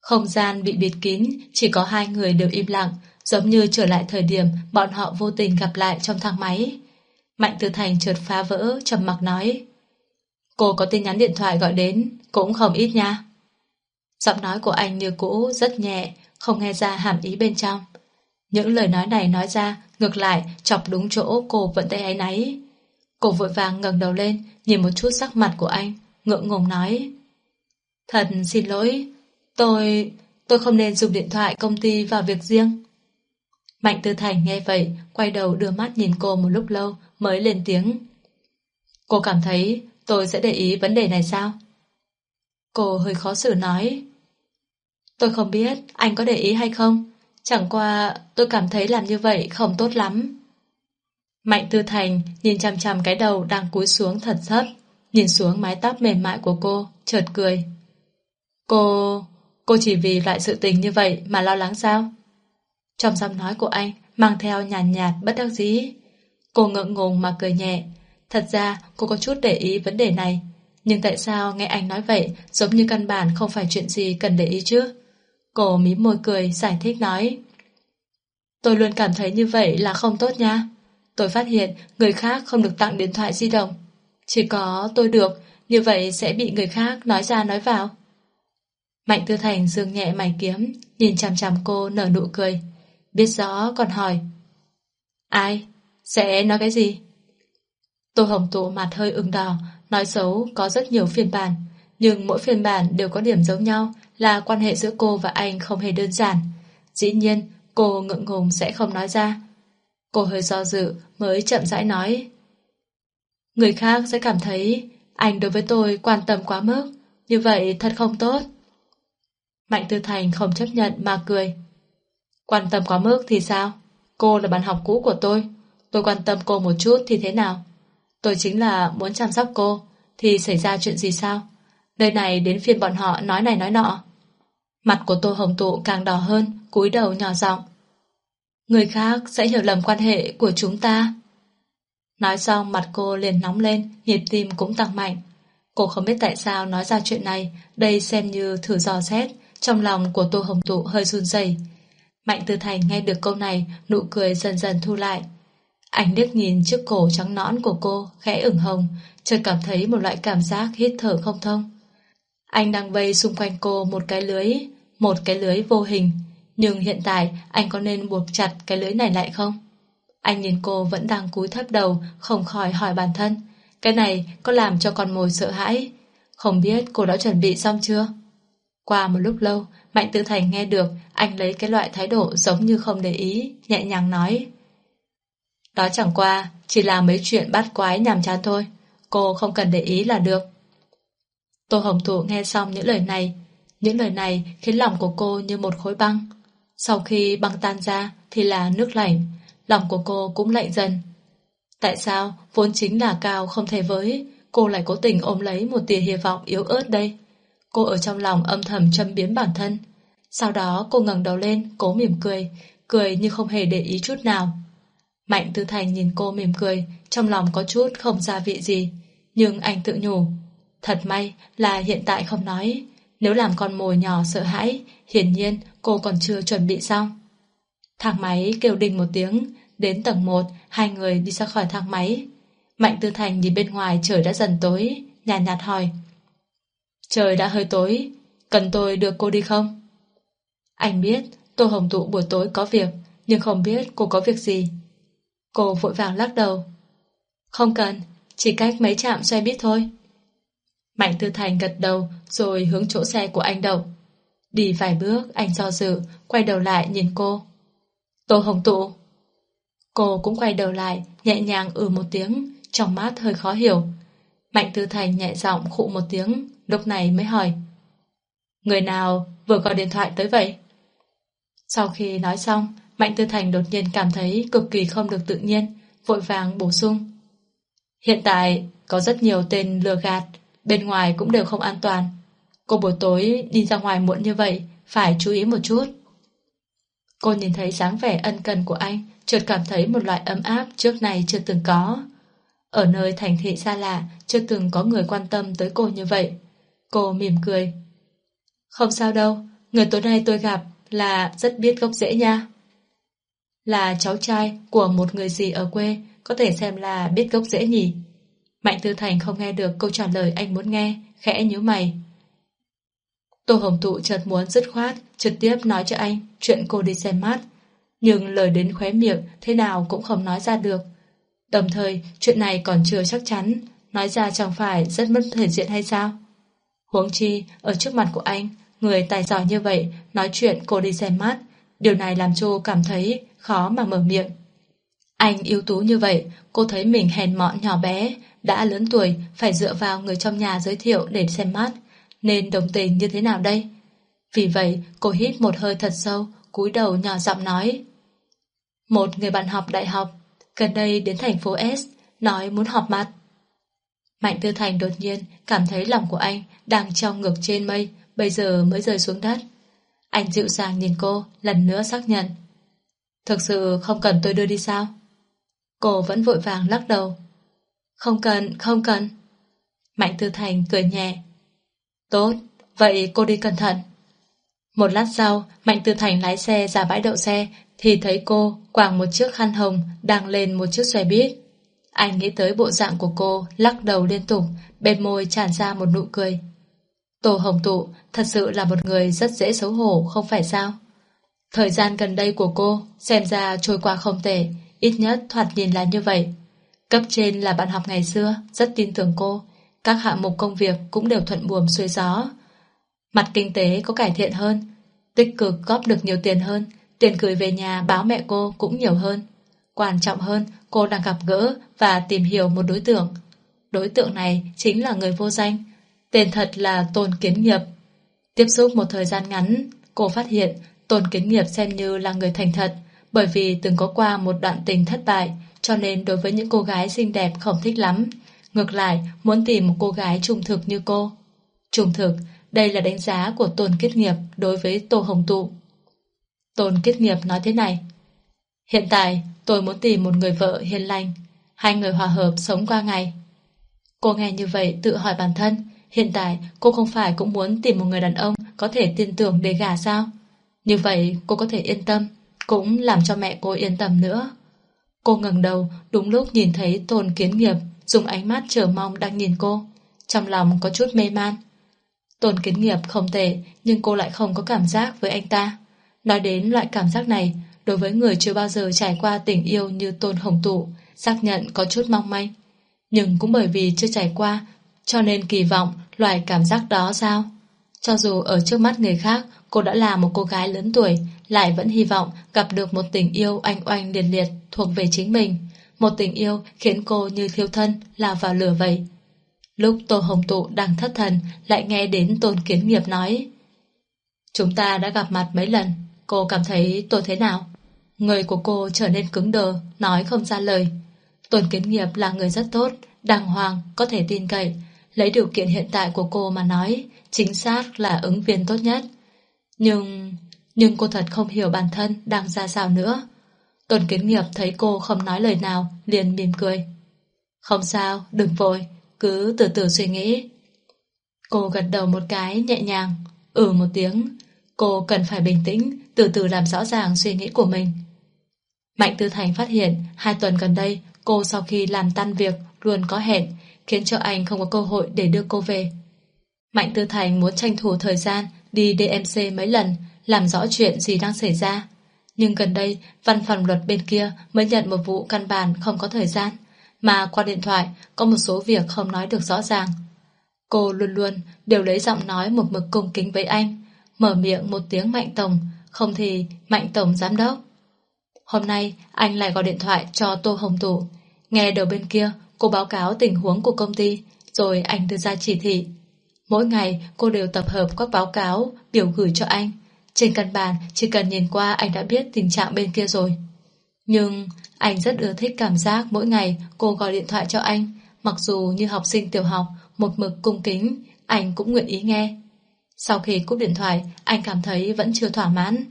Không gian bị bịt kín, chỉ có hai người đều im lặng, giống như trở lại thời điểm bọn họ vô tình gặp lại trong thang máy. Mạnh Tư Thành trượt phá vỡ, trầm mặc nói. Cô có tin nhắn điện thoại gọi đến, cũng không ít nha. Giọng nói của anh như cũ, rất nhẹ, không nghe ra hàm ý bên trong. Những lời nói này nói ra, ngược lại, chọc đúng chỗ cô vẫn tay áy náy. Cô vội vàng ngẩng đầu lên, nhìn một chút sắc mặt của anh, ngượng ngùng nói. Thật xin lỗi, tôi... tôi không nên dùng điện thoại công ty vào việc riêng. Mạnh Tư Thành nghe vậy, quay đầu đưa mắt nhìn cô một lúc lâu mới lên tiếng. Cô cảm thấy tôi sẽ để ý vấn đề này sao? Cô hơi khó xử nói. Tôi không biết anh có để ý hay không, chẳng qua tôi cảm thấy làm như vậy không tốt lắm. Mạnh Tư Thành nhìn chằm chằm cái đầu đang cúi xuống thật thấp, nhìn xuống mái tóc mềm mại của cô, chợt cười. Cô... cô chỉ vì loại sự tình như vậy mà lo lắng sao? Trong giọng nói của anh mang theo nhàn nhạt, nhạt bất đắc dĩ. Cô ngượng ngùng mà cười nhẹ. Thật ra cô có chút để ý vấn đề này. Nhưng tại sao nghe anh nói vậy giống như căn bản không phải chuyện gì cần để ý chứ? Cô mím môi cười giải thích nói. Tôi luôn cảm thấy như vậy là không tốt nha. Tôi phát hiện người khác không được tặng điện thoại di động. Chỉ có tôi được, như vậy sẽ bị người khác nói ra nói vào. Mạnh Tư Thành dương nhẹ mày kiếm, nhìn chằm chằm cô nở nụ cười. Biết rõ còn hỏi. Ai? Sẽ nói cái gì? Tô Hồng Tụ mặt hơi ửng đỏ, nói xấu có rất nhiều phiên bản, nhưng mỗi phiên bản đều có điểm giống nhau là quan hệ giữa cô và anh không hề đơn giản. Dĩ nhiên, cô ngượng ngùng sẽ không nói ra. Cô hơi do dự mới chậm rãi nói. Người khác sẽ cảm thấy anh đối với tôi quan tâm quá mức, như vậy thật không tốt. Mạnh Tư Thành không chấp nhận mà cười. Quan tâm quá mức thì sao? Cô là bạn học cũ của tôi. Tôi quan tâm cô một chút thì thế nào? Tôi chính là muốn chăm sóc cô. Thì xảy ra chuyện gì sao? Nơi này đến phiên bọn họ nói này nói nọ. Mặt của Tô Hồng Tụ càng đỏ hơn, cúi đầu nhỏ giọng. Người khác sẽ hiểu lầm quan hệ của chúng ta. Nói xong mặt cô liền nóng lên, nhịp tim cũng tăng mạnh. Cô không biết tại sao nói ra chuyện này, đây xem như thử dò xét, trong lòng của Tô Hồng Tụ hơi run rẩy. Mạnh Tư Thành nghe được câu này, nụ cười dần dần thu lại. Anh liếc nhìn chiếc cổ trắng nõn của cô, khẽ ửng hồng, chợt cảm thấy một loại cảm giác hít thở không thông. Anh đang vây xung quanh cô một cái lưới, một cái lưới vô hình, nhưng hiện tại anh có nên buộc chặt cái lưới này lại không? Anh nhìn cô vẫn đang cúi thấp đầu, không khỏi hỏi bản thân. Cái này có làm cho con mồi sợ hãi? Không biết cô đã chuẩn bị xong chưa? Qua một lúc lâu, Mạnh Tư Thành nghe được anh lấy cái loại thái độ giống như không để ý, nhẹ nhàng nói. Đó chẳng qua, chỉ là mấy chuyện bắt quái nhàm chán thôi. Cô không cần để ý là được. Tô Hồng Thụ nghe xong những lời này. Những lời này khiến lòng của cô như một khối băng. Sau khi băng tan ra thì là nước lạnh, lòng của cô cũng lạnh dần. Tại sao vốn chính là cao không thể với, cô lại cố tình ôm lấy một tia hy vọng yếu ớt đây? Cô ở trong lòng âm thầm châm biếm bản thân. Sau đó cô ngẩng đầu lên, cố mỉm cười, cười như không hề để ý chút nào. Mạnh Tư Thành nhìn cô mỉm cười, trong lòng có chút không gia vị gì. Nhưng anh tự nhủ. Thật may là hiện tại không nói. Nếu làm con mồi nhỏ sợ hãi, hiển nhiên cô còn chưa chuẩn bị xong. Thang máy kêu đình một tiếng, đến tầng 1, hai người đi ra khỏi thang máy. Mạnh Tư Thành nhìn bên ngoài trời đã dần tối, nhàn nhạt, nhạt hỏi. Trời đã hơi tối, cần tôi đưa cô đi không? Anh biết Tô Hồng Tụ buổi tối có việc, nhưng không biết cô có việc gì. Cô vội vàng lắc đầu. Không cần, chỉ cách mấy chạm xe buýt thôi. Mạnh Tư Thành gật đầu rồi hướng chỗ xe của anh đậu. Đi vài bước, anh do dự, quay đầu lại nhìn cô. Tô Hồng Tụ. Cô cũng quay đầu lại, nhẹ nhàng ừ một tiếng, trong mắt hơi khó hiểu. Mạnh Tư Thành nhẹ giọng khụ một tiếng, lúc này mới hỏi. Người nào vừa gọi điện thoại tới vậy? Sau khi nói xong, Mạnh Tư Thành đột nhiên cảm thấy cực kỳ không được tự nhiên, vội vàng bổ sung. Hiện tại có rất nhiều tên lừa gạt, bên ngoài cũng đều không an toàn. Cô buổi tối đi ra ngoài muộn như vậy, phải chú ý một chút. Cô nhìn thấy dáng vẻ ân cần của anh, chợt cảm thấy một loại ấm áp trước này chưa từng có. Ở nơi thành thị xa lạ, chưa từng có người quan tâm tới cô như vậy. Cô mỉm cười. Không sao đâu, người tối nay tôi gặp là rất biết gốc rễ nha. Là cháu trai của một người gì ở quê, có thể xem là biết gốc dễ nhỉ. Mạnh Tư Thành không nghe được câu trả lời anh muốn nghe, khẽ nhíu mày. Tô Hồng Tụ chợt muốn dứt khoát, trực tiếp nói cho anh chuyện cô đi xem mắt. Nhưng lời đến khóe miệng thế nào cũng không nói ra được. Đồng thời, chuyện này còn chưa chắc chắn, nói ra chẳng phải rất mất thể diện hay sao? Huống chi, ở trước mặt của anh, người tài giỏi như vậy nói chuyện cô đi xem mắt, điều này làm cho cảm thấy khó mà mở miệng. Anh yếu tú như vậy, cô thấy mình hèn mọn nhỏ bé, đã lớn tuổi phải dựa vào người trong nhà giới thiệu để xem mắt, nên đồng tình như thế nào đây? Vì vậy, cô hít một hơi thật sâu, cúi đầu nhỏ giọng nói. Một người bạn học đại học, gần đây đến thành phố S, nói muốn họp mặt. Mạnh Tư Thành đột nhiên cảm thấy lòng của anh đang treo ngược trên mây, bây giờ mới rơi xuống đất. Anh dịu dàng nhìn cô, lần nữa xác nhận. Thực sự không cần tôi đưa đi sao? Cô vẫn vội vàng lắc đầu. Không cần, không cần. Mạnh Tư Thành cười nhẹ. Tốt, vậy cô đi cẩn thận. Một lát sau, Mạnh Tư Thành lái xe ra bãi đậu xe thì thấy cô quàng một chiếc khăn hồng đang lên một chiếc xe buýt. Anh nghĩ tới bộ dạng của cô, lắc đầu liên tục, bên môi tràn ra một nụ cười. Tô Hồng Tụ thật sự là một người rất dễ xấu hổ, không phải sao? Thời gian gần đây của cô xem ra trôi qua không tệ, ít nhất thoạt nhìn là như vậy. Cấp trên là bạn học ngày xưa, rất tin tưởng cô, các hạng mục công việc cũng đều thuận buồm xuôi gió. Mặt kinh tế có cải thiện hơn, tích cực góp được nhiều tiền hơn, tiền gửi về nhà báo mẹ cô cũng nhiều hơn. Quan trọng hơn, cô đang gặp gỡ và tìm hiểu một đối tượng. Đối tượng này chính là người vô danh, tên thật là Tôn Kiến Nghiệp. Tiếp xúc một thời gian ngắn, cô phát hiện Tôn Kiến Nghiệp xem như là người thành thật, bởi vì từng có qua một đoạn tình thất bại, cho nên đối với những cô gái xinh đẹp không thích lắm. Ngược lại, muốn tìm một cô gái trung thực như cô. Trung thực, đây là đánh giá của Tôn Kết Nghiệp đối với Tô Hồng Tụ. Tôn Kết Nghiệp nói thế này. Hiện tại, tôi muốn tìm một người vợ hiền lành, hai người hòa hợp sống qua ngày. Cô nghe như vậy tự hỏi bản thân, hiện tại cô không phải cũng muốn tìm một người đàn ông có thể tin tưởng để gả sao? Như vậy cô có thể yên tâm, cũng làm cho mẹ cô yên tâm nữa. Cô ngẩng đầu, đúng lúc nhìn thấy Tôn Kiến Nghiệp dùng ánh mắt chờ mong đang nhìn cô. Trong lòng có chút mê man. Tôn Kiến Nghiệp không tệ, nhưng cô lại không có cảm giác với anh ta. Nói đến loại cảm giác này, đối với người chưa bao giờ trải qua tình yêu như Tôn Hồng Tụ, xác nhận có chút mong manh. Nhưng cũng bởi vì chưa trải qua, cho nên kỳ vọng loại cảm giác đó sao? Cho dù ở trước mắt người khác, cô đã là một cô gái lớn tuổi, lại vẫn hy vọng gặp được một tình yêu anh oanh liệt liệt thuộc về chính mình. Một tình yêu khiến cô như thiêu thân, lao vào lửa vậy. Lúc Tô Hồng Tụ đang thất thần, lại nghe đến Tôn Kiến Nghiệp nói. Chúng ta đã gặp mặt mấy lần, cô cảm thấy tôi thế nào? Người của cô trở nên cứng đờ, nói không ra lời. Tôn Kiến Nghiệp là người rất tốt, đàng hoàng, có thể tin cậy. Lấy điều kiện hiện tại của cô mà nói, chính xác là ứng viên tốt nhất. Nhưng... nhưng cô thật không hiểu bản thân đang ra sao nữa. Tôn Kiến Nghiệp thấy cô không nói lời nào, liền mỉm cười. Không sao, đừng vội, cứ từ từ suy nghĩ. Cô gật đầu một cái nhẹ nhàng, ừ một tiếng. Cô cần phải bình tĩnh, từ từ làm rõ ràng suy nghĩ của mình. Mạnh Tư Thành phát hiện hai tuần gần đây cô sau khi làm tan việc luôn có hẹn, khiến cho anh không có cơ hội để đưa cô về. Mạnh Tư Thành muốn tranh thủ thời gian đi DMC mấy lần, làm rõ chuyện gì đang xảy ra. Nhưng gần đây, văn phòng luật bên kia mới nhận một vụ căn bản không có thời gian, mà qua điện thoại có một số việc không nói được rõ ràng. Cô luôn luôn đều lấy giọng nói một mực cung kính với anh, mở miệng một tiếng Mạnh Tổng, không thì Mạnh Tổng Giám Đốc. Hôm nay anh lại gọi điện thoại cho Tô Hồng Tụ. Nghe đầu bên kia, cô báo cáo tình huống của công ty, rồi anh đưa ra chỉ thị. Mỗi ngày cô đều tập hợp các báo cáo, biểu gửi cho anh. Trên căn bản, chỉ cần nhìn qua anh đã biết tình trạng bên kia rồi. Nhưng anh rất ưa thích cảm giác mỗi ngày cô gọi điện thoại cho anh, mặc dù như học sinh tiểu học, một mực cung kính, anh cũng nguyện ý nghe. Sau khi cúp điện thoại, anh cảm thấy vẫn chưa thỏa mãn.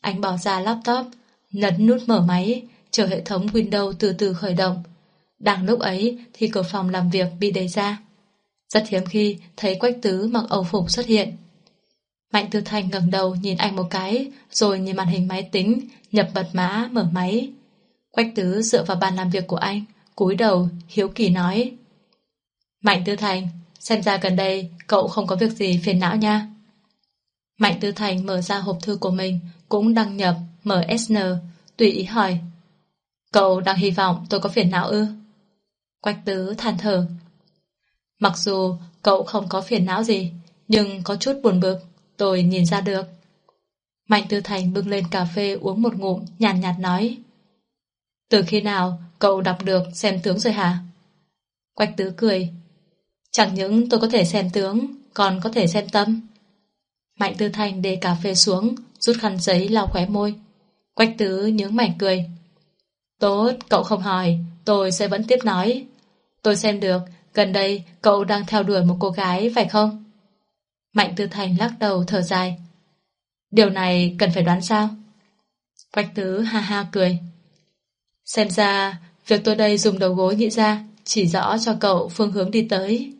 Anh bỏ ra laptop, nhấn nút mở máy, chờ hệ thống Windows từ từ khởi động. Đang lúc ấy thì cửa phòng làm việc bị đẩy ra. Rất hiếm khi thấy Quách Tứ mặc ẩu phục xuất hiện. Mạnh Tư Thành ngẩng đầu nhìn anh một cái, rồi nhìn màn hình máy tính, nhập mật mã, mở máy. Quách Tứ dựa vào bàn làm việc của anh, cúi đầu, hiếu kỳ nói. Mạnh Tư Thành, xem ra gần đây cậu không có việc gì phiền não nha. Mạnh Tư Thành mở ra hộp thư của mình, cũng đăng nhập MSN, tùy ý hỏi. Cậu đang hy vọng tôi có phiền não ư? Quách Tứ than thở. Mặc dù cậu không có phiền não gì, nhưng có chút buồn bực, tôi nhìn ra được. Mạnh Tư Thành bưng lên cà phê uống một ngụm, nhàn nhạt, nhạt nói. Từ khi nào cậu đọc được xem tướng rồi hả? Quách Tứ cười. Chẳng những tôi có thể xem tướng, còn có thể xem tâm. Mạnh Tư Thành để cà phê xuống, rút khăn giấy lau khóe môi. Quách Tứ nhướng mảnh cười. Tốt, cậu không hỏi, tôi sẽ vẫn tiếp nói. Tôi xem được, gần đây cậu đang theo đuổi một cô gái, phải không? Mạnh Tư Thành lắc đầu thở dài. Điều này cần phải đoán sao? Quách Tứ ha ha cười. Xem ra, việc tôi đây dùng đầu gối nghĩ ra chỉ rõ cho cậu phương hướng đi tới.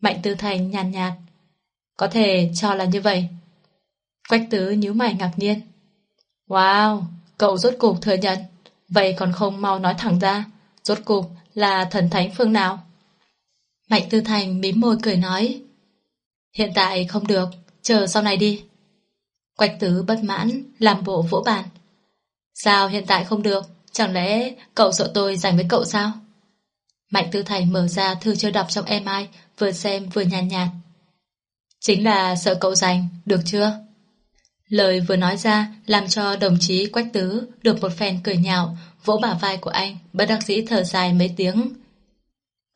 Mạnh Tư Thành nhàn nhạt, Có thể cho là như vậy. Quách Tứ nhíu mày ngạc nhiên. Wow, cậu rốt cục thừa nhận. Vậy còn không mau nói thẳng ra, rốt cục là thần thánh phương nào? Mạnh Tư Thành mím môi cười nói. Hiện tại không được, chờ sau này đi. Quách Tứ bất mãn, làm bộ vỗ bàn. Sao hiện tại không được? Chẳng lẽ cậu sợ tôi giành với cậu sao? Mạnh Tư Thành mở ra thư chưa đọc trong em ai, vừa xem vừa nhàn nhạt, nhạt. Chính là sợ cậu giành, được chưa? Lời vừa nói ra làm cho đồng chí Quách Tứ được một phen cười nhạo, vỗ bả vai của anh, bất đắc dĩ thở dài mấy tiếng.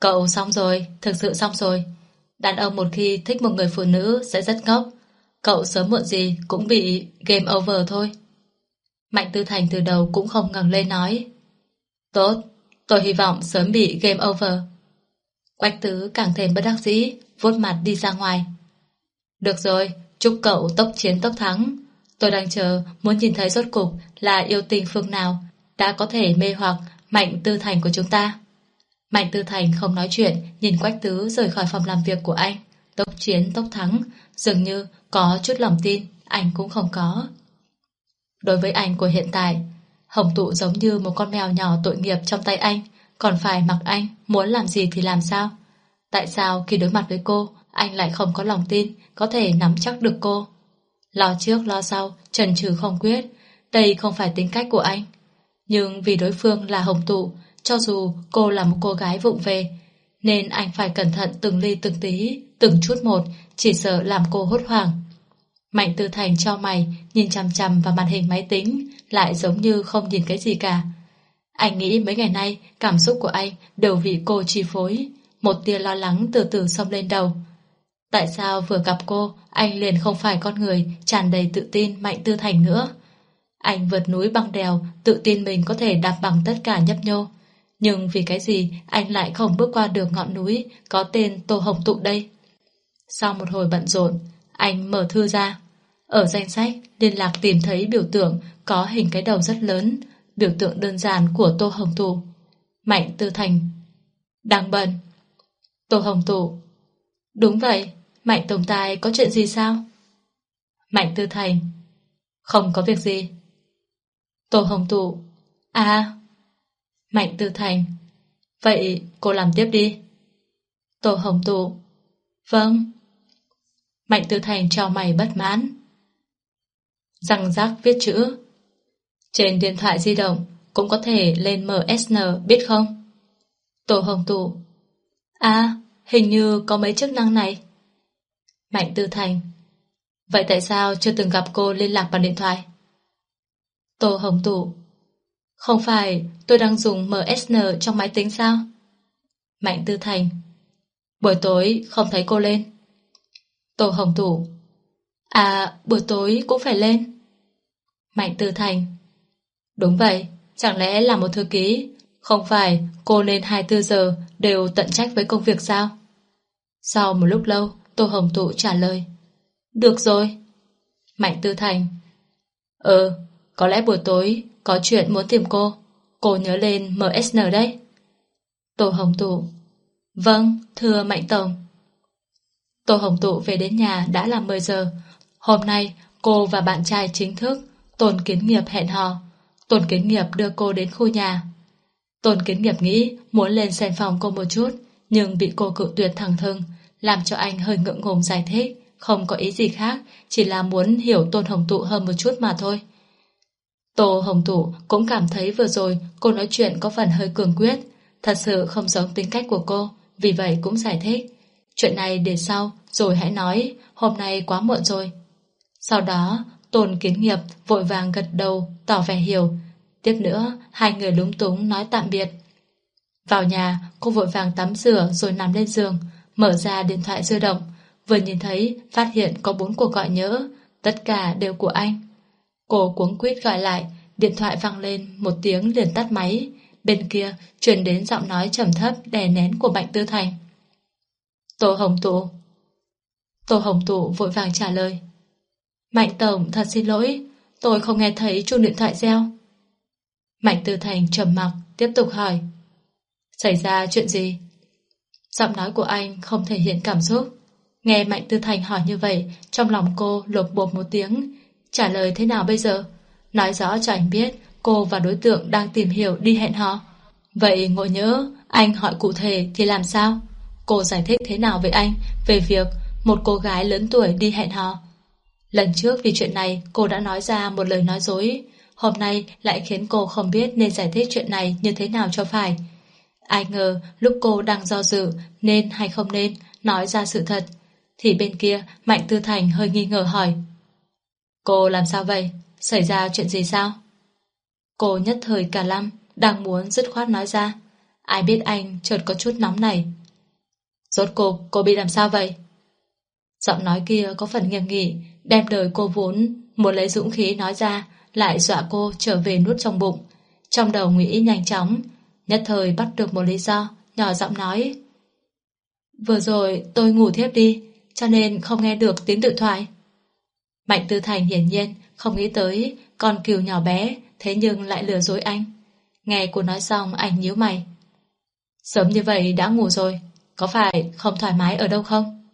Cậu xong rồi, thực sự xong rồi. Đàn ông một khi thích một người phụ nữ sẽ rất ngốc. Cậu sớm muộn gì cũng bị game over thôi. Mạnh Tư Thành từ đầu cũng không ngẩng lên nói. Tốt, tôi hy vọng sớm bị game over. Quách tứ càng thêm bất đắc dĩ, vuốt mặt đi ra ngoài. Được rồi, chúc cậu tốc chiến tốc thắng. Tôi đang chờ, muốn nhìn thấy rốt cục là yêu tình phương nào đã có thể mê hoặc Mạnh Tư Thành của chúng ta. Mạnh Tư Thành không nói chuyện, nhìn Quách Tứ rời khỏi phòng làm việc của anh. Tốc chiến tốc thắng, dường như có chút lòng tin, anh cũng không có. Đối với anh của hiện tại, Hồng Tụ giống như một con mèo nhỏ tội nghiệp trong tay anh, còn phải mặc anh, muốn làm gì thì làm sao. Tại sao khi đối mặt với cô, anh lại không có lòng tin, có thể nắm chắc được cô? Lo trước lo sau, trần trừ không quyết, đây không phải tính cách của anh. Nhưng vì đối phương là Hồng Tụ, cho dù cô là một cô gái vụng về, nên anh phải cẩn thận từng ly từng tí, từng chút một, chỉ sợ làm cô hốt hoảng. Mạnh Tư Thành cho mày, nhìn chằm chằm vào màn hình máy tính, lại giống như không nhìn cái gì cả. Anh nghĩ mấy ngày nay, cảm xúc của anh đều bị cô chi phối. Một tia lo lắng từ từ xông lên đầu. Tại sao vừa gặp cô, anh liền không phải con người tràn đầy tự tin Mạnh Tư Thành nữa? Anh vượt núi băng đèo, tự tin mình có thể đạp bằng tất cả nhấp nhô. Nhưng vì cái gì anh lại không bước qua được ngọn núi có tên Tô Hồng Tụ đây? Sau một hồi bận rộn, anh mở thư ra. Ở danh sách, liên lạc tìm thấy biểu tượng có hình cái đầu rất lớn, biểu tượng đơn giản của Tô Hồng Tụ. Mạnh Tư Thành. Đang bận. Tô Hồng Tụ. Đúng vậy, Mạnh Tổng Tài có chuyện gì sao? Mạnh Tư Thành. Không có việc gì. Tô Hồng Tụ. À. Mạnh Tư Thành. Vậy cô làm tiếp đi. Tô Hồng Tụ. Vâng. Mạnh Tư Thành trao mày bất mãn. Răng rác viết chữ. Trên điện thoại di động cũng có thể lên MSN biết không? Tô Hồng Tụ. À, hình như có mấy chức năng này. Mạnh Tư Thành. Vậy tại sao chưa từng gặp cô liên lạc bằng điện thoại? Tô Hồng Tụ. Không phải tôi đang dùng MSN trong máy tính sao? Mạnh Tư Thành. Buổi tối không thấy cô lên. Tô Hồng Tụ. À, buổi tối cũng phải lên. Mạnh Tư Thành. Đúng vậy, chẳng lẽ là một thư ký, không phải cô lên 24 giờ đều tận trách với công việc sao? Sau một lúc lâu, Tô Hồng Tụ trả lời. Được rồi. Mạnh Tư Thành. Ừ, có lẽ buổi tối có chuyện muốn tìm cô. Cô nhớ lên MSN đấy. Tô Hồng Tụ. Vâng, thưa Mạnh Tổng. Tô Hồng Tụ về đến nhà đã là 10 giờ. Hôm nay, cô và bạn trai chính thức, Tôn Kiến Nghiệp hẹn hò. Tôn Kiến Nghiệp đưa cô đến khu nhà. Tôn Kiến Nghiệp nghĩ muốn lên xem phòng cô một chút, nhưng bị cô cự tuyệt thẳng thừng, làm cho anh hơi ngượng ngùng giải thích, không có ý gì khác, chỉ là muốn hiểu Tôn Hồng Tụ hơn một chút mà thôi. Tô Hồng thủ cũng cảm thấy vừa rồi cô nói chuyện có phần hơi cường quyết, thật sự không giống tính cách của cô, vì vậy cũng giải thích. Chuyện này để sau, rồi hãy nói, hôm nay quá muộn rồi. Sau đó, Tôn Kiến Nghiệp vội vàng gật đầu, tỏ vẻ hiểu. Tiếp nữa, hai người lúng túng nói tạm biệt. Vào nhà, cô vội vàng tắm rửa rồi nằm lên giường, mở ra điện thoại di động. Vừa nhìn thấy, phát hiện có bốn cuộc gọi nhớ, tất cả đều của anh. Cô cuống quýt gọi lại, điện thoại vang lên một tiếng liền tắt máy. Bên kia, truyền đến giọng nói trầm thấp đè nén của Mạnh Tư Thành. Tô Hồng Tụ Tô Hồng Tụ vội vàng trả lời. Mạnh Tổng thật xin lỗi, tôi không nghe thấy chuông điện thoại reo. Mạnh Tư Thành trầm mặc, tiếp tục hỏi. Xảy ra chuyện gì? Giọng nói của anh không thể hiện cảm xúc. Nghe Mạnh Tư Thành hỏi như vậy, trong lòng cô lột bột một tiếng. Trả lời thế nào bây giờ? Nói rõ cho anh biết cô và đối tượng đang tìm hiểu đi hẹn hò. Vậy ngộ nhớ, anh hỏi cụ thể thì làm sao? Cô giải thích thế nào với anh về việc một cô gái lớn tuổi đi hẹn hò? Lần trước vì chuyện này cô đã nói ra một lời nói dối. Hôm nay lại khiến cô không biết nên giải thích chuyện này như thế nào cho phải. Ai ngờ lúc cô đang do dự nên hay không nên nói ra sự thật. Thì bên kia Mạnh Tư Thành hơi nghi ngờ hỏi. Cô làm sao vậy? Xảy ra chuyện gì sao? Cô nhất thời cả lăm đang muốn dứt khoát nói ra. Ai biết anh chợt có chút nóng này. Rốt cuộc cô bị làm sao vậy? Giọng nói kia có phần nghiêm nghị, đem đời cô vốn muốn lấy dũng khí nói ra, lại dọa cô trở về nuốt trong bụng. Trong đầu nghĩ nhanh chóng, nhất thời bắt được một lý do, nhỏ giọng nói. Vừa rồi tôi ngủ thiếp đi, cho nên không nghe được tiếng tự thoại. Mạnh Tư Thành hiển nhiên không nghĩ tới con cừu nhỏ bé, thế nhưng lại lừa dối anh. Nghe cô nói xong anh nhíu mày. Sớm như vậy đã ngủ rồi, có phải không thoải mái ở đâu không?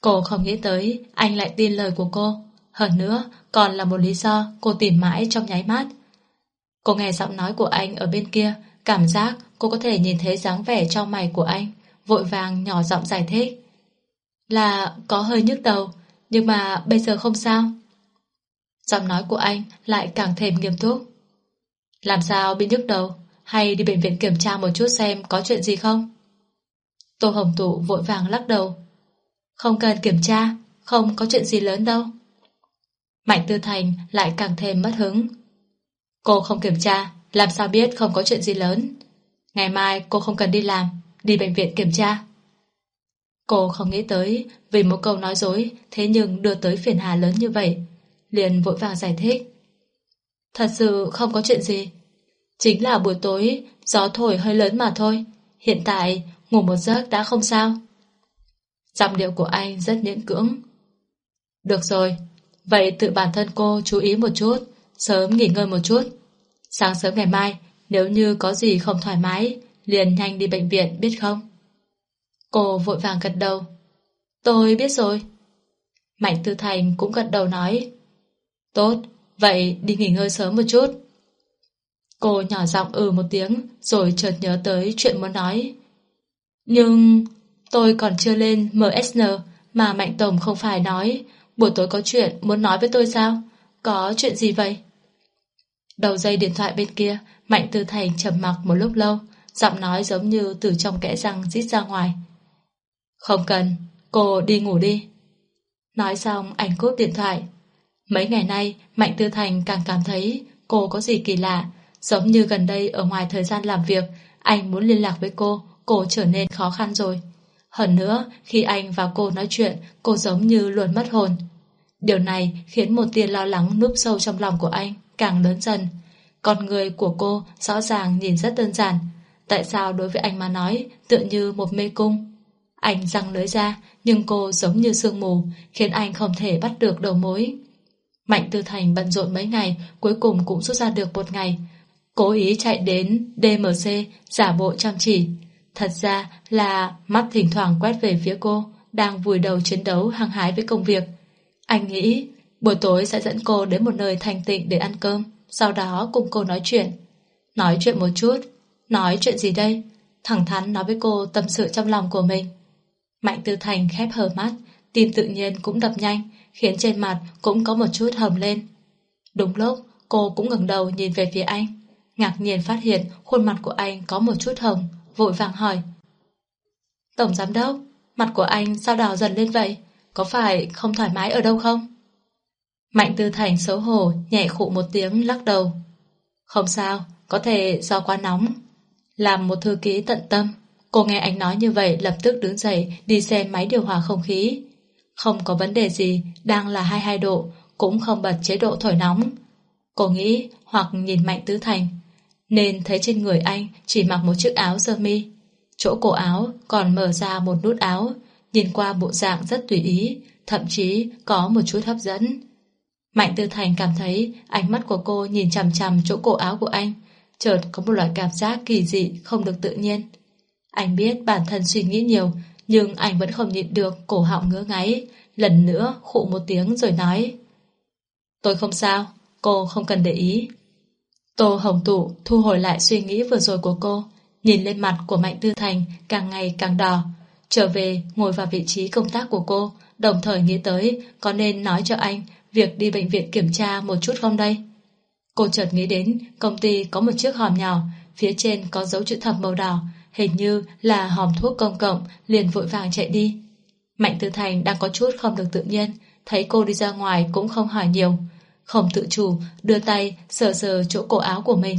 Cô không nghĩ tới anh lại tin lời của cô. Hơn nữa, còn là một lý do cô tìm mãi trong nháy mắt. Cô nghe giọng nói của anh ở bên kia, cảm giác cô có thể nhìn thấy dáng vẻ trong mày của anh, vội vàng nhỏ giọng giải thích. Là có hơi nhức đầu, nhưng mà bây giờ không sao. Giọng nói của anh lại càng thêm nghiêm túc. Làm sao bị nhức đầu? Hay đi bệnh viện kiểm tra một chút xem có chuyện gì không? Tô Hồng Tụ vội vàng lắc đầu. Không cần kiểm tra, không có chuyện gì lớn đâu. Mạnh Tư Thành lại càng thêm mất hứng. Cô không kiểm tra, làm sao biết không có chuyện gì lớn. Ngày mai cô không cần đi làm, đi bệnh viện kiểm tra. Cô không nghĩ tới vì một câu nói dối thế nhưng đưa tới phiền hà lớn như vậy. Liền vội vàng giải thích. Thật sự không có chuyện gì. Chính là buổi tối gió thổi hơi lớn mà thôi. Hiện tại ngủ một giấc đã không sao. Giọng điệu của anh rất miễn cưỡng. Được rồi, vậy tự bản thân cô chú ý một chút, sớm nghỉ ngơi một chút. Sáng sớm ngày mai, nếu như có gì không thoải mái, liền nhanh đi bệnh viện biết không? Cô vội vàng gật đầu. Tôi biết rồi. Mạnh Tư Thành cũng gật đầu nói. Tốt, vậy đi nghỉ ngơi sớm một chút. Cô nhỏ giọng ừ một tiếng, rồi chợt nhớ tới chuyện muốn nói. Nhưng tôi còn chưa lên MSN mà Mạnh Tổng không phải nói buổi tối có chuyện muốn nói với tôi sao? Có chuyện gì vậy? Đầu dây điện thoại bên kia, Mạnh Tư Thành trầm mặc một lúc lâu, giọng nói giống như từ trong kẽ răng rít ra ngoài. Không cần, cô đi ngủ đi. Nói xong anh cúp điện thoại. Mấy ngày nay, Mạnh Tư Thành càng cảm thấy cô có gì kỳ lạ, giống như gần đây ở ngoài thời gian làm việc, anh muốn liên lạc với cô, cô trở nên khó khăn rồi. Hơn nữa, khi anh và cô nói chuyện, cô giống như luôn mất hồn. Điều này khiến một tia lo lắng núp sâu trong lòng của anh càng lớn dần. Con người của cô rõ ràng nhìn rất đơn giản. Tại sao đối với anh mà nói tựa như một mê cung? Anh răng lưới ra, nhưng cô giống như sương mù, khiến anh không thể bắt được đầu mối. Mạnh Tư Thành bận rộn mấy ngày, cuối cùng cũng rút ra được một ngày. Cố ý chạy đến DMC, giả bộ chăm chỉ. Thật ra là mắt thỉnh thoảng quét về phía cô, đang vùi đầu chiến đấu hăng hái với công việc. Anh nghĩ buổi tối sẽ dẫn cô đến một nơi thanh tịnh để ăn cơm, sau đó cùng cô nói chuyện. Nói chuyện một chút. Nói chuyện gì đây? Thẳng thắn nói với cô tâm sự trong lòng của mình. Mạnh Tư Thành khép hờ mắt, tim tự nhiên cũng đập nhanh, khiến trên mặt cũng có một chút hồng lên. Đúng lúc, cô cũng ngẩng đầu nhìn về phía anh. Ngạc nhiên phát hiện khuôn mặt của anh có một chút hồng, vội vàng hỏi. Tổng giám đốc, mặt của anh sao đào dần lên vậy? Có phải không thoải mái ở đâu không? Mạnh Tư Thành xấu hổ, nhẹ khụ một tiếng lắc đầu. Không sao, có thể do quá nóng. Làm một thư ký tận tâm, Cô nghe anh nói như vậy lập tức đứng dậy đi xem máy điều hòa không khí. Không có vấn đề gì, đang là 22 độ, cũng không bật chế độ thổi nóng. Cô nghĩ hoặc nhìn Mạnh Tứ Thành, nên thấy trên người anh chỉ mặc một chiếc áo sơ mi. Chỗ cổ áo còn mở ra một nút áo, nhìn qua bộ dạng rất tùy ý, thậm chí có một chút hấp dẫn. Mạnh Tư Thành cảm thấy ánh mắt của cô nhìn chằm chằm chỗ cổ áo của anh, chợt có một loại cảm giác kỳ dị không được tự nhiên. Anh biết bản thân suy nghĩ nhiều, nhưng anh vẫn không nhịn được cổ họng ngứa ngáy, lần nữa khụ một tiếng rồi nói. Tôi không sao, cô không cần để ý. Tô Hồng Tụ thu hồi lại suy nghĩ vừa rồi của cô, nhìn lên mặt của Mạnh Tư Thành càng ngày càng đỏ, trở về ngồi vào vị trí công tác của cô, đồng thời nghĩ tới có nên nói cho anh việc đi bệnh viện kiểm tra một chút không đây. Cô chợt nghĩ đến công ty có một chiếc hòm nhỏ, phía trên có dấu chữ thập màu đỏ, Hình như là hòm thuốc công cộng liền vội vàng chạy đi. Mạnh Tư Thành đang có chút không được tự nhiên, thấy cô đi ra ngoài cũng không hỏi nhiều. Không tự chủ, đưa tay sờ sờ chỗ cổ áo của mình.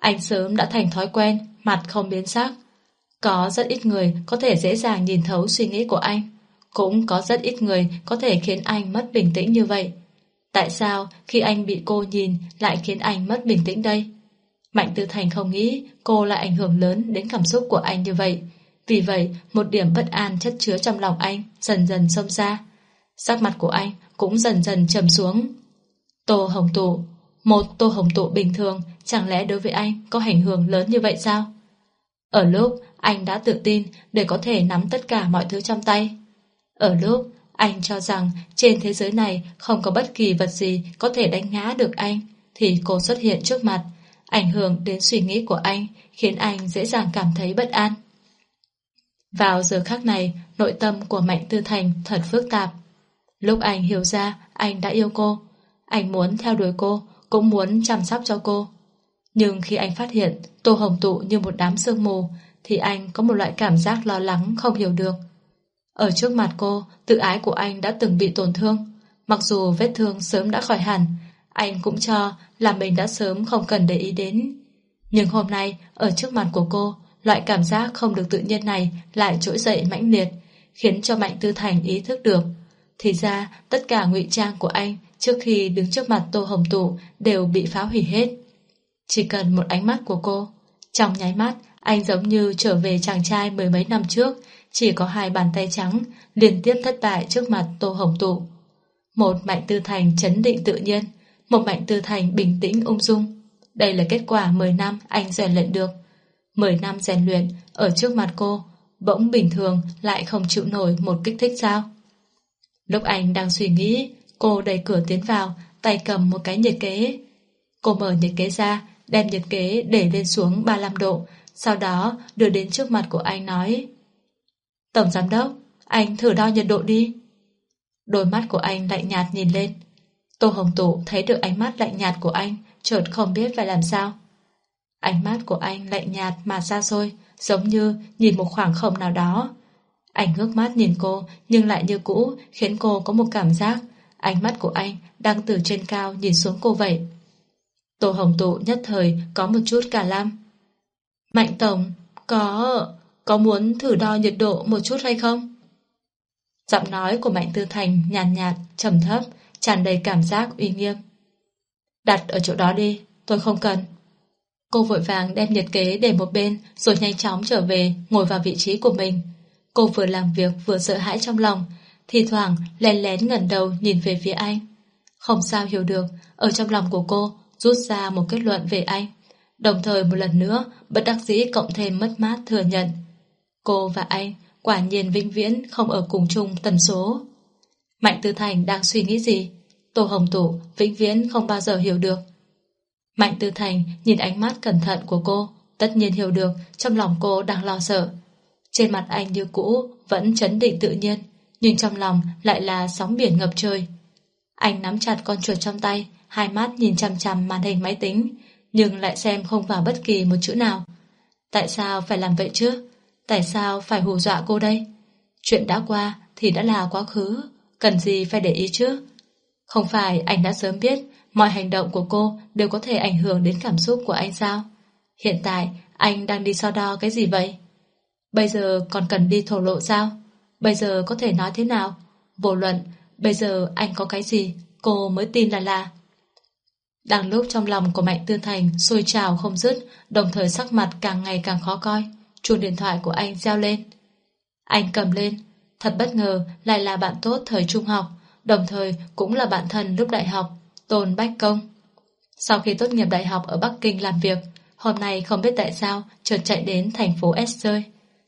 Anh sớm đã thành thói quen, mặt không biến sắc. Có rất ít người có thể dễ dàng nhìn thấu suy nghĩ của anh. Cũng có rất ít người có thể khiến anh mất bình tĩnh như vậy. Tại sao khi anh bị cô nhìn lại khiến anh mất bình tĩnh đây? Mạnh Tư Thành không nghĩ cô lại ảnh hưởng lớn đến cảm xúc của anh như vậy. Vì vậy, một điểm bất an chất chứa trong lòng anh dần dần xông ra. Sắc mặt của anh cũng dần dần trầm xuống. Tô Hồng Tụ Một Tô Hồng Tụ bình thường chẳng lẽ đối với anh có ảnh hưởng lớn như vậy sao? Ở lúc anh đã tự tin để có thể nắm tất cả mọi thứ trong tay. Ở lúc anh cho rằng trên thế giới này không có bất kỳ vật gì có thể đánh ngã được anh, thì cô xuất hiện trước mặt, ảnh hưởng đến suy nghĩ của anh, khiến anh dễ dàng cảm thấy bất an. Vào giờ khắc này, nội tâm của Mạnh Tư Thành thật phức tạp. Lúc anh hiểu ra anh đã yêu cô, anh muốn theo đuổi cô, cũng muốn chăm sóc cho cô. Nhưng khi anh phát hiện Tô Hồng Tụ như một đám sương mù, thì anh có một loại cảm giác lo lắng không hiểu được. Ở trước mặt cô, tự ái của anh đã từng bị tổn thương. Mặc dù vết thương sớm đã khỏi hẳn, anh cũng cho là mình đã sớm không cần để ý đến. Nhưng hôm nay, ở trước mặt của cô, loại cảm giác không được tự nhiên này lại trỗi dậy mãnh liệt, khiến cho Mạnh Tư Thành ý thức được. Thì ra, tất cả ngụy trang của anh trước khi đứng trước mặt Tô Hồng Tụ đều bị phá hủy hết. Chỉ cần một ánh mắt của cô. Trong nháy mắt, anh giống như trở về chàng trai mười mấy năm trước, chỉ có hai bàn tay trắng, liên tiếp thất bại trước mặt Tô Hồng Tụ. Một Mạnh Tư Thành chấn định tự nhiên, một Mạnh Tư Thành bình tĩnh ung dung. Đây là kết quả 10 năm anh rèn luyện được. 10 năm rèn luyện, ở trước mặt cô, bỗng bình thường lại không chịu nổi một kích thích sao? Lúc anh đang suy nghĩ, cô đẩy cửa tiến vào, tay cầm một cái nhiệt kế. Cô mở nhiệt kế ra, đem nhiệt kế để lên xuống 35 độ, sau đó đưa đến trước mặt của anh nói Tổng giám đốc, anh thử đo nhiệt độ đi. Đôi mắt của anh lạnh nhạt nhìn lên. Tô Hồng Tụ thấy được ánh mắt lạnh nhạt của anh, chợt không biết phải làm sao. Ánh mắt của anh lạnh nhạt mà xa xôi, giống như nhìn một khoảng không nào đó. Anh ngước mắt nhìn cô, nhưng lại như cũ, khiến cô có một cảm giác ánh mắt của anh đang từ trên cao nhìn xuống cô vậy. Tô Hồng Tụ nhất thời có một chút cả lam. Mạnh Tổng, có... có muốn thử đo nhiệt độ một chút hay không? Giọng nói của Mạnh Tư Thành nhàn nhạt, trầm thấp, tràn đầy cảm giác uy nghiêm. Đặt ở chỗ đó đi, tôi không cần. Cô vội vàng đem nhiệt kế để một bên rồi nhanh chóng trở về, ngồi vào vị trí của mình. Cô vừa làm việc vừa sợ hãi trong lòng, thì thoảng lén lén ngẩn đầu nhìn về phía anh. Không sao hiểu được, ở trong lòng của cô rút ra một kết luận về anh. Đồng thời một lần nữa, bất đắc dĩ cộng thêm mất mát thừa nhận. Cô và anh quả nhiên vĩnh viễn không ở cùng chung tần số. Mạnh Tư Thành đang suy nghĩ gì? Tô Hồng Tụ vĩnh viễn không bao giờ hiểu được. Mạnh Tư Thành nhìn ánh mắt cẩn thận của cô, tất nhiên hiểu được trong lòng cô đang lo sợ. Trên mặt anh như cũ vẫn chấn định tự nhiên, nhưng trong lòng lại là sóng biển ngập trời. Anh nắm chặt con chuột trong tay, hai mắt nhìn chằm chằm màn hình máy tính, nhưng lại xem không vào bất kỳ một chữ nào. Tại sao phải làm vậy chứ? Tại sao phải hù dọa cô đây? Chuyện đã qua thì đã là quá khứ, cần gì phải để ý chứ? Không phải anh đã sớm biết mọi hành động của cô đều có thể ảnh hưởng đến cảm xúc của anh sao? Hiện tại anh đang đi so đo cái gì vậy? Bây giờ còn cần đi thổ lộ sao? Bây giờ có thể nói thế nào? Vô luận, bây giờ anh có cái gì, cô mới tin là là. Đang lúc trong lòng của Mạnh tương Thành sôi trào không dứt, đồng thời sắc mặt càng ngày càng khó coi, chuông điện thoại của anh reo lên. Anh cầm lên, thật bất ngờ lại là bạn tốt thời trung học, đồng thời cũng là bạn thân lúc đại học, Tôn Bách Công. Sau khi tốt nghiệp đại học ở Bắc Kinh làm việc, hôm nay không biết tại sao chợt chạy đến thành phố S chơi.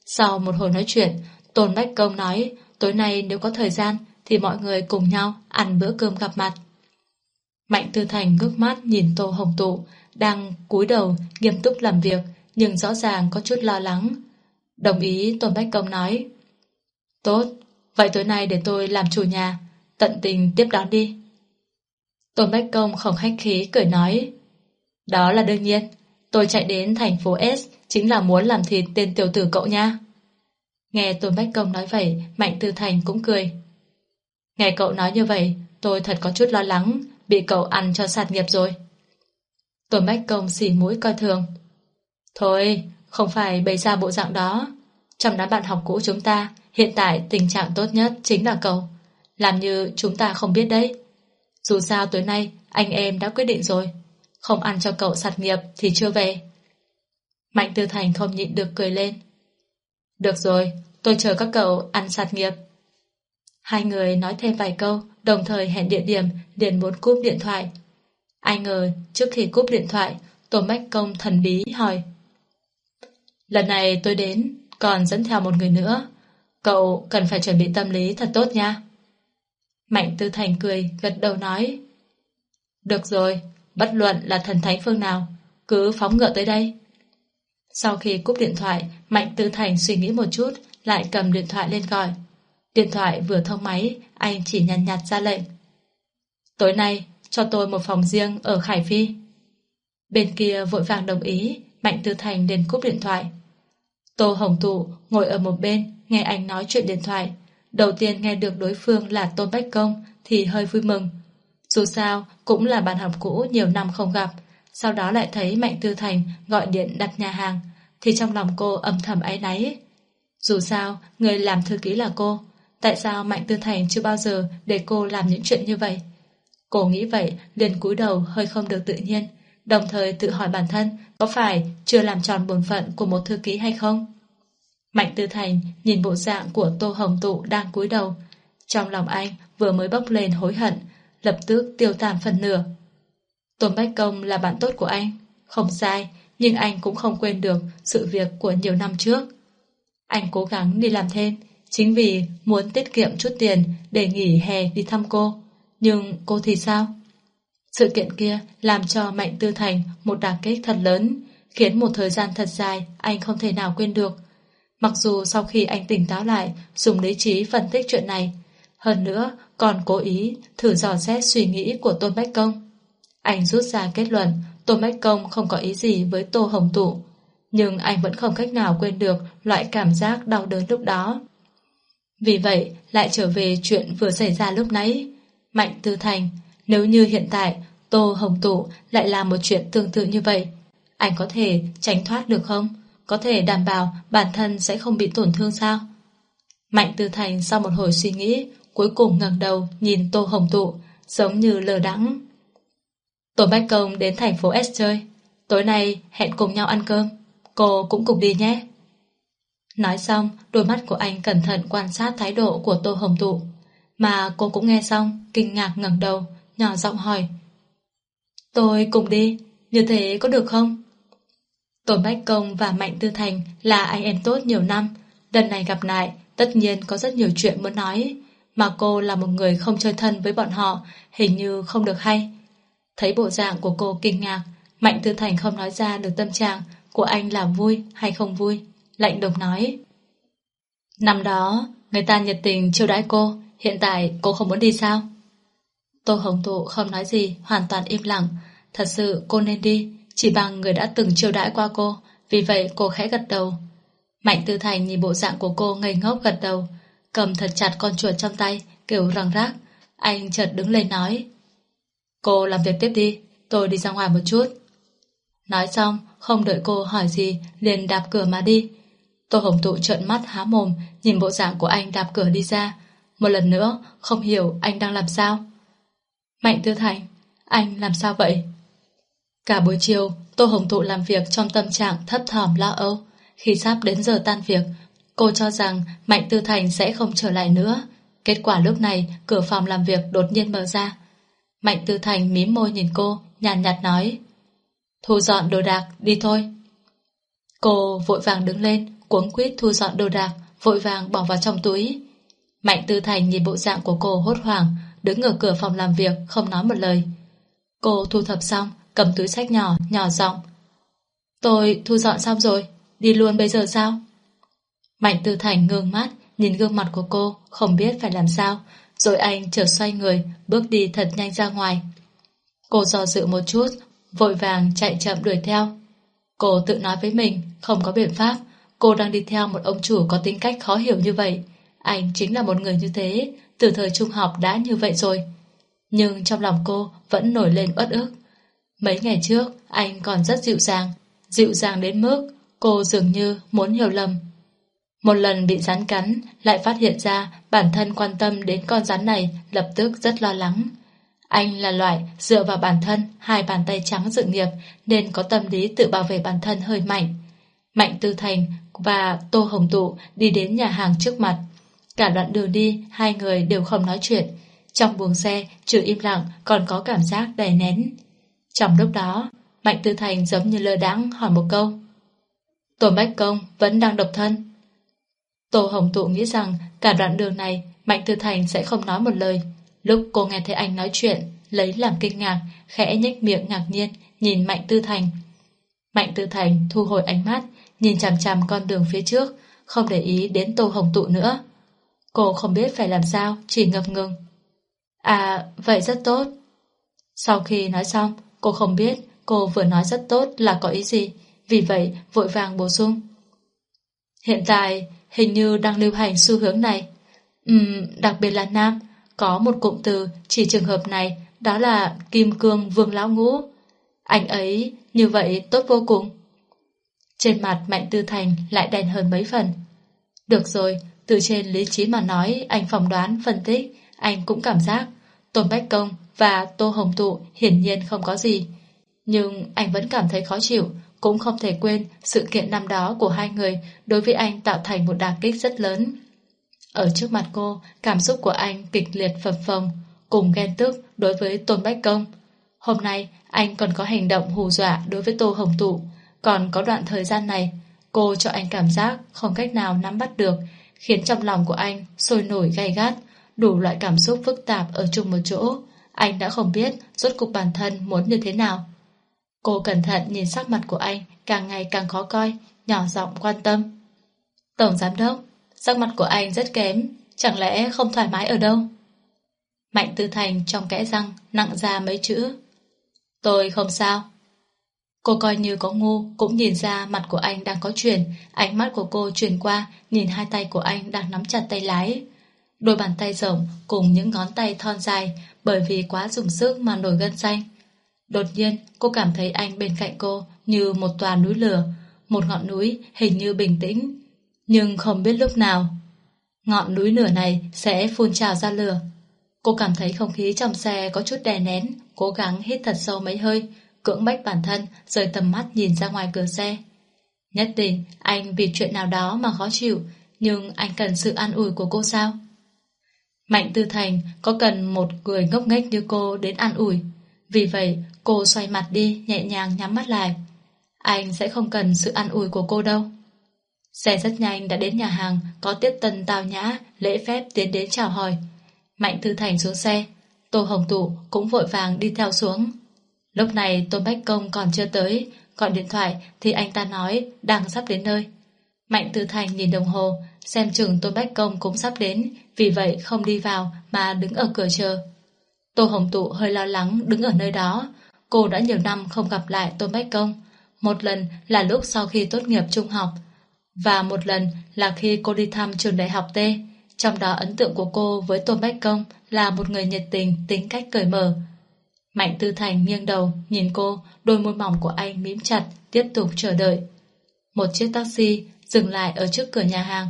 Sau một hồi nói chuyện, Tôn Bách Công nói tối nay nếu có thời gian thì mọi người cùng nhau ăn bữa cơm gặp mặt. Mạnh Tư Thành ngước mắt nhìn Tô Hồng Tụ đang cúi đầu nghiêm túc làm việc nhưng rõ ràng có chút lo lắng. Đồng ý Tôn Bách Công nói Tốt, vậy tối nay để tôi làm chủ nhà tận tình tiếp đón đi. Tôn Bách Công không khách khí cười nói Đó là đương nhiên tôi chạy đến thành phố S chính là muốn làm thịt tên tiểu tử cậu nha. Nghe Tôn Bách Công nói vậy, Mạnh Tư Thành cũng cười. Nghe cậu nói như vậy, tôi thật có chút lo lắng, bị cậu ăn cho sạt nghiệp rồi. Tôn Bách Công xỉ mũi coi thường. Thôi, không phải bày ra bộ dạng đó. Trong đám bạn học cũ chúng ta, hiện tại tình trạng tốt nhất chính là cậu. Làm như chúng ta không biết đấy. Dù sao tối nay, anh em đã quyết định rồi. Không ăn cho cậu sạt nghiệp thì chưa về. Mạnh Tư Thành không nhịn được cười lên. Được rồi, tôi chờ các cậu ăn sạt nghiệp. Hai người nói thêm vài câu, đồng thời hẹn địa điểm liền muốn cúp điện thoại. Ai ngờ, trước khi cúp điện thoại, tổ Mách Công thần bí hỏi. Lần này tôi đến, còn dẫn theo một người nữa. Cậu cần phải chuẩn bị tâm lý thật tốt nha. Mạnh Tư Thành cười, gật đầu nói. Được rồi, bất luận là thần thánh phương nào, cứ phóng ngựa tới đây. Sau khi cúp điện thoại, Mạnh Tư Thành suy nghĩ một chút, lại cầm điện thoại lên gọi. Điện thoại vừa thông máy, anh chỉ nhàn nhạt, nhạt ra lệnh. Tối nay, cho tôi một phòng riêng ở Khải Phi. Bên kia vội vàng đồng ý, Mạnh Tư Thành đến cúp điện thoại. Tô Hồng thụ ngồi ở một bên, nghe anh nói chuyện điện thoại. Đầu tiên nghe được đối phương là Tôn Bách Công thì hơi vui mừng. Dù sao, cũng là bạn học cũ nhiều năm không gặp. Sau đó lại thấy Mạnh Tư Thành gọi điện đặt nhà hàng, thì trong lòng cô âm thầm áy náy. Dù sao, người làm thư ký là cô. Tại sao Mạnh Tư Thành chưa bao giờ để cô làm những chuyện như vậy? Cô nghĩ vậy, liền cúi đầu hơi không được tự nhiên, đồng thời tự hỏi bản thân có phải chưa làm tròn bổn phận của một thư ký hay không? Mạnh Tư Thành nhìn bộ dạng của Tô Hồng Tụ đang cúi đầu. Trong lòng anh vừa mới bốc lên hối hận, lập tức tiêu tàn phần nửa. Tôn Bách Công là bạn tốt của anh, không sai, nhưng anh cũng không quên được sự việc của nhiều năm trước. Anh cố gắng đi làm thêm, chính vì muốn tiết kiệm chút tiền để nghỉ hè đi thăm cô. Nhưng cô thì sao? Sự kiện kia làm cho Mạnh Tư Thành một đả kích thật lớn, khiến một thời gian thật dài anh không thể nào quên được. Mặc dù sau khi anh tỉnh táo lại, dùng lý trí phân tích chuyện này, hơn nữa còn cố ý thử dò xét suy nghĩ của Tôn Bách Công. Anh rút ra kết luận Tôn Bách Công không có ý gì với Tô Hồng Tụ, nhưng anh vẫn không cách nào quên được loại cảm giác đau đớn lúc đó. Vì vậy, lại trở về chuyện vừa xảy ra lúc nãy. Mạnh Tư Thành, nếu như hiện tại Tô Hồng Tụ lại làm một chuyện tương tự như vậy, anh có thể tránh thoát được không? Có thể đảm bảo bản thân sẽ không bị tổn thương sao? Mạnh Tư Thành sau một hồi suy nghĩ, cuối cùng ngẩng đầu nhìn Tô Hồng Tụ, giống như lờ đắng. Tổ Bách Công đến thành phố S chơi, tối nay hẹn cùng nhau ăn cơm, cô cũng cùng đi nhé. Nói xong, đôi mắt của anh cẩn thận quan sát thái độ của Tô Hồng Tụ. Mà cô cũng nghe xong, kinh ngạc ngẩng đầu, nhỏ giọng hỏi. Tôi cùng đi, như thế có được không? Tôn Bách Công và Mạnh Tư Thành là anh em tốt nhiều năm. Lần này gặp lại, tất nhiên có rất nhiều chuyện muốn nói. Mà cô là một người không chơi thân với bọn họ, hình như không được hay. Thấy bộ dạng của cô kinh ngạc, Mạnh Tư Thành không nói ra được tâm trạng của anh là vui hay không vui. Lạnh độc nói. Năm đó, người ta nhiệt tình chiêu đãi cô, hiện tại cô không muốn đi sao? Tô Hồng Tụ không nói gì, hoàn toàn im lặng. Thật sự cô nên đi, chỉ bằng người đã từng chiêu đãi qua cô, vì vậy cô khẽ gật đầu. Mạnh Tư Thành nhìn bộ dạng của cô ngây ngốc gật đầu, cầm thật chặt con chuột trong tay, kiểu răng rác. Anh chợt đứng lên nói. Cô làm việc tiếp đi, tôi đi ra ngoài một chút. Nói xong, không đợi cô hỏi gì, liền đạp cửa mà đi. Tô Hồng Tụ trợn mắt há mồm, nhìn bộ dạng của anh đạp cửa đi ra. Một lần nữa, không hiểu anh đang làm sao. Mạnh Tư Thành, anh làm sao vậy? Cả buổi chiều, Tô Hồng Tụ làm việc trong tâm trạng thấp thỏm lo âu. Khi sắp đến giờ tan việc, cô cho rằng Mạnh Tư Thành sẽ không trở lại nữa. Kết quả lúc này, cửa phòng làm việc đột nhiên mở ra. Mạnh Tư Thành mím môi nhìn cô, nhàn nhạt nói. Thu dọn đồ đạc, đi thôi. Cô vội vàng đứng lên, cuống quýt thu dọn đồ đạc, vội vàng bỏ vào trong túi. Mạnh Tư Thành nhìn bộ dạng của cô hốt hoảng, đứng ở cửa phòng làm việc, không nói một lời. Cô thu thập xong, cầm túi sách nhỏ, nhỏ giọng. Tôi thu dọn xong rồi, đi luôn bây giờ sao? Mạnh Tư Thành ngương mắt, nhìn gương mặt của cô, không biết phải làm sao, rồi anh chợt xoay người, bước đi thật nhanh ra ngoài. Cô do dự một chút, vội vàng chạy chậm đuổi theo. Cô tự nói với mình, không có biện pháp, cô đang đi theo một ông chủ có tính cách khó hiểu như vậy. Anh chính là một người như thế, từ thời trung học đã như vậy rồi. Nhưng trong lòng cô vẫn nổi lên uất ức. Mấy ngày trước, anh còn rất dịu dàng, dịu dàng đến mức cô dường như muốn hiểu lầm. Một lần bị rắn cắn, lại phát hiện ra bản thân quan tâm đến con rắn này lập tức rất lo lắng. Anh là loại dựa vào bản thân, hai bàn tay trắng dự nghiệp nên có tâm lý tự bảo vệ bản thân hơi mạnh. Mạnh Tư Thành và Tô Hồng Tụ đi đến nhà hàng trước mặt. Cả đoạn đường đi, hai người đều không nói chuyện. Trong buồng xe, trừ im lặng còn có cảm giác đè nén. Trong lúc đó, Mạnh Tư Thành giống như lơ đãng hỏi một câu. Tổ Bách Công vẫn đang độc thân. Tô Hồng Tụ nghĩ rằng cả đoạn đường này Mạnh Tư Thành sẽ không nói một lời. Lúc cô nghe thấy anh nói chuyện, lấy làm kinh ngạc, khẽ nhếch miệng ngạc nhiên, nhìn Mạnh Tư Thành. Mạnh Tư Thành thu hồi ánh mắt, nhìn chằm chằm con đường phía trước, không để ý đến Tô Hồng Tụ nữa. Cô không biết phải làm sao, chỉ ngập ngừng. À, vậy rất tốt. Sau khi nói xong, cô không biết cô vừa nói rất tốt là có ý gì, vì vậy vội vàng bổ sung. Hiện tại, hình như đang lưu hành xu hướng này. Ừm, đặc biệt là nam, có một cụm từ chỉ trường hợp này, đó là Kim Cương Vương Lão Ngũ. Anh ấy như vậy tốt vô cùng. Trên mặt Mạnh Tư Thành lại đèn hơn mấy phần. Được rồi, từ trên lý trí mà nói, anh phỏng đoán, phân tích, anh cũng cảm giác Tôn Bách Công và Tô Hồng Tụ hiển nhiên không có gì. Nhưng anh vẫn cảm thấy khó chịu, cũng không thể quên sự kiện năm đó của hai người đối với anh tạo thành một đả kích rất lớn. Ở trước mặt cô, cảm xúc của anh kịch liệt phập phồng, cùng ghen tức đối với Tôn Bách Công. Hôm nay, anh còn có hành động hù dọa đối với Tô Hồng Tụ, còn có đoạn thời gian này, cô cho anh cảm giác không cách nào nắm bắt được, khiến trong lòng của anh sôi nổi gay gắt, đủ loại cảm xúc phức tạp ở chung một chỗ. Anh đã không biết rốt cục bản thân muốn như thế nào. Cô cẩn thận nhìn sắc mặt của anh càng ngày càng khó coi, nhỏ giọng quan tâm. Tổng giám đốc, sắc mặt của anh rất kém, chẳng lẽ không thoải mái ở đâu? Mạnh Tư Thành trong kẽ răng nặng ra mấy chữ. Tôi không sao. Cô coi như có ngu cũng nhìn ra mặt của anh đang có chuyển, ánh mắt của cô chuyển qua, nhìn hai tay của anh đang nắm chặt tay lái. Đôi bàn tay rộng cùng những ngón tay thon dài bởi vì quá dùng sức mà nổi gân xanh. Đột nhiên, cô cảm thấy anh bên cạnh cô như một tòa núi lửa, một ngọn núi hình như bình tĩnh, nhưng không biết lúc nào. Ngọn núi lửa này sẽ phun trào ra lửa. Cô cảm thấy không khí trong xe có chút đè nén, cố gắng hít thật sâu mấy hơi, cưỡng bách bản thân, rời tầm mắt nhìn ra ngoài cửa xe. Nhất định anh vì chuyện nào đó mà khó chịu, nhưng anh cần sự an ủi của cô sao? Mạnh Tư Thành có cần một người ngốc nghếch như cô đến an ủi. Vì vậy, cô xoay mặt đi, nhẹ nhàng nhắm mắt lại. Anh sẽ không cần sự an ủi của cô đâu. Xe rất nhanh đã đến nhà hàng, có tiếp tân tào nhã, lễ phép tiến đến chào hỏi. Mạnh Tư Thành xuống xe, Tô Hồng Tụ cũng vội vàng đi theo xuống. Lúc này Tôn Bách Công còn chưa tới, gọi điện thoại thì anh ta nói đang sắp đến nơi. Mạnh Tư Thành nhìn đồng hồ, xem chừng Tôn Bách Công cũng sắp đến, vì vậy không đi vào mà đứng ở cửa chờ. Tô Hồng Tụ hơi lo lắng đứng ở nơi đó. Cô đã nhiều năm không gặp lại Tôn Bách Công. Một lần là lúc sau khi tốt nghiệp trung học, và một lần là khi cô đi thăm trường đại học T. Trong đó ấn tượng của cô với Tôn Bách Công là một người nhiệt tình, tính cách cởi mở. Mạnh Tư Thành nghiêng đầu, nhìn cô, đôi môi mỏng của anh mím chặt, tiếp tục chờ đợi. Một chiếc taxi dừng lại ở trước cửa nhà hàng.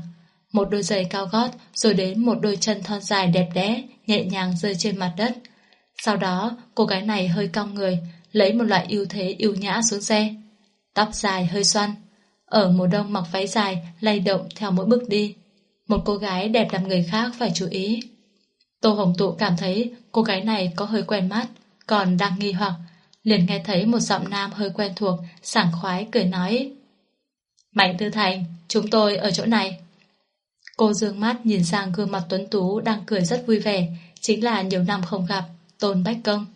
Một đôi giày cao gót, rồi đến một đôi chân thon dài đẹp đẽ, nhẹ nhàng rơi trên mặt đất. Sau đó, cô gái này hơi cong người, lấy một loại ưu thế yêu nhã xuống xe. Tóc dài hơi xoăn. Ở mùa đông mặc váy dài, lay động theo mỗi bước đi. Một cô gái đẹp làm người khác phải chú ý. Tô Hồng Tụ cảm thấy cô gái này có hơi quen mắt, còn đang nghi hoặc, liền nghe thấy một giọng nam hơi quen thuộc, sảng khoái cười nói. Mạnh Tư Thành, chúng tôi ở chỗ này. Cô dương mắt nhìn sang gương mặt tuấn tú đang cười rất vui vẻ, chính là nhiều năm không gặp, Tôn Bách Công.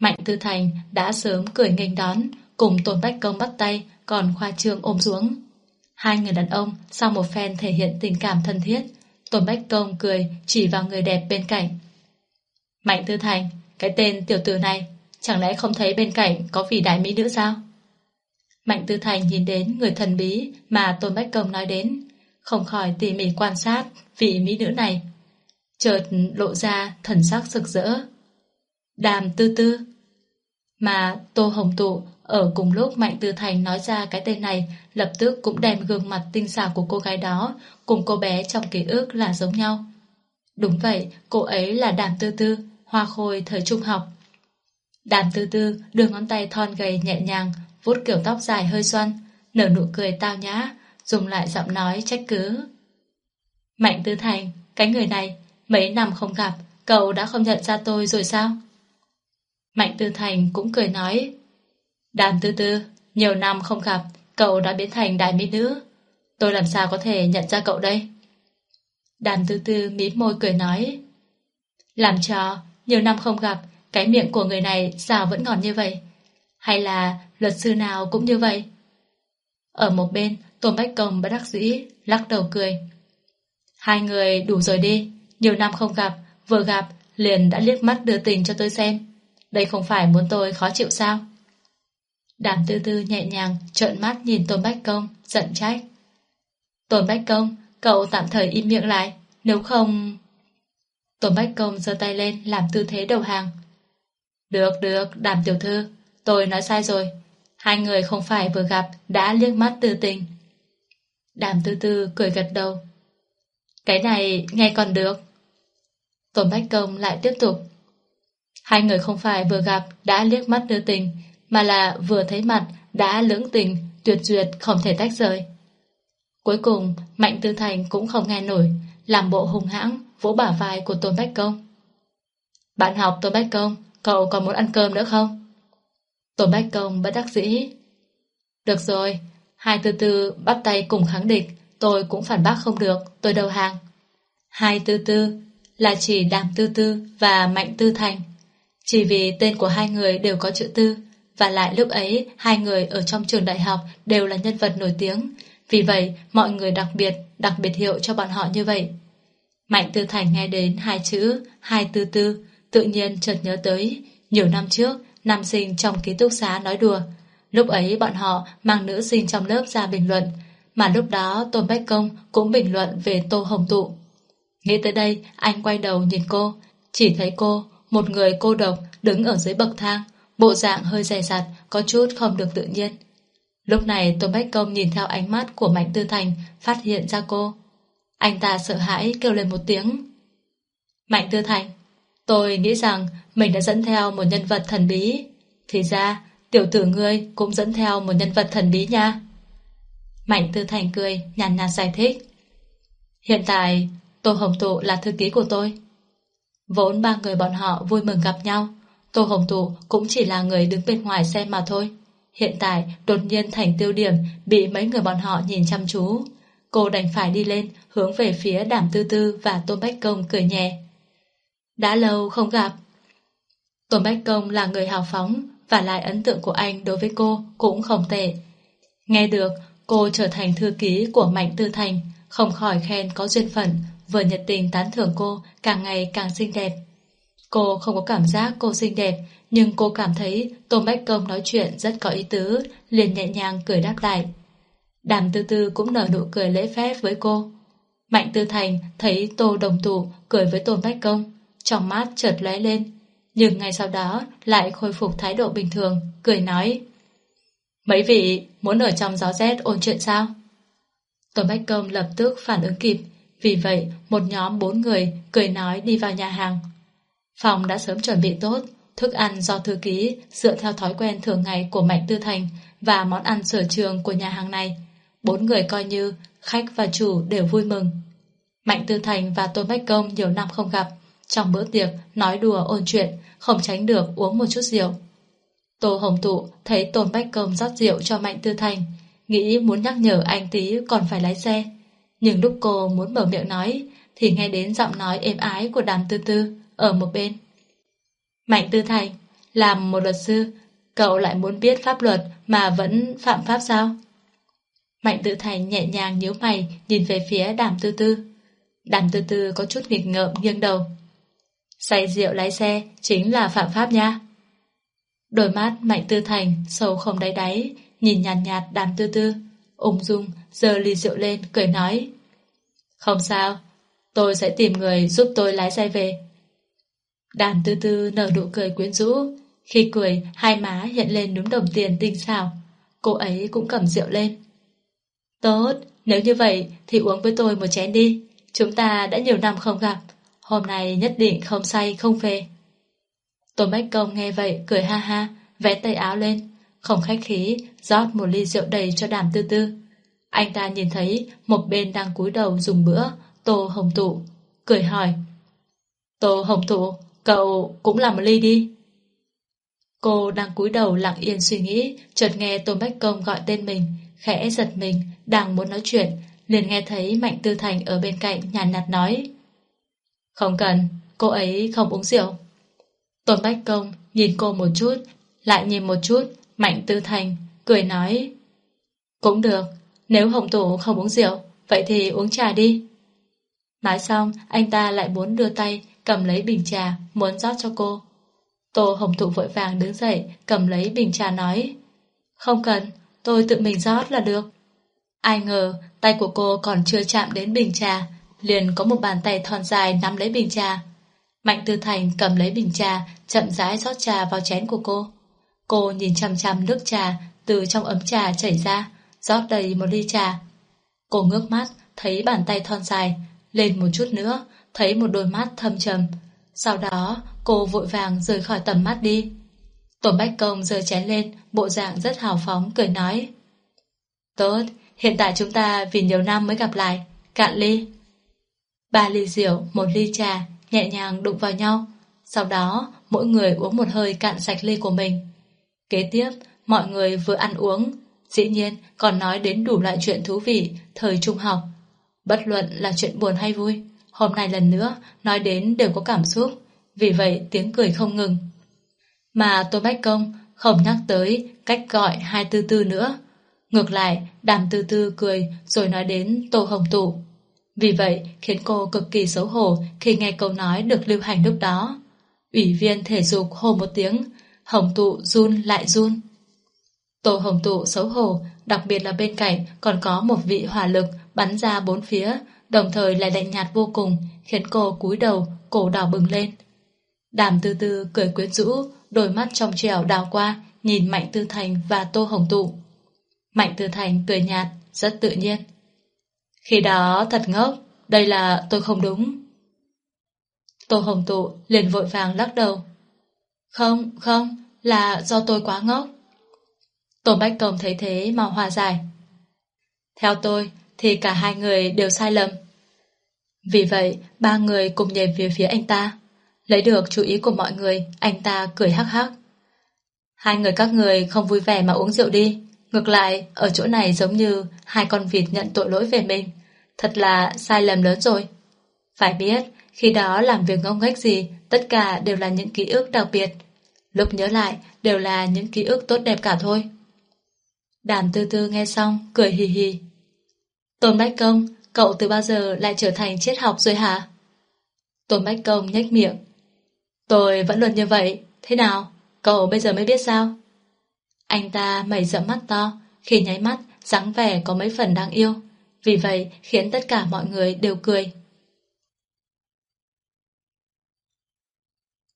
Mạnh Tư Thành đã sớm cười nghênh đón, cùng Tôn Bách Công bắt tay, còn khoa trương ôm xuống. Hai người đàn ông sau một phen thể hiện tình cảm thân thiết, Tôn Bách Công cười chỉ vào người đẹp bên cạnh. Mạnh Tư Thành, cái tên tiểu tử này, chẳng lẽ không thấy bên cạnh có vị đại mỹ nữ sao? Mạnh Tư Thành nhìn đến người thần bí mà Tôn Bách Công nói đến, không khỏi tỉ mỉ quan sát vị mỹ nữ này. Chợt lộ ra thần sắc rực rỡ. Đàm tư tư. Mà Tô Hồng Tụ Ở cùng lúc Mạnh Tư Thành nói ra cái tên này, lập tức cũng đem gương mặt tinh xảo của cô gái đó cùng cô bé trong ký ức là giống nhau. Đúng vậy, cô ấy là Đàm Tư Tư, hoa khôi thời trung học. Đàm Tư Tư đưa ngón tay thon gầy nhẹ nhàng, vuốt kiểu tóc dài hơi xoăn, nở nụ cười tao nhã, dùng lại giọng nói trách cứ. Mạnh Tư Thành, cái người này, mấy năm không gặp, cậu đã không nhận ra tôi rồi sao? Mạnh Tư Thành cũng cười nói, Đàm Tư Tư, nhiều năm không gặp, cậu đã biến thành đại mỹ nữ. Tôi làm sao có thể nhận ra cậu đây? Đàm Tư Tư mím môi cười nói, Làm cho, nhiều năm không gặp, cái miệng của người này sao vẫn ngọt như vậy? Hay là luật sư nào cũng như vậy? Ở một bên, Tôn Bách Công bất đắc dĩ, lắc đầu cười. Hai người đủ rồi đi, nhiều năm không gặp, vừa gặp, liền đã liếc mắt đưa tình cho tôi xem. Đây không phải muốn tôi khó chịu sao? Đàm tư tư nhẹ nhàng, trợn mắt nhìn Tôn Bách Công, giận trách. Tôn Bách Công, cậu tạm thời im miệng lại, nếu không... Tôn Bách Công giơ tay lên làm tư thế đầu hàng. Được, được, đàm tiểu thư, tôi nói sai rồi. Hai người không phải vừa gặp đã liếc mắt tư tình. Đàm tư tư cười gật đầu. Cái này nghe còn được. Tôn Bách Công lại tiếp tục. Hai người không phải vừa gặp đã liếc mắt đưa tình, mà là vừa thấy mặt đã lưỡng tình, tuyệt duyệt không thể tách rời. Cuối cùng, Mạnh Tư Thành cũng không nghe nổi, làm bộ hùng hãng, vỗ bả vai của Tôn Bách Công. Bạn học Tôn Bách Công, cậu còn muốn ăn cơm nữa không? Tôn Bách Công bất đắc dĩ. Được rồi, hai tư tư bắt tay cùng kháng địch, tôi cũng phản bác không được, tôi đầu hàng. Hai tư tư là chỉ Đàm Tư Tư và Mạnh Tư Thành. Chỉ vì tên của hai người đều có chữ tư, và lại lúc ấy hai người ở trong trường đại học đều là nhân vật nổi tiếng, vì vậy mọi người đặc biệt, đặc biệt hiệu cho bọn họ như vậy. Mạnh Tư Thành nghe đến hai chữ hai tư tư, tự nhiên chợt nhớ tới, nhiều năm trước, nam sinh trong ký túc xá nói đùa. Lúc ấy bọn họ mang nữ sinh trong lớp ra bình luận, mà lúc đó Tôn Bách Công cũng bình luận về Tô Hồng Tụ. Nghĩ tới đây, anh quay đầu nhìn cô, chỉ thấy cô, một người cô độc, đứng ở dưới bậc thang, bộ dạng hơi dè dặt, có chút không được tự nhiên. Lúc này Tôn Bách Công nhìn theo ánh mắt của Mạnh Tư Thành, phát hiện ra cô. Anh ta sợ hãi kêu lên một tiếng. Mạnh Tư Thành, tôi nghĩ rằng mình đã dẫn theo một nhân vật thần bí. Thì ra, tiểu tử ngươi cũng dẫn theo một nhân vật thần bí nha. Mạnh Tư Thành cười, nhàn nhạt giải thích. Hiện tại, Tô Hồng Tụ là thư ký của tôi. Vốn ba người bọn họ vui mừng gặp nhau, Tô Hồng Tụ cũng chỉ là người đứng bên ngoài xem mà thôi. Hiện tại đột nhiên thành tiêu điểm bị mấy người bọn họ nhìn chăm chú. Cô đành phải đi lên hướng về phía Đàm Tư Tư và Tôn Bách Công cười nhẹ. Đã lâu không gặp. Tôn Bách Công là người hào phóng và lại ấn tượng của anh đối với cô cũng không tệ. Nghe được cô trở thành thư ký của Mạnh Tư Thành không khỏi khen có duyên phận vừa nhiệt tình tán thưởng cô càng ngày càng xinh đẹp. Cô không có cảm giác cô xinh đẹp, nhưng cô cảm thấy tôn Bách Công nói chuyện rất có ý tứ, liền nhẹ nhàng cười đáp lại. Đàm Tư Tư cũng nở nụ cười lễ phép với cô. Mạnh Tư Thành thấy Tô Đồng Tụ cười với Tôn Bách Công, trong mắt chợt lóe lên, nhưng ngay sau đó lại khôi phục thái độ bình thường, cười nói Mấy vị muốn ở trong gió rét ôn chuyện sao? Tôn Bách Công lập tức phản ứng kịp, vì vậy, một nhóm bốn người cười nói đi vào nhà hàng. Phòng đã sớm chuẩn bị tốt, thức ăn do thư ký dựa theo thói quen thường ngày của Mạnh Tư Thành và món ăn sở trường của nhà hàng này. Bốn người coi như khách và chủ đều vui mừng. Mạnh Tư Thành và Tôn Bách Công nhiều năm không gặp, trong bữa tiệc nói đùa ôn chuyện, không tránh được uống một chút rượu. Tô Hồng Tụ thấy Tôn Bách Công rót rượu cho Mạnh Tư Thành, nghĩ muốn nhắc nhở anh tí còn phải lái xe. Nhưng lúc cô muốn mở miệng nói Thì nghe đến giọng nói êm ái của đàm tư tư Ở một bên Mạnh tư thành Làm một luật sư Cậu lại muốn biết pháp luật Mà vẫn phạm pháp sao Mạnh tự thành nhẹ nhàng nhíu mày Nhìn về phía đàm tư tư Đàm tư tư có chút nghịch ngợm nghiêng đầu Say rượu lái xe Chính là phạm pháp nha Đôi mắt Mạnh Tư Thành sâu không đáy đáy, nhìn nhàn nhạt, nhạt đàm tư tư, ung dung giơ ly rượu lên, cười nói. Không sao, tôi sẽ tìm người giúp tôi lái xe về. Đàm tư tư nở nụ cười quyến rũ, Khi cười, hai má hiện lên núm đồng tiền tinh xảo. Cô ấy cũng cầm rượu lên. Tốt, nếu như vậy thì uống với tôi một chén đi. Chúng ta đã nhiều năm không gặp. Hôm nay nhất định không say không phê. Tôn Bách Công nghe vậy cười ha ha, vẽ tay áo lên, không khách khí, rót một ly rượu đầy cho đàm tư tư. Anh ta nhìn thấy một bên đang cúi đầu dùng bữa, Tô Hồng Tụ, cười hỏi. Tô Hồng Tụ, cậu cũng làm một ly đi. Cô đang cúi đầu lặng yên suy nghĩ, chợt nghe Tôn Bách Công gọi tên mình, khẽ giật mình, đang muốn nói chuyện, liền nghe thấy Mạnh Tư Thành ở bên cạnh nhàn nhạt nói. Không cần, cô ấy không uống rượu. Tôn Bách Công nhìn cô một chút, lại nhìn một chút, Mạnh Tư Thành, cười nói. Cũng được, nếu Hồng Tổ không uống rượu, vậy thì uống trà đi. Nói xong, anh ta lại muốn đưa tay, cầm lấy bình trà, muốn rót cho cô. Tô Hồng Thụ vội vàng đứng dậy, cầm lấy bình trà nói. Không cần, tôi tự mình rót là được. Ai ngờ, tay của cô còn chưa chạm đến bình trà, liền có một bàn tay thon dài nắm lấy bình trà. Mạnh Tư Thành cầm lấy bình trà, chậm rãi rót trà vào chén của cô. Cô nhìn chăm chăm nước trà từ trong ấm trà chảy ra, rót đầy một ly trà. Cô ngước mắt, thấy bàn tay thon dài, lên một chút nữa, thấy một đôi mắt thâm trầm. Sau đó, cô vội vàng rời khỏi tầm mắt đi. Tổ Bách Công giơ chén lên, bộ dạng rất hào phóng, cười nói. Tốt, hiện tại chúng ta vì nhiều năm mới gặp lại, cạn ly. Ba ly rượu, một ly trà, nhẹ nhàng đụng vào nhau. Sau đó, mỗi người uống một hơi cạn sạch ly của mình. Kế tiếp, mọi người vừa ăn uống, dĩ nhiên còn nói đến đủ loại chuyện thú vị thời trung học. Bất luận là chuyện buồn hay vui, hôm nay lần nữa nói đến đều có cảm xúc, vì vậy tiếng cười không ngừng. Mà Tô Bách Công không nhắc tới cách gọi hai tư tư nữa. Ngược lại, đàm tư tư cười rồi nói đến Tô Hồng Tụ. Vì vậy khiến cô cực kỳ xấu hổ khi nghe câu nói được lưu hành lúc đó. Ủy viên thể dục hô một tiếng, Hồng Tụ run lại run. Tô Hồng Tụ xấu hổ, đặc biệt là bên cạnh còn có một vị hỏa lực bắn ra bốn phía, đồng thời lại lạnh nhạt vô cùng, khiến cô cúi đầu, cổ đỏ bừng lên. Đàm tư tư cười quyến rũ, đôi mắt trong trẻo đào qua, nhìn Mạnh Tư Thành và Tô Hồng Tụ. Mạnh Tư Thành cười nhạt, rất tự nhiên. Khi đó thật ngốc, đây là tôi không đúng. Tô Hồng Tụ liền vội vàng lắc đầu. Không, không, là do tôi quá ngốc. Tổ Bách Công thấy thế mà hòa giải. Theo tôi thì cả hai người đều sai lầm. Vì vậy, ba người cùng nhảy về phía anh ta. Lấy được chú ý của mọi người, anh ta cười hắc hắc. Hai người các người không vui vẻ mà uống rượu đi. Ngược lại, ở chỗ này giống như hai con vịt nhận tội lỗi về mình. Thật là sai lầm lớn rồi. Phải biết, khi đó làm việc ngông nghếch gì, tất cả đều là những ký ức đặc biệt. Lúc nhớ lại, đều là những ký ức tốt đẹp cả thôi. Đàm tư tư nghe xong, cười hì hì. Tôn Bách Công, cậu từ bao giờ lại trở thành triết học rồi hả? Tôn Bách Công nhếch miệng. Tôi vẫn luôn như vậy, thế nào? Cậu bây giờ mới biết sao? Anh ta mẩy rậm mắt to, khi nháy mắt, dáng vẻ có mấy phần đáng yêu. Vì vậy khiến tất cả mọi người đều cười.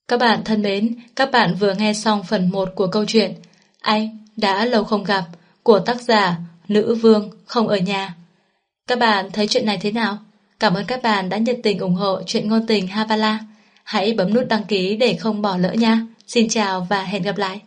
Các bạn thân mến, các bạn vừa nghe xong phần 1 của câu chuyện Anh đã lâu không gặp của tác giả Nữ Vương không ở nhà. Các bạn thấy chuyện này thế nào? Cảm ơn các bạn đã nhiệt tình ủng hộ chuyện ngôn tình Havala. Hãy bấm nút đăng ký để không bỏ lỡ nha. Xin chào và hẹn gặp lại.